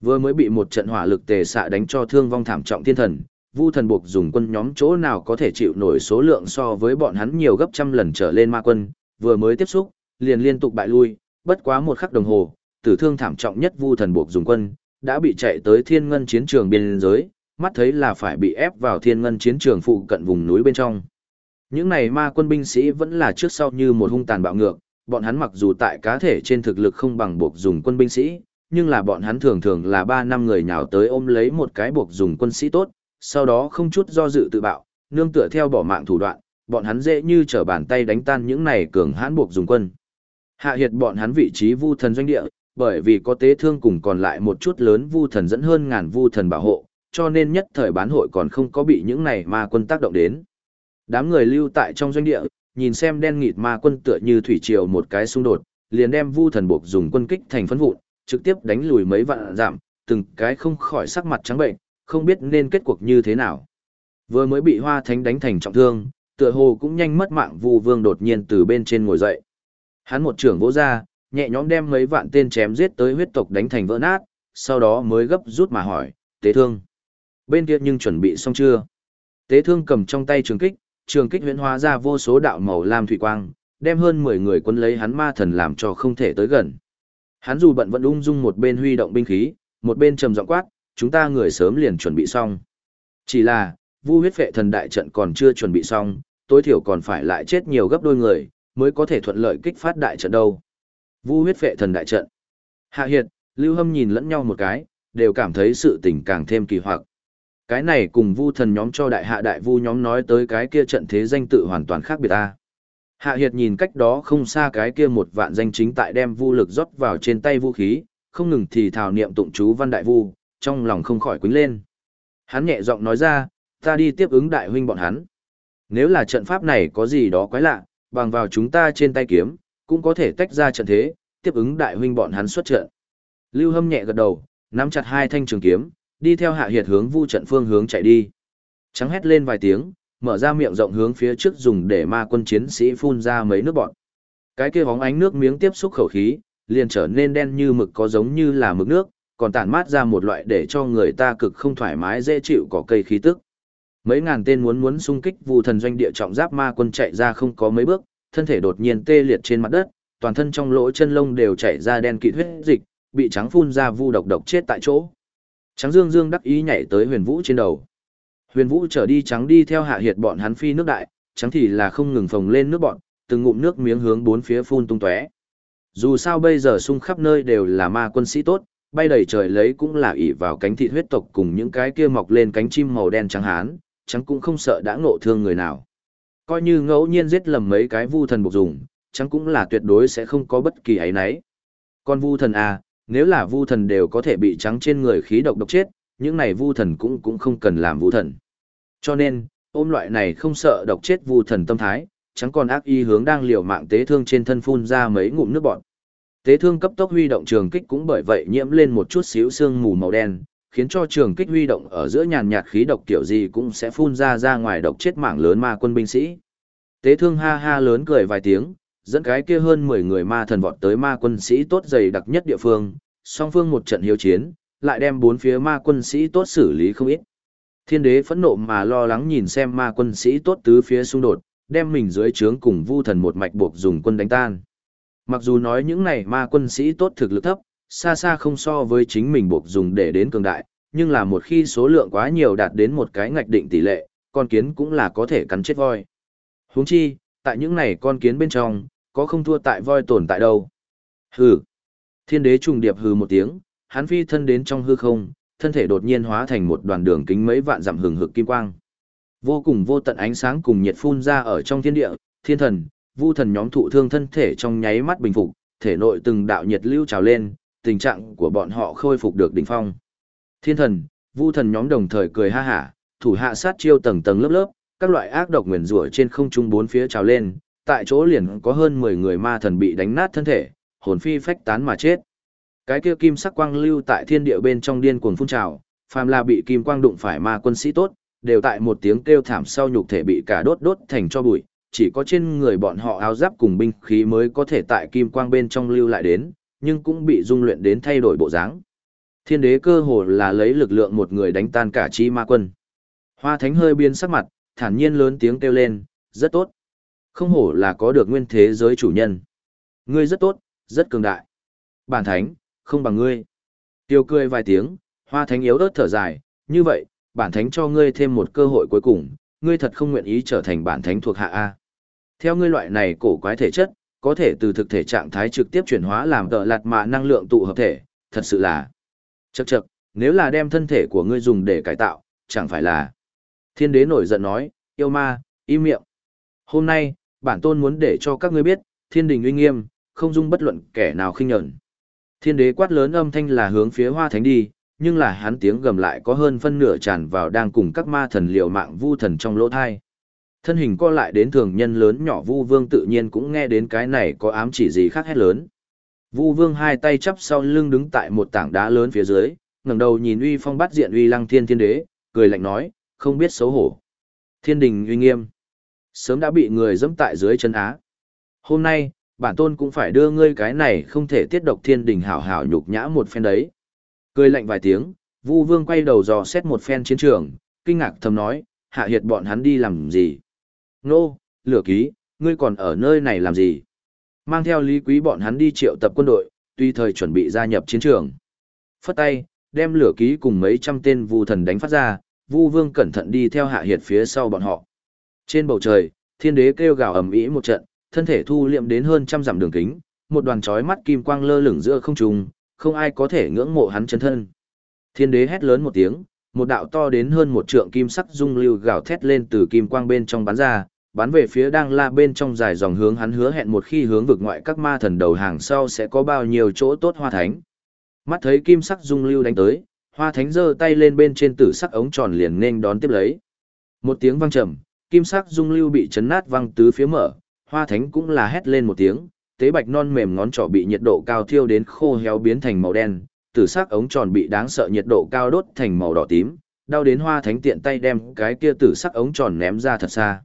Vừa mới bị một trận hỏa lực tề xạ đánh cho thương vong thảm trọng thiên thần, vu thần buộc dùng quân nhóm chỗ nào có thể chịu nổi số lượng so với bọn hắn nhiều gấp trăm lần trở lên ma quân, vừa mới tiếp xúc, liền liên tục bại lui, bất quá một khắc đồng hồ, tử thương thảm trọng nhất vu thần buộc dùng quân, đã bị chạy tới thiên ngân chiến trường biên giới, mắt thấy là phải bị ép vào thiên ngân chiến trường phụ cận vùng núi bên trong. Những này ma quân binh sĩ vẫn là trước sau như một hung tàn bạo ngược, bọn hắn mặc dù tại cá thể trên thực lực không bằng buộc dùng quân binh sĩ, nhưng là bọn hắn thường thường là ba năm người nhào tới ôm lấy một cái buộc dùng quân sĩ tốt, sau đó không chút do dự tự bạo, nương tựa theo bỏ mạng thủ đoạn, bọn hắn dễ như trở bàn tay đánh tan những này cường hãn buộc dùng quân. Hạ hiệt bọn hắn vị trí vu thần doanh địa, bởi vì có tế thương cùng còn lại một chút lớn vu thần dẫn hơn ngàn vu thần bảo hộ, cho nên nhất thời bán hội còn không có bị những này ma quân tác động đến. Đám người lưu tại trong doanh địa, nhìn xem đen nghịt ma quân tựa như thủy triều một cái xung đột, liền đem vu thần buộc dùng quân kích thành phấn vụn, trực tiếp đánh lùi mấy vạn giảm, từng cái không khỏi sắc mặt trắng bệnh, không biết nên kết cuộc như thế nào. Vừa mới bị Hoa Thánh đánh thành trọng thương, tựa hồ cũng nhanh mất mạng Vu Vương đột nhiên từ bên trên ngồi dậy. Hắn một trưởng vỗ ra, nhẹ nhõm đem mấy vạn tên chém giết tới huyết tộc đánh thành vỡ nát, sau đó mới gấp rút mà hỏi, "Tế Thương, bên kia nhưng chuẩn bị xong chưa?" Tế Thương cầm trong tay trường kích, trường kích huyễn hóa ra vô số đạo màu lam thủy quang, đem hơn 10 người quân lấy hắn ma thần làm cho không thể tới gần. Hắn dù bận vẫn ung dung một bên huy động binh khí, một bên trầm giọng quát, chúng ta người sớm liền chuẩn bị xong. Chỉ là, vu huyết vệ thần đại trận còn chưa chuẩn bị xong, tối thiểu còn phải lại chết nhiều gấp đôi người, mới có thể thuận lợi kích phát đại trận đâu. Vu huyết vệ thần đại trận. Hạ Hiệt, Lưu Hâm nhìn lẫn nhau một cái, đều cảm thấy sự tình càng thêm kỳ hoặc. Cái này cùng vu thần nhóm cho đại hạ đại vu nhóm nói tới cái kia trận thế danh tự hoàn toàn khác biệt ta. Hạ Hiệt nhìn cách đó không xa cái kia một vạn danh chính tại đem vu lực rót vào trên tay vũ khí, không ngừng thì thảo niệm tụng chú văn đại vu, trong lòng không khỏi quính lên. Hắn nhẹ giọng nói ra, ta đi tiếp ứng đại huynh bọn hắn. Nếu là trận pháp này có gì đó quái lạ, bằng vào chúng ta trên tay kiếm, cũng có thể tách ra trận thế, tiếp ứng đại huynh bọn hắn xuất trận. Lưu Hâm nhẹ gật đầu, nắm chặt hai thanh trường kiếm, đi theo hạ hiệt hướng vu trận phương hướng chạy đi. Trắng hét lên vài tiếng, mở ra miệng rộng hướng phía trước dùng để ma quân chiến sĩ phun ra mấy nước bọt. Cái kia bóng ánh nước miếng tiếp xúc khẩu khí, liền trở nên đen như mực có giống như là mực nước, còn tản mát ra một loại để cho người ta cực không thoải mái dễ chịu có cây khí tức. Mấy ngàn tên muốn muốn xung kích vu thần doanh địa trọng giáp ma quân chạy ra không có mấy bước, thân thể đột nhiên tê liệt trên mặt đất, toàn thân trong lỗ chân lông đều chảy ra đen kịt huyết dịch, bị trắng phun ra vu độc độc chết tại chỗ. Trắng Dương Dương đắc ý nhảy tới Huyền Vũ trên đầu. Huyền Vũ trở đi trắng đi theo hạ hiệt bọn hắn phi nước đại, trắng thì là không ngừng phồng lên nước bọn, từng ngụm nước miếng hướng bốn phía phun tung tóe. Dù sao bây giờ xung khắp nơi đều là ma quân sĩ tốt, bay đầy trời lấy cũng là ỷ vào cánh thịt huyết tộc cùng những cái kia mọc lên cánh chim màu đen trắng hán, trắng cũng không sợ đã ngộ thương người nào. Coi như ngẫu nhiên giết lầm mấy cái vu thần buộc dùng, trắng cũng là tuyệt đối sẽ không có bất kỳ ấy nấy. Con vu thần à, nếu là vu thần đều có thể bị trắng trên người khí độc độc chết, những này vu thần cũng cũng không cần làm vu thần. Cho nên, ôm loại này không sợ độc chết vu thần tâm thái, trắng còn ác y hướng đang liều mạng tế thương trên thân phun ra mấy ngụm nước bọt. Tế thương cấp tốc huy động trường kích cũng bởi vậy nhiễm lên một chút xíu sương mù màu đen, khiến cho trường kích huy động ở giữa nhàn nhạt khí độc kiểu gì cũng sẽ phun ra ra ngoài độc chết mạng lớn ma quân binh sĩ. Tế thương ha ha lớn cười vài tiếng, dẫn cái kia hơn 10 người ma thần vọt tới ma quân sĩ tốt dày đặc nhất địa phương, song phương một trận hiếu chiến, lại đem bốn phía ma quân sĩ tốt xử lý không ít. Thiên đế phẫn nộ mà lo lắng nhìn xem ma quân sĩ tốt tứ phía xung đột, đem mình dưới trướng cùng vu thần một mạch buộc dùng quân đánh tan. Mặc dù nói những này ma quân sĩ tốt thực lực thấp, xa xa không so với chính mình buộc dùng để đến cường đại, nhưng là một khi số lượng quá nhiều đạt đến một cái ngạch định tỷ lệ, con kiến cũng là có thể cắn chết voi. Huống chi, tại những này con kiến bên trong, có không thua tại voi tồn tại đâu. Hừ. Thiên đế trùng điệp hừ một tiếng, hắn phi thân đến trong hư không, thân thể đột nhiên hóa thành một đoàn đường kính mấy vạn dặm hừng hực kim quang. Vô cùng vô tận ánh sáng cùng nhiệt phun ra ở trong thiên địa, thiên thần, vu thần nhóm thụ thương thân thể trong nháy mắt bình phục, thể nội từng đạo nhiệt lưu trào lên, tình trạng của bọn họ khôi phục được đỉnh phong. Thiên thần, vu thần nhóm đồng thời cười ha hả, thủ hạ sát chiêu tầng tầng lớp lớp, các loại ác độc nguyền rủa trên không trung bốn phía trào lên, tại chỗ liền có hơn 10 người ma thần bị đánh nát thân thể, hồn phi phách tán mà chết. Cái kia kim sắc quang lưu tại thiên địa bên trong điên cuồng phun trào, phàm là bị kim quang đụng phải ma quân sĩ tốt, đều tại một tiếng kêu thảm sau nhục thể bị cả đốt đốt thành cho bụi, chỉ có trên người bọn họ áo giáp cùng binh khí mới có thể tại kim quang bên trong lưu lại đến, nhưng cũng bị dung luyện đến thay đổi bộ dáng. Thiên đế cơ hồ là lấy lực lượng một người đánh tan cả chi ma quân. Hoa thánh hơi biến sắc mặt, thản nhiên lớn tiếng kêu lên, rất tốt. Không hổ là có được nguyên thế giới chủ nhân. Ngươi rất tốt, rất cường đại. Bản thánh, không bằng ngươi. Tiêu cười vài tiếng, hoa thánh yếu ớt thở dài, như vậy, bản thánh cho ngươi thêm một cơ hội cuối cùng, ngươi thật không nguyện ý trở thành bản thánh thuộc hạ A. Theo ngươi loại này cổ quái thể chất, có thể từ thực thể trạng thái trực tiếp chuyển hóa làm tợ lạt mạ năng lượng tụ hợp thể, thật sự là chậc chậc, nếu là đem thân thể của ngươi dùng để cải tạo, chẳng phải là. Thiên đế nổi giận nói, yêu ma, im miệng. Hôm nay, bản tôn muốn để cho các ngươi biết, thiên đình uy nghiêm, không dung bất luận kẻ nào khinh nhẫn. Thiên đế quát lớn âm thanh là hướng phía hoa thánh đi, nhưng là hắn tiếng gầm lại có hơn phân nửa tràn vào đang cùng các ma thần liều mạng vu thần trong lỗ thai. Thân hình co lại đến thường nhân lớn nhỏ vu vương tự nhiên cũng nghe đến cái này có ám chỉ gì khác hết lớn. Vu vương hai tay chắp sau lưng đứng tại một tảng đá lớn phía dưới, ngẩng đầu nhìn uy phong bắt diện uy lăng thiên thiên đế, cười lạnh nói, không biết xấu hổ. Thiên đình uy nghiêm. Sớm đã bị người dẫm tại dưới chân á. Hôm nay, bản tôn cũng phải đưa ngươi cái này không thể tiết độc thiên đình hảo hảo nhục nhã một phen đấy. Cười lạnh vài tiếng, Vu Vương quay đầu dò xét một phen chiến trường, kinh ngạc thầm nói, hạ hiệt bọn hắn đi làm gì? Nô, lửa ký, ngươi còn ở nơi này làm gì? Mang theo lý quý bọn hắn đi triệu tập quân đội, tuy thời chuẩn bị gia nhập chiến trường. Phất tay, đem lửa ký cùng mấy trăm tên vu thần đánh phát ra, Vu Vương cẩn thận đi theo hạ hiệt phía sau bọn họ. Trên bầu trời, thiên đế kêu gào ầm ĩ một trận, thân thể thu liệm đến hơn trăm dặm đường kính, một đoàn chói mắt kim quang lơ lửng giữa không trung, không ai có thể ngưỡng mộ hắn chân thân. Thiên đế hét lớn một tiếng, một đạo to đến hơn một trượng kim sắc dung lưu gào thét lên từ kim quang bên trong bắn ra, bắn về phía đang la bên trong dài dòng hướng hắn hứa hẹn một khi hướng vực ngoại các ma thần đầu hàng sau sẽ có bao nhiêu chỗ tốt hoa thánh. Mắt thấy kim sắc dung lưu đánh tới, hoa thánh giơ tay lên bên trên tử sắc ống tròn liền nên đón tiếp lấy. Một tiếng vang trầm, kim sắc dung lưu bị chấn nát văng tứ phía mở, hoa thánh cũng là hét lên một tiếng, tế bạch non mềm ngón trỏ bị nhiệt độ cao thiêu đến khô héo biến thành màu đen, tử sắc ống tròn bị đáng sợ nhiệt độ cao đốt thành màu đỏ tím, đau đến hoa thánh tiện tay đem cái kia tử sắc ống tròn ném ra thật xa.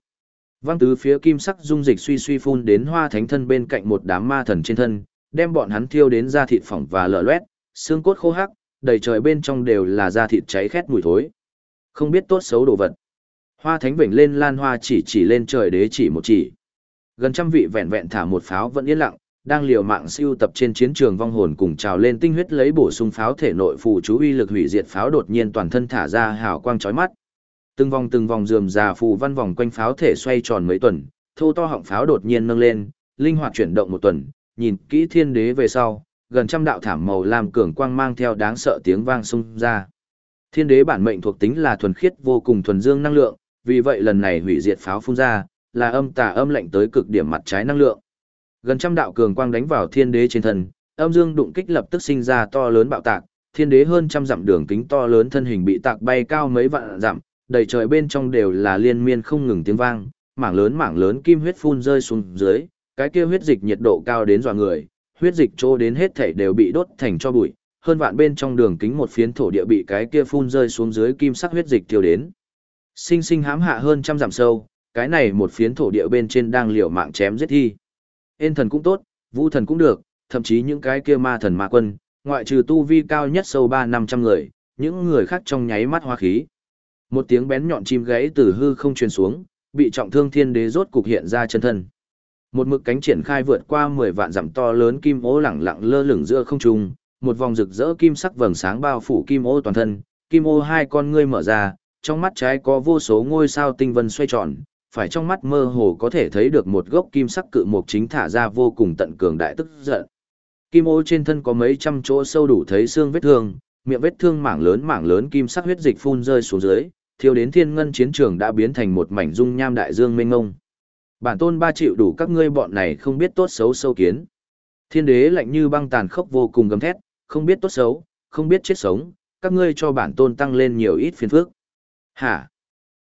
Văng tứ phía kim sắc dung dịch suy suy phun đến hoa thánh thân bên cạnh một đám ma thần trên thân, đem bọn hắn thiêu đến da thịt phỏng và lở loét, xương cốt khô hắc, đầy trời bên trong đều là da thịt cháy khét mùi thối. Không biết tốt xấu đồ vật. Hoa thánh vểnh lên lan hoa chỉ chỉ lên trời đế chỉ một chỉ. Gần trăm vị vẹn vẹn thả một pháo vẫn yên lặng, đang liều mạng siêu tập trên chiến trường vong hồn cùng trào lên tinh huyết lấy bổ sung pháo thể nội phù chú uy lực hủy diệt pháo đột nhiên toàn thân thả ra hào quang chói mắt. Từng vòng từng vòng rườm rà phù văn vòng quanh pháo thể xoay tròn mấy tuần, thô to họng pháo đột nhiên nâng lên, linh hoạt chuyển động một tuần, nhìn kỹ thiên đế về sau, gần trăm đạo thảm màu làm cường quang mang theo đáng sợ tiếng vang xung ra. Thiên đế bản mệnh thuộc tính là thuần khiết vô cùng thuần dương năng lượng, vì vậy lần này hủy diệt pháo phun ra, là âm tà âm lạnh tới cực điểm mặt trái năng lượng. Gần trăm đạo cường quang đánh vào thiên đế trên thân, âm dương đụng kích lập tức sinh ra to lớn bạo tạc, thiên đế hơn trăm dặm đường kính to lớn thân hình bị tạc bay cao mấy vạn dặm, đầy trời bên trong đều là liên miên không ngừng tiếng vang, mảng lớn mảng lớn kim huyết phun rơi xuống dưới, cái kia huyết dịch nhiệt độ cao đến dọa người, huyết dịch trô đến hết thảy đều bị đốt thành cho bụi, hơn vạn bên trong đường kính một phiến thổ địa bị cái kia phun rơi xuống dưới kim sắc huyết dịch tiêu đến. Sinh sinh hãm hạ hơn trăm dặm sâu, cái này một phiến thổ địa bên trên đang liều mạng chém giết thi. Ên thần cũng tốt, vũ thần cũng được, thậm chí những cái kia ma thần ma quân, ngoại trừ tu vi cao nhất sâu ba năm trăm người, những người khác trong nháy mắt hoa khí. Một tiếng bén nhọn chim gãy từ hư không truyền xuống, bị trọng thương thiên đế rốt cục hiện ra chân thân. Một mực cánh triển khai vượt qua mười vạn dặm to lớn kim ô lẳng lặng lơ lửng giữa không trung, một vòng rực rỡ kim sắc vầng sáng bao phủ kim ô toàn thân, kim ô hai con ngươi mở ra, trong mắt trái có vô số ngôi sao tinh vân xoay tròn, phải trong mắt mơ hồ có thể thấy được một gốc kim sắc cự mục chính thả ra vô cùng tận cường đại tức giận. Kim ô trên thân có mấy trăm chỗ sâu đủ thấy xương vết thương, miệng vết thương mảng lớn mảng lớn kim sắc huyết dịch phun rơi xuống dưới, thiêu đến thiên ngân chiến trường đã biến thành một mảnh dung nham đại dương mênh ngông. Bản tôn ba triệu đủ các ngươi bọn này không biết tốt xấu sâu kiến. Thiên đế lạnh như băng tàn khốc vô cùng gầm thét, không biết tốt xấu, không biết chết sống, các ngươi cho bản tôn tăng lên nhiều ít phiền phức. Hả?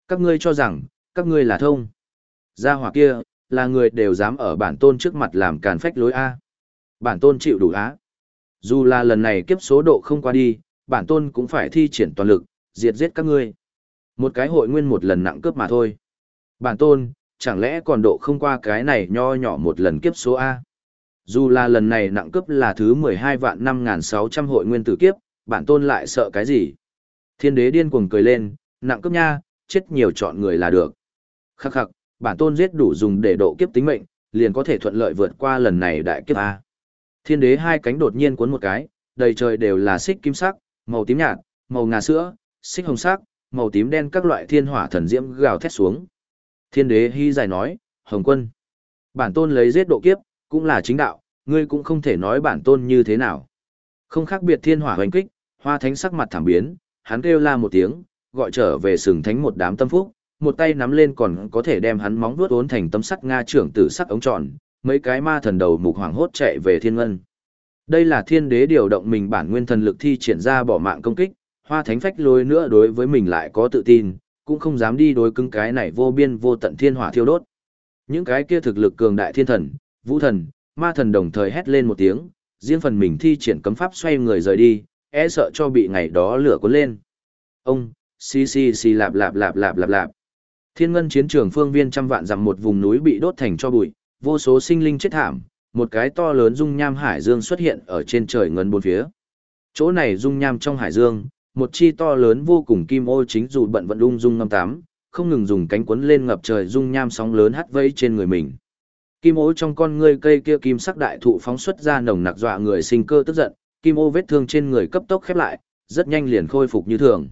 Các ngươi cho rằng, các ngươi là thông. Gia hỏa kia, là người đều dám ở bản tôn trước mặt làm càn phách lối A. Bản tôn chịu đủ á. Dù là lần này kiếp số độ không qua đi, bản tôn cũng phải thi triển toàn lực, diệt giết các ngươi. Một cái hội nguyên một lần nặng cướp mà thôi. Bản tôn, chẳng lẽ còn độ không qua cái này nho nhỏ một lần kiếp số A. Dù là lần này nặng cướp là thứ 12 vạn 5.600 hội nguyên tử kiếp, bản tôn lại sợ cái gì? Thiên đế điên cuồng cười lên, nặng cướp nha, chết nhiều chọn người là được. Khắc khắc, bản tôn giết đủ dùng để độ kiếp tính mệnh, liền có thể thuận lợi vượt qua lần này đại kiếp A. Thiên đế hai cánh đột nhiên cuốn một cái, đầy trời đều là xích kim sắc, màu tím nhạt, màu ngà sữa, xích hồng sắc, màu tím đen các loại thiên hỏa thần diễm gào thét xuống. Thiên đế hy dài nói, Hồng quân. Bản tôn lấy giết độ kiếp, cũng là chính đạo, ngươi cũng không thể nói bản tôn như thế nào. Không khác biệt thiên hỏa hoành kích, hoa thánh sắc mặt thảm biến, hắn kêu la một tiếng, gọi trở về sừng thánh một đám tâm phúc, một tay nắm lên còn có thể đem hắn móng vuốt uốn thành tấm sắt Nga trưởng tử sắc ống tròn, mấy cái ma thần đầu mục hoàng hốt chạy về thiên ngân. Đây là thiên đế điều động mình bản nguyên thần lực thi triển ra bỏ mạng công kích, hoa thánh phách lôi nữa đối với mình lại có tự tin, cũng không dám đi đối cứng cái này vô biên vô tận thiên hỏa thiêu đốt. Những cái kia thực lực cường đại thiên thần, vũ thần, ma thần đồng thời hét lên một tiếng, riêng phần mình thi triển cấm pháp xoay người rời đi, e sợ cho bị ngày đó lửa cuốn lên. Ông, xì xì xì lạp lạp lạp lạp lạp lạp. Thiên ngân chiến trường phương viên trăm vạn dặm một vùng núi bị đốt thành cho bụi, vô số sinh linh chết thảm, một cái to lớn dung nham hải dương xuất hiện ở trên trời ngân bốn phía. Chỗ này dung nham trong hải dương, một chi to lớn vô cùng kim ô chính dù bận vận ung dung ngâm tám, không ngừng dùng cánh quấn lên ngập trời dung nham sóng lớn hắt vây trên người mình. Kim ô trong con ngươi cây kia kim sắc đại thụ phóng xuất ra nồng nặc dọa người sinh cơ tức giận, kim ô vết thương trên người cấp tốc khép lại, rất nhanh liền khôi phục như thường.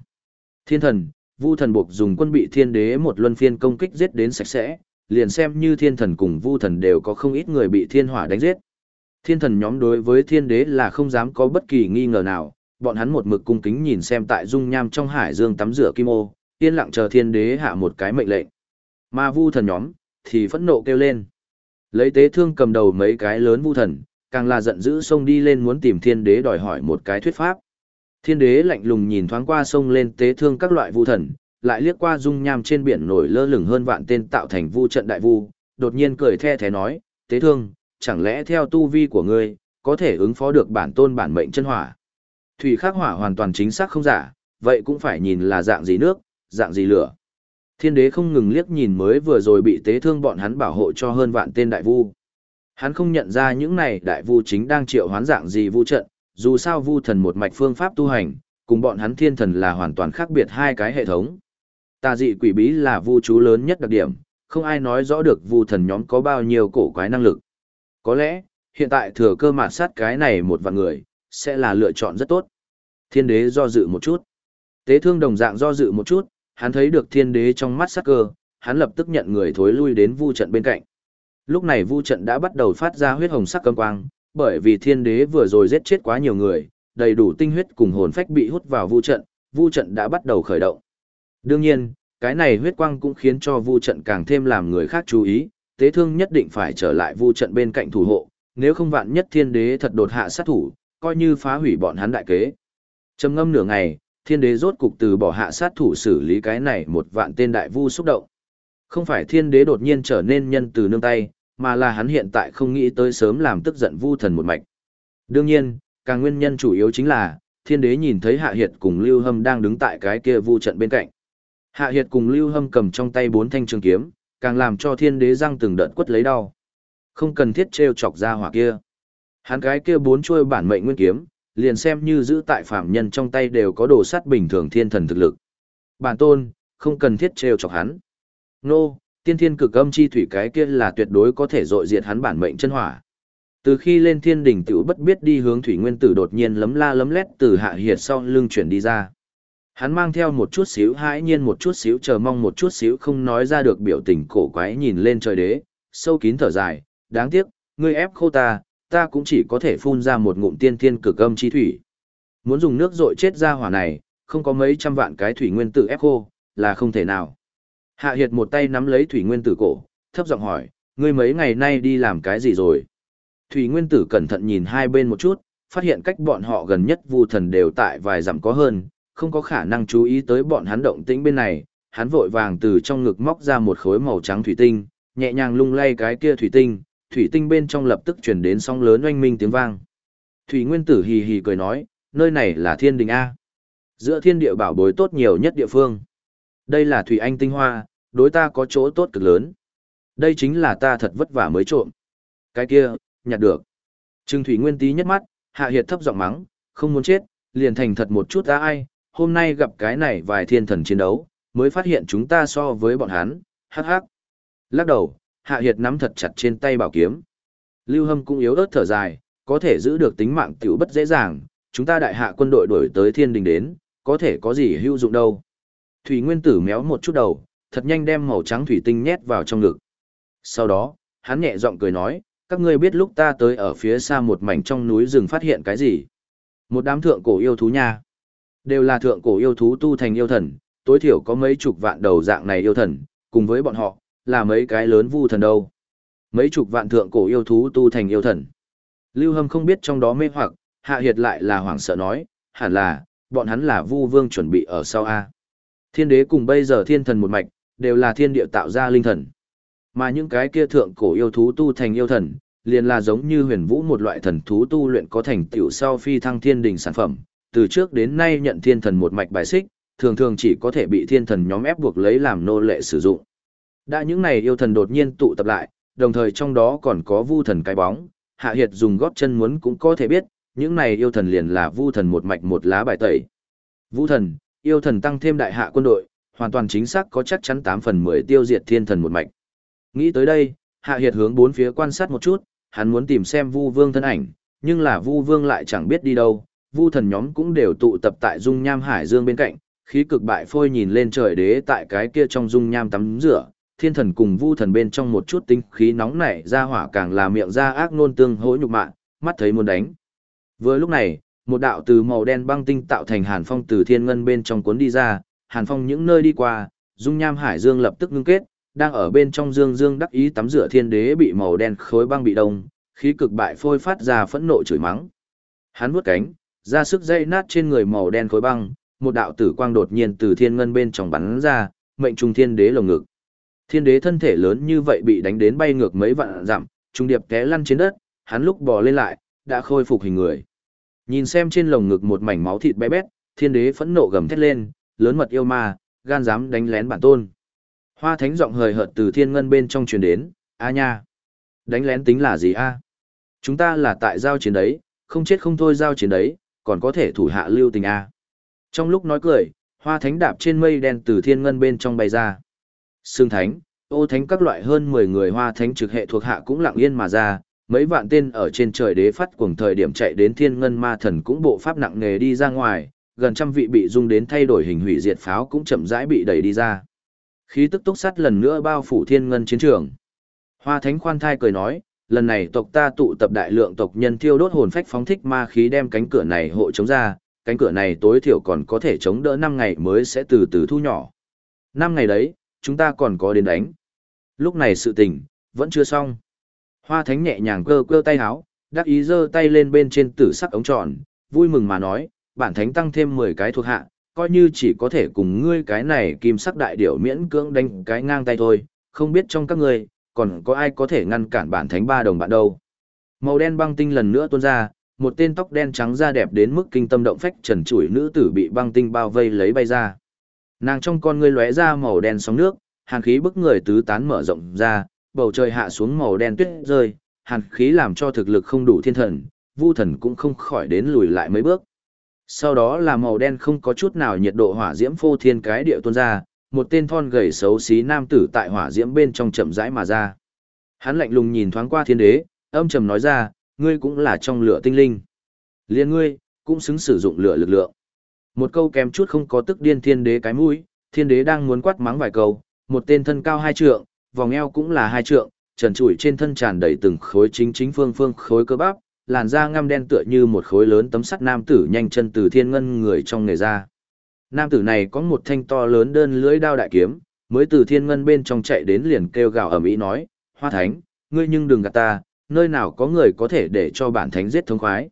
Thiên thần, Vu thần buộc dùng quân bị thiên đế một luân phiên công kích giết đến sạch sẽ, liền xem như thiên thần cùng Vu thần đều có không ít người bị thiên hỏa đánh giết. Thiên thần nhóm đối với thiên đế là không dám có bất kỳ nghi ngờ nào, bọn hắn một mực cung kính nhìn xem tại dung nham trong hải dương tắm rửa kim ô, yên lặng chờ thiên đế hạ một cái mệnh lệnh. Mà Vu thần nhóm thì phẫn nộ kêu lên. Lấy tế thương cầm đầu mấy cái lớn Vu thần, càng là giận dữ xông đi lên muốn tìm thiên đế đòi hỏi một cái thuyết pháp. Thiên đế lạnh lùng nhìn thoáng qua sông lên tế thương các loại vu thần, lại liếc qua dung nham trên biển nổi lơ lửng hơn vạn tên tạo thành vu trận đại vu, đột nhiên cười the thế nói, tế thương, chẳng lẽ theo tu vi của ngươi, có thể ứng phó được bản tôn bản mệnh chân hỏa. Thủy khắc hỏa hoàn toàn chính xác không giả, vậy cũng phải nhìn là dạng gì nước, dạng gì lửa. Thiên đế không ngừng liếc nhìn mới vừa rồi bị tế thương bọn hắn bảo hộ cho hơn vạn tên đại vu. Hắn không nhận ra những này đại vu chính đang triệu hoán dạng gì vu trận, dù sao vu thần một mạch phương pháp tu hành, cùng bọn hắn thiên thần là hoàn toàn khác biệt hai cái hệ thống. Tà dị quỷ bí là vu chú lớn nhất đặc điểm, không ai nói rõ được vu thần nhóm có bao nhiêu cổ quái năng lực. Có lẽ, hiện tại thừa cơ mạt sát cái này một vạn người, sẽ là lựa chọn rất tốt. Thiên đế do dự một chút. Tế thương đồng dạng do dự một chút, hắn thấy được thiên đế trong mắt sắc cơ, hắn lập tức nhận người thối lui đến vu trận bên cạnh. Lúc này vu trận đã bắt đầu phát ra huyết hồng sắc cơm quang, bởi vì thiên đế vừa rồi giết chết quá nhiều người, đầy đủ tinh huyết cùng hồn phách bị hút vào vu trận, vu trận đã bắt đầu khởi động. Đương nhiên, cái này huyết quang cũng khiến cho vu trận càng thêm làm người khác chú ý, tế thương nhất định phải trở lại vu trận bên cạnh thủ hộ, nếu không vạn nhất thiên đế thật đột hạ sát thủ, coi như phá hủy bọn hắn đại kế. Trầm ngâm nửa ngày, thiên đế rốt cục từ bỏ hạ sát thủ xử lý cái này một vạn tên đại vu xúc động. Không phải thiên đế đột nhiên trở nên nhân từ nương tay, mà là hắn hiện tại không nghĩ tới sớm làm tức giận vu thần một mạch. Đương nhiên, càng nguyên nhân chủ yếu chính là, thiên đế nhìn thấy Hạ Hiệt cùng Lưu Hâm đang đứng tại cái kia vu trận bên cạnh. Hạ Hiệt cùng Lưu Hâm cầm trong tay bốn thanh trường kiếm, càng làm cho thiên đế răng từng đợt quất lấy đau. Không cần thiết trêu chọc ra hỏa kia. Hắn cái kia bốn chuôi bản mệnh nguyên kiếm, liền xem như giữ tại phạm nhân trong tay đều có đồ sắt bình thường thiên thần thực lực. Bản tôn, không cần thiết trêu chọc hắn. Nô, tiên thiên cực âm chi thủy cái kia là tuyệt đối có thể dội diệt hắn bản mệnh chân hỏa. Từ khi lên thiên đỉnh tiểu bất biết đi hướng thủy nguyên tử đột nhiên lấm la lấm lét từ hạ hiệt sau lưng chuyển đi ra. Hắn mang theo một chút xíu hãi nhiên một chút xíu chờ mong một chút xíu không nói ra được biểu tình cổ quái nhìn lên trời đế, sâu kín thở dài, đáng tiếc, ngươi ép khô ta, ta cũng chỉ có thể phun ra một ngụm tiên thiên cực âm chi thủy. Muốn dùng nước dội chết ra hỏa này, không có mấy trăm vạn cái thủy nguyên tử ép khô, là không thể nào. Hạ Hiệt một tay nắm lấy Thủy Nguyên Tử cổ, thấp giọng hỏi, ngươi mấy ngày nay đi làm cái gì rồi? Thủy Nguyên Tử cẩn thận nhìn hai bên một chút, phát hiện cách bọn họ gần nhất vu thần đều tại vài dặm có hơn, không có khả năng chú ý tới bọn hắn động tĩnh bên này, hắn vội vàng từ trong ngực móc ra một khối màu trắng thủy tinh, nhẹ nhàng lung lay cái kia thủy tinh, thủy tinh bên trong lập tức truyền đến sóng lớn oanh minh tiếng vang. Thủy Nguyên Tử hì hì cười nói, nơi này là thiên đình A. Giữa thiên địa bảo bối tốt nhiều nhất địa phương. Đây là thủy anh tinh hoa, đối ta có chỗ tốt cực lớn. Đây chính là ta thật vất vả mới trộm. Cái kia, nhặt được. Trừng thủy nguyên tí nhất mắt, hạ hiệt thấp giọng mắng, không muốn chết, liền thành thật một chút ra ai, hôm nay gặp cái này vài thiên thần chiến đấu, mới phát hiện chúng ta so với bọn hắn, hắc hắc. Lắc đầu, hạ hiệt nắm thật chặt trên tay bảo kiếm. Lưu hâm cũng yếu ớt thở dài, có thể giữ được tính mạng tiểu bất dễ dàng, chúng ta đại hạ quân đội đổi tới thiên đình đến, có thể có gì hữu dụng đâu. Thủy Nguyên Tử méo một chút đầu, thật nhanh đem màu trắng thủy tinh nhét vào trong ngực. Sau đó, hắn nhẹ giọng cười nói, các ngươi biết lúc ta tới ở phía xa một mảnh trong núi rừng phát hiện cái gì? Một đám thượng cổ yêu thú nha. Đều là thượng cổ yêu thú tu thành yêu thần, tối thiểu có mấy chục vạn đầu dạng này yêu thần, cùng với bọn họ, là mấy cái lớn vu thần đâu. Mấy chục vạn thượng cổ yêu thú tu thành yêu thần. Lưu Hâm không biết trong đó mê hoặc, Hạ Hiệt lại là hoảng sợ nói, hẳn là, bọn hắn là vu vương chuẩn bị ở sau A. Thiên đế cùng bây giờ thiên thần một mạch, đều là thiên địa tạo ra linh thần. Mà những cái kia thượng cổ yêu thú tu thành yêu thần, liền là giống như huyền vũ một loại thần thú tu luyện có thành tựu sau phi thăng thiên đình sản phẩm, từ trước đến nay nhận thiên thần một mạch bài xích, thường thường chỉ có thể bị thiên thần nhóm ép buộc lấy làm nô lệ sử dụng. Đã những này yêu thần đột nhiên tụ tập lại, đồng thời trong đó còn có vu thần cái bóng, hạ hiệt dùng góp chân muốn cũng có thể biết, những này yêu thần liền là vu thần một mạch một lá bài tẩy. Vu thần, yêu thần tăng thêm đại hạ quân đội, hoàn toàn chính xác có chắc chắn 8 phần 10 tiêu diệt thiên thần một mạch. Nghĩ tới đây, hạ hiệt hướng bốn phía quan sát một chút, hắn muốn tìm xem vu vương thân ảnh, nhưng là vu vương lại chẳng biết đi đâu, vu thần nhóm cũng đều tụ tập tại dung nham hải dương bên cạnh, khí cực bại phôi nhìn lên trời đế tại cái kia trong dung nham tắm rửa, thiên thần cùng vu thần bên trong một chút tinh khí nóng nảy ra hỏa càng là miệng ra ác nôn tương hỗ nhục mạ, mắt thấy muốn đánh. Vừa lúc này, một đạo từ màu đen băng tinh tạo thành hàn phong từ thiên ngân bên trong cuốn đi ra, hàn phong những nơi đi qua, dung nham hải dương lập tức ngưng kết, đang ở bên trong dương dương đắc ý tắm rửa thiên đế bị màu đen khối băng bị đông, khí cực bại phôi phát ra phẫn nộ chửi mắng. Hắn vuốt cánh, ra sức dây nát trên người màu đen khối băng, một đạo tử quang đột nhiên từ thiên ngân bên trong bắn ra, mệnh trùng thiên đế lồng ngực. Thiên đế thân thể lớn như vậy bị đánh đến bay ngược mấy vạn dặm, trung điệp té lăn trên đất, hắn lúc bò lên lại, đã khôi phục hình người. Nhìn xem trên lồng ngực một mảnh máu thịt bé bét, thiên đế phẫn nộ gầm thét lên, lớn mật yêu ma, gan dám đánh lén bản tôn. Hoa thánh giọng hời hợt từ thiên ngân bên trong truyền đến, a nha. Đánh lén tính là gì a? Chúng ta là tại giao chiến đấy, không chết không thôi giao chiến đấy, còn có thể thủ hạ lưu tình a. Trong lúc nói cười, hoa thánh đạp trên mây đen từ thiên ngân bên trong bay ra. Sương thánh, ô thánh các loại hơn 10 người hoa thánh trực hệ thuộc hạ cũng lặng yên mà ra, mấy vạn tên ở trên trời đế phát cuồng thời điểm chạy đến thiên ngân ma thần cũng bộ pháp nặng nghề đi ra ngoài, gần trăm vị bị dung đến thay đổi hình hủy diệt pháo cũng chậm rãi bị đẩy đi ra. Khí tức túc sắt lần nữa bao phủ thiên ngân chiến trường. Hoa thánh khoan thai cười nói, lần này tộc ta tụ tập đại lượng tộc nhân thiêu đốt hồn phách phóng thích ma khí đem cánh cửa này hộ chống ra, cánh cửa này tối thiểu còn có thể chống đỡ 5 ngày mới sẽ từ từ thu nhỏ. 5 ngày đấy, chúng ta còn có đến đánh. Lúc này sự tình, vẫn chưa xong. Hoa thánh nhẹ nhàng cơ cơ tay háo, đắc ý giơ tay lên bên trên tử sắc ống tròn, vui mừng mà nói, bản thánh tăng thêm 10 cái thuộc hạ, coi như chỉ có thể cùng ngươi cái này kim sắc đại điểu miễn cưỡng đánh cái ngang tay thôi, không biết trong các ngươi, còn có ai có thể ngăn cản bản thánh ba đồng bạn đâu. Màu đen băng tinh lần nữa tuôn ra, một tên tóc đen trắng da đẹp đến mức kinh tâm động phách trần trụi nữ tử bị băng tinh bao vây lấy bay ra. Nàng trong con ngươi lóe ra màu đen sóng nước, hàn khí bức người tứ tán mở rộng ra, bầu trời hạ xuống màu đen tuyết rơi, hàn khí làm cho thực lực không đủ thiên thần, vu thần cũng không khỏi đến lùi lại mấy bước. Sau đó là màu đen không có chút nào nhiệt độ hỏa diễm phô thiên cái địa tuôn ra, một tên thon gầy xấu xí nam tử tại hỏa diễm bên trong chậm rãi mà ra. Hắn lạnh lùng nhìn thoáng qua thiên đế, âm trầm nói ra, ngươi cũng là trong lửa tinh linh. Liên ngươi, cũng xứng sử dụng lửa lực lượng. Một câu kém chút không có tức điên thiên đế cái mũi, thiên đế đang muốn quát mắng vài câu, một tên thân cao hai trượng, vòng eo cũng là hai trượng, trần trụi trên thân tràn đầy từng khối chính chính phương phương khối cơ bắp, làn da ngăm đen tựa như một khối lớn tấm sắt nam tử nhanh chân từ thiên ngân người trong nghề ra. Nam tử này có một thanh to lớn đơn lưỡi đao đại kiếm, mới từ thiên ngân bên trong chạy đến liền kêu gào ầm ĩ nói, "Hoa Thánh, ngươi nhưng đừng gạt ta, nơi nào có người có thể để cho bản thánh giết thống khoái?"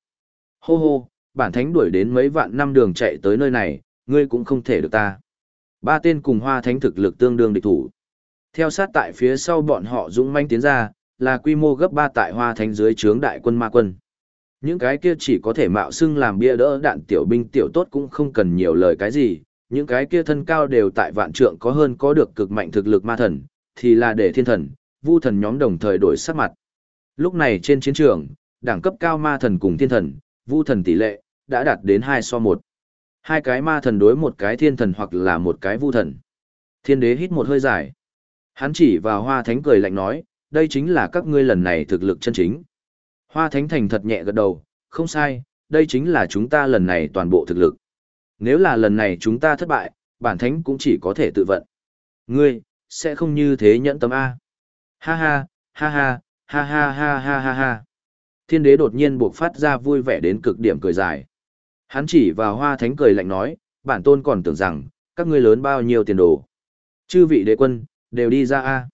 Hô hô, bản thánh đuổi đến mấy vạn năm đường chạy tới nơi này, ngươi cũng không thể được ta. Ba tên cùng Hoa Thánh thực lực tương đương địch thủ. Theo sát tại phía sau bọn họ dũng manh tiến ra, là quy mô gấp ba tại Hoa Thánh dưới trướng đại quân ma quân. Những cái kia chỉ có thể mạo xưng làm bia đỡ đạn tiểu binh tiểu tốt cũng không cần nhiều lời cái gì, những cái kia thân cao đều tại vạn trượng có hơn có được cực mạnh thực lực ma thần, thì là để thiên thần, vu thần nhóm đồng thời đổi sắc mặt. Lúc này trên chiến trường, đẳng cấp cao ma thần cùng thiên thần, vu thần tỷ lệ, đã đạt đến 2 so 1. Hai cái ma thần đối một cái thiên thần hoặc là một cái vu thần. Thiên đế hít một hơi dài. Hắn chỉ vào hoa thánh cười lạnh nói, đây chính là các ngươi lần này thực lực chân chính. Hoa Thánh Thành thật nhẹ gật đầu, không sai, đây chính là chúng ta lần này toàn bộ thực lực. Nếu là lần này chúng ta thất bại, bản thánh cũng chỉ có thể tự vận. Ngươi, sẽ không như thế nhẫn tâm A. Ha ha, ha ha, ha ha ha ha ha ha. Thiên đế đột nhiên buộc phát ra vui vẻ đến cực điểm cười dài. Hắn chỉ vào hoa thánh cười lạnh nói, bản tôn còn tưởng rằng, các ngươi lớn bao nhiêu tiền đồ. Chư vị đế quân, đều đi ra A.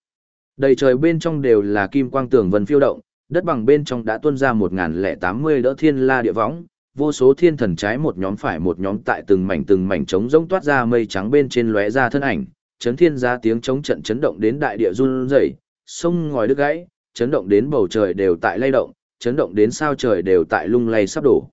Đầy trời bên trong đều là kim quang tường vân phiêu động, đất bằng bên trong đã tuôn ra một lẻ tám mươi đỡ thiên la địa võng, vô số thiên thần trái một nhóm phải một nhóm tại từng mảnh từng mảnh trống rỗng toát ra mây trắng bên trên lóe ra thân ảnh, chấn thiên ra tiếng chống trận chấn động đến đại địa run rẩy, sông ngòi đứt gãy, chấn động đến bầu trời đều tại lay động, chấn động đến sao trời đều tại lung lay sắp đổ.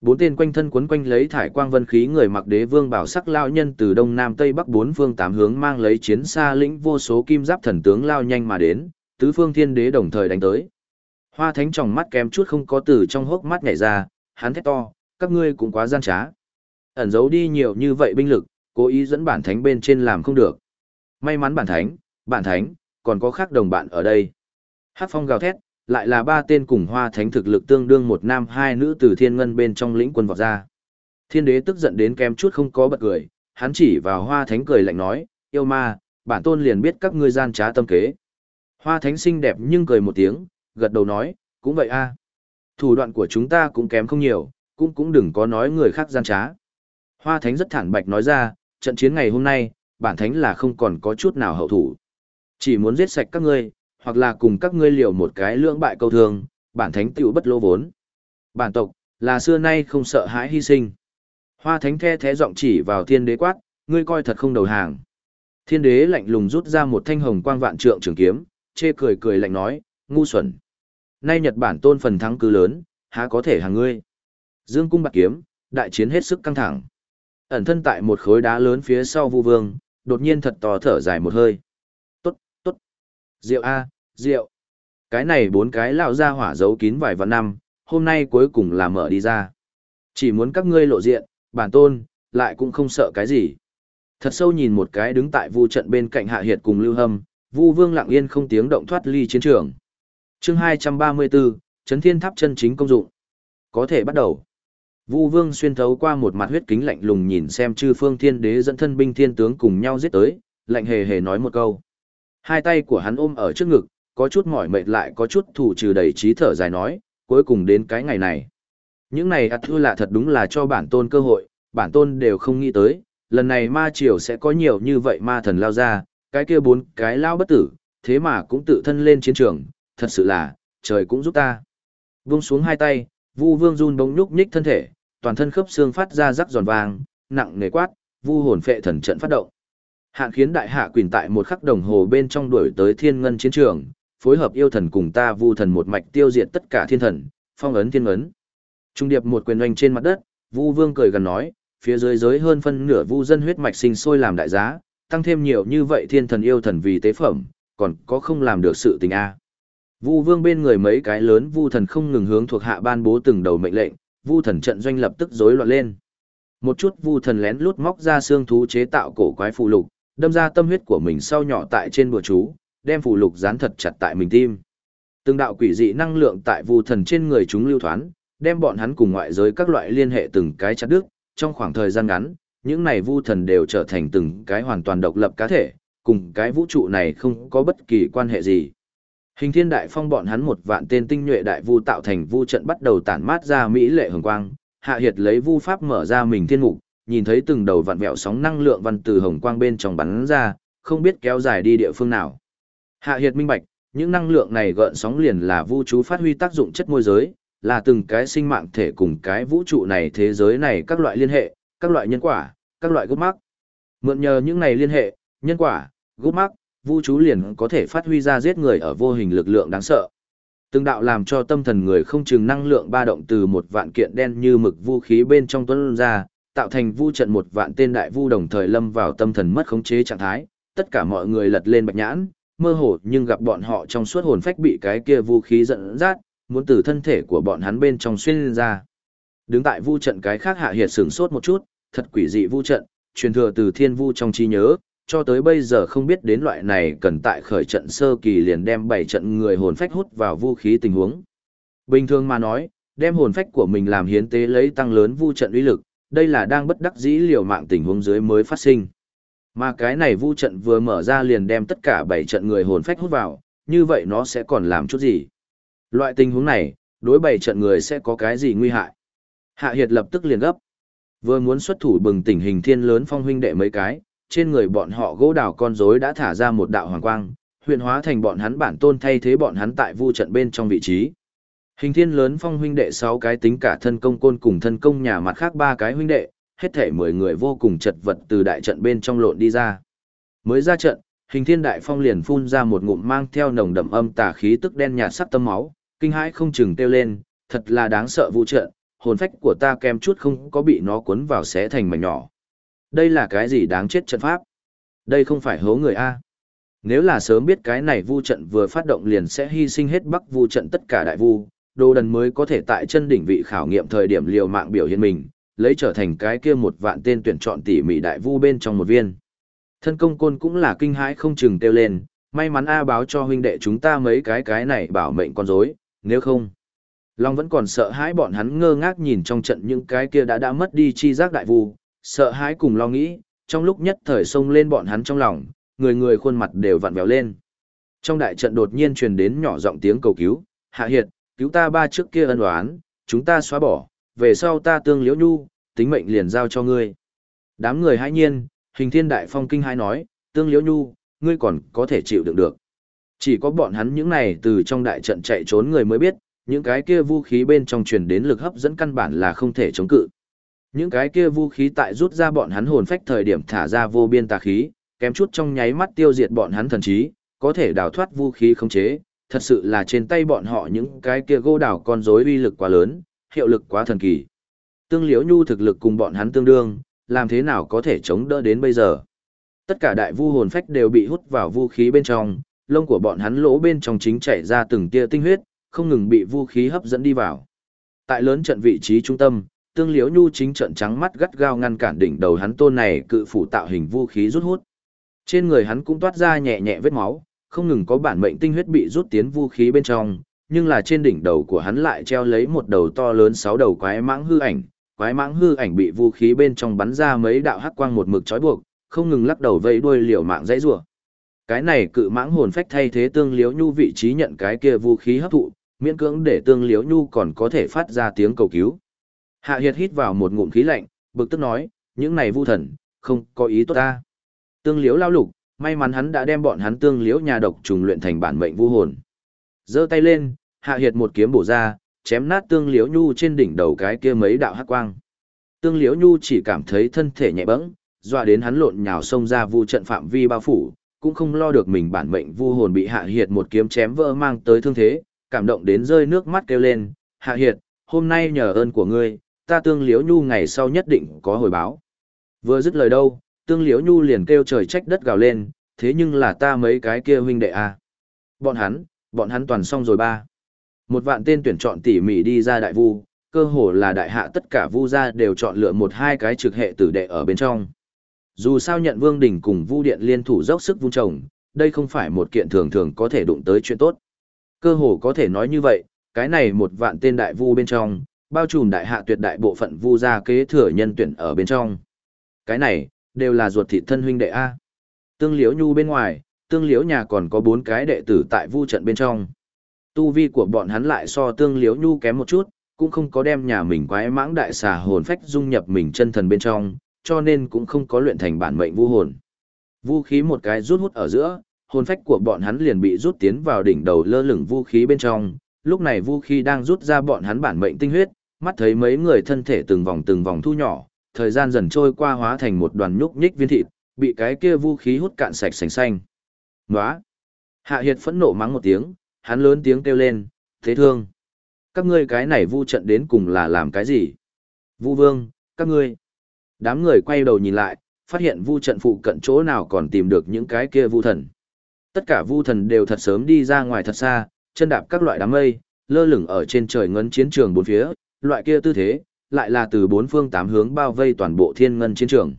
Bốn tên quanh thân quấn quanh lấy thải quang vân khí người mặc đế vương bảo sắc lao nhân từ đông nam tây bắc bốn phương tám hướng mang lấy chiến xa lĩnh vô số kim giáp thần tướng lao nhanh mà đến, tứ phương thiên đế đồng thời đánh tới. Hoa thánh tròng mắt kém chút không có từ trong hốc mắt nhảy ra, hắn thét to, các ngươi cũng quá gian trá. Ẩn giấu đi nhiều như vậy binh lực, cố ý dẫn bản thánh bên trên làm không được. May mắn bản thánh, bản thánh, còn có khác đồng bạn ở đây. Hát phong gào thét, lại là ba tên cùng hoa thánh thực lực tương đương một nam hai nữ từ thiên ngân bên trong lĩnh quân vọt ra. Thiên đế tức giận đến kém chút không có bật cười, hắn chỉ vào hoa thánh cười lạnh nói, yêu ma, bản tôn liền biết các ngươi gian trá tâm kế. Hoa thánh xinh đẹp nhưng cười một tiếng, gật đầu nói, cũng vậy a Thủ đoạn của chúng ta cũng kém không nhiều, cũng cũng đừng có nói người khác gian trá. Hoa thánh rất thản bạch nói ra, trận chiến ngày hôm nay, bản thánh là không còn có chút nào hậu thủ. Chỉ muốn giết sạch các ngươi, hoặc là cùng các ngươi liều một cái lưỡng bại câu thương, bản thánh tiểu bất lô vốn. Bản tộc, là xưa nay không sợ hãi hy sinh. Hoa thánh the thế giọng chỉ vào thiên đế quát, ngươi coi thật không đầu hàng. Thiên đế lạnh lùng rút ra một thanh hồng quang vạn trượng trường kiếm, chê cười cười lạnh nói, ngu xuẩn. Nay Nhật Bản tôn phần thắng cứ lớn, há có thể hàng ngươi. Dương cung bạc kiếm, đại chiến hết sức căng thẳng. Ẩn thân tại một khối đá lớn phía sau Vu Vương, đột nhiên thật to thở dài một hơi. Tốt, tốt. Diệu a, rượu. Cái này bốn cái lão ra hỏa giấu kín vài vạn năm, hôm nay cuối cùng là mở đi ra. Chỉ muốn các ngươi lộ diện, bản tôn, lại cũng không sợ cái gì. Thật sâu nhìn một cái đứng tại vu trận bên cạnh Hạ Hiệt cùng Lưu Hâm, Vu Vương lặng yên không tiếng động thoát ly chiến trường. Chương 234, Chấn Thiên Tháp chân chính công dụng. Có thể bắt đầu. Vu Vương xuyên thấu qua một mặt huyết kính lạnh lùng nhìn xem chư phương thiên đế dẫn thân binh thiên tướng cùng nhau giết tới, lạnh hề hề nói một câu. Hai tay của hắn ôm ở trước ngực, có chút mỏi mệt lại có chút thủ trừ đầy trí thở dài nói, cuối cùng đến cái ngày này. Những này ạt thư lạ thật đúng là cho bản tôn cơ hội, bản tôn đều không nghĩ tới, lần này ma triều sẽ có nhiều như vậy ma thần lao ra, cái kia bốn cái lao bất tử, thế mà cũng tự thân lên chiến trường, thật sự là, trời cũng giúp ta. Vung xuống hai tay, Vu Vương run bóng nhúc nhích thân thể, toàn thân khớp xương phát ra rắc giòn vàng, nặng nề quát, Vu hồn phệ thần trận phát động. Hạn khiến đại hạ quỳnh tại một khắc đồng hồ bên trong đuổi tới thiên ngân chiến trường, phối hợp yêu thần cùng ta Vu thần một mạch tiêu diệt tất cả thiên thần, phong ấn thiên ấn. Trung điệp một quyền oanh trên mặt đất, Vu Vương cười gần nói, phía dưới giới hơn phân nửa Vu dân huyết mạch sinh sôi làm đại giá, tăng thêm nhiều như vậy thiên thần yêu thần vì tế phẩm, còn có không làm được sự tình a. Vu Vương bên người mấy cái lớn Vu thần không ngừng hướng thuộc hạ ban bố từng đầu mệnh lệnh, Vu thần trận doanh lập tức rối loạn lên. Một chút Vu thần lén lút móc ra xương thú chế tạo cổ quái phù lục, đâm ra tâm huyết của mình sau nhỏ tại trên bùa chú, đem phù lục dán thật chặt tại mình tim. Từng đạo quỷ dị năng lượng tại Vu thần trên người chúng lưu thoán, đem bọn hắn cùng ngoại giới các loại liên hệ từng cái chặt đứt, trong khoảng thời gian ngắn, những này Vu thần đều trở thành từng cái hoàn toàn độc lập cá thể, cùng cái vũ trụ này không có bất kỳ quan hệ gì. Hình thiên đại phong bọn hắn một vạn tên tinh nhuệ đại vu tạo thành vu trận bắt đầu tản mát ra mỹ lệ hồng quang, hạ hiệt lấy vu pháp mở ra mình thiên mục, nhìn thấy từng đầu vạn vẹo sóng năng lượng văn từ hồng quang bên trong bắn ra, không biết kéo dài đi địa phương nào. Hạ hiệt minh bạch, những năng lượng này gợn sóng liền là vũ trụ phát huy tác dụng chất môi giới, là từng cái sinh mạng thể cùng cái vũ trụ này thế giới này các loại liên hệ, các loại nhân quả, các loại gốc mắc. Mượn nhờ những này liên hệ, nhân quả, gốc mắc, vũ trụ liền có thể phát huy ra giết người ở vô hình lực lượng đáng sợ. Từng đạo làm cho tâm thần người không chừng năng lượng ba động từ một vạn kiện đen như mực vũ khí bên trong tuấn ra, tạo thành vu trận một vạn tên đại vu đồng thời lâm vào tâm thần mất khống chế trạng thái, tất cả mọi người lật lên bạch nhãn, mơ hồ nhưng gặp bọn họ trong suốt hồn phách bị cái kia vũ khí dẫn dắt, muốn từ thân thể của bọn hắn bên trong xuyên lên ra. Đứng tại vu trận cái khác hạ hiệt sửng sốt một chút, thật quỷ dị vu trận, truyền thừa từ thiên vu trong trí nhớ, cho tới bây giờ không biết đến loại này cần tại khởi trận sơ kỳ liền đem bảy trận người hồn phách hút vào vũ khí tình huống. Bình thường mà nói, đem hồn phách của mình làm hiến tế lấy tăng lớn vu trận uy lực, đây là đang bất đắc dĩ liều mạng tình huống dưới mới phát sinh. Mà cái này vu trận vừa mở ra liền đem tất cả bảy trận người hồn phách hút vào, như vậy nó sẽ còn làm chút gì? Loại tình huống này, đối bảy trận người sẽ có cái gì nguy hại? Hạ Hiệt lập tức liền gấp. Vừa muốn xuất thủ bừng tỉnh hình thiên lớn phong huynh đệ mấy cái, trên người bọn họ gỗ đào con rối đã thả ra một đạo hoàng quang, huyền hóa thành bọn hắn bản tôn thay thế bọn hắn tại vu trận bên trong vị trí. Hình thiên lớn phong huynh đệ 6 cái tính cả thân công côn cùng thân công nhà mặt khác ba cái huynh đệ, hết thể 10 người vô cùng chật vật từ đại trận bên trong lộn đi ra. Mới ra trận, hình thiên đại phong liền phun ra một ngụm mang theo nồng đậm âm tà khí tức đen nhạt sắc tâm máu, kinh hãi không chừng kêu lên, thật là đáng sợ vũ trận, hồn phách của ta kem chút không có bị nó cuốn vào xé thành mảnh nhỏ. Đây là cái gì đáng chết trận pháp? Đây không phải hố người A. Nếu là sớm biết cái này vu trận vừa phát động liền sẽ hy sinh hết bắc vu trận tất cả đại vu, đồ đần mới có thể tại chân đỉnh vị khảo nghiệm thời điểm liều mạng biểu hiện mình, lấy trở thành cái kia một vạn tên tuyển chọn tỉ mỉ đại vu bên trong một viên. Thân công côn cũng là kinh hãi không chừng tiêu lên, may mắn A báo cho huynh đệ chúng ta mấy cái cái này bảo mệnh con rối, nếu không. Long vẫn còn sợ hãi bọn hắn ngơ ngác nhìn trong trận những cái kia đã đã mất đi chi giác đại vu, sợ hãi cùng lo nghĩ, trong lúc nhất thời xông lên bọn hắn trong lòng, người người khuôn mặt đều vặn vẹo lên. Trong đại trận đột nhiên truyền đến nhỏ giọng tiếng cầu cứu, hạ hiệt, cứu ta ba trước kia ân oán, chúng ta xóa bỏ, về sau ta tương liễu nhu, tính mệnh liền giao cho ngươi. Đám người hãi nhiên, hình thiên đại phong kinh hãi nói, tương liễu nhu, ngươi còn có thể chịu đựng được. Chỉ có bọn hắn những này từ trong đại trận chạy trốn người mới biết, những cái kia vũ khí bên trong truyền đến lực hấp dẫn căn bản là không thể chống cự. Những cái kia vũ khí tại rút ra bọn hắn hồn phách thời điểm thả ra vô biên tà khí, kém chút trong nháy mắt tiêu diệt bọn hắn thần trí, có thể đào thoát vũ khí khống chế, thật sự là trên tay bọn họ những cái kia gô đào con rối uy lực quá lớn, hiệu lực quá thần kỳ. Tương Liễu Nhu thực lực cùng bọn hắn tương đương, làm thế nào có thể chống đỡ đến bây giờ? Tất cả đại vu hồn phách đều bị hút vào vũ khí bên trong, lông của bọn hắn lỗ bên trong chính chảy ra từng tia tinh huyết, không ngừng bị vũ khí hấp dẫn đi vào. Tại lớn trận vị trí trung tâm, Tương Liễu Nhu chính trận trắng mắt gắt gao ngăn cản đỉnh đầu hắn tôn này cự phủ tạo hình vũ khí rút hút. Trên người hắn cũng toát ra nhẹ nhẹ vết máu, không ngừng có bản mệnh tinh huyết bị rút tiến vũ khí bên trong, nhưng là trên đỉnh đầu của hắn lại treo lấy một đầu to lớn sáu đầu quái mãng hư ảnh, quái mãng hư ảnh bị vũ khí bên trong bắn ra mấy đạo hắc quang một mực trói buộc, không ngừng lắc đầu vây đuôi liều mạng dãy rủa. Cái này cự mãng hồn phách thay thế tương liếu nhu vị trí nhận cái kia vũ khí hấp thụ, miễn cưỡng để tương liếu nhu còn có thể phát ra tiếng cầu cứu. Hạ Hiệt hít vào một ngụm khí lạnh, bực tức nói, những này vu thần, không có ý tốt ta. Tương liếu lao lục, may mắn hắn đã đem bọn hắn tương liễu nhà độc trùng luyện thành bản mệnh vu hồn. Giơ tay lên, hạ hiệt một kiếm bổ ra, chém nát tương liễu nhu trên đỉnh đầu cái kia mấy đạo hắc quang. Tương liễu nhu chỉ cảm thấy thân thể nhẹ bẫng, dọa đến hắn lộn nhào xông ra vu trận phạm vi bao phủ, cũng không lo được mình bản mệnh vu hồn bị hạ hiệt một kiếm chém vỡ mang tới thương thế, cảm động đến rơi nước mắt kêu lên, hạ hiệt, hôm nay nhờ ơn của ngươi, ta tương liễu nhu ngày sau nhất định có hồi báo. Vừa dứt lời đâu, tương liễu nhu liền kêu trời trách đất gào lên, thế nhưng là ta mấy cái kia huynh đệ à. Bọn hắn, bọn hắn toàn xong rồi ba. Một vạn tên tuyển chọn tỉ mỉ đi ra đại vu, cơ hồ là đại hạ tất cả vu gia đều chọn lựa một hai cái trực hệ tử đệ ở bên trong. Dù sao nhận vương đỉnh cùng vu điện liên thủ dốc sức vung trồng, đây không phải một kiện thường thường có thể đụng tới chuyện tốt. Cơ hồ có thể nói như vậy, cái này một vạn tên đại vu bên trong, bao trùm đại hạ tuyệt đại bộ phận vu gia kế thừa nhân tuyển ở bên trong. Cái này, đều là ruột thịt thân huynh đệ A. Tương liễu nhu bên ngoài, tương liễu nhà còn có bốn cái đệ tử tại vu trận bên trong. Tu vi của bọn hắn lại so tương liễu nhu kém một chút, cũng không có đem nhà mình quái mãng đại xà hồn phách dung nhập mình chân thần bên trong, cho nên cũng không có luyện thành bản mệnh vu hồn. Vu khí một cái rút hút ở giữa, hồn phách của bọn hắn liền bị rút tiến vào đỉnh đầu lơ lửng vu khí bên trong, lúc này vu khí đang rút ra bọn hắn bản mệnh tinh huyết, mắt thấy mấy người thân thể từng vòng từng vòng thu nhỏ, thời gian dần trôi qua hóa thành một đoàn nhúc nhích viên thịt, bị cái kia vũ khí hút cạn sạch sành xanh. Nóa! Hạ Hiệt phẫn nộ mắng một tiếng, hắn lớn tiếng kêu lên, thế thương. Các ngươi cái này vu trận đến cùng là làm cái gì? Vu vương, các ngươi. Đám người quay đầu nhìn lại, phát hiện vu trận phụ cận chỗ nào còn tìm được những cái kia vu thần. Tất cả vu thần đều thật sớm đi ra ngoài thật xa, chân đạp các loại đám mây, lơ lửng ở trên trời ngấn chiến trường bốn phía, loại kia tư thế, lại là từ bốn phương tám hướng bao vây toàn bộ thiên ngân chiến trường.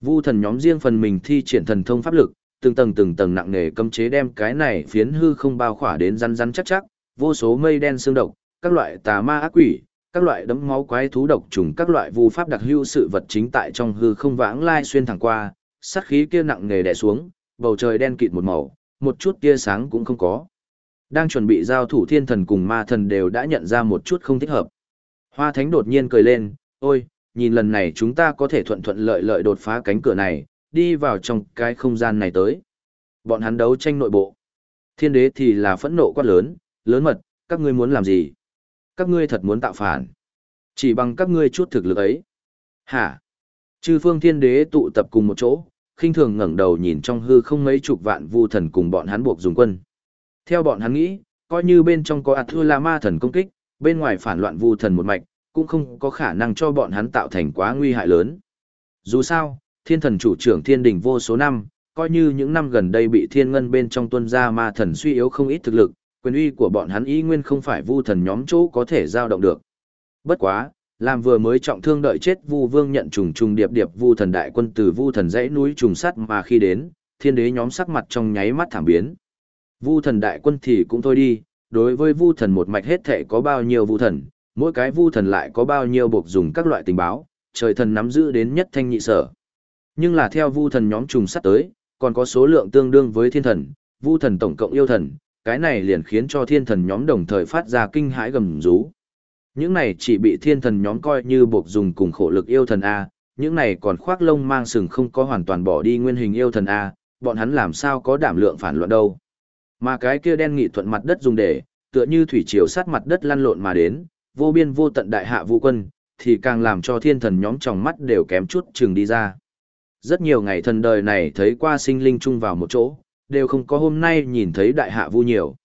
Vu thần nhóm riêng phần mình thi triển thần thông pháp lực, từng tầng từng tầng nặng nề cấm chế đem cái này phiến hư không bao khỏa đến rắn rắn chắc chắc, vô số mây đen xương độc, các loại tà ma ác quỷ, các loại đấm máu quái thú độc trùng, các loại vu pháp đặc hữu sự vật chính tại trong hư không vãng lai xuyên thẳng qua, sát khí kia nặng nề đè xuống, bầu trời đen kịt một màu, một chút tia sáng cũng không có. Đang chuẩn bị giao thủ thiên thần cùng ma thần đều đã nhận ra một chút không thích hợp. Hoa Thánh đột nhiên cười lên, ôi, nhìn lần này chúng ta có thể thuận thuận lợi lợi đột phá cánh cửa này, đi vào trong cái không gian này tới. Bọn hắn đấu tranh nội bộ. Thiên đế thì là phẫn nộ quát lớn, lớn mật, các ngươi muốn làm gì? Các ngươi thật muốn tạo phản. Chỉ bằng các ngươi chút thực lực ấy. Hả? Chư phương thiên đế tụ tập cùng một chỗ, khinh thường ngẩng đầu nhìn trong hư không mấy chục vạn vu thần cùng bọn hắn buộc dùng quân. Theo bọn hắn nghĩ, coi như bên trong có thưa La Ma thần công kích, bên ngoài phản loạn vu thần một mạch, cũng không có khả năng cho bọn hắn tạo thành quá nguy hại lớn. Dù sao, thiên thần chủ trưởng thiên đình vô số năm, coi như những năm gần đây bị thiên ngân bên trong tuân gia ma thần suy yếu không ít thực lực, quyền uy của bọn hắn ý nguyên không phải vu thần nhóm chỗ có thể giao động được. Bất quá, làm vừa mới trọng thương đợi chết vu vương nhận trùng trùng điệp điệp vu thần đại quân từ vu thần dãy núi trùng sắt mà khi đến, thiên đế nhóm sắc mặt trong nháy mắt thảm biến. Vu thần đại quân thì cũng thôi đi, đối với vu thần một mạch hết thể có bao nhiêu vu thần, mỗi cái vu thần lại có bao nhiêu buộc dùng các loại tình báo, trời thần nắm giữ đến nhất thanh nhị sở. Nhưng là theo vu thần nhóm trùng sắt tới, còn có số lượng tương đương với thiên thần, vu thần tổng cộng yêu thần, cái này liền khiến cho thiên thần nhóm đồng thời phát ra kinh hãi gầm rú. Những này chỉ bị thiên thần nhóm coi như buộc dùng cùng khổ lực yêu thần A, những này còn khoác lông mang sừng không có hoàn toàn bỏ đi nguyên hình yêu thần A, bọn hắn làm sao có đảm lượng phản luận đâu. Mà cái kia đen nghị thuận mặt đất dùng để, tựa như thủy triều sát mặt đất lăn lộn mà đến, vô biên vô tận đại hạ vũ quân, thì càng làm cho thiên thần nhóm trong mắt đều kém chút chừng đi ra. Rất nhiều ngày thần đời này thấy qua sinh linh chung vào một chỗ, đều không có hôm nay nhìn thấy đại hạ vu nhiều.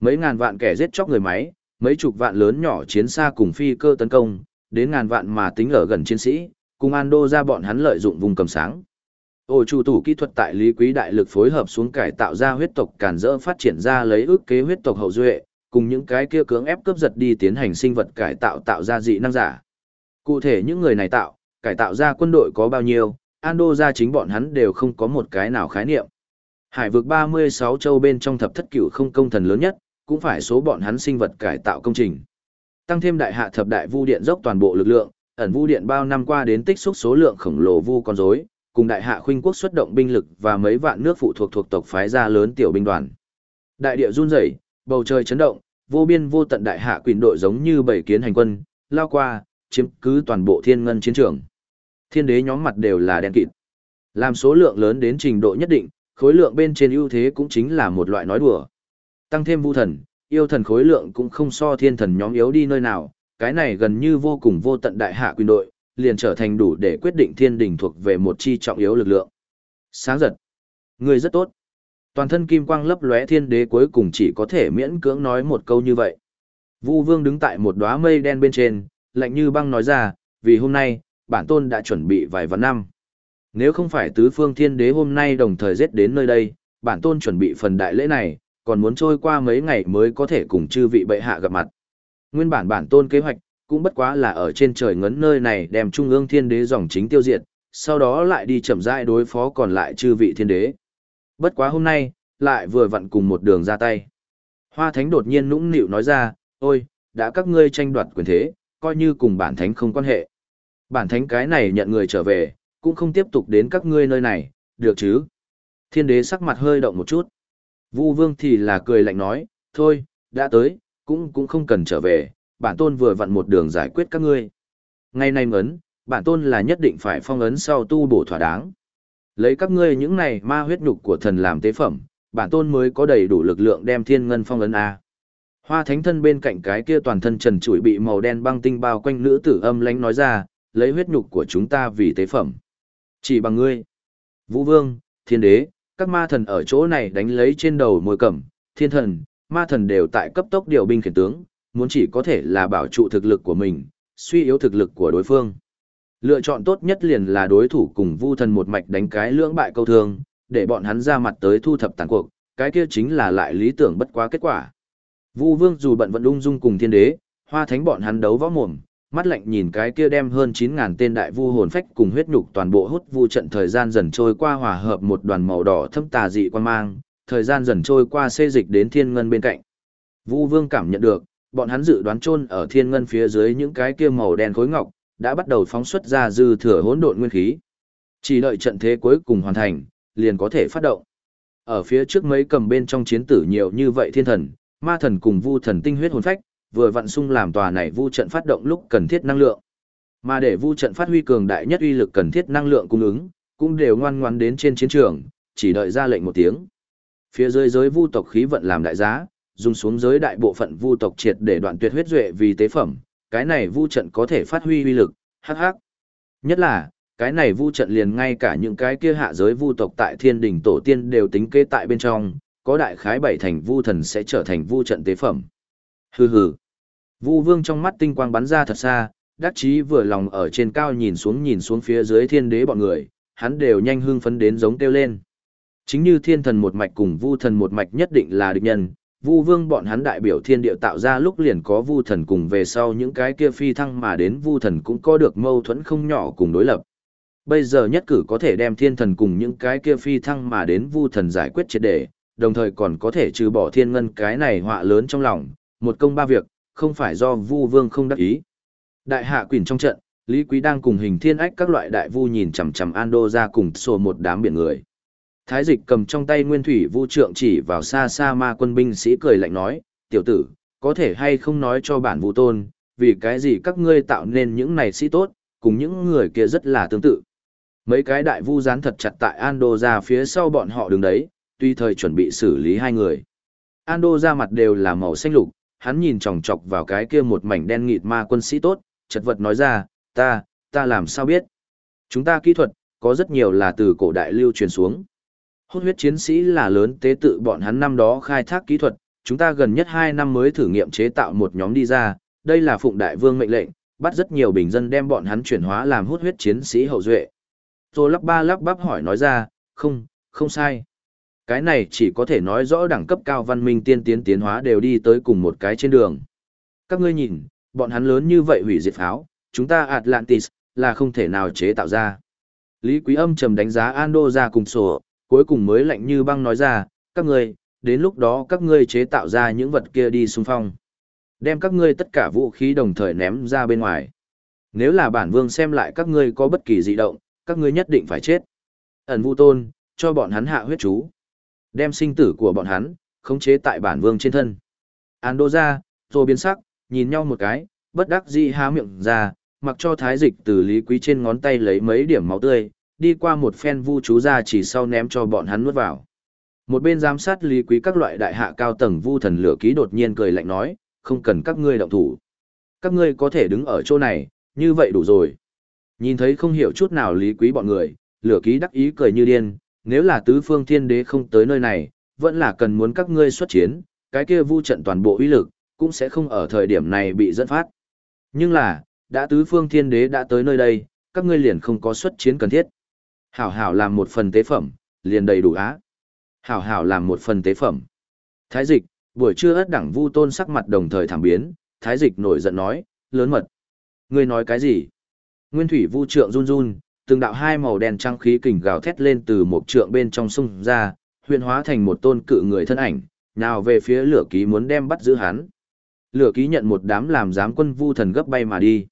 Mấy ngàn vạn kẻ giết chóc người máy, mấy chục vạn lớn nhỏ chiến xa cùng phi cơ tấn công, đến ngàn vạn mà tính ở gần chiến sĩ, cùng an đô ra bọn hắn lợi dụng vùng cầm sáng. Ổ chủ tủ kỹ thuật tại Lý Quý đại lực phối hợp xuống cải tạo ra huyết tộc cản rỡ phát triển ra lấy ước kế huyết tộc hậu duệ, cùng những cái kia cưỡng ép cướp giật đi tiến hành sinh vật cải tạo tạo ra dị năng giả. Cụ thể những người này tạo, cải tạo ra quân đội có bao nhiêu, Ando ra chính bọn hắn đều không có một cái nào khái niệm. Hải vực 36 châu bên trong thập thất cửu không công thần lớn nhất, cũng phải số bọn hắn sinh vật cải tạo công trình. Tăng thêm đại hạ thập đại vu điện dốc toàn bộ lực lượng, ẩn vu điện bao năm qua đến tích xúc số lượng khổng lồ vu con rối, cùng đại hạ khuynh quốc xuất động binh lực và mấy vạn nước phụ thuộc thuộc tộc phái ra lớn tiểu binh đoàn. Đại địa run rẩy, bầu trời chấn động, vô biên vô tận đại hạ quyền đội giống như bảy kiến hành quân, lao qua, chiếm cứ toàn bộ thiên ngân chiến trường. Thiên đế nhóm mặt đều là đen kịt. Làm số lượng lớn đến trình độ nhất định, khối lượng bên trên ưu thế cũng chính là một loại nói đùa. Tăng thêm vu thần, yêu thần khối lượng cũng không so thiên thần nhóm yếu đi nơi nào, cái này gần như vô cùng vô tận đại hạ quyền đội, liền trở thành đủ để quyết định thiên đình thuộc về một chi trọng yếu lực lượng. Sáng giật. Người rất tốt. Toàn thân kim quang lấp lóe thiên đế cuối cùng chỉ có thể miễn cưỡng nói một câu như vậy. Vu vương đứng tại một đóa mây đen bên trên, lạnh như băng nói ra, vì hôm nay, bản tôn đã chuẩn bị vài vạn năm. Nếu không phải tứ phương thiên đế hôm nay đồng thời giết đến nơi đây, bản tôn chuẩn bị phần đại lễ này, còn muốn trôi qua mấy ngày mới có thể cùng chư vị bệ hạ gặp mặt. Nguyên bản bản tôn kế hoạch, cũng bất quá là ở trên trời ngấn nơi này đem trung ương thiên đế dòng chính tiêu diệt, sau đó lại đi chậm rãi đối phó còn lại chư vị thiên đế. Bất quá hôm nay, lại vừa vặn cùng một đường ra tay. Hoa thánh đột nhiên nũng nịu nói ra, ôi, đã các ngươi tranh đoạt quyền thế, coi như cùng bản thánh không quan hệ. Bản thánh cái này nhận người trở về, cũng không tiếp tục đến các ngươi nơi này, được chứ? Thiên đế sắc mặt hơi động một chút. Vu vương thì là cười lạnh nói, thôi, đã tới, cũng cũng không cần trở về, bản tôn vừa vặn một đường giải quyết các ngươi. Ngày nay ngấn, bản tôn là nhất định phải phong ấn sau tu bổ thỏa đáng. Lấy các ngươi những này ma huyết nhục của thần làm tế phẩm, bản tôn mới có đầy đủ lực lượng đem thiên ngân phong ấn A. Hoa thánh thân bên cạnh cái kia toàn thân trần trụi bị màu đen băng tinh bao quanh nữ tử âm lánh nói ra, lấy huyết nhục của chúng ta vì tế phẩm. Chỉ bằng ngươi. Vũ vương, thiên đế, các ma thần ở chỗ này đánh lấy trên đầu môi cẩm, thiên thần, ma thần đều tại cấp tốc điều binh khiển tướng, muốn chỉ có thể là bảo trụ thực lực của mình, suy yếu thực lực của đối phương. Lựa chọn tốt nhất liền là đối thủ cùng vu thần một mạch đánh cái lưỡng bại câu thương, để bọn hắn ra mặt tới thu thập tàn cuộc, cái kia chính là lại lý tưởng bất quá kết quả. Vu vương dù bận vận ung dung cùng thiên đế, hoa thánh bọn hắn đấu võ mồm, mắt lạnh nhìn cái kia đem hơn 9.000 tên đại vu hồn phách cùng huyết nhục toàn bộ hút vu trận thời gian dần trôi qua hòa hợp một đoàn màu đỏ thâm tà dị quan mang, thời gian dần trôi qua xê dịch đến thiên ngân bên cạnh. Vu vương cảm nhận được, Bọn hắn dự đoán chôn ở thiên ngân phía dưới những cái kia màu đen khối ngọc, đã bắt đầu phóng xuất ra dư thừa hỗn độn nguyên khí. Chỉ đợi trận thế cuối cùng hoàn thành, liền có thể phát động. Ở phía trước mấy cầm bên trong chiến tử nhiều như vậy thiên thần, ma thần cùng vu thần tinh huyết hồn phách, vừa vặn sung làm tòa này vu trận phát động lúc cần thiết năng lượng. Mà để vu trận phát huy cường đại nhất uy lực cần thiết năng lượng cung ứng, cũng đều ngoan ngoãn đến trên chiến trường, chỉ đợi ra lệnh một tiếng. Phía dưới giới vu tộc khí vận làm đại giá, dùng xuống giới đại bộ phận vu tộc triệt để đoạn tuyệt huyết duệ vì tế phẩm, cái này vu trận có thể phát huy uy lực, hắc hắc. Nhất là, cái này vu trận liền ngay cả những cái kia hạ giới vu tộc tại thiên đình tổ tiên đều tính kế tại bên trong, có đại khái bảy thành vu thần sẽ trở thành vu trận tế phẩm. Hừ hừ. Vu vương trong mắt tinh quang bắn ra thật xa, đắc chí vừa lòng ở trên cao nhìn xuống nhìn xuống phía dưới thiên đế bọn người, hắn đều nhanh hưng phấn đến giống kêu lên. Chính như thiên thần một mạch cùng vu thần một mạch nhất định là địch nhân, vu vương bọn hắn đại biểu thiên địa tạo ra lúc liền có vu thần cùng về sau những cái kia phi thăng mà đến vu thần cũng có được mâu thuẫn không nhỏ cùng đối lập. Bây giờ nhất cử có thể đem thiên thần cùng những cái kia phi thăng mà đến vu thần giải quyết triệt đề, đồng thời còn có thể trừ bỏ thiên ngân cái này họa lớn trong lòng, một công ba việc, không phải do vu vương không đắc ý. Đại hạ quỷ trong trận, Lý Quý đang cùng hình thiên ách các loại đại vu nhìn chằm chằm Ando ra cùng sổ một đám biển người. Thái dịch cầm trong tay nguyên thủy vu trượng chỉ vào xa xa ma quân binh sĩ cười lạnh nói, tiểu tử, có thể hay không nói cho bản vu tôn, vì cái gì các ngươi tạo nên những này sĩ tốt, cùng những người kia rất là tương tự. Mấy cái đại vu dán thật chặt tại Ando ra phía sau bọn họ đứng đấy, tuy thời chuẩn bị xử lý hai người. Ando ra mặt đều là màu xanh lục, hắn nhìn chòng chọc vào cái kia một mảnh đen nghịt ma quân sĩ tốt, chật vật nói ra, ta, ta làm sao biết. Chúng ta kỹ thuật, có rất nhiều là từ cổ đại lưu truyền xuống. Hốt huyết chiến sĩ là lớn tế tự bọn hắn năm đó khai thác kỹ thuật, chúng ta gần nhất 2 năm mới thử nghiệm chế tạo một nhóm đi ra, đây là phụng đại vương mệnh lệnh, bắt rất nhiều bình dân đem bọn hắn chuyển hóa làm hút huyết chiến sĩ hậu duệ. Tô lắp ba lắp bắp hỏi nói ra, không, không sai. Cái này chỉ có thể nói rõ đẳng cấp cao văn minh tiên tiến tiến hóa đều đi tới cùng một cái trên đường. Các ngươi nhìn, bọn hắn lớn như vậy hủy diệt pháo, chúng ta Atlantis, là không thể nào chế tạo ra. Lý Quý Âm trầm đánh giá Ando ra cùng sổ, cuối cùng mới lạnh như băng nói ra, các ngươi, đến lúc đó các ngươi chế tạo ra những vật kia đi xung phong. Đem các ngươi tất cả vũ khí đồng thời ném ra bên ngoài. Nếu là bản vương xem lại các ngươi có bất kỳ dị động, các ngươi nhất định phải chết. Ẩn vu tôn, cho bọn hắn hạ huyết chú. Đem sinh tử của bọn hắn, khống chế tại bản vương trên thân. Ando ra, rồi biến sắc, nhìn nhau một cái, bất đắc dĩ há miệng ra, mặc cho thái dịch từ lý quý trên ngón tay lấy mấy điểm máu tươi, đi qua một phen vu chú ra chỉ sau ném cho bọn hắn nuốt vào. Một bên giám sát lý quý các loại đại hạ cao tầng vu thần lửa ký đột nhiên cười lạnh nói, không cần các ngươi động thủ. Các ngươi có thể đứng ở chỗ này, như vậy đủ rồi. Nhìn thấy không hiểu chút nào lý quý bọn người, lửa ký đắc ý cười như điên, nếu là tứ phương thiên đế không tới nơi này, vẫn là cần muốn các ngươi xuất chiến, cái kia vu trận toàn bộ uy lực, cũng sẽ không ở thời điểm này bị dẫn phát. Nhưng là, đã tứ phương thiên đế đã tới nơi đây, các ngươi liền không có xuất chiến cần thiết. Hảo hảo làm một phần tế phẩm, liền đầy đủ á. Hảo hảo làm một phần tế phẩm. Thái dịch, buổi trưa ất đẳng vu tôn sắc mặt đồng thời thảm biến, thái dịch nổi giận nói, lớn mật. Ngươi nói cái gì? Nguyên thủy vu trượng run run, từng đạo hai màu đen trăng khí kình gào thét lên từ một trượng bên trong sông ra, huyền hóa thành một tôn cự người thân ảnh, nào về phía lửa ký muốn đem bắt giữ hắn. Lửa ký nhận một đám làm giám quân vu thần gấp bay mà đi.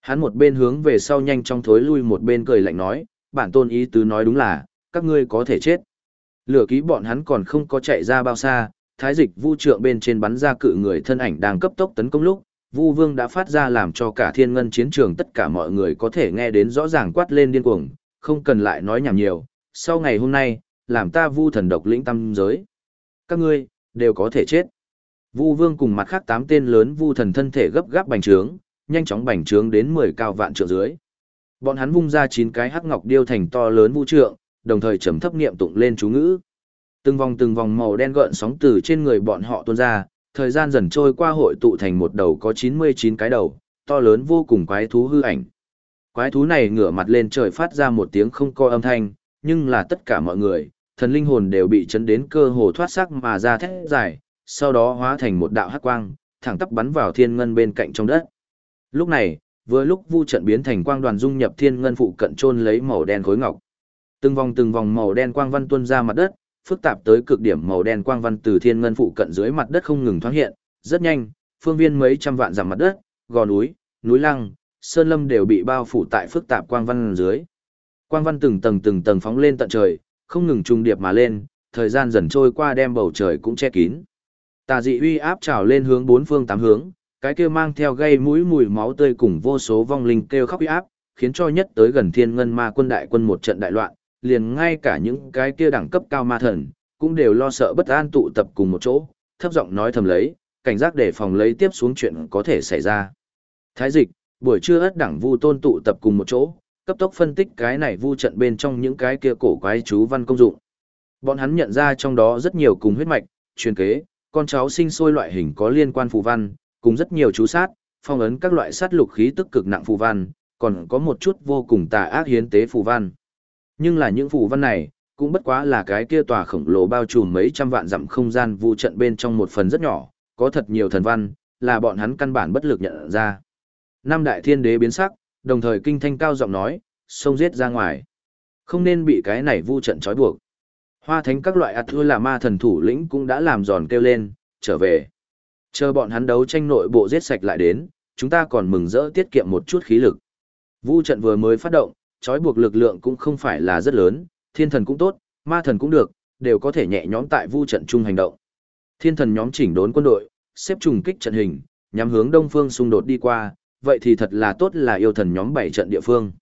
Hắn một bên hướng về sau nhanh trong thối lui một bên cười lạnh nói, bản tôn ý tứ nói đúng là, các ngươi có thể chết. Lửa ký bọn hắn còn không có chạy ra bao xa, thái dịch vu trượng bên trên bắn ra cự người thân ảnh đang cấp tốc tấn công lúc, vu vương đã phát ra làm cho cả thiên ngân chiến trường tất cả mọi người có thể nghe đến rõ ràng quát lên điên cuồng, không cần lại nói nhảm nhiều, sau ngày hôm nay, làm ta vu thần độc lĩnh tâm giới. Các ngươi, đều có thể chết. Vu vương cùng mặt khác tám tên lớn vu thần thân thể gấp gáp bành trướng, nhanh chóng bành trướng đến 10 cao vạn trượng dưới. Bọn hắn vung ra chín cái hắc ngọc điêu thành to lớn vũ trượng, đồng thời trầm thấp niệm tụng lên chú ngữ. Từng vòng từng vòng màu đen gợn sóng từ trên người bọn họ tuôn ra, thời gian dần trôi qua hội tụ thành một đầu có 99 cái đầu, to lớn vô cùng quái thú hư ảnh. Quái thú này ngửa mặt lên trời phát ra một tiếng không có âm thanh, nhưng là tất cả mọi người, thần linh hồn đều bị chấn đến cơ hồ thoát sắc mà ra thét dài, sau đó hóa thành một đạo hắc quang, thẳng tắp bắn vào thiên ngân bên cạnh trong đất. Lúc này, vừa lúc vu trận biến thành quang đoàn dung nhập thiên ngân phụ cận trôn lấy màu đen khối ngọc. Từng vòng từng vòng màu đen quang văn tuôn ra mặt đất, phức tạp tới cực điểm màu đen quang văn từ thiên ngân phụ cận dưới mặt đất không ngừng thoáng hiện, rất nhanh, phương viên mấy trăm vạn dặm mặt đất, gò núi, núi lăng, sơn lâm đều bị bao phủ tại phức tạp quang văn dưới. Quang văn từng tầng từng tầng phóng lên tận trời, không ngừng trung điệp mà lên, thời gian dần trôi qua đem bầu trời cũng che kín. Tà dị uy áp trào lên hướng bốn phương tám hướng, cái kia mang theo gây mũi mùi máu tươi cùng vô số vong linh kêu khóc uy áp, khiến cho nhất tới gần thiên ngân ma quân đại quân một trận đại loạn, liền ngay cả những cái kia đẳng cấp cao ma thần, cũng đều lo sợ bất an tụ tập cùng một chỗ, thấp giọng nói thầm lấy, cảnh giác để phòng lấy tiếp xuống chuyện có thể xảy ra. Thái dịch, buổi trưa ất đẳng vu tôn tụ tập cùng một chỗ, cấp tốc phân tích cái này vu trận bên trong những cái kia cổ quái chú văn công dụng. Bọn hắn nhận ra trong đó rất nhiều cùng huyết mạch, truyền kế, con cháu sinh sôi loại hình có liên quan phù văn, cùng rất nhiều chú sát, phong ấn các loại sát lục khí tức cực nặng phù văn, còn có một chút vô cùng tà ác hiến tế phù văn. Nhưng là những phù văn này, cũng bất quá là cái kia tòa khổng lồ bao trùm mấy trăm vạn dặm không gian vu trận bên trong một phần rất nhỏ, có thật nhiều thần văn, là bọn hắn căn bản bất lực nhận ra. Năm đại thiên đế biến sắc, đồng thời kinh thanh cao giọng nói, xông giết ra ngoài. Không nên bị cái này vu trận trói buộc. Hoa thánh các loại ạt thưa là ma thần thủ lĩnh cũng đã làm giòn kêu lên, trở về. Chờ bọn hắn đấu tranh nội bộ giết sạch lại đến, chúng ta còn mừng rỡ tiết kiệm một chút khí lực. Vu trận vừa mới phát động, trói buộc lực lượng cũng không phải là rất lớn, thiên thần cũng tốt, ma thần cũng được, đều có thể nhẹ nhõm tại vu trận chung hành động. Thiên thần nhóm chỉnh đốn quân đội, xếp trùng kích trận hình, nhắm hướng đông phương xung đột đi qua, vậy thì thật là tốt là yêu thần nhóm bảy trận địa phương.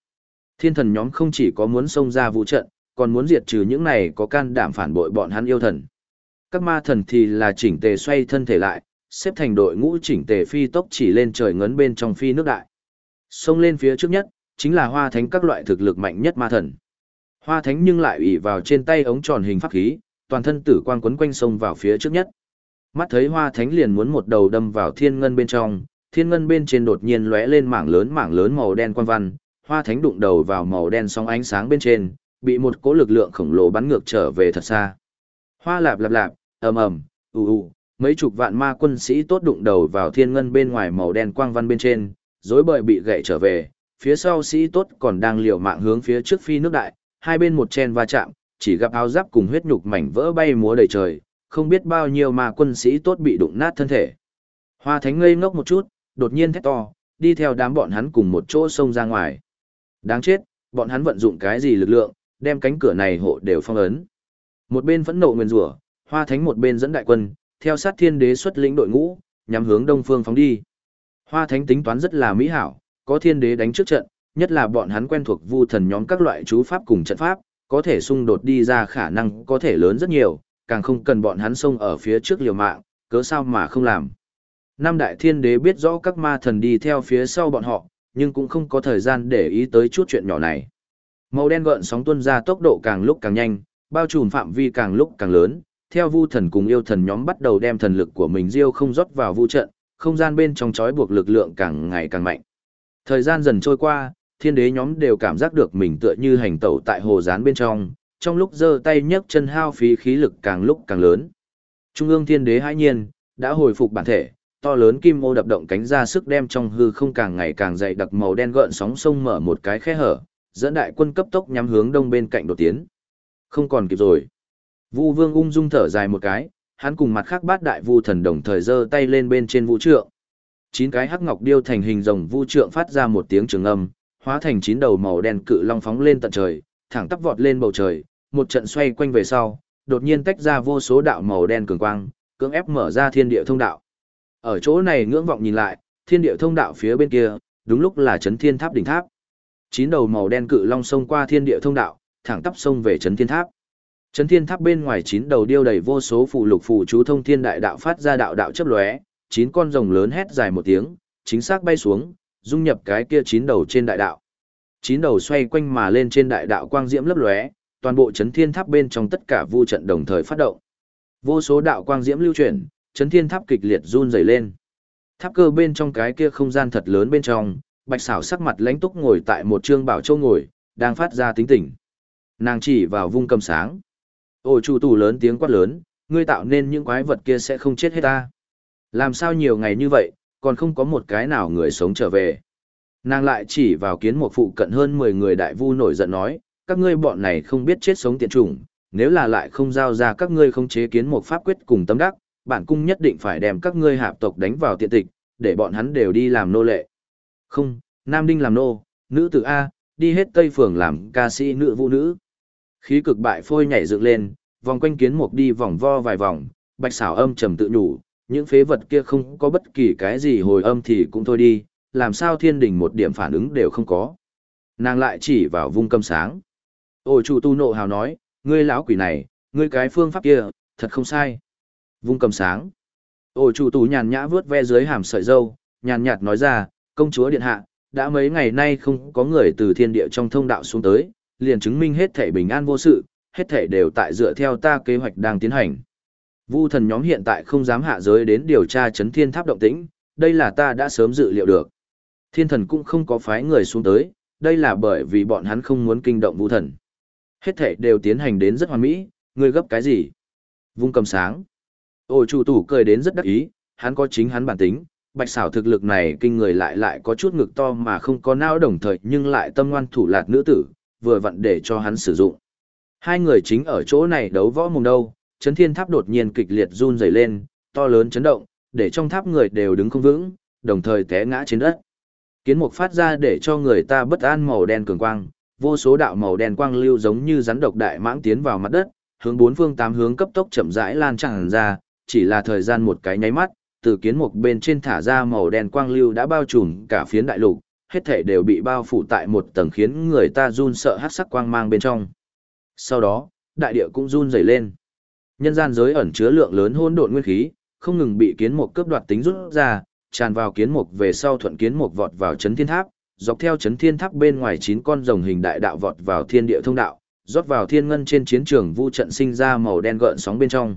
Thiên thần nhóm không chỉ có muốn xông ra vũ trận, còn muốn diệt trừ những này có can đảm phản bội bọn hắn yêu thần. Các ma thần thì là chỉnh tề xoay thân thể lại, xếp thành đội ngũ chỉnh tề phi tốc chỉ lên trời ngấn bên trong phi nước đại. Xông lên phía trước nhất, chính là hoa thánh các loại thực lực mạnh nhất ma thần. Hoa thánh nhưng lại ủy vào trên tay ống tròn hình pháp khí, toàn thân tử quang quấn quanh sông vào phía trước nhất. Mắt thấy hoa thánh liền muốn một đầu đâm vào thiên ngân bên trong, thiên ngân bên trên đột nhiên lóe lên mảng lớn mảng lớn màu đen quang văn, hoa thánh đụng đầu vào màu đen sóng ánh sáng bên trên, bị một cỗ lực lượng khổng lồ bắn ngược trở về thật xa. Hoa lạp lạp lạp, ầm ầm, ù ù, mấy chục vạn ma quân sĩ tốt đụng đầu vào thiên ngân bên ngoài màu đen quang văn bên trên, rối bời bị gãy trở về, phía sau sĩ tốt còn đang liều mạng hướng phía trước phi nước đại, hai bên một chen va chạm, chỉ gặp áo giáp cùng huyết nhục mảnh vỡ bay múa đầy trời, không biết bao nhiêu mà quân sĩ tốt bị đụng nát thân thể. Hoa Thánh ngây ngốc một chút, đột nhiên thét to, đi theo đám bọn hắn cùng một chỗ xông ra ngoài. Đáng chết, bọn hắn vận dụng cái gì lực lượng, đem cánh cửa này hộ đều phong ấn. Một bên phẫn nộ nguyên rủa, Hoa Thánh một bên dẫn đại quân, theo sát thiên đế xuất lĩnh đội ngũ, nhắm hướng đông phương phóng đi. Hoa Thánh tính toán rất là mỹ hảo, có thiên đế đánh trước trận, nhất là bọn hắn quen thuộc vu thần nhóm các loại chú pháp cùng trận pháp, có thể xung đột đi ra khả năng có thể lớn rất nhiều, càng không cần bọn hắn xông ở phía trước liều mạng, cớ sao mà không làm. Nam đại thiên đế biết rõ các ma thần đi theo phía sau bọn họ, nhưng cũng không có thời gian để ý tới chút chuyện nhỏ này. Màu đen gợn sóng tuôn ra tốc độ càng lúc càng nhanh, bao trùm phạm vi càng lúc càng lớn, theo vu thần cùng yêu thần nhóm bắt đầu đem thần lực của mình diêu không rót vào vu trận, không gian bên trong chói buộc lực lượng càng ngày càng mạnh. Thời gian dần trôi qua, thiên đế nhóm đều cảm giác được mình tựa như hành tẩu tại hồ gián bên trong, trong lúc giơ tay nhấc chân hao phí khí lực càng lúc càng lớn. Trung ương thiên đế hãi nhiên, đã hồi phục bản thể, to lớn kim ô đập động cánh ra sức đem trong hư không càng ngày càng dày đặc màu đen gợn sóng sông mở một cái khe hở, dẫn đại quân cấp tốc nhắm hướng đông bên cạnh đột tiến. Không còn kịp rồi. Vu Vương ung dung thở dài một cái, hắn cùng mặt khác bát đại vu thần đồng thời giơ tay lên bên trên vũ trượng. Chín cái hắc ngọc điêu thành hình rồng vu trượng phát ra một tiếng trường âm, hóa thành chín đầu màu đen cự long phóng lên tận trời, thẳng tắp vọt lên bầu trời, một trận xoay quanh về sau, đột nhiên tách ra vô số đạo màu đen cường quang, cưỡng ép mở ra thiên địa thông đạo. Ở chỗ này ngưỡng vọng nhìn lại, thiên địa thông đạo phía bên kia, đúng lúc là chấn thiên tháp đỉnh tháp. Chín đầu màu đen cự long xông qua thiên địa thông đạo, thẳng tắp xông về chấn thiên tháp. Chấn thiên tháp bên ngoài chín đầu điêu đầy vô số phụ lục phù chú thông thiên đại đạo phát ra đạo đạo chấp lóe, chín con rồng lớn hét dài một tiếng, chính xác bay xuống, dung nhập cái kia chín đầu trên đại đạo. Chín đầu xoay quanh mà lên trên đại đạo quang diễm lấp lóe, toàn bộ chấn thiên tháp bên trong tất cả vu trận đồng thời phát động. Vô số đạo quang diễm lưu chuyển, chấn thiên tháp kịch liệt run rẩy lên. Tháp cơ bên trong cái kia không gian thật lớn bên trong, bạch xảo sắc mặt lãnh túc ngồi tại một trương bảo châu ngồi, đang phát ra tính tỉnh. Nàng chỉ vào vung cầm sáng. Ôi chủ tù lớn tiếng quát lớn, ngươi tạo nên những quái vật kia sẽ không chết hết ta. Làm sao nhiều ngày như vậy, còn không có một cái nào người sống trở về. Nàng lại chỉ vào kiến một phụ cận hơn 10 người đại vu nổi giận nói, các ngươi bọn này không biết chết sống tiện chủng, nếu là lại không giao ra các ngươi không chế kiến một pháp quyết cùng tâm đắc, bản cung nhất định phải đem các ngươi hạp tộc đánh vào tiện tịch, để bọn hắn đều đi làm nô lệ. Không, Nam Đinh làm nô, nữ tử A, đi hết Tây Phường làm ca sĩ nữ vũ nữ. Khí cực bại phôi nhảy dựng lên, vòng quanh kiến mục đi vòng vo vài vòng, bạch xảo âm trầm tự nhủ, những phế vật kia không có bất kỳ cái gì hồi âm thì cũng thôi đi, làm sao thiên đình một điểm phản ứng đều không có. Nàng lại chỉ vào vung cầm sáng. Ôi chủ tu nộ hào nói, ngươi lão quỷ này, ngươi cái phương pháp kia, thật không sai. Vung cầm sáng. Ôi chủ tu nhàn nhã vướt ve dưới hàm sợi dâu, nhàn nhạt nói ra, công chúa điện hạ, đã mấy ngày nay không có người từ thiên địa trong thông đạo xuống tới, liền chứng minh hết thể bình an vô sự, hết thể đều tại dựa theo ta kế hoạch đang tiến hành. Vu thần nhóm hiện tại không dám hạ giới đến điều tra chấn thiên tháp động tĩnh, đây là ta đã sớm dự liệu được. Thiên thần cũng không có phái người xuống tới, đây là bởi vì bọn hắn không muốn kinh động vu thần. Hết thể đều tiến hành đến rất hoàn mỹ, ngươi gấp cái gì? Vung cầm sáng. Ôi chủ tủ cười đến rất đắc ý, hắn có chính hắn bản tính, bạch xảo thực lực này kinh người lại lại có chút ngực to mà không có não đồng thời nhưng lại tâm ngoan thủ lạt nữ tử, vừa vặn để cho hắn sử dụng. Hai người chính ở chỗ này đấu võ mồm đâu, chấn thiên tháp đột nhiên kịch liệt run rẩy lên, to lớn chấn động, để trong tháp người đều đứng không vững, đồng thời té ngã trên đất. Kiến mục phát ra để cho người ta bất an màu đen cường quang, vô số đạo màu đen quang lưu giống như rắn độc đại mãng tiến vào mặt đất, hướng bốn phương tám hướng cấp tốc chậm rãi lan tràn ra, chỉ là thời gian một cái nháy mắt, từ kiến mục bên trên thả ra màu đen quang lưu đã bao trùm cả phiến đại lục, hết thể đều bị bao phủ tại một tầng khiến người ta run sợ hắc sắc quang mang bên trong. Sau đó, đại địa cũng run rẩy lên. Nhân gian giới ẩn chứa lượng lớn hỗn độn nguyên khí, không ngừng bị kiến mục cướp đoạt tính rút ra, tràn vào kiến mục về sau thuận kiến mục vọt vào chấn thiên tháp, dọc theo chấn thiên tháp bên ngoài chín con rồng hình đại đạo vọt vào thiên địa thông đạo, rót vào thiên ngân trên chiến trường vu trận sinh ra màu đen gợn sóng bên trong.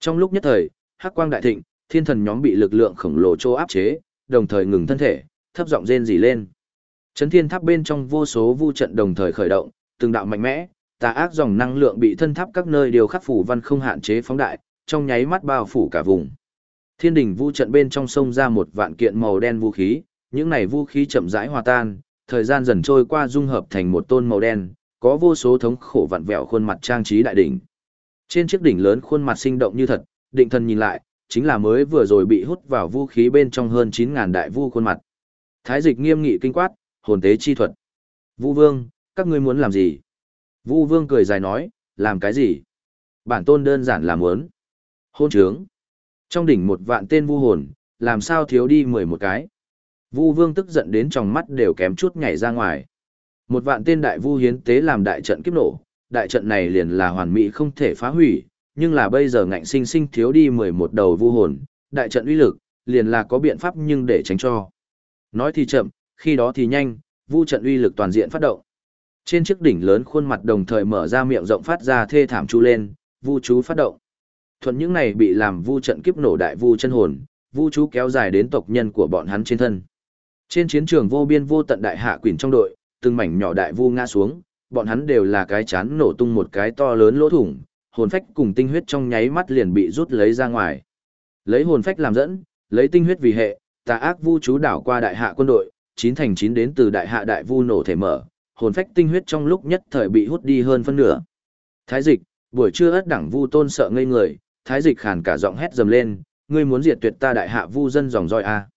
Trong lúc nhất thời, hắc quang đại thịnh, thiên thần nhóm bị lực lượng khổng lồ chô áp chế, đồng thời ngừng thân thể, thấp giọng rên rỉ lên. Chấn thiên tháp bên trong vô số vu trận đồng thời khởi động, từng đạo mạnh mẽ, tà ác dòng năng lượng bị thân tháp các nơi đều khắc phủ văn không hạn chế phóng đại, trong nháy mắt bao phủ cả vùng. Thiên đỉnh vu trận bên trong sông ra một vạn kiện màu đen vũ khí, những này vũ khí chậm rãi hòa tan, thời gian dần trôi qua dung hợp thành một tôn màu đen, có vô số thống khổ vặn vẹo khuôn mặt trang trí đại đỉnh. Trên chiếc đỉnh lớn khuôn mặt sinh động như thật, định thần nhìn lại, chính là mới vừa rồi bị hút vào vũ khí bên trong hơn 9000 đại vu khuôn mặt. Thái dịch nghiêm nghị kinh quát, hồn tế chi thuật. Vu Vương, các ngươi muốn làm gì? Vu Vương cười dài nói, làm cái gì? Bản tôn đơn giản là muốn. Hôn trướng. Trong đỉnh một vạn tên vu hồn, làm sao thiếu đi mười một cái? Vu Vương tức giận đến trong mắt đều kém chút nhảy ra ngoài. Một vạn tên đại vu hiến tế làm đại trận kiếp nổ, đại trận này liền là hoàn mỹ không thể phá hủy, nhưng là bây giờ ngạnh sinh sinh thiếu đi mười một đầu vu hồn, đại trận uy lực, liền là có biện pháp nhưng để tránh cho. Nói thì chậm, khi đó thì nhanh, vu trận uy lực toàn diện phát động. Trên chiếc đỉnh lớn khuôn mặt đồng thời mở ra miệng rộng phát ra thê thảm chu lên, vu chú phát động. Thuận những này bị làm vu trận kiếp nổ đại vu chân hồn, vu chú kéo dài đến tộc nhân của bọn hắn trên thân. Trên chiến trường vô biên vô tận đại hạ quỷ trong đội, từng mảnh nhỏ đại vu ngã xuống, bọn hắn đều là cái chán nổ tung một cái to lớn lỗ thủng, hồn phách cùng tinh huyết trong nháy mắt liền bị rút lấy ra ngoài. Lấy hồn phách làm dẫn, lấy tinh huyết vì hệ, tà ác vu chú đảo qua đại hạ quân đội, chín thành chín đến từ đại hạ đại vu nổ thể mở, hồn phách tinh huyết trong lúc nhất thời bị hút đi hơn phân nửa. Thái dịch, buổi trưa ất đẳng vu tôn sợ ngây người, thái dịch khàn cả giọng hét dầm lên, ngươi muốn diệt tuyệt ta đại hạ vu dân dòng roi a.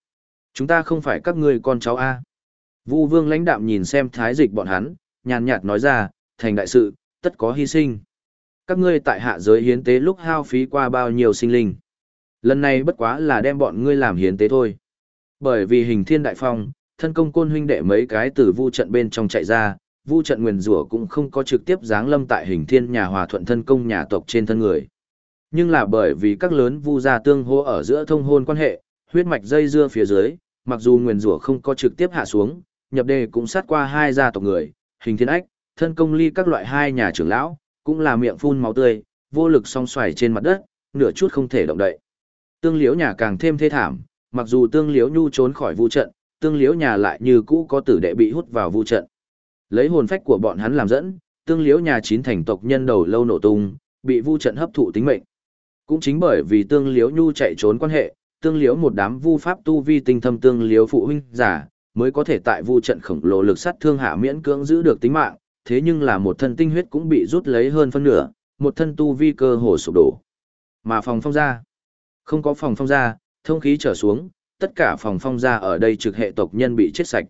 Chúng ta không phải các ngươi con cháu a. Vu vương lãnh đạm nhìn xem thái dịch bọn hắn, nhàn nhạt nói ra, thành đại sự, tất có hy sinh. Các ngươi tại hạ giới hiến tế lúc hao phí qua bao nhiêu sinh linh. Lần này bất quá là đem bọn ngươi làm hiến tế thôi. Bởi vì hình thiên đại phong, thân công côn huynh đệ mấy cái từ vu trận bên trong chạy ra, vu trận nguyền rủa cũng không có trực tiếp giáng lâm tại hình thiên nhà hòa thuận thân công nhà tộc trên thân người. Nhưng là bởi vì các lớn vu gia tương hô ở giữa thông hôn quan hệ, huyết mạch dây dưa phía dưới, mặc dù nguyền rủa không có trực tiếp hạ xuống, nhập đề cũng sát qua hai gia tộc người, hình thiên ách, thân công ly các loại hai nhà trưởng lão, cũng là miệng phun máu tươi, vô lực song xoài trên mặt đất, nửa chút không thể động đậy. Tương liễu nhà càng thêm thê thảm, mặc dù tương liễu nhu trốn khỏi vu trận, tương liễu nhà lại như cũ có tử đệ bị hút vào vu trận. Lấy hồn phách của bọn hắn làm dẫn, tương liễu nhà chín thành tộc nhân đầu lâu nổ tung, bị vu trận hấp thụ tính mệnh. Cũng chính bởi vì tương liễu nhu chạy trốn quan hệ, tương liễu một đám vu pháp tu vi tinh thâm tương liễu phụ huynh giả, mới có thể tại vu trận khổng lồ lực sát thương hạ miễn cưỡng giữ được tính mạng, thế nhưng là một thân tinh huyết cũng bị rút lấy hơn phân nửa, một thân tu vi cơ hồ sụp đổ. Mà phòng phong ra, Không có phòng phong ra, thông khí trở xuống, tất cả phòng phong gia ở đây trực hệ tộc nhân bị chết sạch.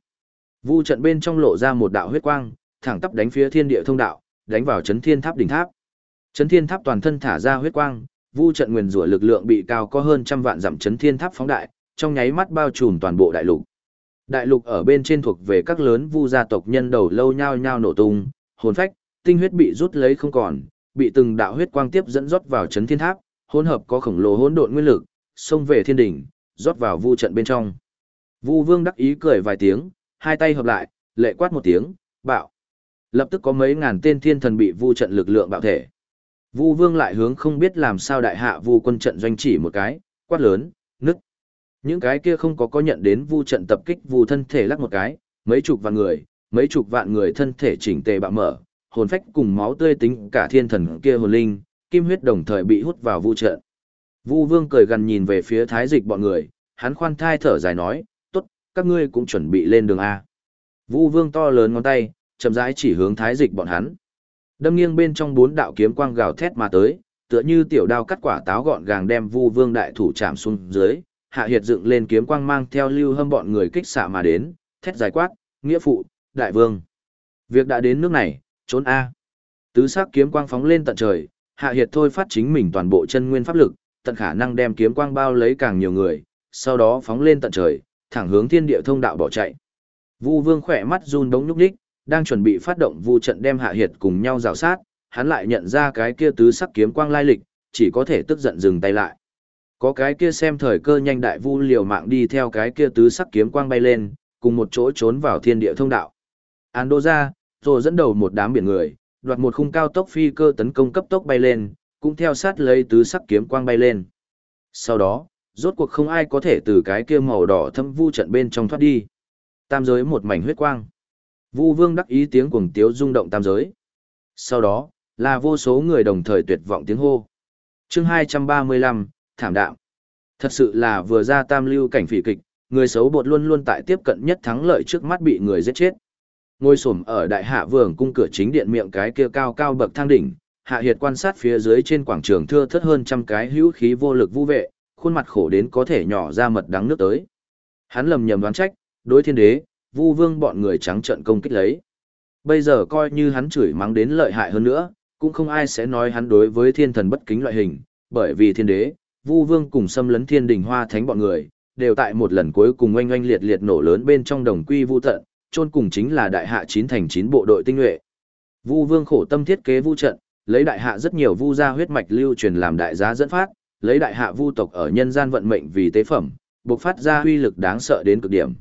Vu trận bên trong lộ ra một đạo huyết quang, thẳng tắp đánh phía thiên địa thông đạo, đánh vào chấn thiên tháp đỉnh tháp. Chấn thiên tháp toàn thân thả ra huyết quang, vu trận nguyên rủa lực lượng bị cao có hơn trăm vạn dặm chấn thiên tháp phóng đại, trong nháy mắt bao trùm toàn bộ đại lục. Đại lục ở bên trên thuộc về các lớn vu gia tộc nhân đầu lâu nhao nhao nổ tung, hồn phách, tinh huyết bị rút lấy không còn, bị từng đạo huyết quang tiếp dẫn rót vào chấn thiên tháp, hỗn hợp có khổng lồ hỗn độn nguyên lực, xông về thiên đỉnh, rót vào vu trận bên trong. Vu Vương đắc ý cười vài tiếng, hai tay hợp lại, lệ quát một tiếng, bạo. Lập tức có mấy ngàn tên thiên thần bị vu trận lực lượng bạo thể. Vu Vương lại hướng không biết làm sao đại hạ vu quân trận doanh chỉ một cái, quát lớn, nứt. Những cái kia không có có nhận đến vu trận tập kích vu thân thể lắc một cái, mấy chục vạn người, mấy chục vạn người thân thể chỉnh tề bạo mở, hồn phách cùng máu tươi tính cả thiên thần kia hồn linh, kim huyết đồng thời bị hút vào vu trận. Vu Vương cười gần nhìn về phía Thái Dịch bọn người, hắn khoan thai thở dài nói, "Tốt, các ngươi cũng chuẩn bị lên đường a." Vu Vương to lớn ngón tay, chậm rãi chỉ hướng Thái Dịch bọn hắn. Đâm nghiêng bên trong bốn đạo kiếm quang gào thét mà tới, tựa như tiểu đao cắt quả táo gọn gàng đem Vu Vương đại thủ chạm xuống dưới, hạ hiệt dựng lên kiếm quang mang theo lưu hâm bọn người kích xạ mà đến, thét dài quát, "Nghĩa phụ, đại vương." Việc đã đến nước này, trốn a. Tứ sắc kiếm quang phóng lên tận trời, hạ hiệt thôi phát chính mình toàn bộ chân nguyên pháp lực, tận khả năng đem kiếm quang bao lấy càng nhiều người, sau đó phóng lên tận trời, thẳng hướng thiên địa thông đạo bỏ chạy. Vu Vương khỏe mắt run đống nhúc nhích, đang chuẩn bị phát động vu trận đem hạ hiệt cùng nhau rào sát, hắn lại nhận ra cái kia tứ sắc kiếm quang lai lịch, chỉ có thể tức giận dừng tay lại. Có cái kia xem thời cơ nhanh đại vu liều mạng đi theo cái kia tứ sắc kiếm quang bay lên, cùng một chỗ trốn vào thiên địa thông đạo. Andoja, rồi dẫn đầu một đám biển người, đoạt một khung cao tốc phi cơ tấn công cấp tốc bay lên, cũng theo sát lấy tứ sắc kiếm quang bay lên. Sau đó, rốt cuộc không ai có thể từ cái kia màu đỏ thâm vu trận bên trong thoát đi. Tam giới một mảnh huyết quang. Vu Vương đắc ý tiếng cuồng tiếu rung động tam giới. Sau đó, là vô số người đồng thời tuyệt vọng tiếng hô. Chương 235, thảm đạo. Thật sự là vừa ra tam lưu cảnh phỉ kịch, người xấu bột luôn luôn tại tiếp cận nhất thắng lợi trước mắt bị người giết chết. Ngôi xổm ở đại hạ vườn cung cửa chính điện miệng cái kia cao cao bậc thang đỉnh, hạ hiệt quan sát phía dưới trên quảng trường thưa thất hơn trăm cái hữu khí vô lực vu vệ, khuôn mặt khổ đến có thể nhỏ ra mật đắng nước tới. Hắn lầm nhầm đoán trách, đối thiên đế, vu vương bọn người trắng trận công kích lấy. Bây giờ coi như hắn chửi mắng đến lợi hại hơn nữa, cũng không ai sẽ nói hắn đối với thiên thần bất kính loại hình, bởi vì thiên đế, vu vương cùng xâm lấn thiên đình hoa thánh bọn người, đều tại một lần cuối cùng oanh oanh liệt liệt nổ lớn bên trong đồng quy vu tận, chôn cùng chính là đại hạ chín thành chín bộ đội tinh nhuệ. Vu vương khổ tâm thiết kế vu trận, lấy đại hạ rất nhiều vu gia huyết mạch lưu truyền làm đại giá dẫn phát, lấy đại hạ vu tộc ở nhân gian vận mệnh vì tế phẩm, bộc phát ra uy lực đáng sợ đến cực điểm.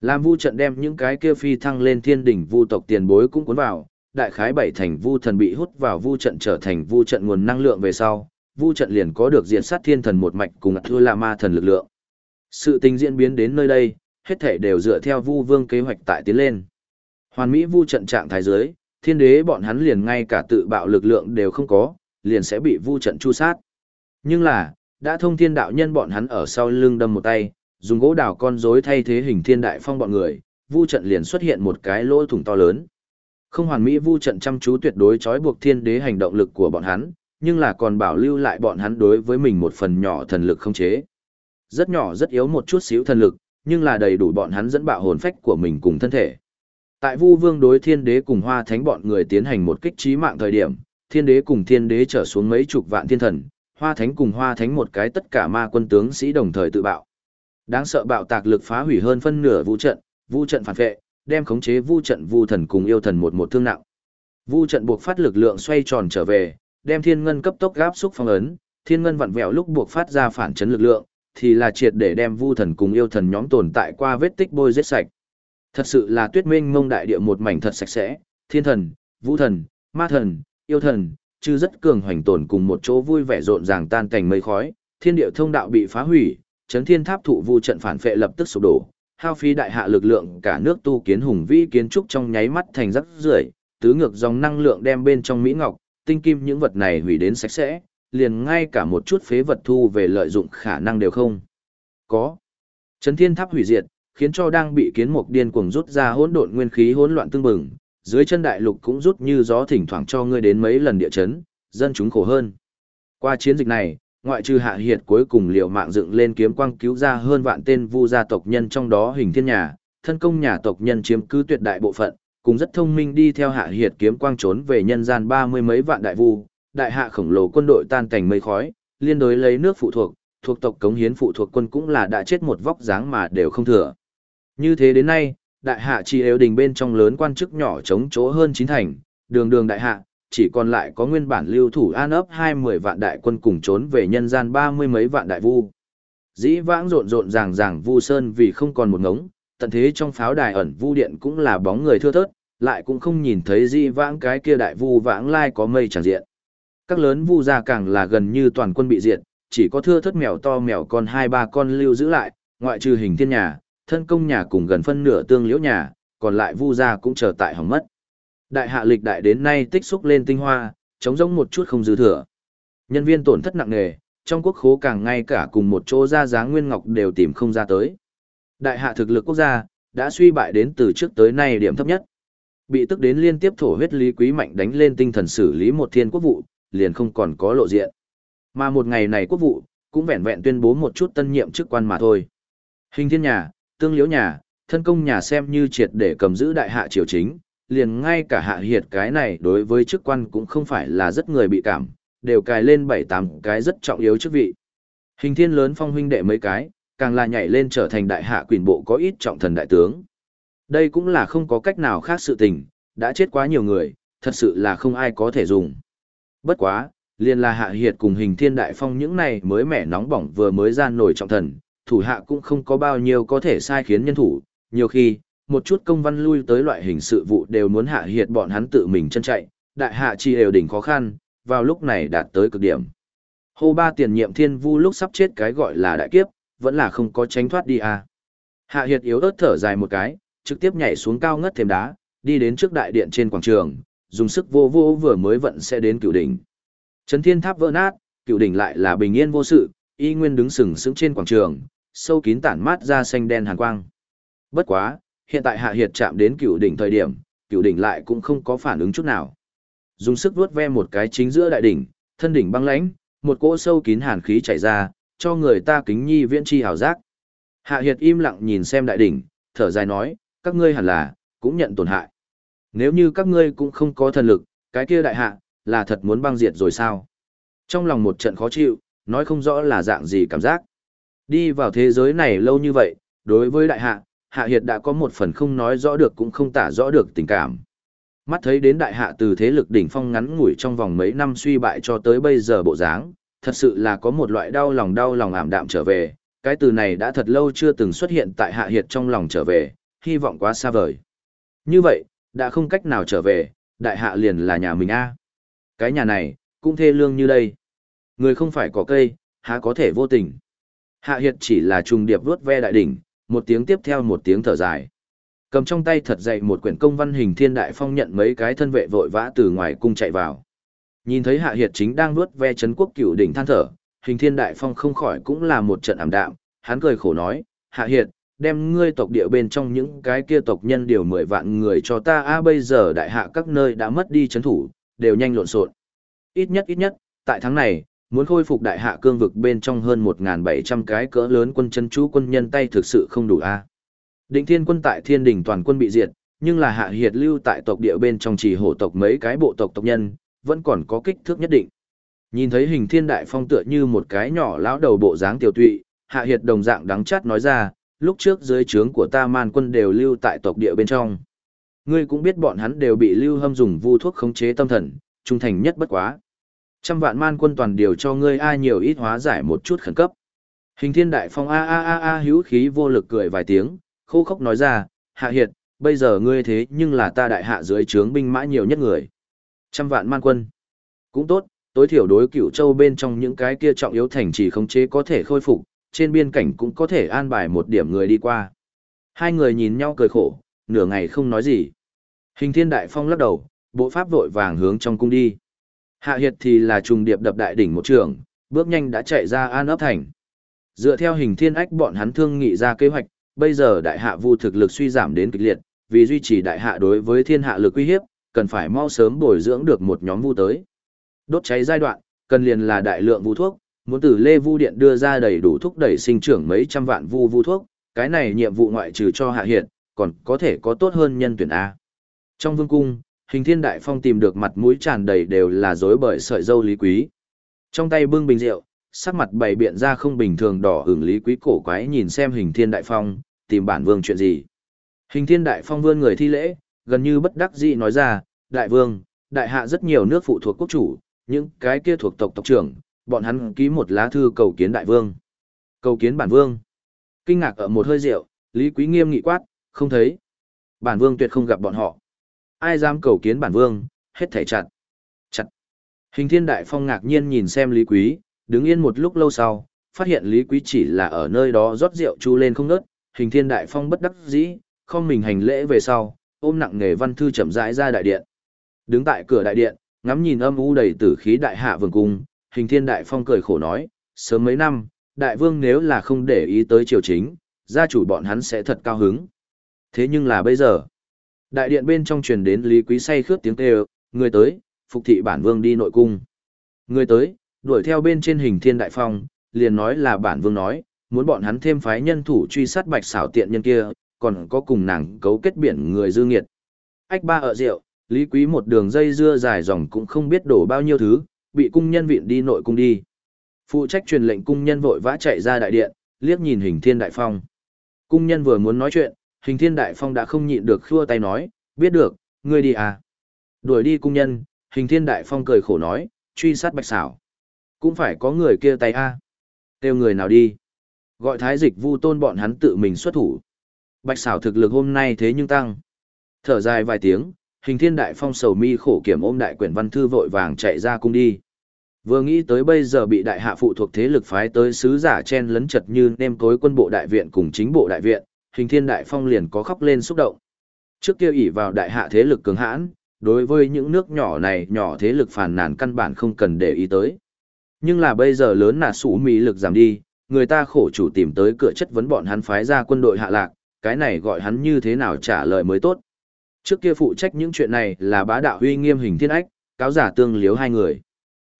Làm vu trận đem những cái kia phi thăng lên thiên đỉnh vu tộc tiền bối cũng cuốn vào, đại khái bảy thành vu thần bị hút vào vu trận trở thành vu trận nguồn năng lượng về sau, vu trận liền có được diện sát thiên thần một mạch cùng thua là ma thần lực lượng. Sự tình diễn biến đến nơi đây, hết thể đều dựa theo vu vương kế hoạch tại tiến lên. Hoàn Mỹ vu trận trạng thái dưới thiên đế bọn hắn liền ngay cả tự bạo lực lượng đều không có, liền sẽ bị vu trận chu sát. Nhưng là, đã thông thiên đạo nhân bọn hắn ở sau lưng đâm một tay, dùng gỗ đào con rối thay thế hình thiên đại phong bọn người, vu trận liền xuất hiện một cái lỗ thủng to lớn. Không hoàn mỹ vu trận chăm chú tuyệt đối trói buộc thiên đế hành động lực của bọn hắn, nhưng là còn bảo lưu lại bọn hắn đối với mình một phần nhỏ thần lực không chế. Rất nhỏ rất yếu một chút xíu thần lực, nhưng là đầy đủ bọn hắn dẫn bạo hồn phách của mình cùng thân thể. Tại Vu Vương đối Thiên Đế cùng Hoa Thánh bọn người tiến hành một kích trí mạng thời điểm, Thiên Đế cùng Thiên Đế trở xuống mấy chục vạn thiên thần, Hoa Thánh cùng Hoa Thánh một cái tất cả ma quân tướng sĩ đồng thời tự bạo. Đáng sợ bạo tạc lực phá hủy hơn phân nửa vũ trận, vũ trận phản vệ, đem khống chế vũ trận vu thần cùng yêu thần một một thương nặng. Vu trận buộc phát lực lượng xoay tròn trở về, đem thiên ngân cấp tốc gáp xúc phong ấn, thiên ngân vặn vẹo lúc buộc phát ra phản chấn lực lượng, thì là triệt để đem vu thần cùng yêu thần nhóm tồn tại qua vết tích bôi giết sạch. Thật sự là tuyết minh mông đại địa một mảnh thật sạch sẽ, thiên thần, vũ thần, ma thần, yêu thần, chứ rất cường hoành tồn cùng một chỗ vui vẻ rộn ràng tan cảnh mây khói, thiên địa thông đạo bị phá hủy, chấn thiên tháp thụ vu trận phản phệ lập tức sụp đổ, hao phí đại hạ lực lượng cả nước tu kiến hùng vĩ kiến trúc trong nháy mắt thành rắc rưởi, tứ ngược dòng năng lượng đem bên trong mỹ ngọc, tinh kim những vật này hủy đến sạch sẽ, liền ngay cả một chút phế vật thu về lợi dụng khả năng đều không. Có. Chấn thiên tháp hủy diệt, khiến cho đang bị kiến mục điên cuồng rút ra hỗn độn nguyên khí hỗn loạn tương bừng, dưới chân đại lục cũng rút như gió thỉnh thoảng cho ngươi đến mấy lần địa chấn, dân chúng khổ hơn. Qua chiến dịch này, ngoại trừ hạ hiệt cuối cùng liều mạng dựng lên kiếm quang cứu ra hơn vạn tên vu gia tộc nhân trong đó hình thiên nhà, thân công nhà tộc nhân chiếm cứ tuyệt đại bộ phận, cùng rất thông minh đi theo hạ hiệt kiếm quang trốn về nhân gian ba mươi mấy vạn đại vu, đại hạ khổng lồ quân đội tan cảnh mây khói, liên đối lấy nước phụ thuộc, thuộc tộc cống hiến phụ thuộc quân cũng là đã chết một vóc dáng mà đều không thừa. Như thế đến nay, đại hạ chỉ yếu đình bên trong lớn quan chức nhỏ chống chỗ hơn chín thành, đường đường đại hạ, chỉ còn lại có nguyên bản lưu thủ an ấp hai mười vạn đại quân cùng trốn về nhân gian ba mươi mấy vạn đại vu. Dĩ vãng rộn rộn ràng ràng vu sơn vì không còn một ngống, tận thế trong pháo đài ẩn vu điện cũng là bóng người thưa thớt, lại cũng không nhìn thấy dĩ vãng cái kia đại vu vãng lai có mây tràn diện. Các lớn vu gia càng là gần như toàn quân bị diệt, chỉ có thưa thớt mèo to mèo con hai ba con lưu giữ lại, ngoại trừ hình thiên nhà, thân công nhà cùng gần phân nửa tương liễu nhà, còn lại vu gia cũng chờ tại hỏng mất. Đại hạ lịch đại đến nay tích xúc lên tinh hoa, chống giống một chút không dư thừa. Nhân viên tổn thất nặng nề, trong quốc khố càng ngay cả cùng một chỗ ra giá nguyên ngọc đều tìm không ra tới. Đại hạ thực lực quốc gia đã suy bại đến từ trước tới nay điểm thấp nhất. Bị tức đến liên tiếp thổ huyết lý quý mạnh đánh lên tinh thần xử lý một thiên quốc vụ, liền không còn có lộ diện. Mà một ngày này quốc vụ, cũng vẹn vẹn tuyên bố một chút tân nhiệm chức quan mà thôi. Hình thiên nhà, tương liễu nhà, thân công nhà xem như triệt để cầm giữ đại hạ triều chính, liền ngay cả hạ hiệt cái này đối với chức quan cũng không phải là rất người bị cảm, đều cài lên bảy tám cái rất trọng yếu chức vị. Hình thiên lớn phong huynh đệ mấy cái, càng là nhảy lên trở thành đại hạ quyền bộ có ít trọng thần đại tướng. Đây cũng là không có cách nào khác sự tình, đã chết quá nhiều người, thật sự là không ai có thể dùng. Bất quá, liền là hạ hiệt cùng hình thiên đại phong những này mới mẻ nóng bỏng vừa mới gian nổi trọng thần, thủ hạ cũng không có bao nhiêu có thể sai khiến nhân thủ, nhiều khi, một chút công văn lui tới loại hình sự vụ đều muốn hạ hiệt bọn hắn tự mình chân chạy, đại hạ chi đều đỉnh khó khăn, vào lúc này đạt tới cực điểm. Hô ba tiền nhiệm thiên vu lúc sắp chết cái gọi là đại kiếp, vẫn là không có tránh thoát đi à. Hạ hiệt yếu ớt thở dài một cái, trực tiếp nhảy xuống cao ngất thềm đá, đi đến trước đại điện trên quảng trường, dùng sức vô vô vừa mới vận sẽ đến cửu đỉnh. Trấn thiên tháp vỡ nát, cửu đỉnh lại là bình yên vô sự, y nguyên đứng sừng sững trên quảng trường, sâu kín tản mát ra xanh đen hàn quang. Bất quá, hiện tại hạ hiệt chạm đến cửu đỉnh thời điểm, cửu đỉnh lại cũng không có phản ứng chút nào. Dùng sức vuốt ve một cái chính giữa đại đỉnh, thân đỉnh băng lãnh, một cỗ sâu kín hàn khí chảy ra, cho người ta kính nhi viễn chi hào giác. Hạ hiệt im lặng nhìn xem đại đỉnh, thở dài nói, các ngươi hẳn là, cũng nhận tổn hại. Nếu như các ngươi cũng không có thần lực, cái kia đại hạ, là thật muốn băng diệt rồi sao? Trong lòng một trận khó chịu, nói không rõ là dạng gì cảm giác. Đi vào thế giới này lâu như vậy, đối với đại hạ, hạ hiệt đã có một phần không nói rõ được cũng không tả rõ được tình cảm. Mắt thấy đến đại hạ từ thế lực đỉnh phong ngắn ngủi trong vòng mấy năm suy bại cho tới bây giờ bộ dáng, thật sự là có một loại đau lòng đau lòng ảm đạm trở về, cái từ này đã thật lâu chưa từng xuất hiện tại hạ hiệt trong lòng trở về, hy vọng quá xa vời. Như vậy, đã không cách nào trở về, đại hạ liền là nhà mình a. Cái nhà này, cũng thê lương như đây. Người không phải có cây, há có thể vô tình. Hạ hiệt chỉ là trùng điệp vuốt ve đại đỉnh, một tiếng tiếp theo một tiếng thở dài. Cầm trong tay thật dậy một quyển công văn hình thiên đại phong nhận mấy cái thân vệ vội vã từ ngoài cung chạy vào. Nhìn thấy Hạ Hiệt chính đang vuốt ve Trấn quốc cửu đỉnh than thở, hình thiên đại phong không khỏi cũng là một trận ảm đạm, hắn cười khổ nói, Hạ Hiệt, đem ngươi tộc địa bên trong những cái kia tộc nhân điều mười vạn người cho ta a bây giờ đại hạ các nơi đã mất đi chấn thủ, đều nhanh lộn xộn. Ít nhất ít nhất, tại tháng này, muốn khôi phục đại hạ cương vực bên trong hơn 1.700 cái cỡ lớn quân chân chú quân nhân tay thực sự không đủ a. À. Định thiên quân tại thiên đình toàn quân bị diệt, nhưng là hạ hiệt lưu tại tộc địa bên trong chỉ hổ tộc mấy cái bộ tộc tộc nhân, vẫn còn có kích thước nhất định. Nhìn thấy hình thiên đại phong tựa như một cái nhỏ lão đầu bộ dáng tiểu tụy, hạ hiệt đồng dạng đắng chát nói ra, lúc trước dưới trướng của ta man quân đều lưu tại tộc địa bên trong. Ngươi cũng biết bọn hắn đều bị lưu hâm dùng vu thuốc khống chế tâm thần, trung thành nhất bất quá. Trăm vạn man quân toàn điều cho ngươi ai nhiều ít hóa giải một chút khẩn cấp. Hình thiên đại phong a a a a hữu khí vô lực cười vài tiếng, khô khốc nói ra, hạ hiệt, bây giờ ngươi thế nhưng là ta đại hạ dưới trướng binh mã nhiều nhất người. Trăm vạn man quân. Cũng tốt, tối thiểu đối cửu châu bên trong những cái kia trọng yếu thành trì khống chế có thể khôi phục, trên biên cảnh cũng có thể an bài một điểm người đi qua. Hai người nhìn nhau cười khổ, nửa ngày không nói gì. Hình thiên đại phong lắc đầu, bộ pháp vội vàng hướng trong cung đi. Hạ hiệt thì là trùng điệp đập đại đỉnh một trường, bước nhanh đã chạy ra an ấp thành. Dựa theo hình thiên ách bọn hắn thương nghị ra kế hoạch, bây giờ đại hạ vu thực lực suy giảm đến kịch liệt, vì duy trì đại hạ đối với thiên hạ lực uy hiếp, cần phải mau sớm bồi dưỡng được một nhóm vu tới. Đốt cháy giai đoạn, cần liền là đại lượng vu thuốc, muốn từ Lê Vu Điện đưa ra đầy đủ thúc đẩy sinh trưởng mấy trăm vạn vu vu thuốc, cái này nhiệm vụ ngoại trừ cho hạ Hiệt, còn có thể có tốt hơn nhân tuyển A. Trong vương cung, hình thiên đại phong tìm được mặt mũi tràn đầy đều là dối bởi sợi dâu lý quý. Trong tay bưng bình rượu, sắc mặt bày biện ra không bình thường đỏ hưởng lý quý cổ quái nhìn xem hình thiên đại phong, tìm bản vương chuyện gì. Hình thiên đại phong vươn người thi lễ, gần như bất đắc dĩ nói ra, đại vương, đại hạ rất nhiều nước phụ thuộc quốc chủ, những cái kia thuộc tộc tộc trưởng, bọn hắn ký một lá thư cầu kiến đại vương. Cầu kiến bản vương. Kinh ngạc ở một hơi rượu, Lý Quý nghiêm nghị quát, không thấy. Bản vương tuyệt không gặp bọn họ. Ai dám cầu kiến bản vương, hết thảy chặt. Chặt. Hình thiên đại phong ngạc nhiên nhìn xem Lý Quý, đứng yên một lúc lâu sau, phát hiện Lý Quý chỉ là ở nơi đó rót rượu chu lên không ngớt, hình thiên đại phong bất đắc dĩ, không mình hành lễ về sau, ôm nặng nghề văn thư chậm rãi ra đại điện. Đứng tại cửa đại điện, ngắm nhìn âm u đầy tử khí đại hạ vương cung, hình thiên đại phong cười khổ nói, sớm mấy năm, đại vương nếu là không để ý tới triều chính, gia chủ bọn hắn sẽ thật cao hứng. Thế nhưng là bây giờ, đại điện bên trong truyền đến Lý Quý say khướt tiếng kêu, người tới, phục thị bản vương đi nội cung. Người tới, đuổi theo bên trên hình thiên đại phong, liền nói là bản vương nói, muốn bọn hắn thêm phái nhân thủ truy sát bạch xảo tiện nhân kia, còn có cùng nàng cấu kết biển người dư nghiệt. Ách ba ở rượu, Lý Quý một đường dây dưa dài dòng cũng không biết đổ bao nhiêu thứ, bị cung nhân viện đi nội cung đi. Phụ trách truyền lệnh cung nhân vội vã chạy ra đại điện, liếc nhìn hình thiên đại phong. Cung nhân vừa muốn nói chuyện, hình thiên đại phong đã không nhịn được khua tay nói, biết được, ngươi đi à. Đuổi đi cung nhân, hình thiên đại phong cười khổ nói, truy sát bạch xảo. Cũng phải có người kia tay a à. Kêu người nào đi. Gọi thái dịch vu tôn bọn hắn tự mình xuất thủ. Bạch xảo thực lực hôm nay thế nhưng tăng. Thở dài vài tiếng, hình thiên đại phong sầu mi khổ kiểm ôm đại quyển văn thư vội vàng chạy ra cung đi. Vừa nghĩ tới bây giờ bị đại hạ phụ thuộc thế lực phái tới sứ giả chen lấn chật như nêm tối quân bộ đại viện cùng chính bộ đại viện, hình thiên đại phong liền có khóc lên xúc động. Trước kia ỷ vào đại hạ thế lực cường hãn, đối với những nước nhỏ này nhỏ thế lực phản nàn căn bản không cần để ý tới. Nhưng là bây giờ lớn là sủ mỹ lực giảm đi, người ta khổ chủ tìm tới cửa chất vấn bọn hắn phái ra quân đội hạ lạc, cái này gọi hắn như thế nào trả lời mới tốt. Trước kia phụ trách những chuyện này là bá đạo huy nghiêm hình thiên ách, cáo giả tương liếu hai người.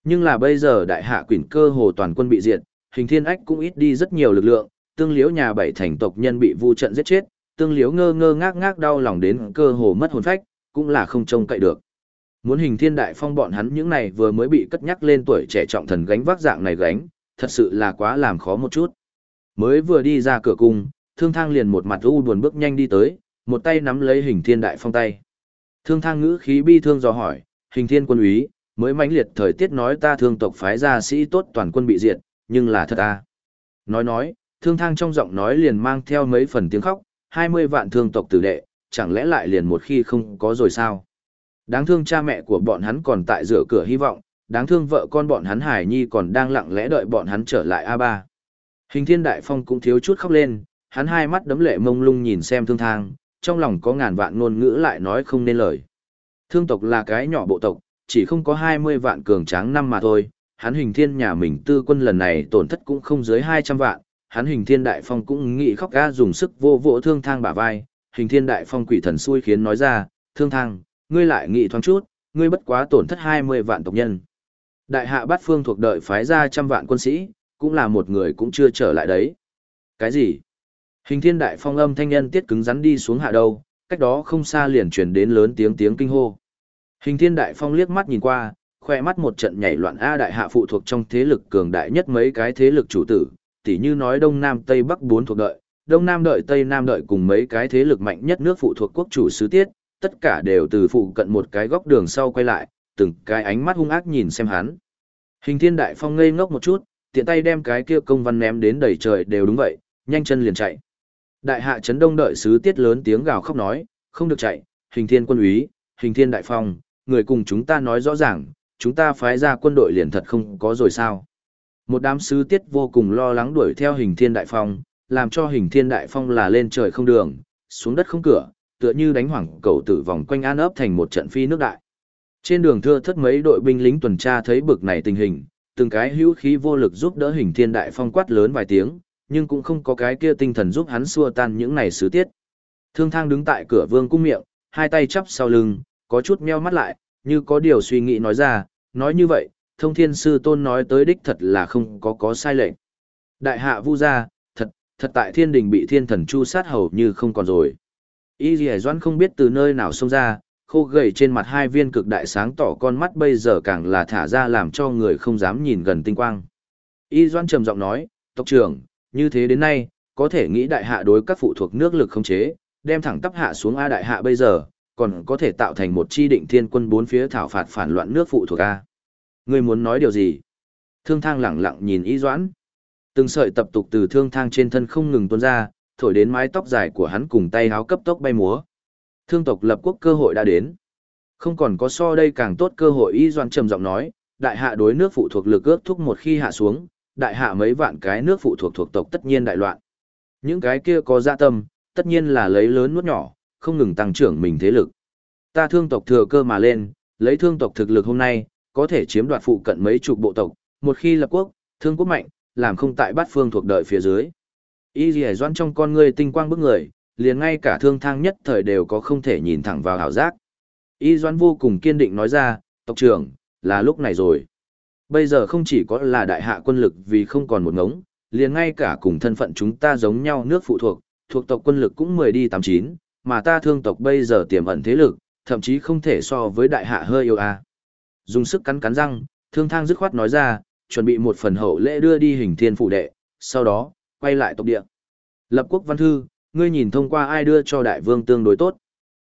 Nhưng là bây giờ đại hạ quỷ cơ hồ toàn quân bị diệt, hình thiên ách cũng ít đi rất nhiều lực lượng, tương liếu nhà bảy thành tộc nhân bị vu trận giết chết, tương liếu ngơ ngơ ngác ngác đau lòng đến cơ hồ mất hồn phách, cũng là không trông cậy được. Muốn hình thiên đại phong bọn hắn những này vừa mới bị cất nhắc lên tuổi trẻ trọng thần gánh vác dạng này gánh, thật sự là quá làm khó một chút. Mới vừa đi ra cửa cung, thương thang liền một mặt u buồn bước nhanh đi tới, một tay nắm lấy hình thiên đại phong tay. Thương thang ngữ khí bi thương dò hỏi, hình thiên quân úy, mới mãnh liệt thời tiết nói ta thương tộc phái gia sĩ tốt toàn quân bị diệt, nhưng là thật à. Nói nói, thương thang trong giọng nói liền mang theo mấy phần tiếng khóc, 20 vạn thương tộc tử đệ, chẳng lẽ lại liền một khi không có rồi sao? Đáng thương cha mẹ của bọn hắn còn tại rửa cửa hy vọng, đáng thương vợ con bọn hắn Hải Nhi còn đang lặng lẽ đợi bọn hắn trở lại A3. Hình thiên đại phong cũng thiếu chút khóc lên, hắn hai mắt đấm lệ mông lung nhìn xem thương thang, trong lòng có ngàn vạn ngôn ngữ lại nói không nên lời. Thương tộc là cái nhỏ bộ tộc, chỉ không có 20 vạn cường tráng năm mà thôi, hắn hình thiên nhà mình tư quân lần này tổn thất cũng không dưới 200 vạn, hắn hình thiên đại phong cũng nghĩ khóc ga dùng sức vô vỗ thương thang bả vai, hình thiên đại phong quỷ thần xui khiến nói ra, thương thang, ngươi lại nghĩ thoáng chút, ngươi bất quá tổn thất 20 vạn tộc nhân. Đại hạ bát phương thuộc đợi phái ra trăm vạn quân sĩ, cũng là một người cũng chưa trở lại đấy. Cái gì? Hình thiên đại phong âm thanh nhân tiết cứng rắn đi xuống hạ đâu, cách đó không xa liền chuyển đến lớn tiếng tiếng kinh hô. Hình thiên đại phong liếc mắt nhìn qua, khoe mắt một trận nhảy loạn A đại hạ phụ thuộc trong thế lực cường đại nhất mấy cái thế lực chủ tử, tỉ như nói Đông Nam Tây Bắc bốn thuộc đợi, Đông Nam đợi Tây Nam đợi cùng mấy cái thế lực mạnh nhất nước phụ thuộc quốc chủ sứ tiết, tất cả đều từ phụ cận một cái góc đường sau quay lại, từng cái ánh mắt hung ác nhìn xem hắn. Hình thiên đại phong ngây ngốc một chút, tiện tay đem cái kia công văn ném đến đầy trời đều đúng vậy, nhanh chân liền chạy. Đại hạ Trấn đông đợi sứ tiết lớn tiếng gào khóc nói, không được chạy, hình thiên quân úy, hình thiên đại phong, người cùng chúng ta nói rõ ràng, chúng ta phái ra quân đội liền thật không có rồi sao. Một đám sứ tiết vô cùng lo lắng đuổi theo hình thiên đại phong, làm cho hình thiên đại phong là lên trời không đường, xuống đất không cửa, tựa như đánh hoảng cầu tử vòng quanh an ấp thành một trận phi nước đại. Trên đường thưa thất mấy đội binh lính tuần tra thấy bực này tình hình, từng cái hữu khí vô lực giúp đỡ hình thiên đại phong quát lớn vài tiếng, nhưng cũng không có cái kia tinh thần giúp hắn xua tan những này sứ tiết. Thương thang đứng tại cửa vương cung miệng, hai tay chắp sau lưng, có chút meo mắt lại, như có điều suy nghĩ nói ra, nói như vậy, thông thiên sư tôn nói tới đích thật là không có có sai lệch. Đại hạ vu gia, thật, thật tại thiên đình bị thiên thần chu sát hầu như không còn rồi. Y Dì Doan không biết từ nơi nào xông ra, khô gầy trên mặt hai viên cực đại sáng tỏ con mắt bây giờ càng là thả ra làm cho người không dám nhìn gần tinh quang. Y Doan trầm giọng nói, tộc trưởng, như thế đến nay, có thể nghĩ đại hạ đối các phụ thuộc nước lực không chế, đem thẳng tắp hạ xuống A đại hạ bây giờ, còn có thể tạo thành một chi định thiên quân bốn phía thảo phạt phản loạn nước phụ thuộc A. Ngươi muốn nói điều gì? Thương thang lẳng lặng nhìn Y Doãn. Từng sợi tập tục từ thương thang trên thân không ngừng tuôn ra, thổi đến mái tóc dài của hắn cùng tay háo cấp tốc bay múa. Thương tộc lập quốc cơ hội đã đến. Không còn có so đây càng tốt cơ hội Y Doãn trầm giọng nói, đại hạ đối nước phụ thuộc lực ước thúc một khi hạ xuống, đại hạ mấy vạn cái nước phụ thuộc thuộc tộc tất nhiên đại loạn. Những cái kia có dạ tâm, tất nhiên là lấy lớn nuốt nhỏ, không ngừng tăng trưởng mình thế lực. Ta thương tộc thừa cơ mà lên, lấy thương tộc thực lực hôm nay, có thể chiếm đoạt phụ cận mấy chục bộ tộc, một khi lập quốc, thương quốc mạnh, làm không tại bát phương thuộc đợi phía dưới. Y dì doan trong con người tinh quang bức người, liền ngay cả thương thang nhất thời đều có không thể nhìn thẳng vào hảo giác. Y doan vô cùng kiên định nói ra, tộc trưởng, là lúc này rồi. Bây giờ không chỉ có là đại hạ quân lực vì không còn một ngống, liền ngay cả cùng thân phận chúng ta giống nhau nước phụ thuộc, thuộc tộc quân lực cũng 10 đi 89, mà ta thương tộc bây giờ tiềm ẩn thế lực, thậm chí không thể so với đại hạ hơi yêu a. Dùng sức cắn cắn răng, thương thang dứt khoát nói ra, chuẩn bị một phần hậu lễ đưa đi hình thiên phụ đệ, sau đó, quay lại tộc địa. Lập quốc văn thư, ngươi nhìn thông qua ai đưa cho đại vương tương đối tốt.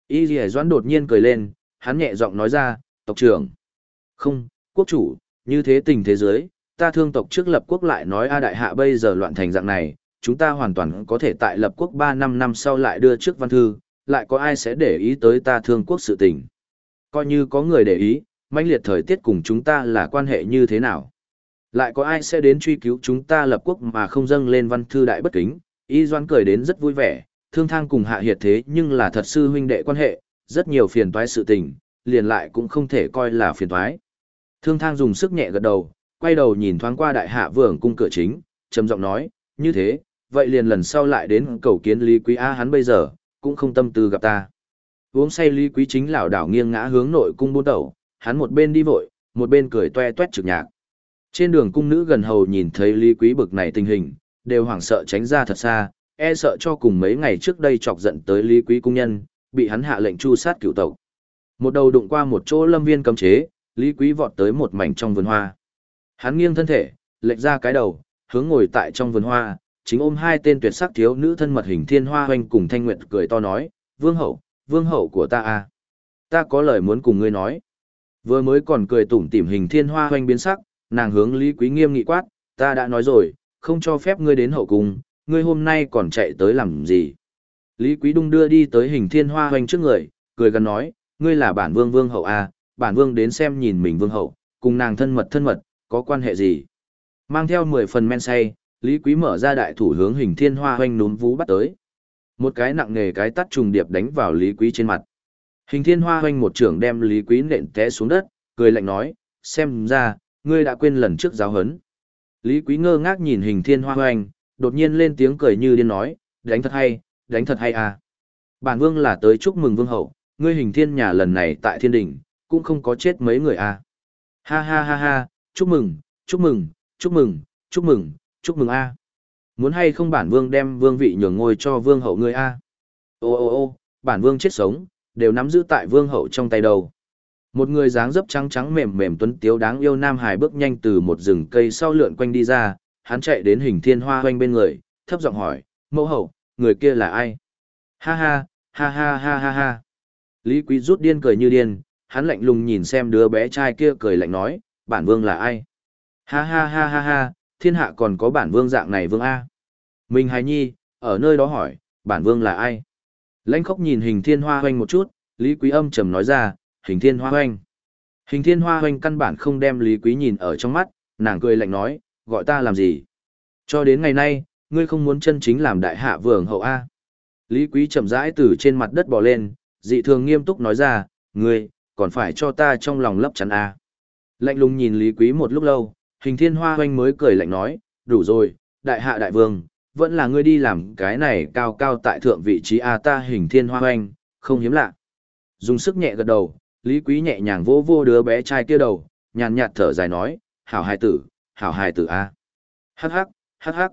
Y Dì Doãn đột nhiên cười lên, hắn nhẹ giọng nói ra, tộc trưởng. Không, quốc chủ, như thế tình thế giới, ta thương tộc trước lập quốc lại nói A đại hạ bây giờ loạn thành dạng này, chúng ta hoàn toàn có thể tại lập quốc 3 năm năm sau lại đưa trước văn thư, lại có ai sẽ để ý tới ta thương quốc sự tình. Coi như có người để ý, manh liệt thời tiết cùng chúng ta là quan hệ như thế nào. Lại có ai sẽ đến truy cứu chúng ta lập quốc mà không dâng lên văn thư đại bất kính, y doan cười đến rất vui vẻ, thương thang cùng hạ hiệt thế nhưng là thật sư huynh đệ quan hệ, rất nhiều phiền toái sự tình, liền lại cũng không thể coi là phiền toái. Thương thang dùng sức nhẹ gật đầu, quay đầu nhìn thoáng qua đại hạ vườn cung cửa chính, trầm giọng nói, như thế, vậy liền lần sau lại đến cầu kiến Lý Quý A hắn bây giờ, cũng không tâm tư gặp ta. Uống say Lý Quý chính lảo đảo nghiêng ngã hướng nội cung buôn tẩu, hắn một bên đi vội, một bên cười toe toét trực nhạc. Trên đường cung nữ gần hầu nhìn thấy Lý Quý bực này tình hình, đều hoảng sợ tránh ra thật xa, e sợ cho cùng mấy ngày trước đây chọc giận tới Lý Quý cung nhân, bị hắn hạ lệnh tru sát cửu tộc. Một đầu đụng qua một chỗ lâm viên cấm chế, Lý Quý vọt tới một mảnh trong vườn hoa. Hắn nghiêng thân thể, lệch ra cái đầu, hướng ngồi tại trong vườn hoa, chính ôm hai tên tuyệt sắc thiếu nữ thân mật hình thiên hoa hoanh cùng thanh nguyệt cười to nói, vương hậu, vương hậu của ta à. Ta có lời muốn cùng ngươi nói. Vừa mới còn cười tủm tỉm hình thiên hoa hoanh biến sắc, nàng hướng Lý Quý nghiêm nghị quát, ta đã nói rồi, không cho phép ngươi đến hậu cung, ngươi hôm nay còn chạy tới làm gì. Lý Quý đung đưa đi tới hình thiên hoa hoanh trước người, cười gần nói, ngươi là bản vương vương hậu à, bản vương đến xem nhìn mình vương hậu, cùng nàng thân mật thân mật, có quan hệ gì. Mang theo 10 phần men say, Lý Quý mở ra đại thủ hướng hình thiên hoa hoanh núm vú bắt tới. Một cái nặng nghề cái tắt trùng điệp đánh vào Lý Quý trên mặt. Hình thiên hoa hoanh một trưởng đem Lý Quý nện té xuống đất, cười lạnh nói, xem ra, ngươi đã quên lần trước giáo hấn. Lý Quý ngơ ngác nhìn hình thiên hoa hoanh, đột nhiên lên tiếng cười như điên nói, đánh thật hay, đánh thật hay à. Bản vương là tới chúc mừng vương hậu, ngươi hình thiên nhà lần này tại thiên đỉnh, cũng không có chết mấy người à. Ha ha ha ha, chúc mừng, chúc mừng, chúc mừng, chúc mừng, chúc mừng a. Muốn hay không bản vương đem vương vị nhường ngôi cho vương hậu ngươi a. Ô ô ô, bản vương chết sống, đều nắm giữ tại vương hậu trong tay đầu. Một người dáng dấp trắng trắng mềm mềm tuấn tiếu đáng yêu nam hải bước nhanh từ một rừng cây sau lượn quanh đi ra, hắn chạy đến hình thiên hoa quanh bên người, thấp giọng hỏi, mẫu hậu, người kia là ai? Ha ha, ha ha ha ha ha. Lý Quý rút điên cười như điên, hắn lạnh lùng nhìn xem đứa bé trai kia cười lạnh nói, bản vương là ai? Ha ha ha ha ha, thiên hạ còn có bản vương dạng này vương A. Minh Hải Nhi, ở nơi đó hỏi, bản vương là ai? Lãnh khóc nhìn hình thiên hoa hoanh một chút, Lý Quý âm trầm nói ra, hình thiên hoa hoanh. Hình thiên hoa hoanh căn bản không đem Lý Quý nhìn ở trong mắt, nàng cười lạnh nói, gọi ta làm gì? Cho đến ngày nay, ngươi không muốn chân chính làm đại hạ vương hậu A. Lý Quý chậm rãi từ trên mặt đất bò lên, dị thường nghiêm túc nói ra, ngươi, còn phải cho ta trong lòng lấp chắn A. Lạnh lùng nhìn Lý Quý một lúc lâu, hình thiên hoa hoanh mới cười lạnh nói, đủ rồi, đại hạ đại vương, vẫn là ngươi đi làm cái này cao cao tại thượng vị trí A ta hình thiên hoa hoanh, không hiếm lạ. Dùng sức nhẹ gật đầu, Lý Quý nhẹ nhàng vô vô đứa bé trai kia đầu, nhàn nhạt thở dài nói, hảo hài tử, hảo hài tử a. Hắc hắc, hắc hắc.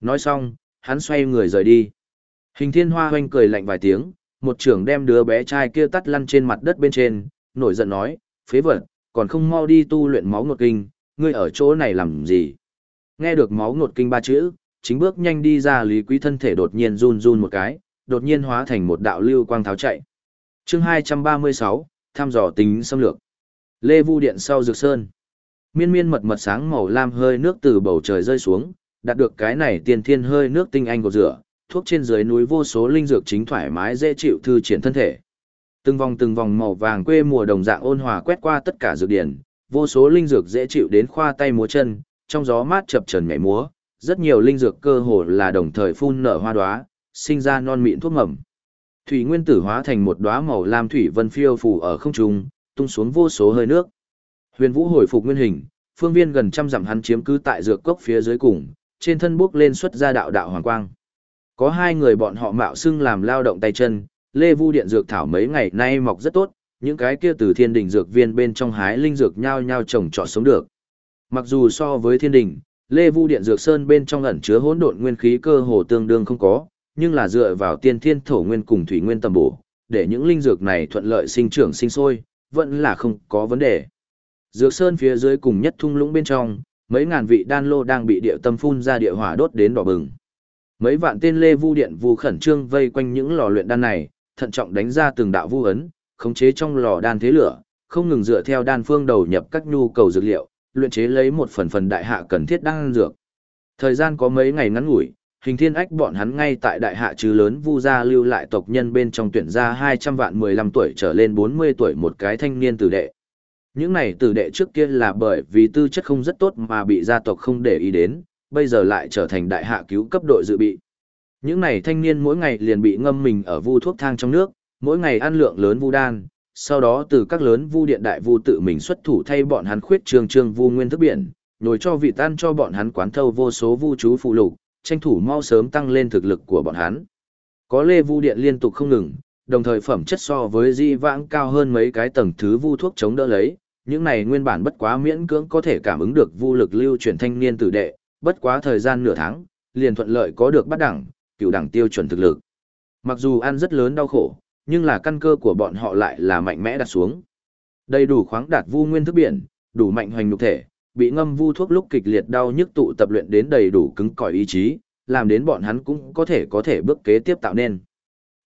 Nói xong, hắn xoay người rời đi. Hình thiên hoa hoanh cười lạnh vài tiếng, một trưởng đem đứa bé trai kia tắt lăn trên mặt đất bên trên, nổi giận nói, phế vật, còn không mau đi tu luyện máu ngột kinh, ngươi ở chỗ này làm gì? Nghe được máu ngột kinh ba chữ, chính bước nhanh đi ra Lý Quý thân thể đột nhiên run run một cái, đột nhiên hóa thành một đạo lưu quang tháo chạy. Chương 236, thăm dò tính xâm lược. Lê Vu Điện sau Dược Sơn. Miên miên mật mật sáng màu lam hơi nước từ bầu trời rơi xuống, đạt được cái này tiền thiên hơi nước tinh anh của rửa, thuốc trên dưới núi vô số linh dược chính thoải mái dễ chịu thư triển thân thể. Từng vòng từng vòng màu vàng quê mùa đồng dạng ôn hòa quét qua tất cả dược điển, vô số linh dược dễ chịu đến khoa tay múa chân, trong gió mát chập trần nhảy múa, rất nhiều linh dược cơ hồ là đồng thời phun nở hoa đóa, sinh ra non mịn thuốc mầm. Thủy nguyên tử hóa thành một đóa màu lam thủy vân phiêu phù ở không trung, tung xuống vô số hơi nước. Huyền Vũ hồi phục nguyên hình, phương viên gần trăm dặm hắn chiếm cứ tại dược cốc phía dưới cùng, trên thân bước lên xuất ra đạo đạo hoàng quang. Có hai người bọn họ mạo xưng làm lao động tay chân, Lê Vu Điện dược thảo mấy ngày nay mọc rất tốt, những cái kia từ thiên đỉnh dược viên bên trong hái linh dược nhau nhau trồng trọt sống được. Mặc dù so với thiên đỉnh, Lê Vu Điện dược sơn bên trong ẩn chứa hỗn độn nguyên khí cơ hồ tương đương không có, nhưng là dựa vào tiên thiên thổ nguyên cùng thủy nguyên tầm bổ, để những linh dược này thuận lợi sinh trưởng sinh sôi, vẫn là không có vấn đề. Dược sơn phía dưới cùng nhất thung lũng bên trong, mấy ngàn vị đan lô đang bị địa tâm phun ra địa hỏa đốt đến đỏ bừng. Mấy vạn tên lê vu điện vu khẩn trương vây quanh những lò luyện đan này, thận trọng đánh ra từng đạo vu ấn, khống chế trong lò đan thế lửa, không ngừng dựa theo đan phương đầu nhập các nhu cầu dược liệu, luyện chế lấy một phần phần đại hạ cần thiết đan dược. Thời gian có mấy ngày ngắn ngủi, hình thiên ách bọn hắn ngay tại đại hạ chứ lớn vu gia lưu lại tộc nhân bên trong tuyển ra 200 vạn 15 tuổi trở lên 40 tuổi một cái thanh niên tử đệ. Những này tử đệ trước kia là bởi vì tư chất không rất tốt mà bị gia tộc không để ý đến, bây giờ lại trở thành đại hạ cứu cấp đội dự bị. Những này thanh niên mỗi ngày liền bị ngâm mình ở vu thuốc thang trong nước, mỗi ngày ăn lượng lớn vu đan, sau đó từ các lớn vu điện đại vu tự mình xuất thủ thay bọn hắn khuyết trường trương vu nguyên thức biển, nhồi cho vị tan cho bọn hắn quán thâu vô số vu chú phụ lục, tranh thủ mau sớm tăng lên thực lực của bọn hắn. Có lê vu điện liên tục không ngừng, đồng thời phẩm chất so với di vãng cao hơn mấy cái tầng thứ vu thuốc chống đỡ lấy, những này nguyên bản bất quá miễn cưỡng có thể cảm ứng được vu lực lưu chuyển thanh niên tử đệ, bất quá thời gian nửa tháng, liền thuận lợi có được bắt đẳng, cựu đẳng tiêu chuẩn thực lực. Mặc dù ăn rất lớn đau khổ, nhưng là căn cơ của bọn họ lại là mạnh mẽ đặt xuống. Đầy đủ khoáng đạt vu nguyên thức biển, đủ mạnh hoành nhục thể, bị ngâm vu thuốc lúc kịch liệt đau nhức tụ tập luyện đến đầy đủ cứng cỏi ý chí, làm đến bọn hắn cũng có thể có thể bước kế tiếp tạo nên.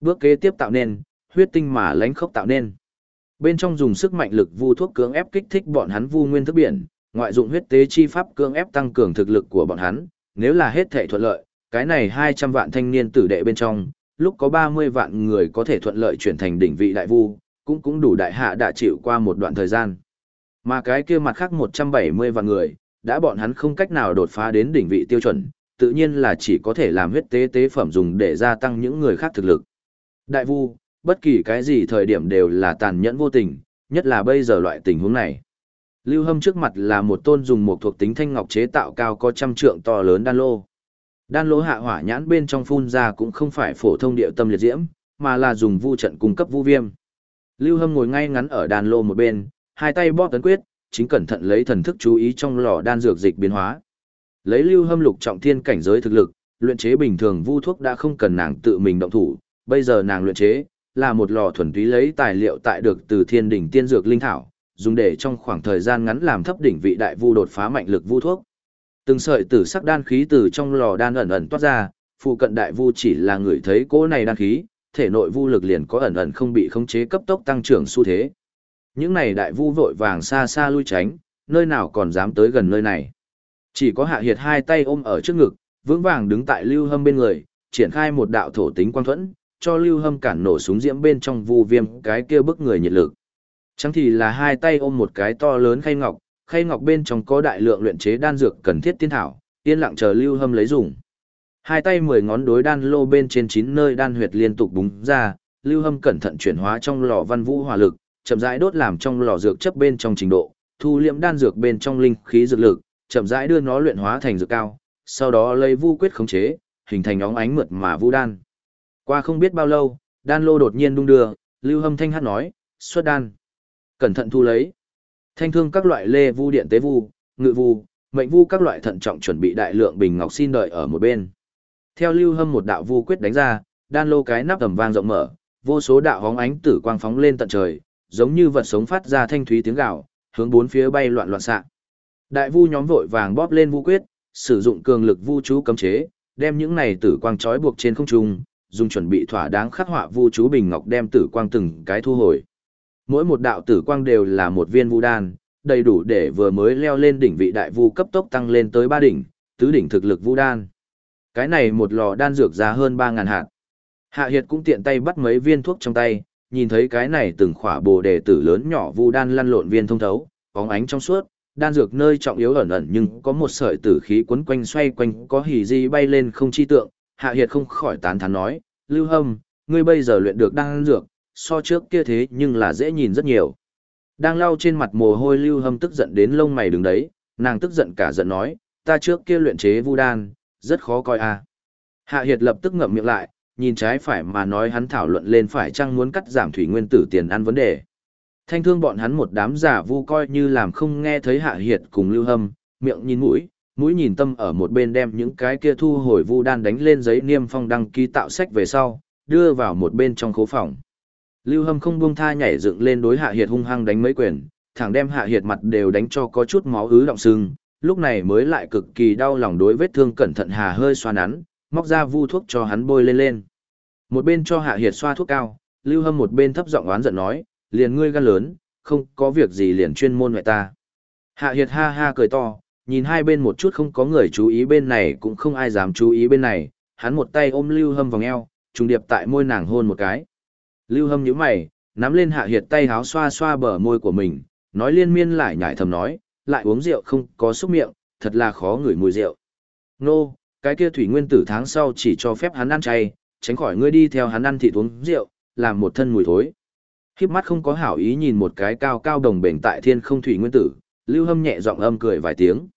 Bước kế tiếp tạo nên, huyết tinh mà lánh khốc tạo nên. Bên trong dùng sức mạnh lực vu thuốc cưỡng ép kích thích bọn hắn vu nguyên thức biển, ngoại dụng huyết tế chi pháp cưỡng ép tăng cường thực lực của bọn hắn, nếu là hết thể thuận lợi, cái này 200 vạn thanh niên tử đệ bên trong, lúc có 30 vạn người có thể thuận lợi chuyển thành đỉnh vị đại vu, cũng cũng đủ đại hạ đã chịu qua một đoạn thời gian. Mà cái kia mặt khác 170 vạn người, đã bọn hắn không cách nào đột phá đến đỉnh vị tiêu chuẩn, tự nhiên là chỉ có thể làm huyết tế tế phẩm dùng để gia tăng những người khác thực lực. Đại vu, bất kỳ cái gì thời điểm đều là tàn nhẫn vô tình, nhất là bây giờ loại tình huống này. Lưu Hâm trước mặt là một tôn dùng một thuộc tính thanh ngọc chế tạo cao có trăm trượng to lớn đan lô. Đan lô hạ hỏa nhãn bên trong phun ra cũng không phải phổ thông địa tâm liệt diễm, mà là dùng vu trận cung cấp vu viêm. Lưu Hâm ngồi ngay ngắn ở đan lô một bên, hai tay bóp tấn quyết, chính cẩn thận lấy thần thức chú ý trong lò đan dược dịch biến hóa. Lấy Lưu Hâm lục trọng thiên cảnh giới thực lực, luyện chế bình thường vu thuốc đã không cần nàng tự mình động thủ, bây giờ nàng luyện chế là một lò thuần túy lấy tài liệu tại được từ thiên đỉnh tiên dược linh thảo, dùng để trong khoảng thời gian ngắn làm thấp đỉnh vị đại vu đột phá mạnh lực vu thuốc. Từng sợi tử sắc đan khí từ trong lò đan ẩn ẩn toát ra, phụ cận đại vu chỉ là người thấy cỗ này đan khí, thể nội vu lực liền có ẩn ẩn không bị khống chế cấp tốc tăng trưởng xu thế. Những này đại vu vội vàng xa xa lui tránh, nơi nào còn dám tới gần nơi này. Chỉ có hạ hiệt hai tay ôm ở trước ngực, vững vàng đứng tại lưu hâm bên người, triển khai một đạo thổ tính quang thuẫn, cho lưu hâm cản nổ súng diễm bên trong vu viêm cái kia bức người nhiệt lực. Chẳng thì là hai tay ôm một cái to lớn khay ngọc, khay ngọc bên trong có đại lượng luyện chế đan dược cần thiết tiên thảo, yên lặng chờ lưu hâm lấy dùng. Hai tay mười ngón đối đan lô bên trên chín nơi đan huyệt liên tục búng ra, lưu hâm cẩn thận chuyển hóa trong lò văn vũ hỏa lực, chậm rãi đốt làm trong lò dược chấp bên trong trình độ, thu liễm đan dược bên trong linh khí dược lực, chậm rãi đưa nó luyện hóa thành dược cao, sau đó lấy vu quyết khống chế, hình thành óng ánh mượt mà vu đan. Qua không biết bao lâu, đan lô đột nhiên đung đưa, lưu hâm thanh hát nói, xuất đan. Cẩn thận thu lấy. Thanh thương các loại lê vu điện tế vu, ngự vu, mệnh vu các loại thận trọng chuẩn bị đại lượng bình ngọc xin đợi ở một bên. Theo Lưu Hâm một đạo vu quyết đánh ra, đan lô cái nắp tầm vang rộng mở, vô số đạo hóng ánh tử quang phóng lên tận trời, giống như vật sống phát ra thanh thúy tiếng gào, hướng bốn phía bay loạn loạn xạ. Đại vu nhóm vội vàng bóp lên vu quyết, sử dụng cường lực vu chú cấm chế, đem những này tử quang trói buộc trên không trung, dùng chuẩn bị thỏa đáng khắc họa vu chú bình ngọc đem tử quang từng cái thu hồi. Mỗi một đạo tử quang đều là một viên vu đan, đầy đủ để vừa mới leo lên đỉnh vị đại vu cấp tốc tăng lên tới ba đỉnh, tứ đỉnh thực lực vu đan. Cái này một lò đan dược giá hơn 3000 hạt. Hạ Hiệt cũng tiện tay bắt mấy viên thuốc trong tay, nhìn thấy cái này từng khỏa bồ đề tử lớn nhỏ vu đan lăn lộn viên thông thấu, bóng ánh trong suốt, đan dược nơi trọng yếu ẩn ẩn nhưng có một sợi tử khí quấn quanh xoay quanh có hỉ di bay lên không chi tượng, Hạ Hiệt không khỏi tán thán nói, Lưu Hâm, ngươi bây giờ luyện được đan dược, so trước kia thế nhưng là dễ nhìn rất nhiều. Đang lau trên mặt mồ hôi Lưu Hâm tức giận đến lông mày đứng đấy, nàng tức giận cả giận nói, ta trước kia luyện chế vu đan, rất khó coi à. Hạ Hiệt lập tức ngậm miệng lại, nhìn trái phải mà nói hắn thảo luận lên phải chăng muốn cắt giảm thủy nguyên tử tiền ăn vấn đề. Thanh thương bọn hắn một đám giả vu coi như làm không nghe thấy Hạ Hiệt cùng Lưu Hâm, miệng nhìn mũi, mũi nhìn tâm ở một bên đem những cái kia thu hồi vu đan đánh lên giấy niêm phong đăng ký tạo sách về sau, đưa vào một bên trong khố phòng. Lưu Hâm không buông tha nhảy dựng lên đối Hạ Hiệt hung hăng đánh mấy quyền, thẳng đem Hạ Hiệt mặt đều đánh cho có chút máu ứ động sưng, lúc này mới lại cực kỳ đau lòng đối vết thương cẩn thận hà hơi xoa nắn, móc ra vu thuốc cho hắn bôi lên lên. Một bên cho Hạ Hiệt xoa thuốc cao, Lưu Hâm một bên thấp giọng oán giận nói, liền ngươi gan lớn, không có việc gì liền chuyên môn ngoại ta. Hạ Hiệt ha ha cười to, nhìn hai bên một chút không có người chú ý bên này cũng không ai dám chú ý bên này, hắn một tay ôm Lưu Hâm vòng eo, trùng điệp tại môi nàng hôn một cái. Lưu Hâm nhíu mày, nắm lên Hạ Hiệt tay háo xoa xoa bờ môi của mình, nói liên miên lại nhải thầm nói, lại uống rượu không có xúc miệng, thật là khó ngửi mùi rượu. Nô, cái kia thủy nguyên tử tháng sau chỉ cho phép hắn ăn chay, tránh khỏi ngươi đi theo hắn ăn thịt uống rượu, làm một thân mùi thối. Khiếp mắt không có hảo ý nhìn một cái cao cao đồng bền tại thiên không thủy nguyên tử, Lưu Hâm nhẹ giọng âm cười vài tiếng.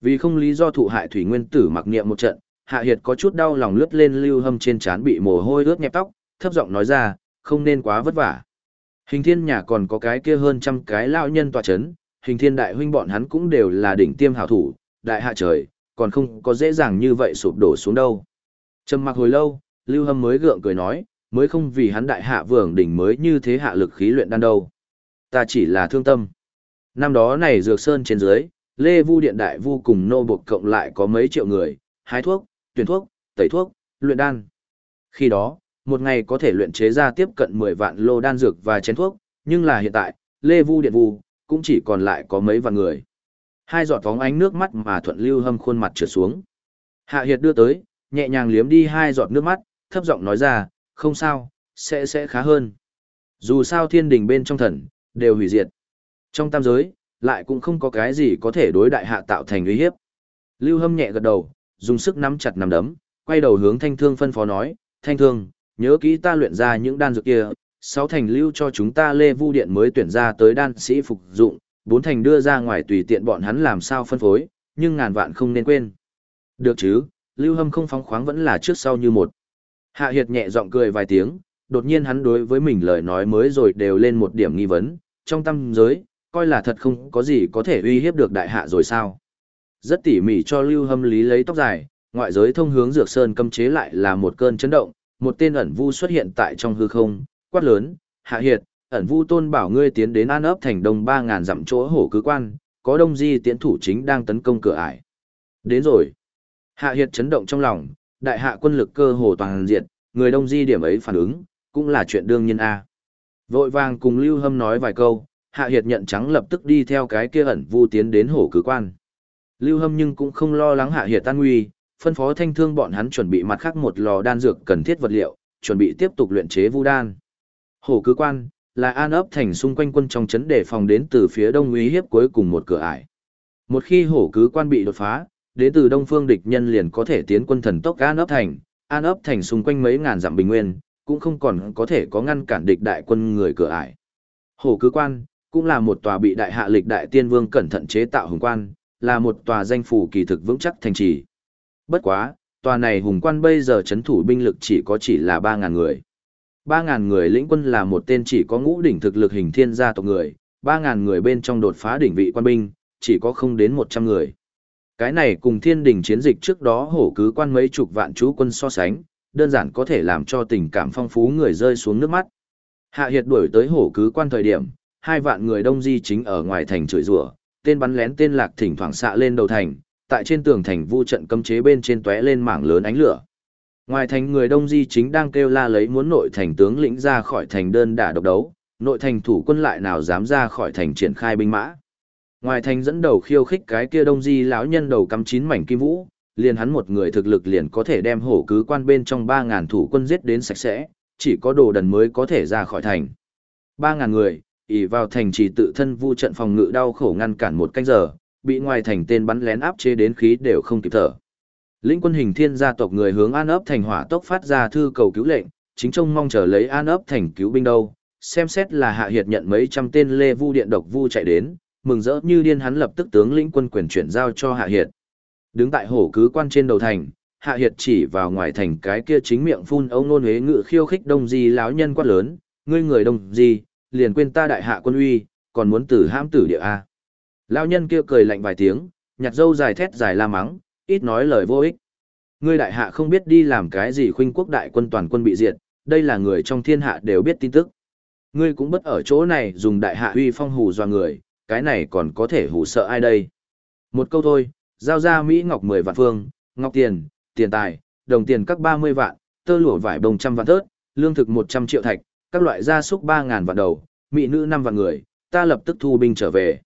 Vì không lý do thụ hại thủy nguyên tử mặc niệm một trận, Hạ Hiệt có chút đau lòng lướt lên Lưu Hâm trên trán bị mồ hôi ướt nhẹp tóc, thấp giọng nói ra, không nên quá vất vả. Hình thiên nhà còn có cái kia hơn trăm cái lao nhân tòa chấn, hình thiên đại huynh bọn hắn cũng đều là đỉnh tiêm hảo thủ, đại hạ trời, còn không có dễ dàng như vậy sụp đổ xuống đâu. Trầm mặc hồi lâu, Lưu Hâm mới gượng cười nói, mới không vì hắn đại hạ vượng đỉnh mới như thế hạ lực khí luyện đan đâu. Ta chỉ là thương tâm. Năm đó này dược sơn trên dưới, Lê Vu Điện Đại Vu cùng nô buộc cộng lại có mấy triệu người, hái thuốc, tuyển thuốc, tẩy thuốc, luyện đan. Khi đó, một ngày có thể luyện chế ra tiếp cận 10 vạn lô đan dược và chén thuốc, nhưng là hiện tại, Lê Vu Điện Vu, cũng chỉ còn lại có mấy vạn người. Hai giọt phóng ánh nước mắt mà thuận lưu hâm khuôn mặt trượt xuống. Hạ Hiệt đưa tới, nhẹ nhàng liếm đi hai giọt nước mắt, thấp giọng nói ra, không sao, sẽ sẽ khá hơn. Dù sao thiên đình bên trong thần, đều hủy diệt. Trong tam giới, lại cũng không có cái gì có thể đối đại hạ tạo thành uy hiếp. Lưu hâm nhẹ gật đầu, dùng sức nắm chặt nắm đấm, quay đầu hướng thanh thương phân phó nói, thanh thương, nhớ kỹ ta luyện ra những đan dược kia, sáu thành lưu cho chúng ta lê vu điện mới tuyển ra tới đan sĩ phục dụng, bốn thành đưa ra ngoài tùy tiện bọn hắn làm sao phân phối, nhưng ngàn vạn không nên quên. Được chứ, lưu hâm không phóng khoáng vẫn là trước sau như một. Hạ Hiệt nhẹ giọng cười vài tiếng, đột nhiên hắn đối với mình lời nói mới rồi đều lên một điểm nghi vấn, trong tâm giới, coi là thật không có gì có thể uy hiếp được đại hạ rồi sao. Rất tỉ mỉ cho lưu hâm lý lấy tóc dài, ngoại giới thông hướng dược sơn cấm chế lại là một cơn chấn động, một tên ẩn vu xuất hiện tại trong hư không, quát lớn, hạ hiệt, ẩn vu tôn bảo ngươi tiến đến an ấp thành đông ba ngàn dặm chỗ hổ cứ quan, có đông di tiến thủ chính đang tấn công cửa ải. Đến rồi. Hạ hiệt chấn động trong lòng, đại hạ quân lực cơ hồ toàn diện, người đông di điểm ấy phản ứng, cũng là chuyện đương nhiên a. Vội vàng cùng Lưu Hâm nói vài câu, Hạ Hiệt nhận trắng lập tức đi theo cái kia ẩn vu tiến đến hổ cứ quan. Lưu Hâm nhưng cũng không lo lắng Hạ Hiệt tan nguy, phân phó thanh thương bọn hắn chuẩn bị mặt khác một lò đan dược cần thiết vật liệu, chuẩn bị tiếp tục luyện chế vu đan. Hổ cứ quan là an ấp thành xung quanh quân trong chấn để phòng đến từ phía đông uy hiếp cuối cùng một cửa ải. Một khi hổ cứ quan bị đột phá, đến từ đông phương địch nhân liền có thể tiến quân thần tốc an ấp thành, an ấp thành xung quanh mấy ngàn dặm bình nguyên, cũng không còn có thể có ngăn cản địch đại quân người cửa ải. Hổ cứ quan, cũng là một tòa bị đại hạ lịch đại tiên vương cẩn thận chế tạo hùng quan, là một tòa danh phủ kỳ thực vững chắc thành trì. Bất quá, tòa này hùng quan bây giờ chấn thủ binh lực chỉ có chỉ là 3.000 người. 3.000 người lĩnh quân là một tên chỉ có ngũ đỉnh thực lực hình thiên gia tộc người, 3.000 người bên trong đột phá đỉnh vị quan binh, chỉ có không đến 100 người. Cái này cùng thiên đỉnh chiến dịch trước đó hổ cứ quan mấy chục vạn chú quân so sánh, đơn giản có thể làm cho tình cảm phong phú người rơi xuống nước mắt. Hạ Hiệt đuổi tới hổ cứ quan thời điểm, hai vạn người đông di chính ở ngoài thành chửi rủa, tên bắn lén tên lạc thỉnh thoảng xạ lên đầu thành, tại trên tường thành vu trận cấm chế bên trên tóe lên mảng lớn ánh lửa. Ngoài thành người đông di chính đang kêu la lấy muốn nội thành tướng lĩnh ra khỏi thành đơn đả độc đấu, nội thành thủ quân lại nào dám ra khỏi thành triển khai binh mã. Ngoài thành dẫn đầu khiêu khích cái kia đông di lão nhân đầu cắm chín mảnh kim vũ, liền hắn một người thực lực liền có thể đem hổ cứ quan bên trong 3000 thủ quân giết đến sạch sẽ, chỉ có đồ đần mới có thể ra khỏi thành. 3000 người, ỷ vào thành chỉ tự thân vu trận phòng ngự đau khổ ngăn cản một canh giờ, bị ngoài thành tên bắn lén áp chế đến khí đều không kịp thở. Lĩnh quân hình thiên gia tộc người hướng An ấp thành hỏa tốc phát ra thư cầu cứu lệnh, chính trông mong chờ lấy An ấp thành cứu binh đâu, xem xét là hạ hiệt nhận mấy trăm tên lê vu điện độc vu chạy đến, mừng rỡ như điên hắn lập tức tướng lĩnh quân quyền chuyển giao cho hạ hiệt. Đứng tại hổ cứ quan trên đầu thành, hạ hiệt chỉ vào ngoài thành cái kia chính miệng phun ông nôn huế ngự khiêu khích đông di lão nhân quát lớn, ngươi người đông di, liền quên ta đại hạ quân uy, còn muốn tử hãm tử địa a. Lão nhân kia cười lạnh vài tiếng, nhặt dâu dài thét dài la mắng, ít nói lời vô ích. Ngươi đại hạ không biết đi làm cái gì khuynh quốc đại quân toàn quân bị diệt, đây là người trong thiên hạ đều biết tin tức. Ngươi cũng bất ở chỗ này dùng đại hạ uy phong hù dọa người, cái này còn có thể hù sợ ai đây. Một câu thôi, giao ra Mỹ Ngọc 10 vạn phương, ngọc tiền, tiền tài, đồng tiền các 30 vạn, tơ lụa vải đồng trăm vạn tớt, lương thực 100 triệu thạch, các loại gia súc 3.000 vạn đầu, mỹ nữ 5 vạn người, ta lập tức thu binh trở về.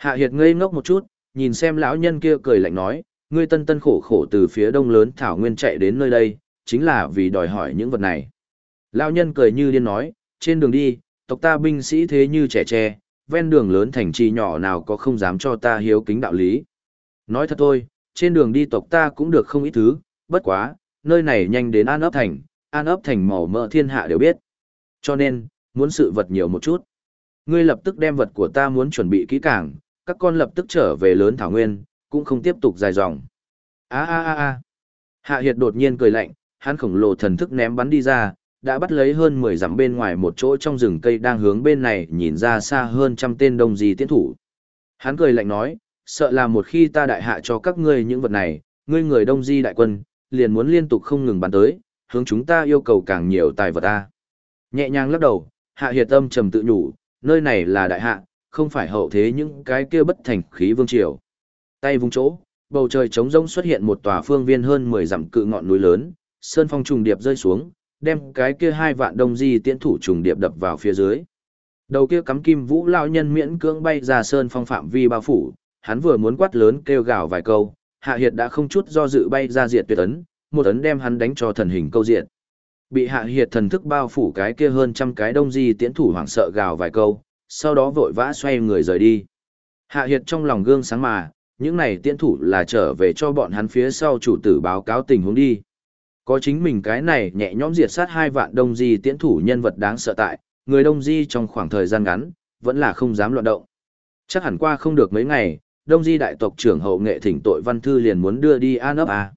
Hạ Hiệt ngây ngốc một chút, nhìn xem lão nhân kia cười lạnh nói, ngươi tân tân khổ khổ từ phía đông lớn thảo nguyên chạy đến nơi đây, chính là vì đòi hỏi những vật này. Lão nhân cười như điên nói, trên đường đi, tộc ta binh sĩ thế như trẻ tre, ven đường lớn thành trì nhỏ nào có không dám cho ta hiếu kính đạo lý. Nói thật thôi, trên đường đi tộc ta cũng được không ít thứ, bất quá, nơi này nhanh đến an ấp thành, an ấp thành màu mỡ thiên hạ đều biết. Cho nên, muốn sự vật nhiều một chút. Ngươi lập tức đem vật của ta muốn chuẩn bị kỹ càng, các con lập tức trở về lớn thảo nguyên, cũng không tiếp tục dài dòng. A a a a. Hạ Hiệt đột nhiên cười lạnh, hắn khổng lồ thần thức ném bắn đi ra, đã bắt lấy hơn 10 dặm bên ngoài một chỗ trong rừng cây đang hướng bên này nhìn ra xa hơn trăm tên đông di tiến thủ. Hắn cười lạnh nói, sợ là một khi ta đại hạ cho các ngươi những vật này, ngươi người đông di đại quân, liền muốn liên tục không ngừng bắn tới, hướng chúng ta yêu cầu càng nhiều tài vật ta. Nhẹ nhàng lắc đầu, hạ hiệt âm trầm tự nhủ, nơi này là đại hạ, không phải hậu thế những cái kia bất thành khí vương triều. Tay vung chỗ, bầu trời trống rỗng xuất hiện một tòa phương viên hơn 10 dặm cự ngọn núi lớn, sơn phong trùng điệp rơi xuống, đem cái kia hai vạn đông di tiễn thủ trùng điệp đập vào phía dưới. Đầu kia cắm kim vũ lão nhân miễn cưỡng bay ra sơn phong phạm vi bao phủ, hắn vừa muốn quát lớn kêu gào vài câu, Hạ Hiệt đã không chút do dự bay ra diệt tuyệt ấn, một ấn đem hắn đánh cho thần hình câu diện. Bị Hạ Hiệt thần thức bao phủ cái kia hơn trăm cái đông di tiễn thủ hoảng sợ gào vài câu, sau đó vội vã xoay người rời đi. Hạ Hiệt trong lòng gương sáng mà, những này tiễn thủ là trở về cho bọn hắn phía sau chủ tử báo cáo tình huống đi. Có chính mình cái này nhẹ nhõm diệt sát hai vạn đông di tiễn thủ nhân vật đáng sợ tại, người đông di trong khoảng thời gian ngắn, vẫn là không dám loạn động. Chắc hẳn qua không được mấy ngày, đông di đại tộc trưởng hậu nghệ thỉnh tội văn thư liền muốn đưa đi an ấp à.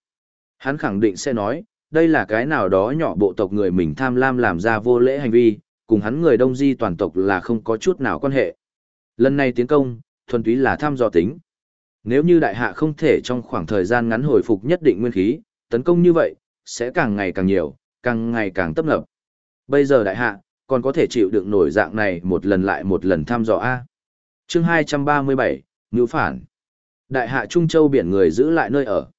Hắn khẳng định sẽ nói, đây là cái nào đó nhỏ bộ tộc người mình tham lam làm ra vô lễ hành vi, cùng hắn người đông di toàn tộc là không có chút nào quan hệ. Lần này tiến công, thuần túy là tham dò tính. Nếu như đại hạ không thể trong khoảng thời gian ngắn hồi phục nhất định nguyên khí, tấn công như vậy, sẽ càng ngày càng nhiều, càng ngày càng tấp nập. Bây giờ đại hạ, còn có thể chịu đựng nổi dạng này một lần lại một lần thăm dò A. chương 237, Ngữ Phản. Đại hạ Trung Châu biển người giữ lại nơi ở.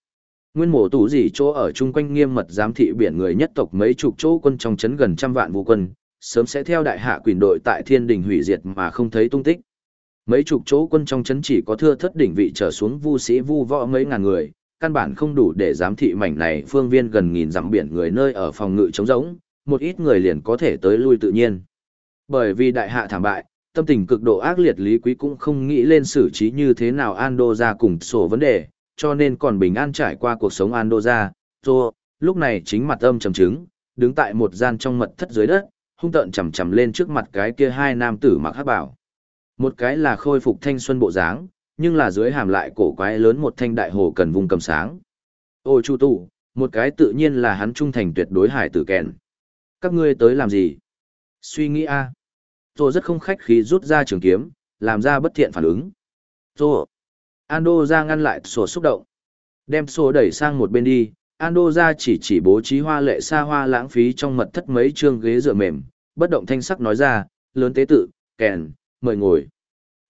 Nguyên mổ tủ gì chỗ ở chung quanh nghiêm mật giám thị biển người nhất tộc mấy chục chỗ quân trong chấn gần trăm vạn vũ quân, sớm sẽ theo đại hạ quyền đội tại thiên đình hủy diệt mà không thấy tung tích. Mấy chục chỗ quân trong chấn chỉ có thưa thất đỉnh vị trở xuống vu sĩ vu võ mấy ngàn người, căn bản không đủ để giám thị mảnh này phương viên gần nghìn dặm biển người nơi ở phòng ngự trống rỗng, một ít người liền có thể tới lui tự nhiên. Bởi vì đại hạ thảm bại, tâm tình cực độ ác liệt Lý Quý cũng không nghĩ lên xử trí như thế nào Ando ra cùng sổ vấn đề, cho nên còn bình an trải qua cuộc sống Ando ra, rồi, lúc này chính mặt âm trầm chứng, đứng tại một gian trong mật thất dưới đất, hung tợn chầm chầm lên trước mặt cái kia hai nam tử mặc hắc bảo. Một cái là khôi phục thanh xuân bộ dáng, nhưng là dưới hàm lại cổ quái lớn một thanh đại hồ cần vùng cầm sáng. Ôi chu tụ, một cái tự nhiên là hắn trung thành tuyệt đối hải tử kèn. Các ngươi tới làm gì? Suy nghĩ a. tôi rất không khách khí rút ra trường kiếm, làm ra bất thiện phản ứng. Tôi. Ando ra ngăn lại sổ xúc động. Đem sổ đẩy sang một bên đi, Ando ra chỉ chỉ bố trí hoa lệ xa hoa lãng phí trong mật thất mấy chương ghế dựa mềm, bất động thanh sắc nói ra, lớn tế tự, kèn, mời ngồi.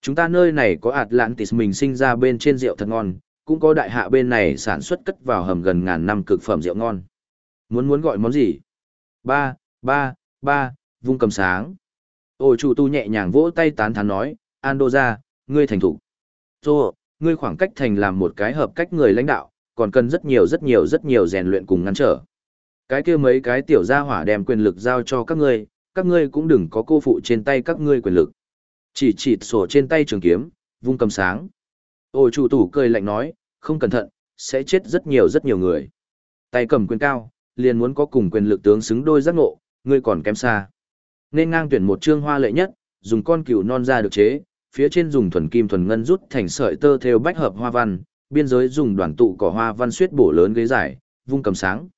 Chúng ta nơi này có Atlantis mình sinh ra bên trên rượu thật ngon, cũng có đại hạ bên này sản xuất cất vào hầm gần ngàn năm cực phẩm rượu ngon. Muốn muốn gọi món gì? Ba, ba, ba, vung cầm sáng. Ôi chủ tu nhẹ nhàng vỗ tay tán thán nói, Ando ra, ngươi thành thủ. Rô, ngươi khoảng cách thành làm một cái hợp cách người lãnh đạo, còn cần rất nhiều rất nhiều rất nhiều rèn luyện cùng ngăn trở. Cái kia mấy cái tiểu gia hỏa đem quyền lực giao cho các ngươi, các ngươi cũng đừng có cô phụ trên tay các ngươi quyền lực. Chỉ chỉ sổ trên tay trường kiếm, vung cầm sáng. Ôi chủ tủ cười lạnh nói, không cẩn thận, sẽ chết rất nhiều rất nhiều người. Tay cầm quyền cao, liền muốn có cùng quyền lực tướng xứng đôi giác ngộ, ngươi còn kém xa. Nên ngang tuyển một chương hoa lệ nhất, dùng con cừu non ra được chế, phía trên dùng thuần kim thuần ngân rút thành sợi tơ theo bách hợp hoa văn, biên giới dùng đoàn tụ cỏ hoa văn suyết bổ lớn ghế dài, vung cầm sáng.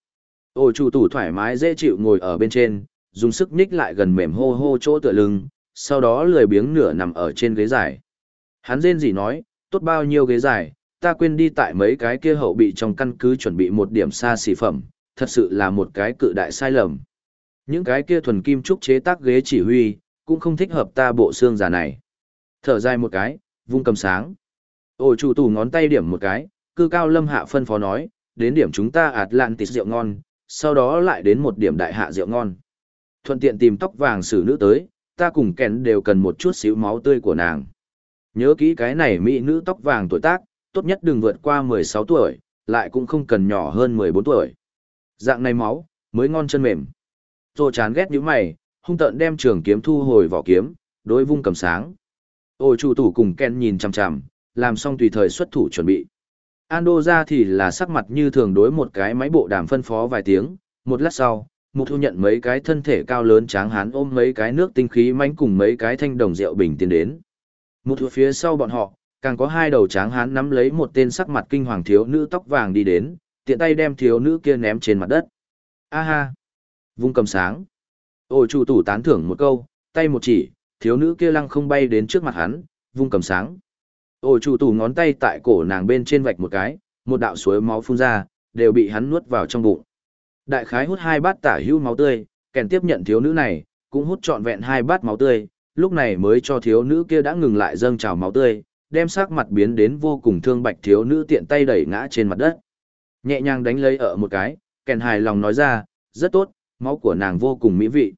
Ôi chủ tủ thoải mái dễ chịu ngồi ở bên trên, dùng sức nhích lại gần mềm hô hô chỗ tựa lưng, sau đó lười biếng nửa nằm ở trên ghế dài. Hắn rên gì nói, tốt bao nhiêu ghế dài, ta quên đi tại mấy cái kia hậu bị trong căn cứ chuẩn bị một điểm xa xỉ phẩm, thật sự là một cái cự đại sai lầm. Những cái kia thuần kim trúc chế tác ghế chỉ huy, cũng không thích hợp ta bộ xương giả này. Thở dài một cái, vung cầm sáng. Ôi chủ tù ngón tay điểm một cái, cư cao lâm hạ phân phó nói, đến điểm chúng ta Atlantis rượu ngon, sau đó lại đến một điểm đại hạ rượu ngon. Thuận tiện tìm tóc vàng xử nữ tới, ta cùng kèn đều cần một chút xíu máu tươi của nàng. Nhớ kỹ cái này mỹ nữ tóc vàng tuổi tác, tốt nhất đừng vượt qua 16 tuổi, lại cũng không cần nhỏ hơn 14 tuổi. Dạng này máu, mới ngon chân mềm. Tô chán ghét những mày, hung tợn đem trường kiếm thu hồi vỏ kiếm, đối vung cầm sáng. Ôi chủ tủ cùng Ken nhìn chằm chằm, làm xong tùy thời xuất thủ chuẩn bị. Ando ra thì là sắc mặt như thường đối một cái máy bộ đàm phân phó vài tiếng, một lát sau, Mục Thu nhận mấy cái thân thể cao lớn tráng hán ôm mấy cái nước tinh khí mánh cùng mấy cái thanh đồng rượu bình tiến đến. Mục Thu phía sau bọn họ, càng có hai đầu tráng hán nắm lấy một tên sắc mặt kinh hoàng thiếu nữ tóc vàng đi đến, tiện tay đem thiếu nữ kia ném trên mặt đất. A ha! Vung cầm sáng. Ôi chủ tủ tán thưởng một câu, tay một chỉ, thiếu nữ kia lăng không bay đến trước mặt hắn, vung cầm sáng. Ôi chủ tủ ngón tay tại cổ nàng bên trên vạch một cái, một đạo suối máu phun ra, đều bị hắn nuốt vào trong bụng. Đại khái hút hai bát tả hưu máu tươi, kèn tiếp nhận thiếu nữ này, cũng hút trọn vẹn hai bát máu tươi, lúc này mới cho thiếu nữ kia đã ngừng lại dâng trào máu tươi, đem sắc mặt biến đến vô cùng thương bạch thiếu nữ tiện tay đẩy ngã trên mặt đất. Nhẹ nhàng đánh lấy ở một cái, kèn hài lòng nói ra, rất tốt, máu của nàng vô cùng mỹ vị.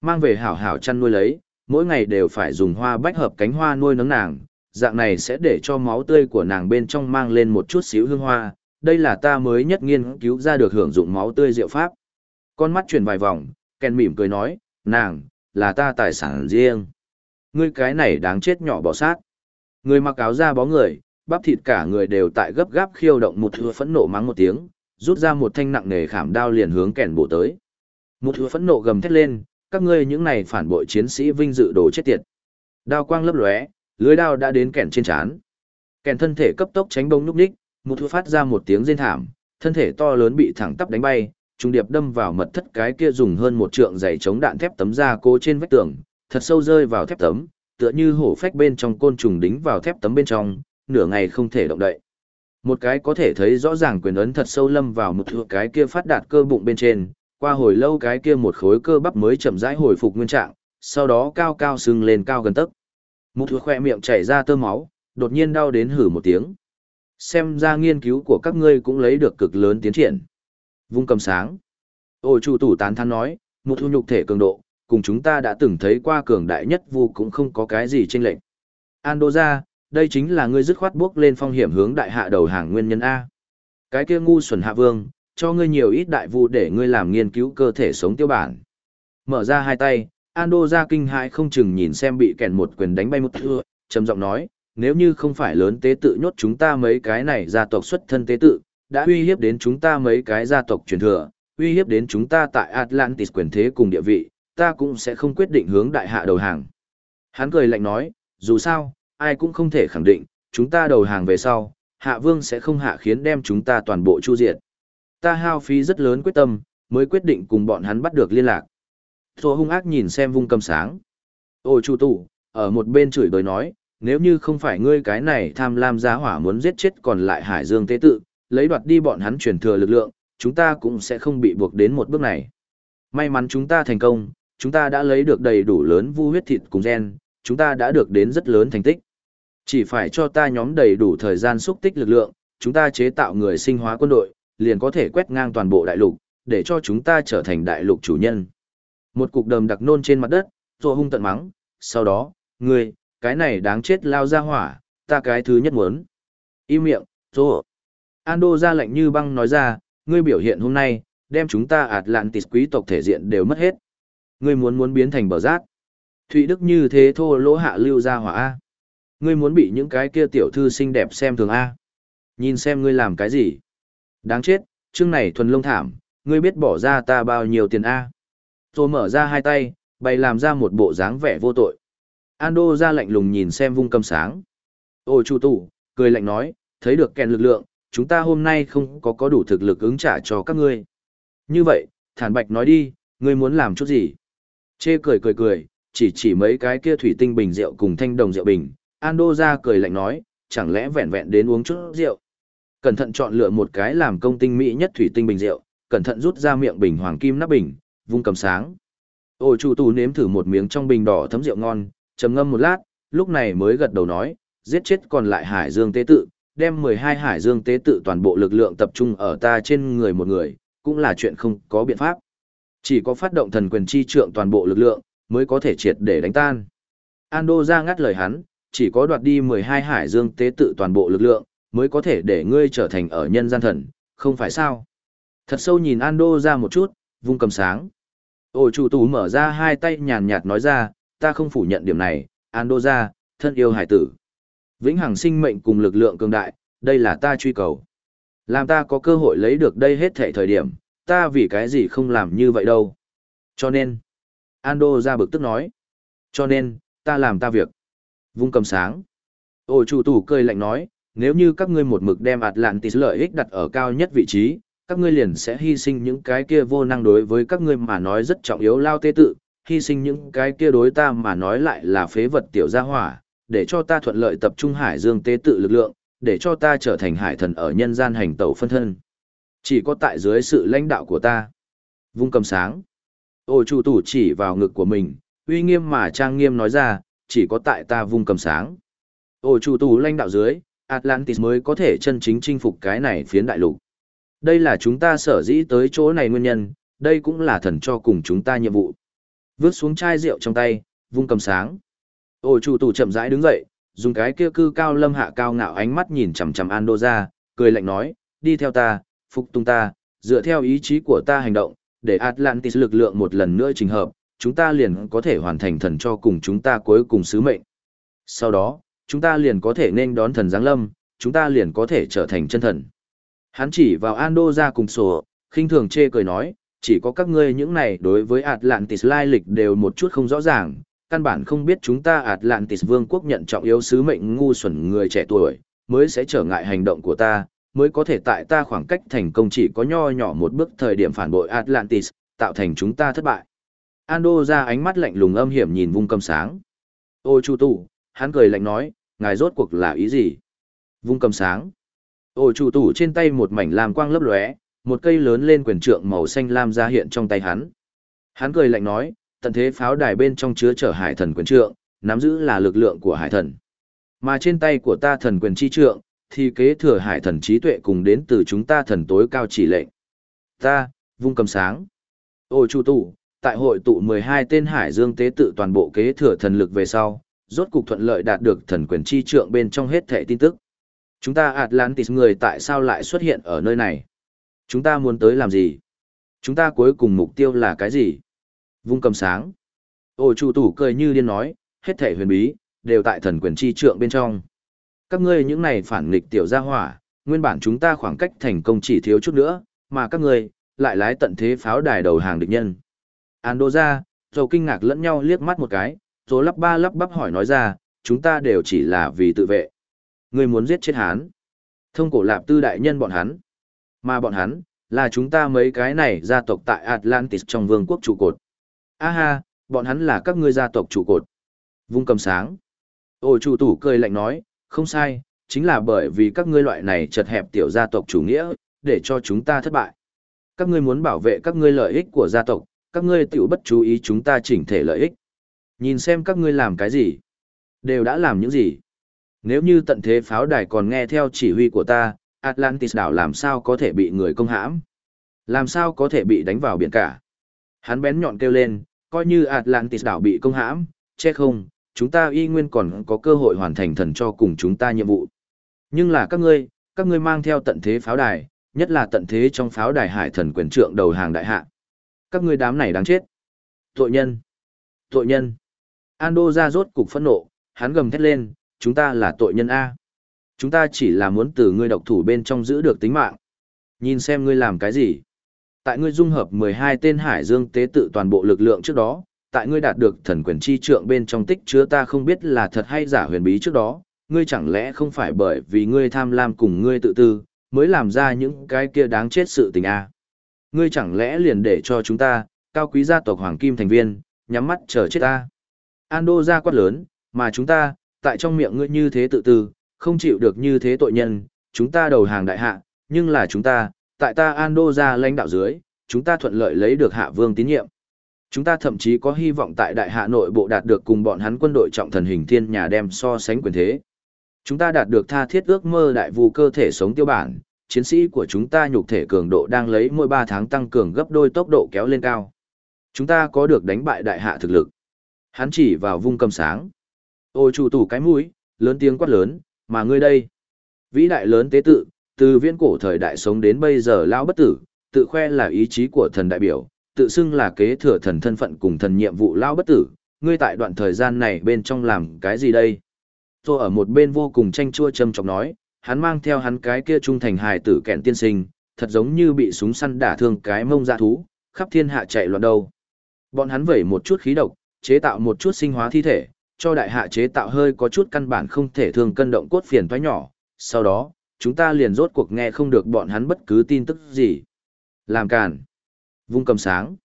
Mang về hảo hảo chăn nuôi lấy, mỗi ngày đều phải dùng hoa bách hợp cánh hoa nuôi nấng nàng, dạng này sẽ để cho máu tươi của nàng bên trong mang lên một chút xíu hương hoa, đây là ta mới nhất nghiên cứu ra được hưởng dụng máu tươi diệu pháp. Con mắt chuyển vài vòng, Ken mỉm cười nói, nàng, là ta tài sản riêng. Ngươi cái này đáng chết nhỏ bỏ sát. Người mặc áo da bó người, bắp thịt cả người đều tại gấp gáp khiêu động một thừa phẫn nộ mắng một tiếng, rút ra một thanh nặng nề khảm đao liền hướng kèn bổ tới. Một thừa phẫn nộ gầm thét lên, các ngươi những này phản bội chiến sĩ vinh dự đồ chết tiệt. Đao quang lấp lóe, lưới đao đã đến kèn trên trán. Kèn thân thể cấp tốc tránh bông núp ních, một thu phát ra một tiếng rên thảm, thân thể to lớn bị thẳng tắp đánh bay, trung điệp đâm vào mật thất cái kia dùng hơn một trượng dày chống đạn thép tấm ra cố trên vách tường, thật sâu rơi vào thép tấm, tựa như hổ phách bên trong côn trùng đính vào thép tấm bên trong, nửa ngày không thể động đậy. Một cái có thể thấy rõ ràng quyền ấn thật sâu lâm vào một thua cái kia phát đạt cơ bụng bên trên, qua hồi lâu cái kia một khối cơ bắp mới chậm rãi hồi phục nguyên trạng, sau đó cao cao sưng lên cao gần tấc. Mụ thua khoe miệng chảy ra tơ máu, đột nhiên đau đến hử một tiếng. Xem ra nghiên cứu của các ngươi cũng lấy được cực lớn tiến triển. Vung cầm sáng. Ôi chủ tủ tán thán nói, mụ thu nhục thể cường độ, cùng chúng ta đã từng thấy qua cường đại nhất vu cũng không có cái gì chênh lệch. Ando ra, đây chính là ngươi dứt khoát bước lên phong hiểm hướng đại hạ đầu hàng nguyên nhân A. Cái kia ngu xuẩn hạ vương, cho ngươi nhiều ít đại vu để ngươi làm nghiên cứu cơ thể sống tiêu bản. Mở ra hai tay, Ando ra kinh hãi không chừng nhìn xem bị kèn một quyền đánh bay một thưa, trầm giọng nói, nếu như không phải lớn tế tự nhốt chúng ta mấy cái này gia tộc xuất thân tế tự, đã uy hiếp đến chúng ta mấy cái gia tộc truyền thừa, uy hiếp đến chúng ta tại Atlantis quyền thế cùng địa vị, ta cũng sẽ không quyết định hướng đại hạ đầu hàng. Hắn cười lạnh nói, dù sao, ai cũng không thể khẳng định, chúng ta đầu hàng về sau, hạ vương sẽ không hạ khiến đem chúng ta toàn bộ chu diệt. Ta hao phí rất lớn quyết tâm, mới quyết định cùng bọn hắn bắt được liên lạc. Thua hung ác nhìn xem vung cầm sáng. Ôi chủ tủ, ở một bên chửi bới nói, nếu như không phải ngươi cái này tham lam giá hỏa muốn giết chết còn lại Hải Dương Tế Tự, lấy đoạt đi bọn hắn truyền thừa lực lượng, chúng ta cũng sẽ không bị buộc đến một bước này. May mắn chúng ta thành công, chúng ta đã lấy được đầy đủ lớn vu huyết thịt cùng gen, chúng ta đã được đến rất lớn thành tích. Chỉ phải cho ta nhóm đầy đủ thời gian xúc tích lực lượng, chúng ta chế tạo người sinh hóa quân đội, liền có thể quét ngang toàn bộ đại lục, để cho chúng ta trở thành đại lục chủ nhân. Một cục đầm đặc nôn trên mặt đất, rồi hung tận mắng, sau đó, ngươi, cái này đáng chết lao ra hỏa, ta cái thứ nhất muốn. Im miệng, rồi. Ando ra lệnh như băng nói ra, ngươi biểu hiện hôm nay, đem chúng ta Atlantis quý tộc thể diện đều mất hết. Ngươi muốn muốn biến thành bờ rác. Thụy Đức như thế thô lỗ hạ lưu ra hỏa A. Ngươi muốn bị những cái kia tiểu thư xinh đẹp xem thường A. Nhìn xem ngươi làm cái gì. Đáng chết, chương này thuần lông thảm, ngươi biết bỏ ra ta bao nhiêu tiền A. Rồi mở ra hai tay, bày làm ra một bộ dáng vẻ vô tội. Ando ra lạnh lùng nhìn xem vung cầm sáng. Ôi chủ tủ, cười lạnh nói, thấy được kèn lực lượng, chúng ta hôm nay không có có đủ thực lực ứng trả cho các ngươi. Như vậy, thản bạch nói đi, ngươi muốn làm chút gì? Chê cười cười cười, chỉ chỉ mấy cái kia thủy tinh bình rượu cùng thanh đồng rượu bình. Ando ra cười lạnh nói, chẳng lẽ vẹn vẹn đến uống chút rượu. Cẩn thận chọn lựa một cái làm công tinh mỹ nhất thủy tinh bình rượu, cẩn thận rút ra miệng bình hoàng kim nắp bình, vung cầm sáng. Ôi chủ tù nếm thử một miếng trong bình đỏ thấm rượu ngon, trầm ngâm một lát, lúc này mới gật đầu nói, giết chết còn lại hải dương tế tự, đem 12 hải dương tế tự toàn bộ lực lượng tập trung ở ta trên người một người, cũng là chuyện không có biện pháp. Chỉ có phát động thần quyền chi trượng toàn bộ lực lượng, mới có thể triệt để đánh tan. Ando ra ngắt lời hắn, chỉ có đoạt đi 12 hải dương tế tự toàn bộ lực lượng, mới có thể để ngươi trở thành ở nhân gian thần, không phải sao? Thật sâu nhìn Ando ra một chút, vung cầm sáng. Ôi chủ tù mở ra hai tay nhàn nhạt nói ra, ta không phủ nhận điểm này, Ando ra, thân yêu hải tử. Vĩnh hằng sinh mệnh cùng lực lượng cường đại, đây là ta truy cầu. Làm ta có cơ hội lấy được đây hết thể thời điểm, ta vì cái gì không làm như vậy đâu. Cho nên, Ando ra bực tức nói. Cho nên, ta làm ta việc. Vung cầm sáng. Ôi chủ tù cười lạnh nói, nếu như các ngươi một mực đem Atlantis lợi ích đặt ở cao nhất vị trí, các ngươi liền sẽ hy sinh những cái kia vô năng đối với các ngươi mà nói rất trọng yếu lao tê tự, hy sinh những cái kia đối ta mà nói lại là phế vật tiểu gia hỏa, để cho ta thuận lợi tập trung hải dương tế tự lực lượng, để cho ta trở thành hải thần ở nhân gian hành tẩu phân thân. Chỉ có tại dưới sự lãnh đạo của ta. Vung cầm sáng. Ô chủ tủ chỉ vào ngực của mình, uy nghiêm mà trang nghiêm nói ra, chỉ có tại ta vung cầm sáng. Ô chủ tủ lãnh đạo dưới, Atlantis mới có thể chân chính chinh phục cái này phiến đại lục. Đây là chúng ta sở dĩ tới chỗ này nguyên nhân, đây cũng là thần cho cùng chúng ta nhiệm vụ. Vướt xuống chai rượu trong tay, vung cầm sáng. Ôi chủ tù chậm rãi đứng dậy, dùng cái kia cư cao lâm hạ cao ngạo ánh mắt nhìn chằm chằm Ando ra, cười lạnh nói, đi theo ta, phục tung ta, dựa theo ý chí của ta hành động, để Atlantis lực lượng một lần nữa trình hợp, chúng ta liền có thể hoàn thành thần cho cùng chúng ta cuối cùng sứ mệnh. Sau đó, chúng ta liền có thể nên đón thần giáng lâm, chúng ta liền có thể trở thành chân thần. Hắn chỉ vào Ando ra cùng sổ, khinh thường chê cười nói, chỉ có các ngươi những này đối với Atlantis lai lịch đều một chút không rõ ràng, căn bản không biết chúng ta Atlantis vương quốc nhận trọng yếu sứ mệnh ngu xuẩn người trẻ tuổi, mới sẽ trở ngại hành động của ta, mới có thể tại ta khoảng cách thành công chỉ có nho nhỏ một bước thời điểm phản bội Atlantis, tạo thành chúng ta thất bại. Ando ra ánh mắt lạnh lùng âm hiểm nhìn vung cầm sáng. Ôi chu tụ, hắn cười lạnh nói, ngài rốt cuộc là ý gì? Vung cầm sáng. Ôi chủ tủ trên tay một mảnh lam quang lấp lóe, một cây lớn lên quyền trượng màu xanh lam ra hiện trong tay hắn. Hắn cười lạnh nói, tận thế pháo đài bên trong chứa chở hải thần quyền trượng, nắm giữ là lực lượng của hải thần. Mà trên tay của ta thần quyền chi trượng, thì kế thừa hải thần trí tuệ cùng đến từ chúng ta thần tối cao chỉ lệnh. Ta, vung cầm sáng. Ôi chủ tủ, tại hội tụ 12 tên hải dương tế tự toàn bộ kế thừa thần lực về sau, rốt cục thuận lợi đạt được thần quyền chi trượng bên trong hết thẻ tin tức. Chúng ta Atlantis người tại sao lại xuất hiện ở nơi này? Chúng ta muốn tới làm gì? Chúng ta cuối cùng mục tiêu là cái gì? Vung cầm sáng. ôi chủ tủ cười như điên nói, hết thể huyền bí, đều tại thần quyền chi trượng bên trong. Các ngươi những này phản nghịch tiểu gia hỏa, nguyên bản chúng ta khoảng cách thành công chỉ thiếu chút nữa, mà các ngươi lại lái tận thế pháo đài đầu hàng địch nhân. Ando ra, dầu kinh ngạc lẫn nhau liếc mắt một cái, rồi lắp ba lắp bắp hỏi nói ra, chúng ta đều chỉ là vì tự vệ. Ngươi muốn giết chết hắn. Thông cổ lạp tư đại nhân bọn hắn. Mà bọn hắn, là chúng ta mấy cái này gia tộc tại Atlantis trong vương quốc trụ cột. A ha, bọn hắn là các ngươi gia tộc trụ cột. Vung cầm sáng. Ôi chủ tủ cười lạnh nói, không sai, chính là bởi vì các ngươi loại này chật hẹp tiểu gia tộc chủ nghĩa, để cho chúng ta thất bại. Các ngươi muốn bảo vệ các ngươi lợi ích của gia tộc, các ngươi tiểu bất chú ý chúng ta chỉnh thể lợi ích. Nhìn xem các ngươi làm cái gì, đều đã làm những gì. Nếu như tận thế pháo đài còn nghe theo chỉ huy của ta, Atlantis đảo làm sao có thể bị người công hãm? Làm sao có thể bị đánh vào biển cả? Hắn bén nhọn kêu lên, coi như Atlantis đảo bị công hãm, chết không, chúng ta y nguyên còn có cơ hội hoàn thành thần cho cùng chúng ta nhiệm vụ. Nhưng là các ngươi, các ngươi mang theo tận thế pháo đài, nhất là tận thế trong pháo đài hải thần quyền trượng đầu hàng đại hạ. Các ngươi đám này đáng chết. Tội nhân. Tội nhân. Ando ra rốt cục phẫn nộ, hắn gầm thét lên, chúng ta là tội nhân A. Chúng ta chỉ là muốn từ ngươi độc thủ bên trong giữ được tính mạng. Nhìn xem ngươi làm cái gì. Tại ngươi dung hợp 12 tên hải dương tế tự toàn bộ lực lượng trước đó, tại ngươi đạt được thần quyền chi trượng bên trong tích chứa ta không biết là thật hay giả huyền bí trước đó, ngươi chẳng lẽ không phải bởi vì ngươi tham lam cùng ngươi tự tư, mới làm ra những cái kia đáng chết sự tình à. Ngươi chẳng lẽ liền để cho chúng ta, cao quý gia tộc Hoàng Kim thành viên, nhắm mắt chờ chết ta. Ando ra quát lớn, mà chúng ta, tại trong miệng ngươi như thế tự tư, không chịu được như thế tội nhân, chúng ta đầu hàng đại hạ, nhưng là chúng ta, tại ta Ando ra lãnh đạo dưới, chúng ta thuận lợi lấy được hạ vương tín nhiệm. Chúng ta thậm chí có hy vọng tại đại hạ nội bộ đạt được cùng bọn hắn quân đội trọng thần hình thiên nhà đem so sánh quyền thế. Chúng ta đạt được tha thiết ước mơ đại vụ cơ thể sống tiêu bản, chiến sĩ của chúng ta nhục thể cường độ đang lấy mỗi 3 tháng tăng cường gấp đôi tốc độ kéo lên cao. Chúng ta có được đánh bại đại hạ thực lực. Hắn chỉ vào vung cầm sáng. Ôi chủ tủ cái mũi, lớn tiếng quát lớn, mà ngươi đây. Vĩ đại lớn tế tự, từ viễn cổ thời đại sống đến bây giờ lão bất tử, tự khoe là ý chí của thần đại biểu, tự xưng là kế thừa thần thân phận cùng thần nhiệm vụ lão bất tử. Ngươi tại đoạn thời gian này bên trong làm cái gì đây? Tôi ở một bên vô cùng tranh chua châm chọc nói, hắn mang theo hắn cái kia trung thành hài tử kẹn tiên sinh, thật giống như bị súng săn đả thương cái mông dạ thú, khắp thiên hạ chạy loạn đâu. Bọn hắn vẩy một chút khí độc, chế tạo một chút sinh hóa thi thể, cho đại hạ chế tạo hơi có chút căn bản không thể thương cân động cốt phiền thoái nhỏ, sau đó, chúng ta liền rốt cuộc nghe không được bọn hắn bất cứ tin tức gì. Làm càn. Vung cầm sáng.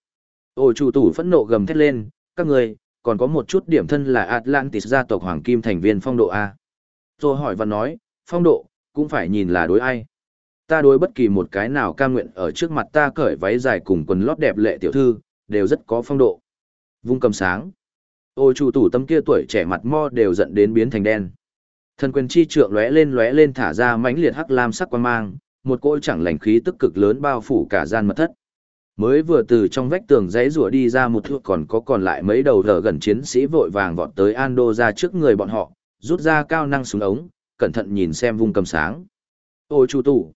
Ôi chủ tủ phẫn nộ gầm thét lên, các người, còn có một chút điểm thân là Atlantis gia tộc Hoàng Kim thành viên phong độ A. Rồi hỏi và nói, phong độ, cũng phải nhìn là đối ai. Ta đối bất kỳ một cái nào ca nguyện ở trước mặt ta cởi váy dài cùng quần lót đẹp lệ tiểu thư, đều rất có phong độ. Vung cầm sáng. Ôi chủ tủ tâm kia tuổi trẻ mặt mo đều giận đến biến thành đen. Thần quyền chi trượng lóe lên lóe lên thả ra mãnh liệt hắc lam sắc quang mang, một cỗ chẳng lành khí tức cực lớn bao phủ cả gian mật thất. Mới vừa từ trong vách tường giấy rùa đi ra một thước còn có còn lại mấy đầu rờ gần chiến sĩ vội vàng vọt tới Ando ra trước người bọn họ, rút ra cao năng súng ống, cẩn thận nhìn xem vung cầm sáng. Ôi chủ tủ!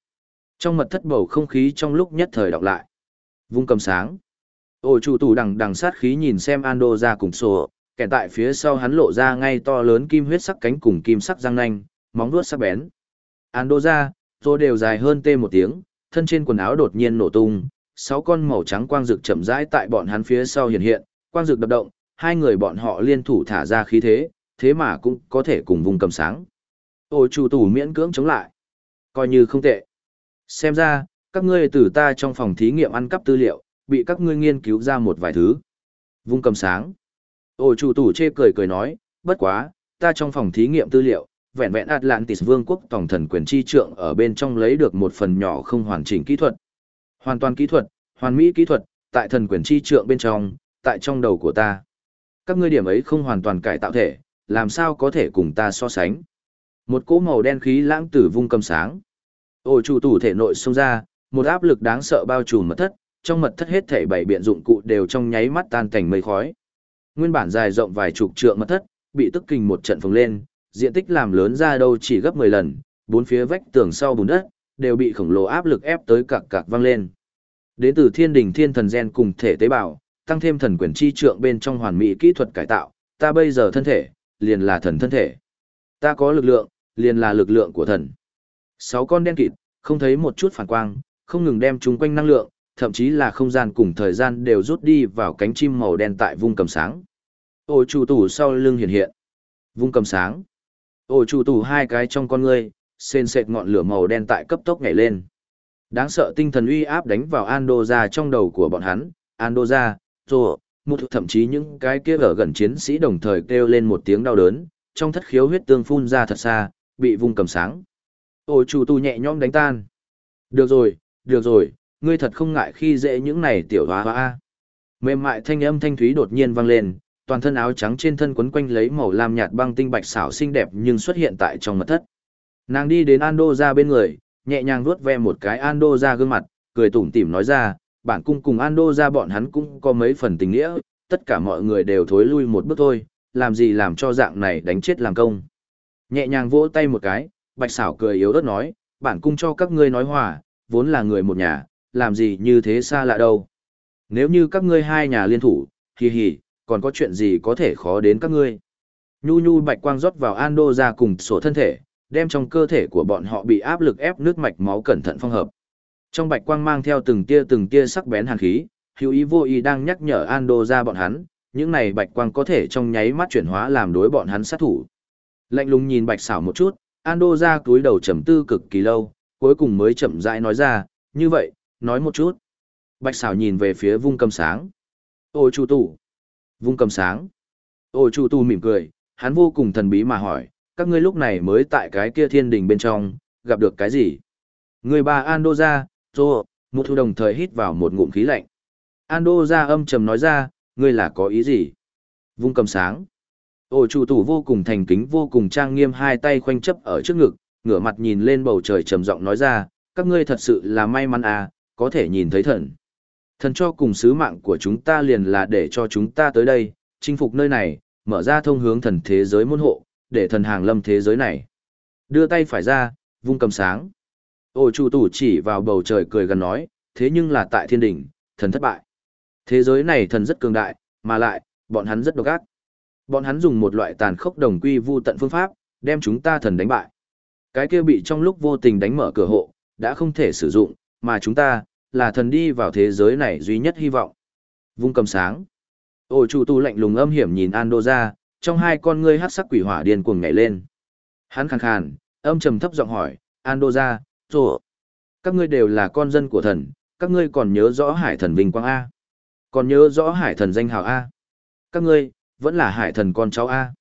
Trong mật thất bầu không khí trong lúc nhất thời đọc lại. Vung cầm sáng. Ôi chủ tủ đằng đằng sát khí nhìn xem Ando ra cùng sổ, kẻ tại phía sau hắn lộ ra ngay to lớn kim huyết sắc cánh cùng kim sắc răng nanh, móng vuốt sắc bén. Ando ra, rồi đều dài hơn tê một tiếng, thân trên quần áo đột nhiên nổ tung, sáu con màu trắng quang dược chậm rãi tại bọn hắn phía sau hiện hiện, quang dược đập động, hai người bọn họ liên thủ thả ra khí thế, thế mà cũng có thể cùng vùng cầm sáng. Ôi chủ tủ miễn cưỡng chống lại. Coi như không tệ. Xem ra, các ngươi từ ta trong phòng thí nghiệm ăn cắp tư liệu, bị các ngươi nghiên cứu ra một vài thứ. Vung cầm sáng. Ôi chủ tủ chê cười cười nói, bất quá, ta trong phòng thí nghiệm tư liệu, vẹn vẹn Atlantis vương quốc tổng thần quyền chi trượng ở bên trong lấy được một phần nhỏ không hoàn chỉnh kỹ thuật. Hoàn toàn kỹ thuật, hoàn mỹ kỹ thuật, tại thần quyền chi trượng bên trong, tại trong đầu của ta. Các ngươi điểm ấy không hoàn toàn cải tạo thể, làm sao có thể cùng ta so sánh. Một cỗ màu đen khí lãng tử vung cầm sáng. Ôi chủ tủ thể nội xông ra, một áp lực đáng sợ bao trùm mật thất, trong mật thất hết thể bảy biện dụng cụ đều trong nháy mắt tan thành mây khói. Nguyên bản dài rộng vài chục trượng mật thất, bị tức kình một trận phồng lên, diện tích làm lớn ra đâu chỉ gấp 10 lần, bốn phía vách tường sau bùn đất, đều bị khổng lồ áp lực ép tới cạc cạc vang lên. Đến từ thiên đình thiên thần gen cùng thể tế bào, tăng thêm thần quyền chi trượng bên trong hoàn mỹ kỹ thuật cải tạo, ta bây giờ thân thể, liền là thần thân thể. Ta có lực lượng, liền là lực lượng của thần. Sáu con đen kịt, không thấy một chút phản quang, không ngừng đem chúng quanh năng lượng, thậm chí là không gian cùng thời gian đều rút đi vào cánh chim màu đen tại vung cầm sáng. Ôi chủ tủ sau lưng hiện hiện. Vung cầm sáng. Ôi chủ tủ hai cái trong con ngươi, sên sệt ngọn lửa màu đen tại cấp tốc nhảy lên. Đáng sợ tinh thần uy áp đánh vào Ando ra trong đầu của bọn hắn, Ando ra, rồi, một thậm chí những cái kia ở gần chiến sĩ đồng thời kêu lên một tiếng đau đớn, trong thất khiếu huyết tương phun ra thật xa, bị vung cầm sáng. Ôi chủ tu nhẹ nhõm đánh tan. Được rồi, được rồi, ngươi thật không ngại khi dễ những này tiểu hóa hóa. Mềm mại thanh âm thanh thúy đột nhiên vang lên, toàn thân áo trắng trên thân quấn quanh lấy màu lam nhạt băng tinh bạch xảo xinh đẹp nhưng xuất hiện tại trong mật thất. Nàng đi đến Ando ra bên người, nhẹ nhàng vuốt ve một cái Ando ra gương mặt, cười tủm tỉm nói ra, bản cung cùng Ando ra bọn hắn cũng có mấy phần tình nghĩa, tất cả mọi người đều thối lui một bước thôi, làm gì làm cho dạng này đánh chết làm công. Nhẹ nhàng vỗ tay một cái, bạch xảo cười yếu ớt nói, bản cung cho các ngươi nói hòa, vốn là người một nhà, làm gì như thế xa lạ đâu. Nếu như các ngươi hai nhà liên thủ, hì hì, còn có chuyện gì có thể khó đến các ngươi. Nhu nhu bạch quang rót vào Ando ra cùng sổ thân thể, đem trong cơ thể của bọn họ bị áp lực ép nước mạch máu cẩn thận phong hợp. Trong bạch quang mang theo từng tia từng tia sắc bén hàn khí, hữu ý vô ý đang nhắc nhở Ando ra bọn hắn, những này bạch quang có thể trong nháy mắt chuyển hóa làm đối bọn hắn sát thủ. Lạnh lùng nhìn bạch xảo một chút, Ando ra túi đầu trầm tư cực kỳ lâu, cuối cùng mới chậm rãi nói ra, như vậy, nói một chút. Bạch xảo nhìn về phía vung cầm sáng. Ôi chủ tủ. Vung cầm sáng. Ô chủ tu mỉm cười, hắn vô cùng thần bí mà hỏi, các ngươi lúc này mới tại cái kia thiên đình bên trong, gặp được cái gì? Người bà Ando ra, Tô, một thu đồng thời hít vào một ngụm khí lạnh. Ando ra âm trầm nói ra, ngươi là có ý gì? Vung cầm sáng. Ô chủ tủ vô cùng thành kính vô cùng trang nghiêm hai tay khoanh chấp ở trước ngực, ngửa mặt nhìn lên bầu trời trầm giọng nói ra, các ngươi thật sự là may mắn à, có thể nhìn thấy thần. Thần cho cùng sứ mạng của chúng ta liền là để cho chúng ta tới đây, chinh phục nơi này, mở ra thông hướng thần thế giới môn hộ, để thần hàng lâm thế giới này. Đưa tay phải ra, vung cầm sáng. Ôi chủ tủ chỉ vào bầu trời cười gần nói, thế nhưng là tại thiên đỉnh, thần thất bại. Thế giới này thần rất cường đại, mà lại, bọn hắn rất độc ác. Bọn hắn dùng một loại tàn khốc đồng quy vu tận phương pháp, đem chúng ta thần đánh bại. Cái kia bị trong lúc vô tình đánh mở cửa hộ, đã không thể sử dụng, mà chúng ta, là thần đi vào thế giới này duy nhất hy vọng. Vung cầm sáng. Ôi chủ tu lạnh lùng âm hiểm nhìn Ando ra, trong hai con ngươi hắc sắc quỷ hỏa điên cuồng nhảy lên. Hắn khàn khàn, âm trầm thấp giọng hỏi, Ando ra. Các ngươi đều là con dân của thần, các ngươi còn nhớ rõ hải thần vinh quang A. Còn nhớ rõ hải thần danh hào A. Các ngươi, vẫn là hải thần con cháu A.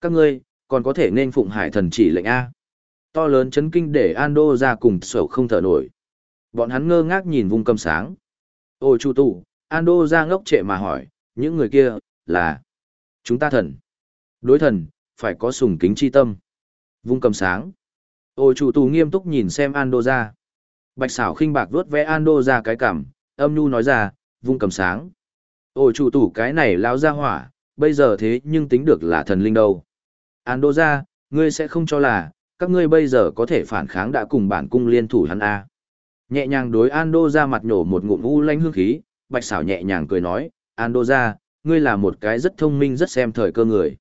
Các ngươi, còn có thể nên phụng hải thần chỉ lệnh A. To lớn chấn kinh để Ando ra cùng sổ không thở nổi. Bọn hắn ngơ ngác nhìn vung cầm sáng. Ôi chu tụ, Ando ra ngốc trệ mà hỏi, những người kia, là... Chúng ta thần. Đối thần, phải có sùng kính chi tâm. Vung cầm sáng. Ôi chủ tù nghiêm túc nhìn xem Ando ra. Bạch xảo khinh bạc vuốt vẽ Ando ra cái cảm, âm nhu nói ra, vung cầm sáng. Ôi chủ tù cái này lao ra hỏa, bây giờ thế nhưng tính được là thần linh đâu. Ando ra, ngươi sẽ không cho là, các ngươi bây giờ có thể phản kháng đã cùng bản cung liên thủ hắn A. Nhẹ nhàng đối Ando ra mặt nhổ một ngụm u lanh hương khí, bạch xảo nhẹ nhàng cười nói, Ando ra, ngươi là một cái rất thông minh rất xem thời cơ người.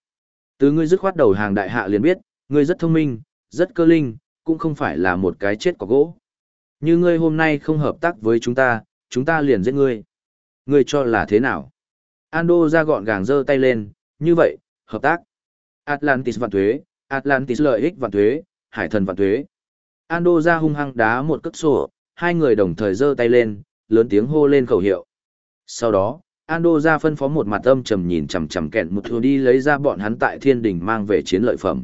Từ ngươi dứt khoát đầu hàng đại hạ liền biết, ngươi rất thông minh, rất cơ linh, cũng không phải là một cái chết có gỗ. Như ngươi hôm nay không hợp tác với chúng ta, chúng ta liền giết ngươi. Ngươi cho là thế nào? Ando ra gọn gàng giơ tay lên, như vậy, hợp tác. Atlantis vạn thuế, Atlantis lợi ích vạn thuế, hải thần vạn thuế. Ando ra hung hăng đá một cất sổ, hai người đồng thời giơ tay lên, lớn tiếng hô lên khẩu hiệu. Sau đó, Ando ra phân phó một mặt âm trầm nhìn chằm chằm kẹn một thu đi lấy ra bọn hắn tại thiên đình mang về chiến lợi phẩm.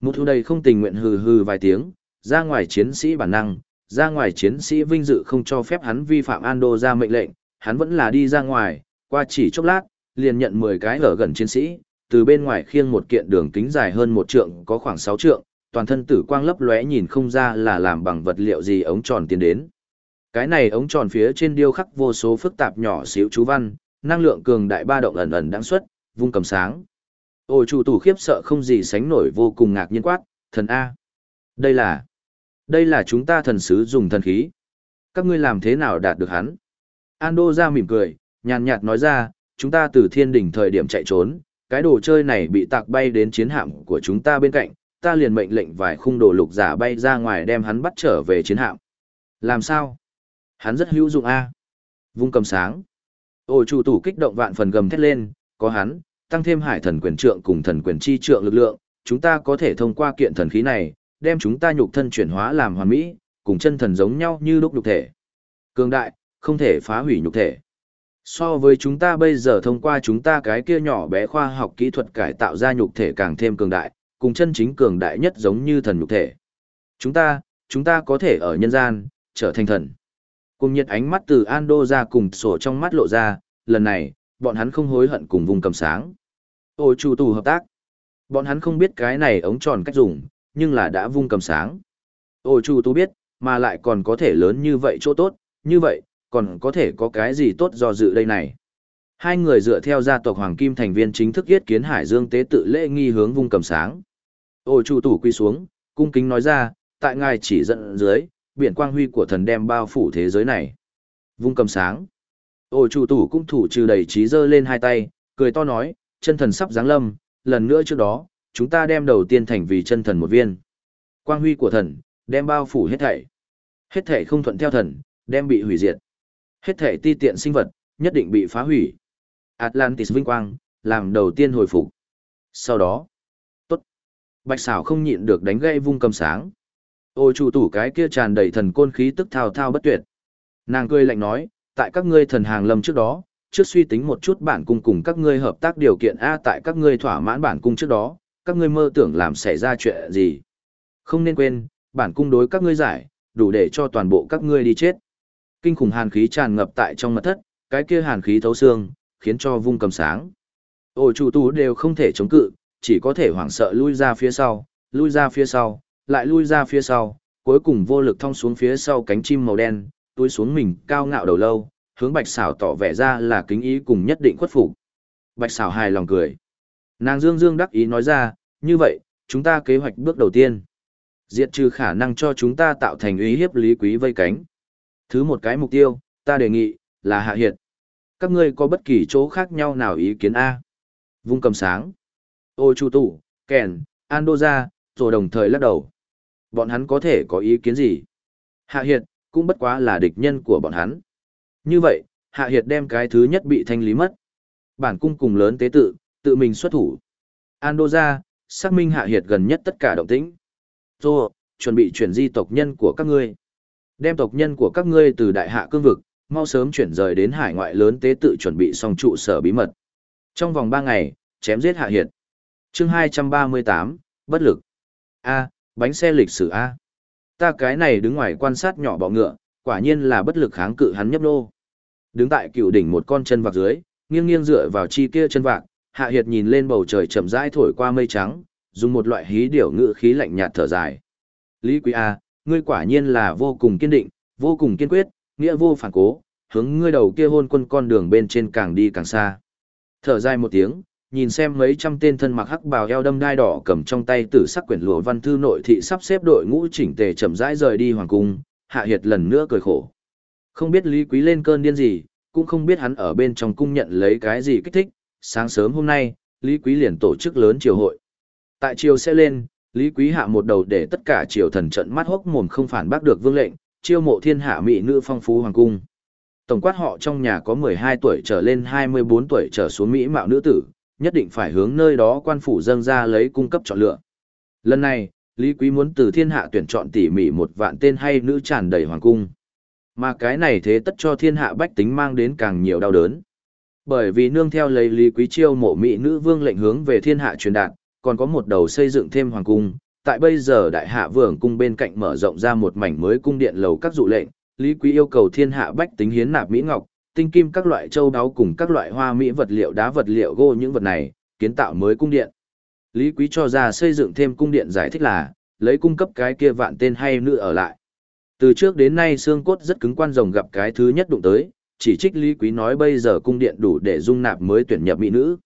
Một thu đầy không tình nguyện hừ hừ vài tiếng, ra ngoài chiến sĩ bản năng, ra ngoài chiến sĩ vinh dự không cho phép hắn vi phạm Ando ra mệnh lệnh, hắn vẫn là đi ra ngoài, qua chỉ chốc lát, liền nhận 10 cái ở gần chiến sĩ, từ bên ngoài khiêng một kiện đường kính dài hơn một trượng có khoảng 6 trượng, toàn thân tử quang lấp lóe nhìn không ra là làm bằng vật liệu gì ống tròn tiến đến. Cái này ống tròn phía trên điêu khắc vô số phức tạp nhỏ xíu chú văn, năng lượng cường đại ba động ẩn ẩn đang xuất, vung cầm sáng. Ôi chủ tủ khiếp sợ không gì sánh nổi vô cùng ngạc nhiên quát, thần A. Đây là, đây là chúng ta thần sứ dùng thần khí. Các ngươi làm thế nào đạt được hắn? Ando ra mỉm cười, nhàn nhạt nói ra, chúng ta từ thiên đỉnh thời điểm chạy trốn, cái đồ chơi này bị tạc bay đến chiến hạm của chúng ta bên cạnh, ta liền mệnh lệnh vài khung đồ lục giả bay ra ngoài đem hắn bắt trở về chiến hạm. Làm sao? Hắn rất hữu dụng a. Vung cầm sáng. Ôi chủ tủ kích động vạn phần gầm thét lên, có hắn, tăng thêm hải thần quyền trượng cùng thần quyền chi trượng lực lượng, chúng ta có thể thông qua kiện thần khí này, đem chúng ta nhục thân chuyển hóa làm hoàn mỹ, cùng chân thần giống nhau như lúc nhục thể. Cường đại, không thể phá hủy nhục thể. So với chúng ta bây giờ thông qua chúng ta cái kia nhỏ bé khoa học kỹ thuật cải tạo ra nhục thể càng thêm cường đại, cùng chân chính cường đại nhất giống như thần nhục thể. Chúng ta, chúng ta có thể ở nhân gian, trở thành thần. Cùng nhiệt ánh mắt từ Ando ra cùng sổ trong mắt lộ ra, lần này, bọn hắn không hối hận cùng vùng cầm sáng. Ôi chủ tù hợp tác. Bọn hắn không biết cái này ống tròn cách dùng, nhưng là đã vung cầm sáng. Ôi chủ tù biết, mà lại còn có thể lớn như vậy chỗ tốt, như vậy, còn có thể có cái gì tốt do dự đây này. Hai người dựa theo gia tộc Hoàng Kim thành viên chính thức yết kiến Hải Dương tế tự lễ nghi hướng vung cầm sáng. Ôi chủ tủ quy xuống, cung kính nói ra, tại ngài chỉ dẫn dưới, biển quang huy của thần đem bao phủ thế giới này. Vung cầm sáng. Ôi chủ tủ cũng thủ trừ đầy trí dơ lên hai tay, cười to nói, chân thần sắp giáng lâm, lần nữa trước đó, chúng ta đem đầu tiên thành vì chân thần một viên. Quang huy của thần, đem bao phủ hết thảy. Hết thảy không thuận theo thần, đem bị hủy diệt. Hết thảy ti tiện sinh vật, nhất định bị phá hủy. Atlantis vinh quang, làm đầu tiên hồi phục. Sau đó. Bạch xảo không nhịn được đánh gây vung cầm sáng. Ôi chủ tủ cái kia tràn đầy thần côn khí tức thao thao bất tuyệt. Nàng cười lạnh nói, tại các ngươi thần hàng lâm trước đó, trước suy tính một chút bản cung cùng các ngươi hợp tác điều kiện A tại các ngươi thỏa mãn bản cung trước đó, các ngươi mơ tưởng làm xảy ra chuyện gì. Không nên quên, bản cung đối các ngươi giải, đủ để cho toàn bộ các ngươi đi chết. Kinh khủng hàn khí tràn ngập tại trong mật thất, cái kia hàn khí thấu xương, khiến cho vung cầm sáng. Ôi chủ tú đều không thể chống cự, chỉ có thể hoảng sợ lui ra phía sau, lui ra phía sau, lại lui ra phía sau, cuối cùng vô lực thong xuống phía sau cánh chim màu đen, túi xuống mình cao ngạo đầu lâu, hướng bạch xảo tỏ vẻ ra là kính ý cùng nhất định khuất phục. Bạch xảo hài lòng cười. Nàng dương dương đắc ý nói ra, như vậy, chúng ta kế hoạch bước đầu tiên. Diệt trừ khả năng cho chúng ta tạo thành uy hiếp lý quý vây cánh. Thứ một cái mục tiêu, ta đề nghị, là hạ hiệt. Các ngươi có bất kỳ chỗ khác nhau nào ý kiến A? Vung cầm sáng. Ô chu tủ, kèn, Andoza, rồi đồng thời lắc đầu. Bọn hắn có thể có ý kiến gì? Hạ hiệt, cũng bất quá là địch nhân của bọn hắn. Như vậy, Hạ Hiệt đem cái thứ nhất bị thanh lý mất. Bản cung cùng lớn tế tự, tự mình xuất thủ. Andoza, xác minh Hạ Hiệt gần nhất tất cả động tĩnh. Rồi chuẩn bị chuyển di tộc nhân của các ngươi. Đem tộc nhân của các ngươi từ đại hạ cương vực, mau sớm chuyển rời đến hải ngoại lớn tế tự chuẩn bị xong trụ sở bí mật. Trong vòng ba ngày, chém giết Hạ Hiệt chương 238, bất lực. A, bánh xe lịch sử A ta cái này đứng ngoài quan sát nhỏ bọ ngựa, quả nhiên là bất lực kháng cự hắn nhấp nô. Đứng tại cựu đỉnh một con chân vạc dưới, nghiêng nghiêng dựa vào chi kia chân vạc, Hạ Hiệt nhìn lên bầu trời chậm rãi thổi qua mây trắng, dùng một loại hí điểu ngự khí lạnh nhạt thở dài. Lý Quý A, ngươi quả nhiên là vô cùng kiên định, vô cùng kiên quyết, nghĩa vô phản cố, hướng ngươi đầu kia hôn quân con đường bên trên càng đi càng xa. Thở dài một tiếng, nhìn xem mấy trăm tên thân mặc hắc bào eo đâm đai đỏ cầm trong tay tử sắc quyển lụa văn thư nội thị sắp xếp đội ngũ chỉnh tề chậm rãi rời đi hoàng cung, hạ hiệt lần nữa cười khổ. Không biết Lý Quý lên cơn điên gì, cũng không biết hắn ở bên trong cung nhận lấy cái gì kích thích, sáng sớm hôm nay, Lý Quý liền tổ chức lớn triều hội. Tại triều sẽ lên, Lý Quý hạ một đầu để tất cả triều thần trận mắt hốc mồm không phản bác được vương lệnh, chiêu mộ thiên hạ mỹ nữ phong phú hoàng cung. Tổng quát họ trong nhà có 12 tuổi trở lên 24 tuổi trở xuống mỹ mạo nữ tử, nhất định phải hướng nơi đó quan phủ dâng ra lấy cung cấp chọn lựa. Lần này, Lý Quý muốn từ thiên hạ tuyển chọn tỉ mỉ một vạn tên hay nữ tràn đầy hoàng cung. Mà cái này thế tất cho thiên hạ bách tính mang đến càng nhiều đau đớn. Bởi vì nương theo lấy Lý Quý chiêu mộ mỹ nữ vương lệnh hướng về thiên hạ truyền đạt, còn có một đầu xây dựng thêm hoàng cung. Tại bây giờ đại hạ vương cung bên cạnh mở rộng ra một mảnh mới cung điện lầu các dụ lệnh, Lý Quý yêu cầu thiên hạ bách tính hiến nạp mỹ ngọc, tinh kim các loại châu đáo cùng các loại hoa mỹ vật liệu đá vật liệu gỗ những vật này, kiến tạo mới cung điện. Lý Quý cho ra xây dựng thêm cung điện giải thích là, lấy cung cấp cái kia vạn tên hay nữ ở lại. Từ trước đến nay xương cốt rất cứng quan rồng gặp cái thứ nhất đụng tới, chỉ trích Lý Quý nói bây giờ cung điện đủ để dung nạp mới tuyển nhập mỹ nữ.